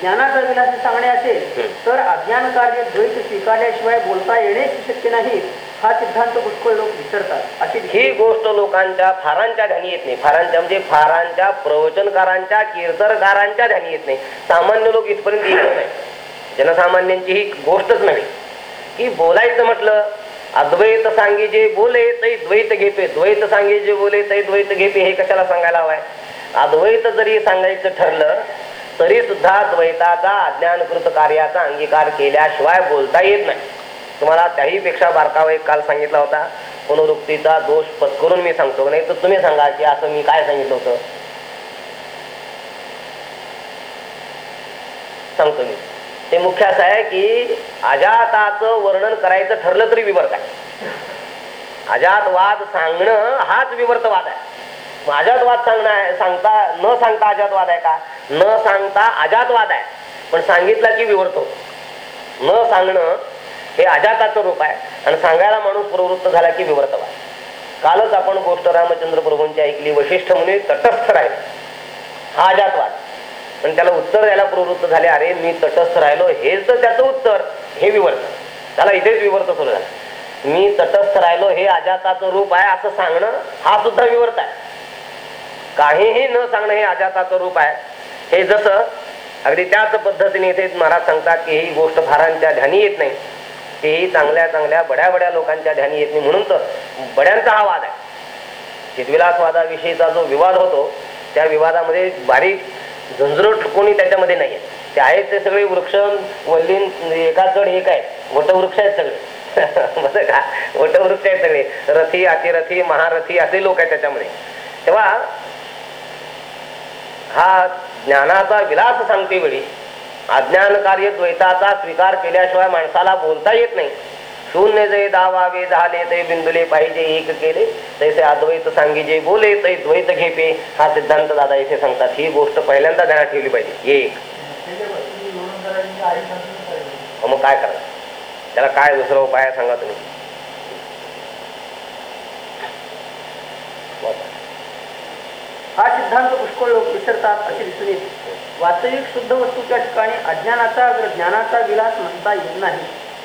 ज्ञानाचा विलास सांगणे असेल. तर अज्ञान कार्य द्वैत स्वीकारल्याशिवाय बोलता येणेच शक्य नाही हा सिद्धांत पुष्कळ लोक विसरतात. अशी ही गोष्ट लोकांच्या फारांच्या ध्यानी येत नाही. फारांच्या म्हणजे फारांच्या प्रवचनकारांच्या कीर्तनकारांच्या ध्यानी येत नाही. सामान्य लोक इथपर्यंत येत नाही. जनसामान्यांची ही गोष्टच नव्हे. की बोलायचं म्हटलं अद्वैत सांगे जे बोले तै द्वैत घेते द्वैत सांगे जे बोले तै द्वैत घेते हे कशाला सांगायला हवाय? अद्वैत जरी सांगायचं ठरलं तरी सुद्धा द्वैताचा अज्ञानकृत कार्याचा अंगीकार केल्याशिवाय बोलता येत नाही. तुम्हाला त्याही पेक्षा बारकावा एक काल सांगितला होता पुनरुक्तीचा दोष पत्करून मी सांगतो नाही तर तुम्ही सांगा की असं मी काय सांगितलं होतं? सांगतो मी. ते मुख्य असं आहे की अजाताचं वर्णन करायचं ठरलं तरी विवर्त आहे. अजातवाद सांगणं हाच विवर्तवाद आहे. अजातवाद सांगणं आहे सांगता न सांगता अजातवाद आहे का? न सांगता अजातवाद आहे. पण सांगितलं की विवर्त. होतो न सांगणं हे अजाताचं रूप आहे. आणि सांगायला माणूस प्रवृत्त झाला की विवर्तवाद कालच आपण गोष्ट रामचंद्र प्रभूंची ऐकली वशिष्ठ मुनी तटस्थ राहिले. हा अजातवाद पण त्याला उत्तर द्यायला प्रवृत्त झाले अरे मी तटस्थ राहिलो हेच तर त्याचं उत्तर. हे विवर्त. त्याला इथेच विवर्त सुरू झालं. मी तटस्थ राहिलो हे अजाताचं रूप आहे असं सांगणं हा सुद्धा विवर्त आहे. काहीही न सांगणं हे अजाताचं रूप आहे. हे जसं अगदी त्याच पद्धतीने इथे महाराज सांगतात की ही गोष्ट फारांच्या ध्यानी येत नाही. तेही चांगल्या चांगल्या बड्या बड्या लोकांच्या ध्यानी येत नाही. म्हणून तर बड्यांचा हा वाद आहे. चितविलासवादाविषयीचा जो विवाद होतो त्या विवादामध्ये बारीक झंझरट कोणी त्याच्यामध्ये नाही आहे ते आहेत ते सगळे वृक्ष वल्लीन एका चढ एक आहे. वटवृक्ष आहेत सगळे. बरं का? वटवृक्ष आहेत सगळे. रथी अतिरथी महारथी असे लोक आहेत त्याच्यामध्ये. तेव्हा हा ज्ञानाचा विलास सांगते वेळी. अज्ञान कार्य द्वैताचा स्वीकार केल्याशिवाय माणसाला बोलता येत नाही. शून्य जे दावावे झाले ते बिंदुले पाहिजे एक केले तैसे अद्वैत सांगे जे बोले ते द्वैत घेपे. हा सिद्धांत दादा इथे सांगतात. ही गोष्ट पहिल्यांदा ध्यानात ठेवली पाहिजे. एक. मग काय करा? त्याला काय दुसरा उपाय सांगा तुम्ही? हा सिद्धांत पुष्कळ लोक विसरतात असे दिसून येते. वास्तविक शुद्ध वस्तूच्या ठिकाणी अज्ञानाचा ज्ञानाचा विलास म्हणता येत नाही.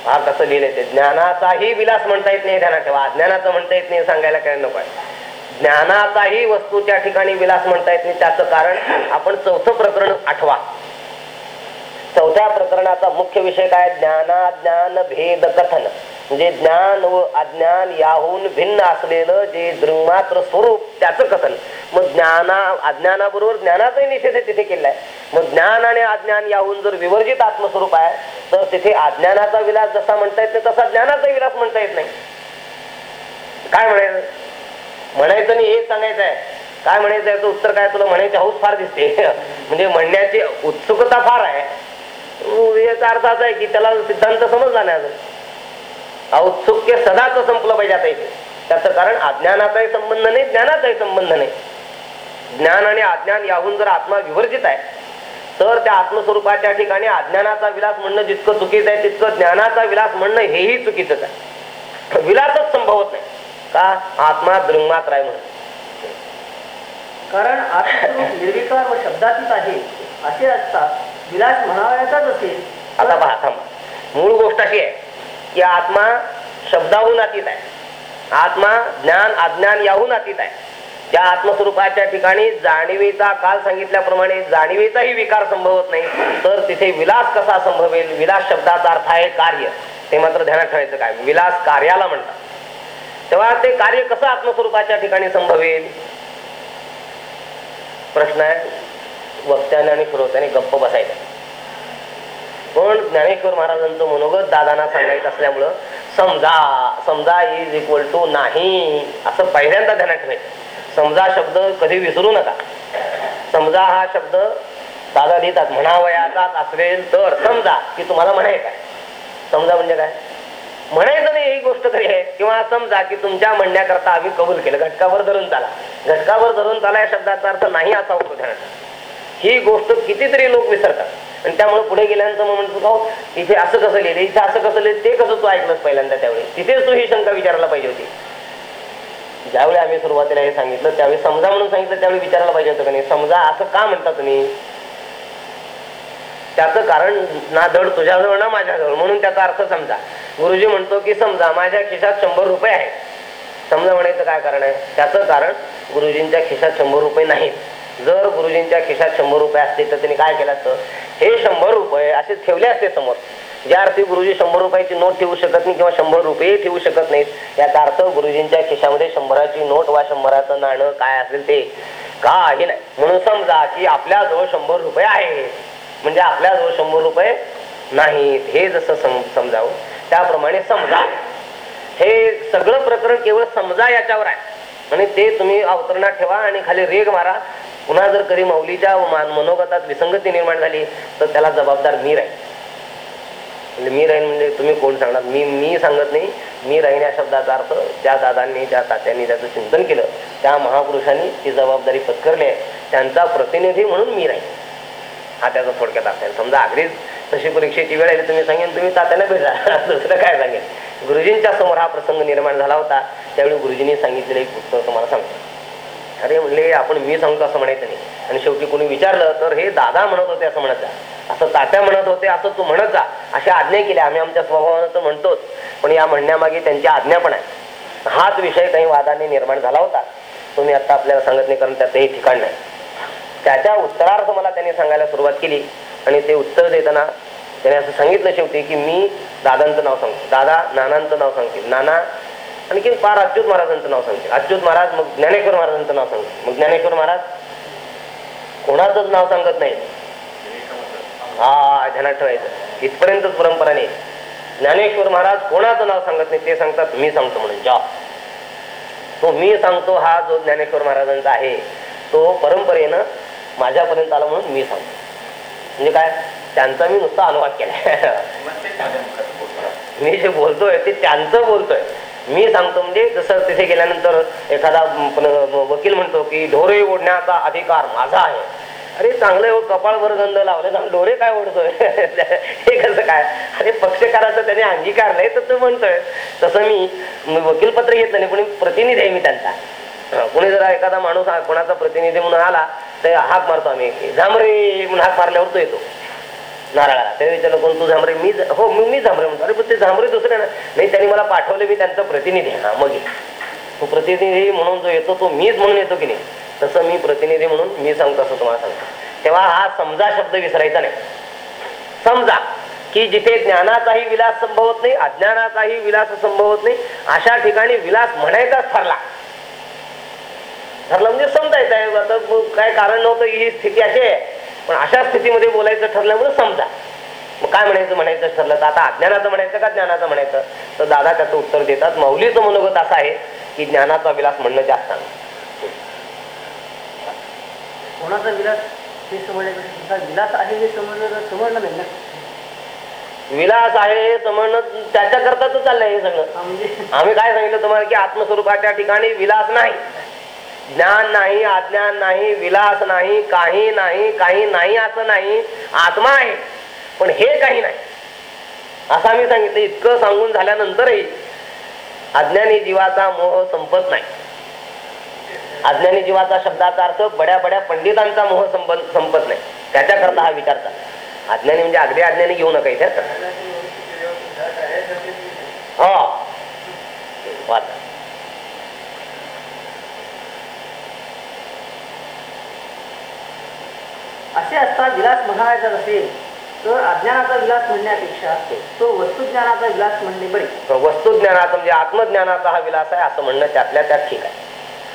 हा कसं लिहिलंय ते? ज्ञानाचाही विलास म्हणता येत नाही ध्यानात ठेवा. अज्ञानाचं म्हणता येत नाही सांगायला काय नको आहे? ज्ञानाचाही वस्तूच्या ठिकाणी विलास म्हणता येत नाही त्याचं कारण आपण चौथं प्रकरण आठवा. चौथ्या प्रकरणाचा मुख्य विषय काय? ज्ञाना ज्ञान भेद कथन. म्हणजे ज्ञान व अज्ञान याहून भिन्न असलेलं जे दृंगमात्र स्वरूप त्याचं कथन. मग ज्ञाना अज्ञानाबरोबर ज्ञानाचाही निषेध तिथे केलाय मग ज्ञान आणि अज्ञान याहून जर विवर्जित आत्मस्वरूप आहे तर तिथे अज्ञानाचा विलास जसा म्हणता येत नाही तसा ज्ञानाचा विलास म्हणता येत नाही. काय म्हणायचं? म्हणायचं नाही हे सांगायचं आहे. काय म्हणायचं याचं उत्तर काय? तुला म्हणायची हौस फार दिसते. म्हणजे म्हणण्याची उत्सुकता फार आहे. याचा अर्थ असा आहे की त्याला सिद्धांत समजला नाही अजून. औत्सुक्य सदाच संपलं पाहिजे आता इथे. त्याचं कारण अज्ञानाचाही संबंध नाही ज्ञानाचाही संबंध नाही. ज्ञान आणि अज्ञान याहून जर आत्मा विवर्जित आहे तर त्या आत्मस्वरूपाच्या ठिकाणी अज्ञानाचा विलास म्हणणं जितकं चुकीचं आहे तितकं ज्ञानाचा विलास म्हणणं हेही चुकीचंच आहे. विलासच संभवत नाही. का? आत्मा दृंगमात्र आहे म्हणून. कारण निर्विकार व शब्दातीत आहे असे असता विलास म्हणावयाचाच असेल. आता पहा थांबा. मूळ गोष्ट अशी आहे. की आत्मा शब्दाहून अतीत आहे. आत्मा ज्ञान अज्ञान याहून अतीत आहे. त्या आत्मस्वरूपाच्या ठिकाणी जाणीवेचा काल सांगितल्याप्रमाणे जाणीवेचाही विकार संभवत नाही. तर तिथे विलास कसा संभवेल? विलास शब्दाचा अर्थ आहे कार्य. ते मात्र ध्यानात ठेवायचं काय? विलास कार्याला म्हणतात. तेव्हा ते कार्य कसं आत्मस्वरूपाच्या ठिकाणी संभवेल? प्रश्न आहे. वक्त्याने आणि श्रोत्याने गप्प बसायचं. पण ज्ञानेश्वर महाराजांचं मनोगत दादांना सांगायचं असल्यामुळं समजा समजा इज इक्वल टू नाही असं पहिल्यांदा ध्यानात ठेवायचं. समजा शब्द कधी विसरू नका. समजा हा शब्द दादा देतात म्हणावयाचाच असेल तर समजा की तुम्हाला म्हणाय काय समजा म्हणजे काय? म्हणायचं नाही ही गोष्ट खरी आहे. किंवा समजा की तुमच्या म्हणण्याकरता आम्ही कबूल केलं. घटकावर धरून चाला. घटकावर धरून चाला या शब्दाचा अर्थ नाही असा होतो ध्यानात ही गोष्ट कितीतरी लोक विसरतात. आणि त्यामुळे पुढे गेल्यानंतर मग म्हणतो का इथे असं कसं लिहिलं इथे असं कसं लिहिलं ते कसं तू ऐकलंस पहिल्यांदा त्यावेळी? तिथेच तू ही शंका विचारायला पाहिजे होती. ज्यावेळी आम्ही सुरुवातीला हे सांगितलं त्यावेळी समजा म्हणून सांगितलं त्यावेळी विचारायला पाहिजे होतं का नाही? समजा असं का म्हणता तुम्ही? त्याचं कारण ना धड तुझ्याजवळ ना माझ्याजवळ. म्हणून त्याचा अर्थ समजा. गुरुजी म्हणतो की समजा माझ्या खिशात शंभर रुपये आहेत. समजा म्हणायचं काय कारण आहे? त्याचं कारण गुरुजींच्या खिशात शंभर रुपये नाहीत. जर गुरुजींच्या खिशात शंभर रुपये असते तर त्यांनी काय केलं असतं? हे शंभर रुपये असे ठेवले असते समोर. ज्या अर्थी गुरुजी शंभर रुपयाची नोट ठेवू शकत नाही किंवा शंभर रुपये ठेवू शकत नाहीत याचा अर्थ गुरुजींच्या खिशामध्ये शंभराची नोट वा शंभराचं नाणं काय असेल ते काही नाही. म्हणून समजा की आपल्याजवळ शंभर रुपये आहे म्हणजे आपल्याजवळ शंभर रुपये नाहीत. हे जसं सम समजावं त्याप्रमाणे समजा. हे सगळं प्रकरण केवळ समजा याच्यावर आहे. आणि ते तुम्ही अवतरणात ठेवा आणि खाली रेग मारा. पुन्हा जर कधी मौलीच्या मान- मनोगतात विसंगती निर्माण झाली तर त्याला जबाबदार मी राहील म्हणजे मी राहीन म्हणजे तुम्ही कोण सांगणार? मी मी सांगत नाही. मी राहीन या शब्दाचा अर्थ. ज्या दादांनी ज्या तात्यांनी त्याचं चिंतन केलं त्या महापुरुषांनी ती जबाबदारी पत्करली आहे. त्यांचा प्रतिनिधी म्हणून मी राहीन. हा त्याचा थोडक्यात असेल आहे. समजा अगदीच तशी परीक्षेची वेळ आली तुम्ही सांगेन तुम्ही तात्याला भेटा. दुसरं काय सांगेल गुरुजींच्या समोर हा प्रसंग निर्माण झाला होता. त्यावेळी गुरुजींनी सांगितलेलं एक पुस्तक तुम्हाला सांगतो. अरे म्हणले आपण मी सांगतो असं म्हणायचं नाही. आणि शेवटी कोणी विचारलं तर हे दादा म्हणत होते असं म्हणत जा. असं तात्या म्हणत होते असं तू म्हणत जा. अशा आज्ञा केल्या. आम्ही आमच्या स्वभावानं तर म्हणतोच. पण या म्हणण्यामागे त्यांची आज्ञा पण आहे हाच विषय काही वादाने निर्माण झाला होता. तो मी आता आपल्याला सांगत नाही कारण त्याचंही ठिकाण नाही. त्याच्या उत्तरार्थ मला त्यांनी सांगायला सुरुवात केली. आणि ते उत्तर देताना त्याने असं सांगितलं शेवटी की मी दादांचं नाव सांगतो. दादा नानांचं नाव सांगतील. नाना आणखी फार अच्युत महाराजांचं नाव सांगते. अच्युत महाराज मग ज्ञानेश्वर महाराजांचं नाव सांगते. मग ज्ञानेश्वर महाराज कोणाचंच नाव सांगत नाही हा ध्यानात ठेवायचं. इथपर्यंतच परंपरा नाही. ज्ञानेश्वर महाराज कोणाचं नाव सांगत नाही ते सांगतात मी सांगतो म्हणून. जा. तो मी सांगतो हा जो ज्ञानेश्वर महाराजांचा आहे तो परंपरेनं माझ्यापर्यंत आला म्हणून मी सांगतो. म्हणजे काय? त्यांचा मी नुसता अनुवाद केलाय. मी जे बोलतोय ते त्यांचं बोलतोय. मी सांगतो म्हणजे जसं तिथे गेल्यानंतर एखादा पण- वकील म्हणतो की ढोरे ओढण्याचा अधिकार माझा आहे. अरे चांगलं एवढं हो, कपाळवर गंध लावलं जाऊन डोरे काय ओढतोय? हे कसं काय? अरे पक्षकाराचा त्याने अंगीकारलंय तर तो म्हणतोय. तसं मी वकील वकीलपत्र घेतलं नाही पण प्रतिनिधी आहे मी त्यांचा. हं, कोणी जरा एखादा माणूस हा- कोणाचा प्रतिनिधी म्हणून आला तर हाक मारतो आम्ही. जांभरे म्हणून हाक मारल्यावर तो येतो. नारळाला. ते विचारलं कोण तू झांबरे? मी हो मी मी झांबरे म्हणतो. अरे पण ते झांबरे दुसरे ना. नाही त्यांनी मला पाठवले मी त्यांचा प्रतिनिधी हा मग ये. तो प्रतिनिधी म्हणून जो येतो तो मीच म्हणून येतो की नाही? तसं मी प्रतिनिधी म्हणून मी सांगतो असं तुम्हाला सांगतो. तेव्हा हा समजा शब्द विसरायचा नाही. समजा की जिथे ज्ञानाचाही विलास संभवत नाही अज्ञानाचाही विलास संभवत नाही अशा ठिकाणी विलास म्हणायचाच ठरला. ठरला म्हणजे समजायचं आहे. आता काय कारण नव्हतं ही स्थिती अशी आहे. पण अशा स्थितीमध्ये बोलायचं ठरल्यामुळे समजा. मग काय म्हणायचं? म्हणायचं ठरलं तर आता अज्ञानाचं म्हणायचं का ज्ञानाचं म्हणायचं? तर दादा त्याचं उत्तर देतात. मौलीचं मनोगत असं आहे की ज्ञानाचा विलास म्हणणं जास्त कोणाचा विलास हे समजण्यापेक्षा विलास आहे हे समजलं समजलं नाही ना. विलास आहे समजणं त्याच्याकरता तर चाललंय हे सगळं. म्हणजे? आम्ही काय सांगितलं तुम्हाला की आत्मस्वरूपाच्या ठिकाणी विलास नाही. ज्ञान नाही अज्ञान नाही विलास नाही काही नाही काही नाही असं नाही. आत्मा आहे पण हे काही नाही. असं आम्ही सांगितलं इतकं सांगून झाल्यानंतरही अज्ञानी जीवाचा मोह संपत नाही. अज्ञानी जीवाचा शब्दाचा अर्थ बड्या बड्या पंडितांचा मोह संपत संपत नाही. त्याच्याकरता हा विचार चालला. अज्ञानी म्हणजे अगदी अज्ञानी घेऊ नका इथे. हा. वाचा. असे असता विलास म्हणायचा असेल तर अज्ञानाचा विलास म्हणण्यापेक्षा तो वस्तुज्ञानाचा विलास म्हणणे बरे. वस्तुज्ञानाचा म्हणजे आत्मज्ञानाचा हा विलास आहे असं म्हणणं त्यातल्या त्यात ठीक आहे.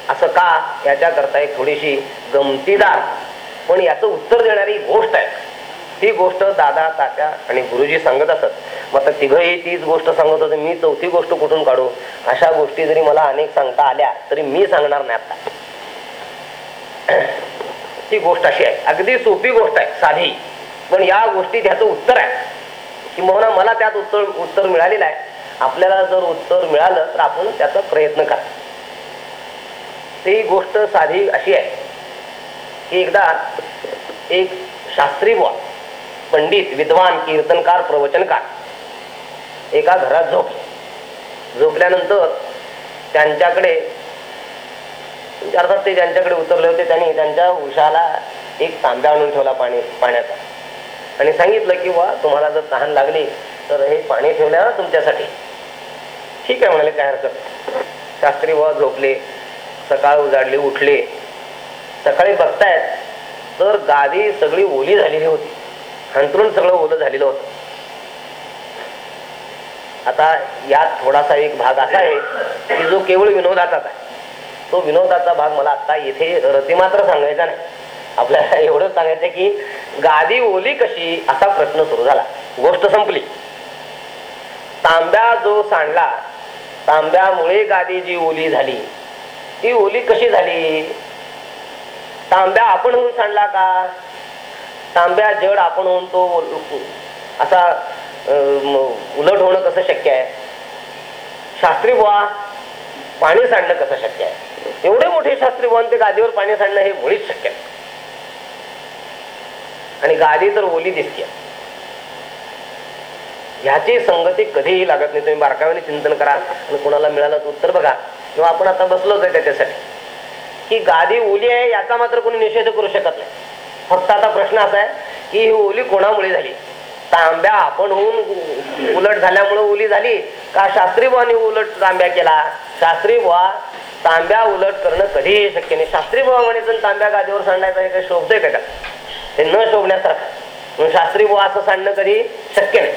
असं का? याच्याकरता एक थोडीशी गमतीदार पण याचं उत्तर देणारी गोष्ट आहे. ती गोष्ट दादा तात्या आणि गुरुजी सांगत असत. मग आता तिघही तीच गोष्ट सांगत होते मी चौथी गोष्ट कुठून काढू? अशा गोष्टी जरी मला अनेक सांगता आल्या तरी मी सांगणार नाही आता. ती गोष्ट अशी आहे. अगदी सोपी गोष्ट आहे साधी. पण या गोष्टी त्याचं उत्तर आहे. किंवा मला त्यात उत्तर उत्तर मिळालेलं आहे. आपल्याला जर उत्तर मिळालं तर आपण त्याचा प्रयत्न करा. ती गोष्ट साधी अशी आहे. की एकदा एक शास्त्री बुवा पंडित विद्वान कीर्तनकार प्रवचनकार एका घरात झोपले. झोपल्यानंतर त्यांच्याकडे अर्थात ते ज्यांच्याकडे उतरले होते त्यांनी त्यांच्या उशाला एक तांब्या आणून ठेवला पाणी पाण्याचा. आणि सांगितलं की वा तुम्हाला जर तहान लागली तर हे पाणी ठेवल्या तुमच्यासाठी. ठीक आहे म्हणाले काय हरकत शास्त्री व झोपले सकाळ उजाडले उठले. सकाळी बघतायत तर गादी सगळी ओली झालेली होती. अंतरून सगळं ओलं झालेलं होतं. आता यात थोडासा एक भाग असा आहे की जो केवळ विनोदाचाच आहे. तो विनोदाचा भाग मला आता इथे रतिमात्र सांगायचा नाही. आपल्याला एवढंच सांगायचं की गादी ओली कशी? असा प्रश्न सुरू झाला. गोष्ट संपली. तांब्या जो सांडला तांब्यामुळे गादी जी ओली झाली ती ओली कशी झाली? तांब्या आपण होऊन सांडला का? तांब्या जड आपण होऊन तो असा उलट होणं कसं शक्य आहे? शास्त्री बुवा पाणी सांडणं कसं शक्य आहे? एवढे मोठे शास्त्री बुवा ते गादीवर पाणी सांडणं हे मुळीच शक्य आहे आणि गादी तर ओली दिसते ह्याची संगती कधीही लागत नाही. तुम्ही बारकाव्याने चिंतन करा आणि कोणाला मिळालं उत्तर बघा. किंवा आपण आता बसलोच आहे त्याच्यासाठी. की गादी ओली आहे याचा मात्र कोणी निषेध करू शकत नाही. फक्त आता प्रश्न असा आहे की ही ओली कोणामुळे झाली? तांब्या. आपण होऊन उलट झाल्यामुळे उली झाली. का शास्त्री बुवानी उलट तांब्या केला? शास्त्री बुवा तांब्या उलट करणं कधीही शक्य नाही. शास्त्री बुवा म्हणे तांब्या गादीवर सांडायचं काही शोभतोय का ते न शोभण्यासारखं. म्हणून शास्त्री बुवा असं सांडणं कधी शक्य नाही.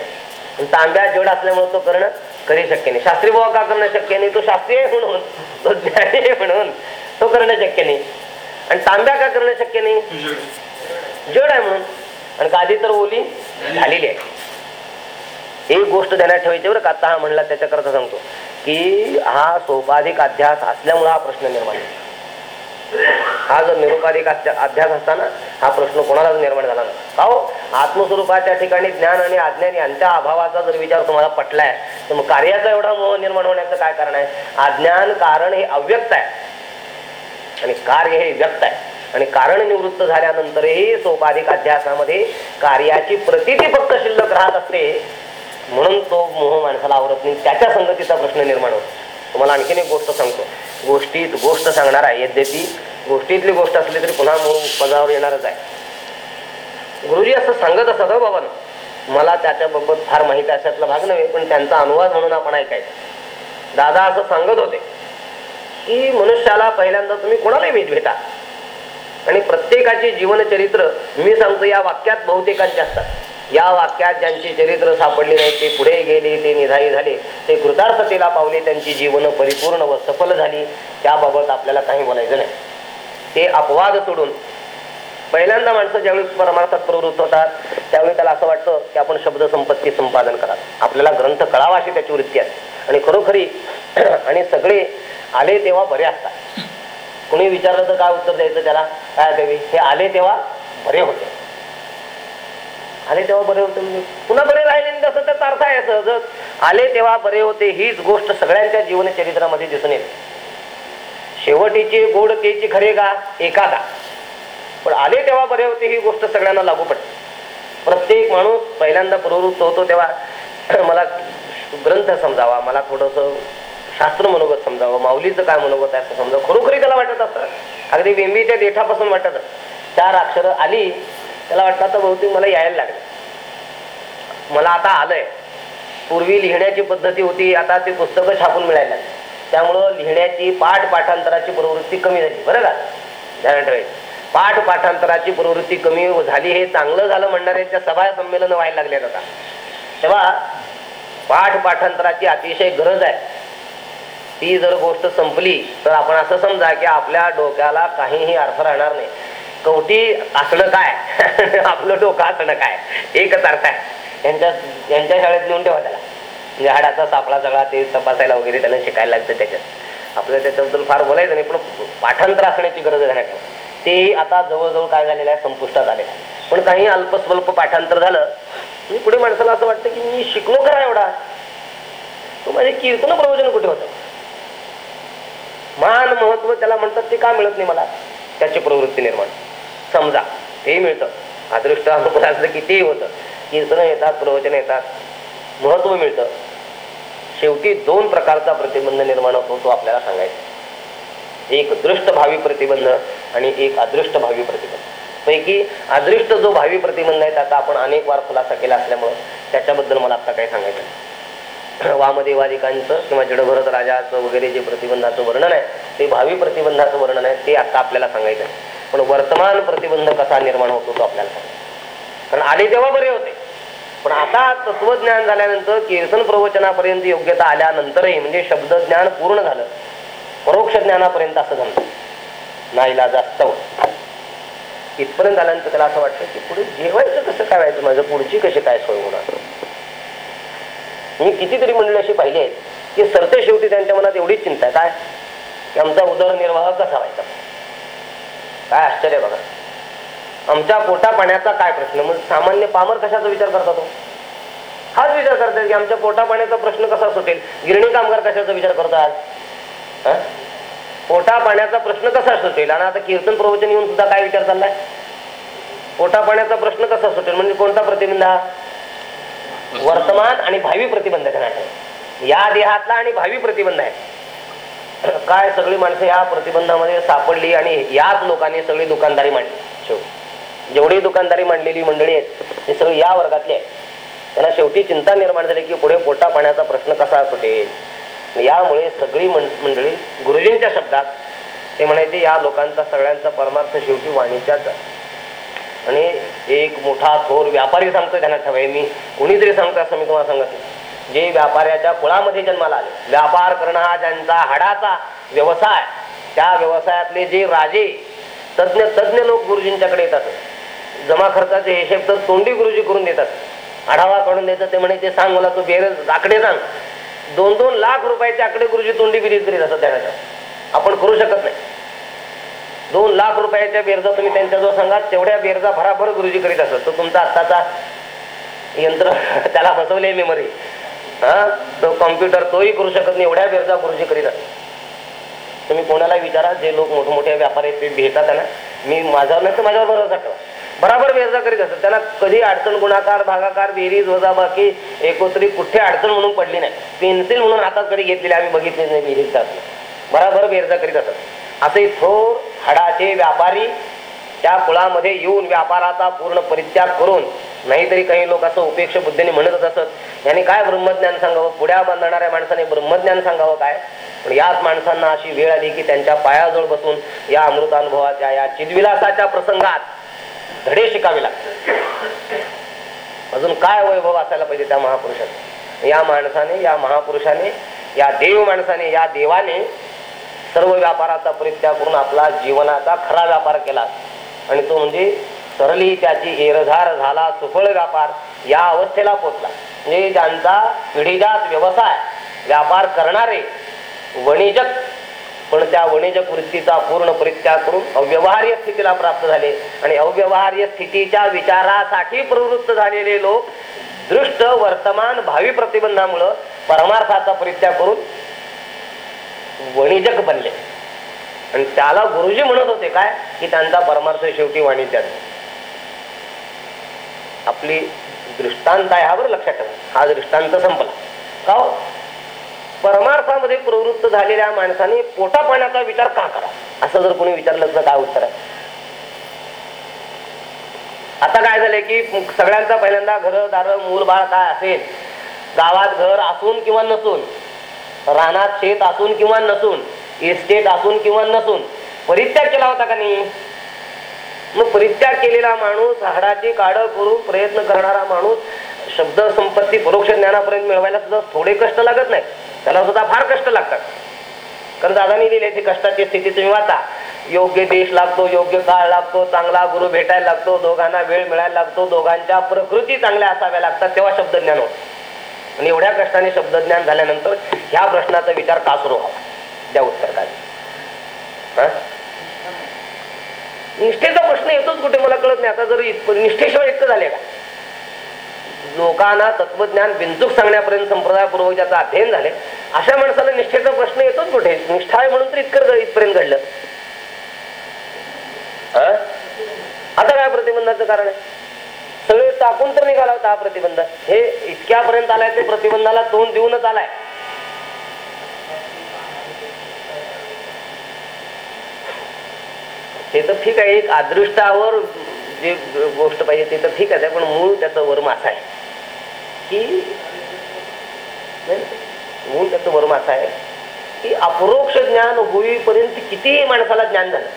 तांब्या जड असल्यामुळे तो करणं कधी शक्य नाही. शास्त्री बुवा का करणं शक्य नाही? तो शास्त्रीय म्हणून. तो ज्ञानी आहे म्हणून. तो करणं शक्य नाही. आणि तांब्या का करणं शक्य नाही? जड आहे म्हणून. आणि गादी तर ओली झालेली आहे. एक गोष्ट ध्यानात ठेवायची बरं का? आता हा म्हणला त्याच्याकरता सांगतो. की हा सोपाधिक अध्यास असल्यामुळे हा प्रश्न निर्माण हा जर निरुपाधिक अध्यास असताना हा प्रश्न कोणालाच निर्माण झाला नाही. का हो? आत्मस्वरूपाच्या ठिकाणी ज्ञान आणि अज्ञान यांच्या अभावाचा जर विचार तुम्हाला पटलाय तर मग कार्याचा एवढा मोह निर्माण होण्याचं काय कारण आहे? अज्ञान कारण हे अव्यक्त आहे. आणि कार्य हे व्यक्त आहे. आणि कारण निवृत्त झाल्यानंतरही सोपाधिक अध्यासामध्ये कार्याची प्रतिती फक्त शिल्लक राहत असते. म्हणून तो मोह माणसाला आवरत नाही. त्याच्या संगतीचा प्रश्न निर्माण होतो. तुम्हाला आणखीन एक गोष्ट सांगतो. गोष्टीत गोष्ट सांगणार आहे. यद्यपि गोष्टीतली गोष्ट असली तरी पुन्हा मोह पदावर येणारच आहे. गुरुजी असं सांगत असत हो बाबा मला त्याच्याबाबत फार माहिती अशातला भाग नव्हे पण त्यांचा अनुवाद म्हणून आपण ऐकायचं. दादा असं सांगत होते की मनुष्याला पहिल्यांदा तुम्ही कोणालाही भेट भेटा. आणि प्रत्येकाची जीवनचरित्र मी सांगतो या वाक्यात बहुतेकांचे असतात. या वाक्यात ज्यांची चरित्र सापडली नाही ते पुढे गेले ते निधाई झाले ते कृतार्थतेला पावले त्यांची जीवन परिपूर्ण व सफल झाली त्याबाबत आपल्याला काही बोलायचं नाही. ते अपवाद सोडून पहिल्यांदा माणसं ज्यावेळी परमार्थात प्रवृत्त होतात त्यावेळी त्याला असं वाटतं की आपण शब्द संपत्ती संपादन करा आपल्याला ग्रंथ कळावा अशी त्याची वृत्ती असते आणि खरोखरी आणि सगळे आले तेव्हा बरे असतात. कुणी विचारलं तर काय उत्तर द्यायचं त्याला? काय देवी हे आले तेव्हा बरे होते. आले तेव्हा बरे होते म्हणजे पुन्हा बरे राहिले तसं त्याचा अर्थ आहे सहजच. आले तेव्हा बरे होते हीच गोष्ट सगळ्यांच्या जीवन चरित्रामध्ये दिसून येते. शेवटीची गोड तेची खरे का एकादा. पण आले तेव्हा बरे होते ही गोष्ट सगळ्यांना लागू पडते. प्रत्येक माणूस पहिल्यांदा प्रवृत्त होतो तेव्हा. मला ग्रंथ समजावा मला थोडस शास्त्र मनोगत समजावं माऊलीचं काय मनोगत आहे असं समजावं. खरोखरी त्याला वाटत असतं अगदी बेंबीच्या देठापासून वाटत चार अक्षर आली त्याला वाटतं आता बहुतेक मला यायला लागले. मला आता आलंय. पूर्वी लिहिण्याची पद्धती होती आता ती पुस्तकं छापून मिळायला त्यामुळं लिहिण्याची पाठ पाठांतराची प्रवृत्ती कमी झाली. बरं का? ध्यानात ठेवायचं. पाठ पाठांतराची प्रवृत्ती कमी झाली हे चांगलं झालं म्हणणाऱ्यांच्या सभा संमेलन व्हायला लागल्यात आता. तेव्हा पाठ पाठांतराची अतिशय गरज आहे. ती जर गोष्ट संपली तर आपण असं समजा की आपल्या डोक्याला काहीही अर्थ राहणार नाही. कवटी असणं काय? आपलं डोकं असणं काय? एकच अर्थ आहे. यांच्या यांच्या शाळेत लिहून ठेवा त्याला. म्हणजे हाडाचा सापळा सगळा ते तपासायला वगैरे त्यांना शिकायला लागतं त्याच्यात. आपल्याला त्याच्याबद्दल फार बोलायचं नाही पण पाठांतर असण्याची गरज आहे ते तेही आता जवळजवळ काय झालेलं आहे संपुष्टात आले आहे. पण काही अल्पस्वल्प पाठांतर झालं मी पुढे माणसाला असं वाटतं की मी शिकलो खरा एवढा. तो माझे कीर्तन प्रयोजन कुठे होतं? मान महत्त्व त्याला म्हणतात ते का मिळत नाही मला? त्याची प्रवृत्ती निर्माण. समजा ते मिळतं. अदृष्ट अनुकूल असलं की तेही होतं. कीर्तन येतात प्रवचन येतात. महत्त्व मिळतं. शेवटी दोन प्रकारचा प्रतिबंध निर्माण होतो तो आपल्याला सांगायचा एक दृष्ट भावी प्रतिबंध आणि एक अदृष्ट भावी प्रतिबंध. पैकी अदृष्ट जो भावी प्रतिबंध आहे त्याचा आपण अनेक वार खुलासा केला असल्यामुळं त्याच्याबद्दल मला आता काही सांगायचं नाही. वामदेवादिकांचं किंवा जडभरत राजाचं वगैरे जे प्रतिबंधाचं वर्णन आहे ते भावी प्रतिबंधाचं वर्णन आहे ते आता आपल्याला सांगायचं आहे. पण वर्तमान प्रतिबंध कसा निर्माण होतो तो आपल्याला कारण आले तेव्हा बरे होते. पण आता तत्वज्ञान झाल्यानंतर कीर्तन प्रवचनापर्यंत योग्यता आल्यानंतरही म्हणजे शब्दज्ञान पूर्ण झालं परोक्ष ज्ञानापर्यंत असं झालं. नाहीला जास्त इथपर्यंत आल्यानंतर त्याला असं वाटतं की पुढे जेवायचं कसं काय व्हायचं माझं पुढची कशी काय सोय होणार? मी कितीतरी मंडळी अशी पाहिली आहेत की सरते शेवटी त्यांच्या मनात एवढीच चिंता आहे. काय? की आमचा उदरनिर्वाह कसा व्हायचा? काय आश्चर्य बघा. आमच्या पोटा पाण्याचा काय प्रश्न? मग सामान्य पामर कशाचा विचार करता तो? हाच विचार करतात की आमच्या पोटा पाण्याचा प्रश्न कसा सुटेल? गिरणी कामगार कशाचा विचार करतात? हा? पोटा पाण्याचा प्रश्न कसा सुटेल? आणि आता कीर्तन प्रवचन येऊन सुद्धा काय विचार चाललाय? पोटा पाण्याचा प्रश्न कसा सुटेल? म्हणजे कोणता प्रतिबंध हा? वर्तमान आणि भावी प्रतिबंध नाही. या देहातला आणि भावी प्रतिबंध आहे. काय सगळी माणसं या प्रतिबंधामध्ये सापडली आणि याच लोकांनी सगळी दुकानदारी मांडली. जेवढी दुकानदारी मांडलेली मंडळी आहेत ते सगळी या वर्गातली आहेत. त्यांना शेवटी चिंता निर्माण झाली की पुढे पोटा पाण्याचा प्रश्न कसा सुटेल? यामुळे सगळी मंडळी गुरुजींच्या शब्दात ते म्हणायचे या लोकांचा सगळ्यांचा परमार्थ शेवटी वाणीच्याच आणि एक मोठा थोर व्यापारी सांगतोय त्यांना ठेवाय मी कोणीतरी सांगतो असं मी तुम्हाला सांगत नाही. जे व्यापाऱ्याच्या कुळामध्ये जन्माला आले. व्यापार करणं हा ज्यांचा हाडाचा व्यवसाय त्या व्यवसायातले जे राजे तज्ज्ञ तज्ज्ञ लोक गुरुजींच्याकडे येतात. जमा खर्चाचे हिशेब तर तोंडी गुरुजी करून देतात. आढावा काढून देतात ते म्हणे ते सांग मला तू बेरज आकडे सांग. दोन दोन लाख रुपयाचे आकडे गुरुजी तोंडी बिरीज करीत असतात त्याच्या आपण करू शकत नाही. दोन लाख रुपयाच्या बेरजा तुम्ही त्यांच्याजवळ सांगा तेवढ्या बेरजा भराभर गुरुजी करीत असत तो तुमचा आत्ताचा यंत्र त्याला बसवले मेमरी हा? तो कॉम्प्युटर तोही करू शकत नाही एवढ्या बेरजा गुरुजी करीत असत तुम्ही कोणाला विचारा जे लोक मोठमोठे व्यापारी आहेत, ते भेटतात त्यांना. मी माझ्यावर नाही तर माझ्यावर भरोसा ठेवा. बराबर बेरजा करीत असत त्यांना कधी अडचण गुणाकार भागाकार बेरीज वजाबाकी एकत्रित कुठे अडचण म्हणून पडली नाही. पेन्सिल म्हणून हातात कधी घेतलेली आम्ही बघितली नाही बेरीज बराबर बेरजा करीत असत असे थोर हाडाचे व्यापारी त्या कुळामध्ये येऊन व्यापाराचा पूर्ण परित्याग करून नाहीतरी काही लोक असं उपेक्ष बुद्धीने म्हणतच असत. यांनी काय ब्रह्मज्ञान सांगावं? पुढ्या बांधणाऱ्या माणसाने ब्रह्मज्ञान सांगावं काय? पण याच माणसांना अशी वेळ आली की त्यांच्या पायाजवळ बसून या अमृतानुभवाच्या या चिदविलासाच्या प्रसंगात धडे शिकावे लागतात. अजून काय वैभव असायला पाहिजे त्या महापुरुषाने या माणसाने या महापुरुषाने या देव माणसाने या देवाने सर्व व्यापाराचा परित्याग करून आपला जीवनाचा खरा व्यापार केला. आणि तो म्हणजे सरली त्याची एरधार झाला सुफळ व्यापार या अवस्थेला पोचला. म्हणजे ज्यांचा पिढीजात व्यवसाय व्यापार करणारे वणिजक पण त्या वणिजक वृत्तीचा पूर्ण परित्याग करून अव्यवहार्य स्थितीला प्राप्त झाले. आणि अव्यवहार्य स्थितीच्या विचारासाठी प्रवृत्त झालेले लोक दृष्ट वर्तमान भावी प्रतिबंधामुळं परमार्थाचा परित्याग करून वणिजक बनले. आणि त्याला गुरुजी म्हणत होते काय? की त्यांचा परमार्थ शेवटी वाणिज्यात. आपली दृष्टांत आहे ह्यावर लक्षात ठेवा. हा दृष्टांत संपला. का हो? परमार्थामध्ये प्रवृत्त झालेल्या माणसाने पोटा पाण्याचा विचार का करा? असं जर कोणी विचारलं तर काय उत्तर आहे? आता काय झालंय की सगळ्यांचा पहिल्यांदा घर दार मूल बाळ काय असेल? गावात घर असून किंवा नसून रानात शेत असून किंवा नसून इस्टेट असून किंवा नसून परित्याग केला होता का नाही? मग परित्याग केलेला माणूस हाडाची काढ करून प्रयत्न करणारा माणूस शब्द संपत्ती परोक्ष ज्ञानापर्यंत मिळवायला सुद्धा थोडे कष्ट लागत नाही त्याला सुद्धा फार कष्ट लागतात. कारण दादानी दिले ते कष्टाची स्थिती तुम्ही वाचा योग्य देश लागतो योग्य काळ लागतो चांगला गुरु भेटायला लागतो दोघांना वेळ मिळायला लागतो दोघांच्या प्रकृती चांगल्या असाव्या लागतात तेव्हा शब्दज्ञान होतं. आणि एवढ्या कष्टाने शब्दज्ञान झाल्यानंतर ह्या प्रश्नाचा विचार का सुरू व्हावा? त्या उत्तर काय हा? निष्ठेचा प्रश्न येतोच कुठे मला कळत नाही. आता जर इतकं- निष्ठेशिवाय इतकं झाले का? लोकांना तत्वज्ञान बिंदूक सांगण्यापर्यंत संप्रदायपूर्वक ज्याचं अध्ययन झाले अशा माणसाला निष्ठेचा प्रश्न येतोच कुठे? निष्ठा आहे म्हणून तर इतकं इथपर्यंत घडलं. हा? आता काय प्रतिबंधाचं कारण आहे? सगळे टाकून तर निघाला होता हा प्रतिबंध. हे इतक्यापर्यंत आलाय ते प्रतिबंधाला तोंड देऊनच आलाय. ते तर ठीक आहे एक अदृष्टावर जे गोष्ट पाहिजे ते तर ठीक आहे पण मूळ त्याचं वर्म असं आहे. की मूळ त्याचं वर्म असं आहे की अपरोक्ष ज्ञान होईपर्यंत कितीही माणसाला ज्ञान झालं.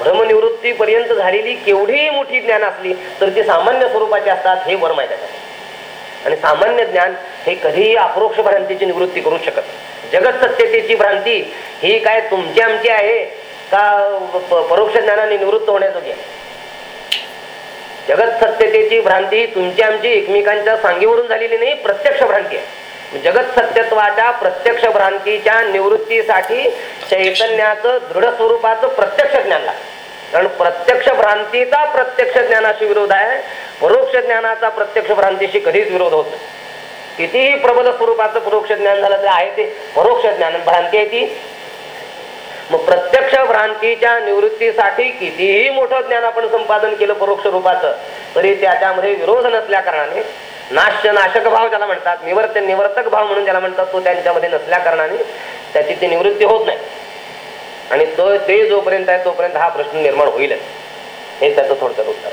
भ्रमनिवृत्ती पर्यंत झालेली केवढीही मोठी ज्ञान असली तर ती सामान्य स्वरूपाची असतात हे वर आहे. आणि सामान्य ज्ञान हे कधीही अपरोक्ष भ्रांतीची निवृत्ती करू शकत जगत सत्यतेची भ्रांती ही काय तुमची आमची आहे का परोक्ष ज्ञानाने निवृत्त होण्याजोगी आहे? जगत सत्यतेची भ्रांती ही तुमची आमची एकमेकांच्या सांगीवरून झालेली नाही प्रत्यक्ष भ्रांती आहे. जगत सत्यत्वाच्या प्रत्यक्ष भ्रांतीच्या निवृत्तीसाठी चैतन्याचं दृढ स्वरूपाचं प्रत्यक्ष ज्ञान लागतं. कारण प्रत्यक्ष भ्रांतीचा प्रत्यक्ष ज्ञानाशी विरोध आहे परोक्ष ज्ञानाचा प्रत्यक्ष भ्रांतीशी कधीच विरोध होत कितीही प्रबल स्वरूपाचं परोक्ष ज्ञान झालं तर आहे ते परोक्ष ज्ञान भ्रांती आहे ती. मग प्रत्यक्ष भ्रांतीच्या निवृत्तीसाठी कितीही मोठं ज्ञान आपण संपादन केलं परोक्ष रूपाचं तरी त्याच्यामध्ये विरोध नसल्या कारणाने नाश्य नाशक भाव ज्याला म्हणतात निवर्त निवर्तक भाव म्हणून ज्याला म्हणतात तो त्यांच्यामध्ये नसल्या कारणाने त्याची ती निवृत्ती होत नाही. आणि तो ते जोपर्यंत आहे तोपर्यंत हा प्रश्न निर्माण होईलच. हे त्याचं थोडक्यात उत्तर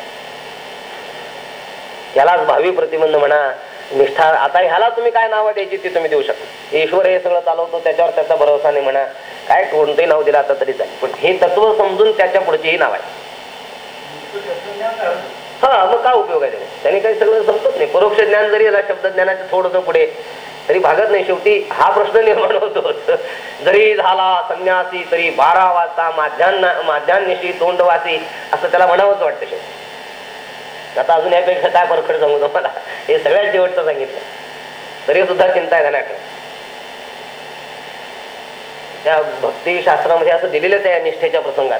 ह्यालाच यालाच भावी प्रतिबंध म्हणा निष्ठा आता ह्याला तुम्ही काय नावं द्यायची ती तुम्ही देऊ शकता. ईश्वर हे सगळं चालवतो त्याच्यावर त्याचा भरोसा नाही म्हणा काय कोणतंही नाव दिलं आता तरी चालेल. पण हे तत्व समजून त्याच्या पुढचेही नाव आहे. हा मग काय उपयोग आहे त्याने त्याने काही सगळं संपत नाही. परोक्ष ज्ञान जरी आला शब्द ज्ञानाचं थोडस पुढे तरी भागत नाही शेवटी. हा प्रश्न निर्माण होतो. जरी झाला संन्यासी तरी बारा वाजता माध्यान्ह माध्यान्निशी तोंडवासी असं त्याला म्हणावंच वाटतं शेवटी. आता अजून यापेक्षा काय परखड सांगू तुम्हाला हे सगळ्यात शेवटचं सांगितलं. तरी सुद्धा चिंता आहे धनाकडे त्या भक्ती शास्त्रामध्ये असं दिलेलंच आहे या निष्ठेच्या प्रसंगात.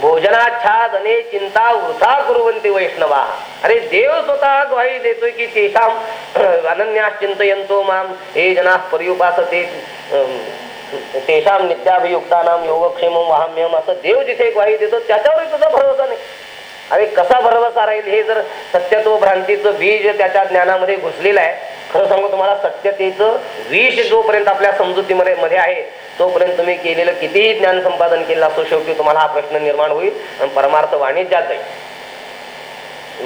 भोजनाच्छादने चिंता वृथा कुरवंती वैष्णवा। अरे देव स्वतः ग्वाही देतोय की तेषाम अनन्यास चिंतयंतो माम हे जना पर्युपासते ते तेषाम नित्याभियुक्तानाम योगक्षेम वाहम्यम असं देव जिथे ग्वाही देतो त्याच्यावर सुद्धा भरोसा नाही। अरे कसा भरवसा राहील हे जर सत्यत्व भ्रांतीचं बीज त्याच्या ज्ञानामध्ये घुसलेलं आहे खरं सांगू तुम्हाला सत्यतेचं विष जोपर्यंत आपल्या समजुतीमध्ये मध्ये आहे तोपर्यंत तुम्ही केलेलं कितीही ज्ञान संपादन केलं असो शेवटी तुम्हाला हा प्रश्न निर्माण होईल आणि परमार्थ वाणिज्यात जाईल.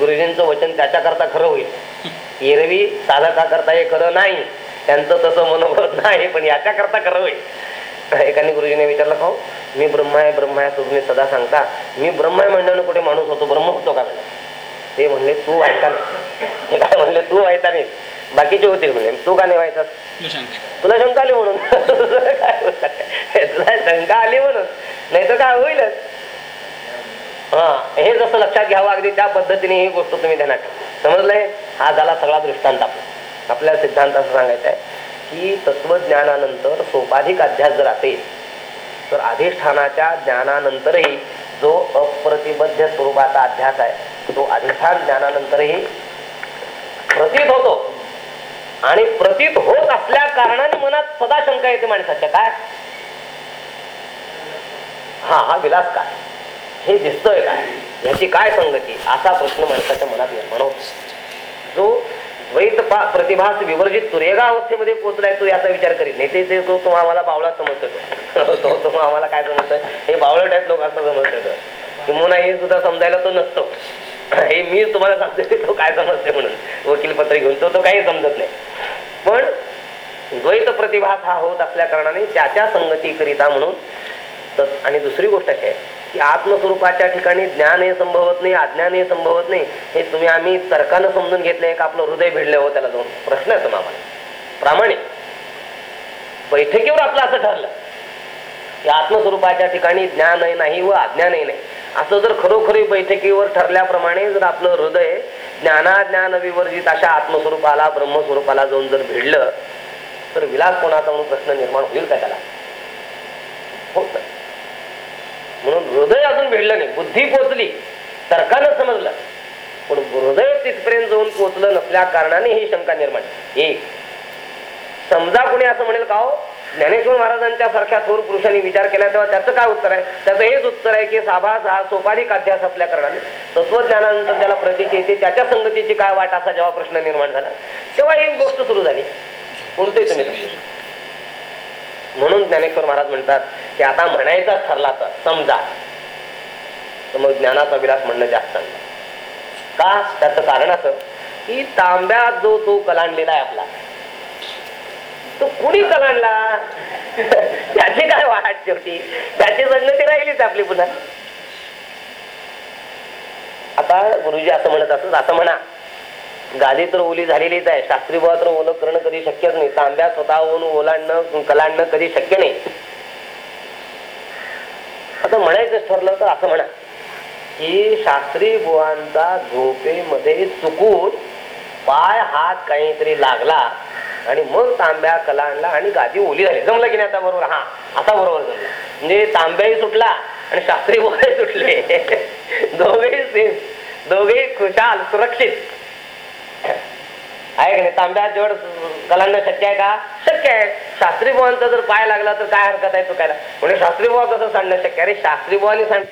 गुरुजींचं वचन त्याच्याकरता खरं होईल. एरवी साधकाकरता हे खरं नाही त्यांचं तसं मनोगत नाही पण याच्याकरता खरं होईल. एकाने गुरुजीने विचारलं खाऊ मी ब्रह्म आहे ब्रह्म आहे असं तुम्ही सदा सांगता. मी ब्रह्म आहे म्हणल्यानं कुठे माणूस होतो? ब्रह्म होतो का? ते म्हणले तू ऐका नाही काय म्हणले तू ऐका नाही बाकीचे होते म्हणले तू का नाही व्हायचा? तुला शंका आली म्हणून? तुला शंका आली म्हणून. नाही तर काय होईलच. हा हे जसं लक्षात घ्यावं अगदी त्या पद्धतीने ही गोष्ट तुम्ही ध्यानात समजलंय? हा झाला सगळा दृष्टांत आपला. आपल्या सिद्धांत असं सांगायचं आहे की तत्वज्ञानानंतर सोपाधिक अध्यास जर असेल तर अधिष्ठानाच्या ज्ञानानंतरही जो अप्रतिबद्ध स्वरूपाचा अध्यास आहे तो अधिष्ठान ज्ञानानंतरही प्रतीत होतो आणि प्रतीत होत असल्या कारणाने मनात सदा शंका येते माणसाच्या. काय? हा हा विलास काय? हे दिसतोय काय? याची काय संगती? असा प्रश्न माणसाच्या मनात निर्माण होतो जो द्वैत प्रतिभास विवर्जित तुरेगा अवस्थेमध्ये पोहोचलाय तो याचा विचार करीत नाही. ते- तो तो आम्हाला बावळा समजतो. तो. तो आम्हाला काय समजतोय? हे बावळट आहेत लोक असं समजतोय. किंवा हे सुद्धा समजायला तो नसतो. हे मी तुम्हाला सांगतोय तो काय समजते म्हणून. वकील पत्र घेऊन तो तो काही समजत नाही. पण द्वैत प्रतिभास हा होत असल्या कारणाने त्याच्या संगतीकरिता म्हणून आणि दुसरी गोष्ट अशी आहे की आत्मस्वरूपाच्या ठिकाणी ज्ञान हे संभवत नाही अज्ञान हे संभवत नाही. हे तुम्ही आम्ही तर्कानं समजून घेतले का आपलं हृदय भिडलं हो त्याला जाऊन. प्रश्न आहे तुम्हाला. प्रामाणिक. बैठकीवर आपलं असं ठरलं. की आत्मस्वरूपाच्या ठिकाणी ज्ञानही नाही व अज्ञानही नाही. असं जर खरोखरी बैठकीवर ठरल्याप्रमाणे जर आपलं हृदय ज्ञानाज्ञान विवर्जित अशा आत्मस्वरूपाला ब्रह्मस्वरूपाला जाऊन जर भिडलं तर विलास कोणाचा म्हणून प्रश्न निर्माण होईल का त्याला? होत. म्हणून हृदय अजून भिडलं नाही. बुद्धी पोचली तर्कानं समजलं. पण हृदय तिथपर्यंत जाऊन पोचलं नसल्या कारणाने ही शंका निर्माण एक. समजा कोणी असं म्हणेल का हो? ज्ञानेश्वर महाराजांच्या सारख्या थोर पुरुषांनी विचार केला तेव्हा त्याचं काय उत्तर आहे? त्याचं हेच उत्तर आहे की साभास हा सोपाधिक अध्यास असल्या कारणाने तत्वज्ञानानंतर त्याला प्रतीची येते त्याच्या संगतीची काय वाट असा जेव्हा प्रश्न निर्माण झाला तेव्हा एक गोष्ट सुरू झाली. कोणते तुम्ही म्हणून ज्ञानेश्वर महाराज म्हणतात की आता म्हणायचा ठरला तर समजा. तर मग ज्ञानाचा विलास म्हणणं जास्त का? त्याचं कारण असं की तांब्यात जो तो कलांडलेला आहे आपला तू कुणी कलांडला त्याची काय वाट शेवटी त्याची संगती राहिलीच आपली पुन्हा. आता गुरुजी असं म्हणत असत असं म्हणा. गादी तर ओली झालेलीच आहे. शास्त्री बुवा तर ओलं करणं कधी शक्यच नाही. तांब्या स्वतःहून ओलांडणं कलांडणं कधी शक्य नाही. आता म्हणायचं ठरलं तर असं म्हणा की शास्त्री बुवांचा झोपेमध्ये चुकून पाय हात काहीतरी लागला आणि मग तांब्या कलांडला आणि गादी ओली झाली. जमलं की नाही आता बरोबर? हा आता बरोबर जमला. म्हणजे तांब्याही सुटला आणि शास्त्री बोलाही सुटले. दोघेही सेम दोघेही खुशाल सुरक्षित. आहे का नाही? तांब्या जड कलांना शक्य आहे का? शक्य आहे. शास्त्री बुवांचा जर पाय लागला तर काय हरकत आहे चुकायला? म्हणजे शास्त्री बुवा कसं सांगणं शक्य अरे शास्त्री बुवानी सांग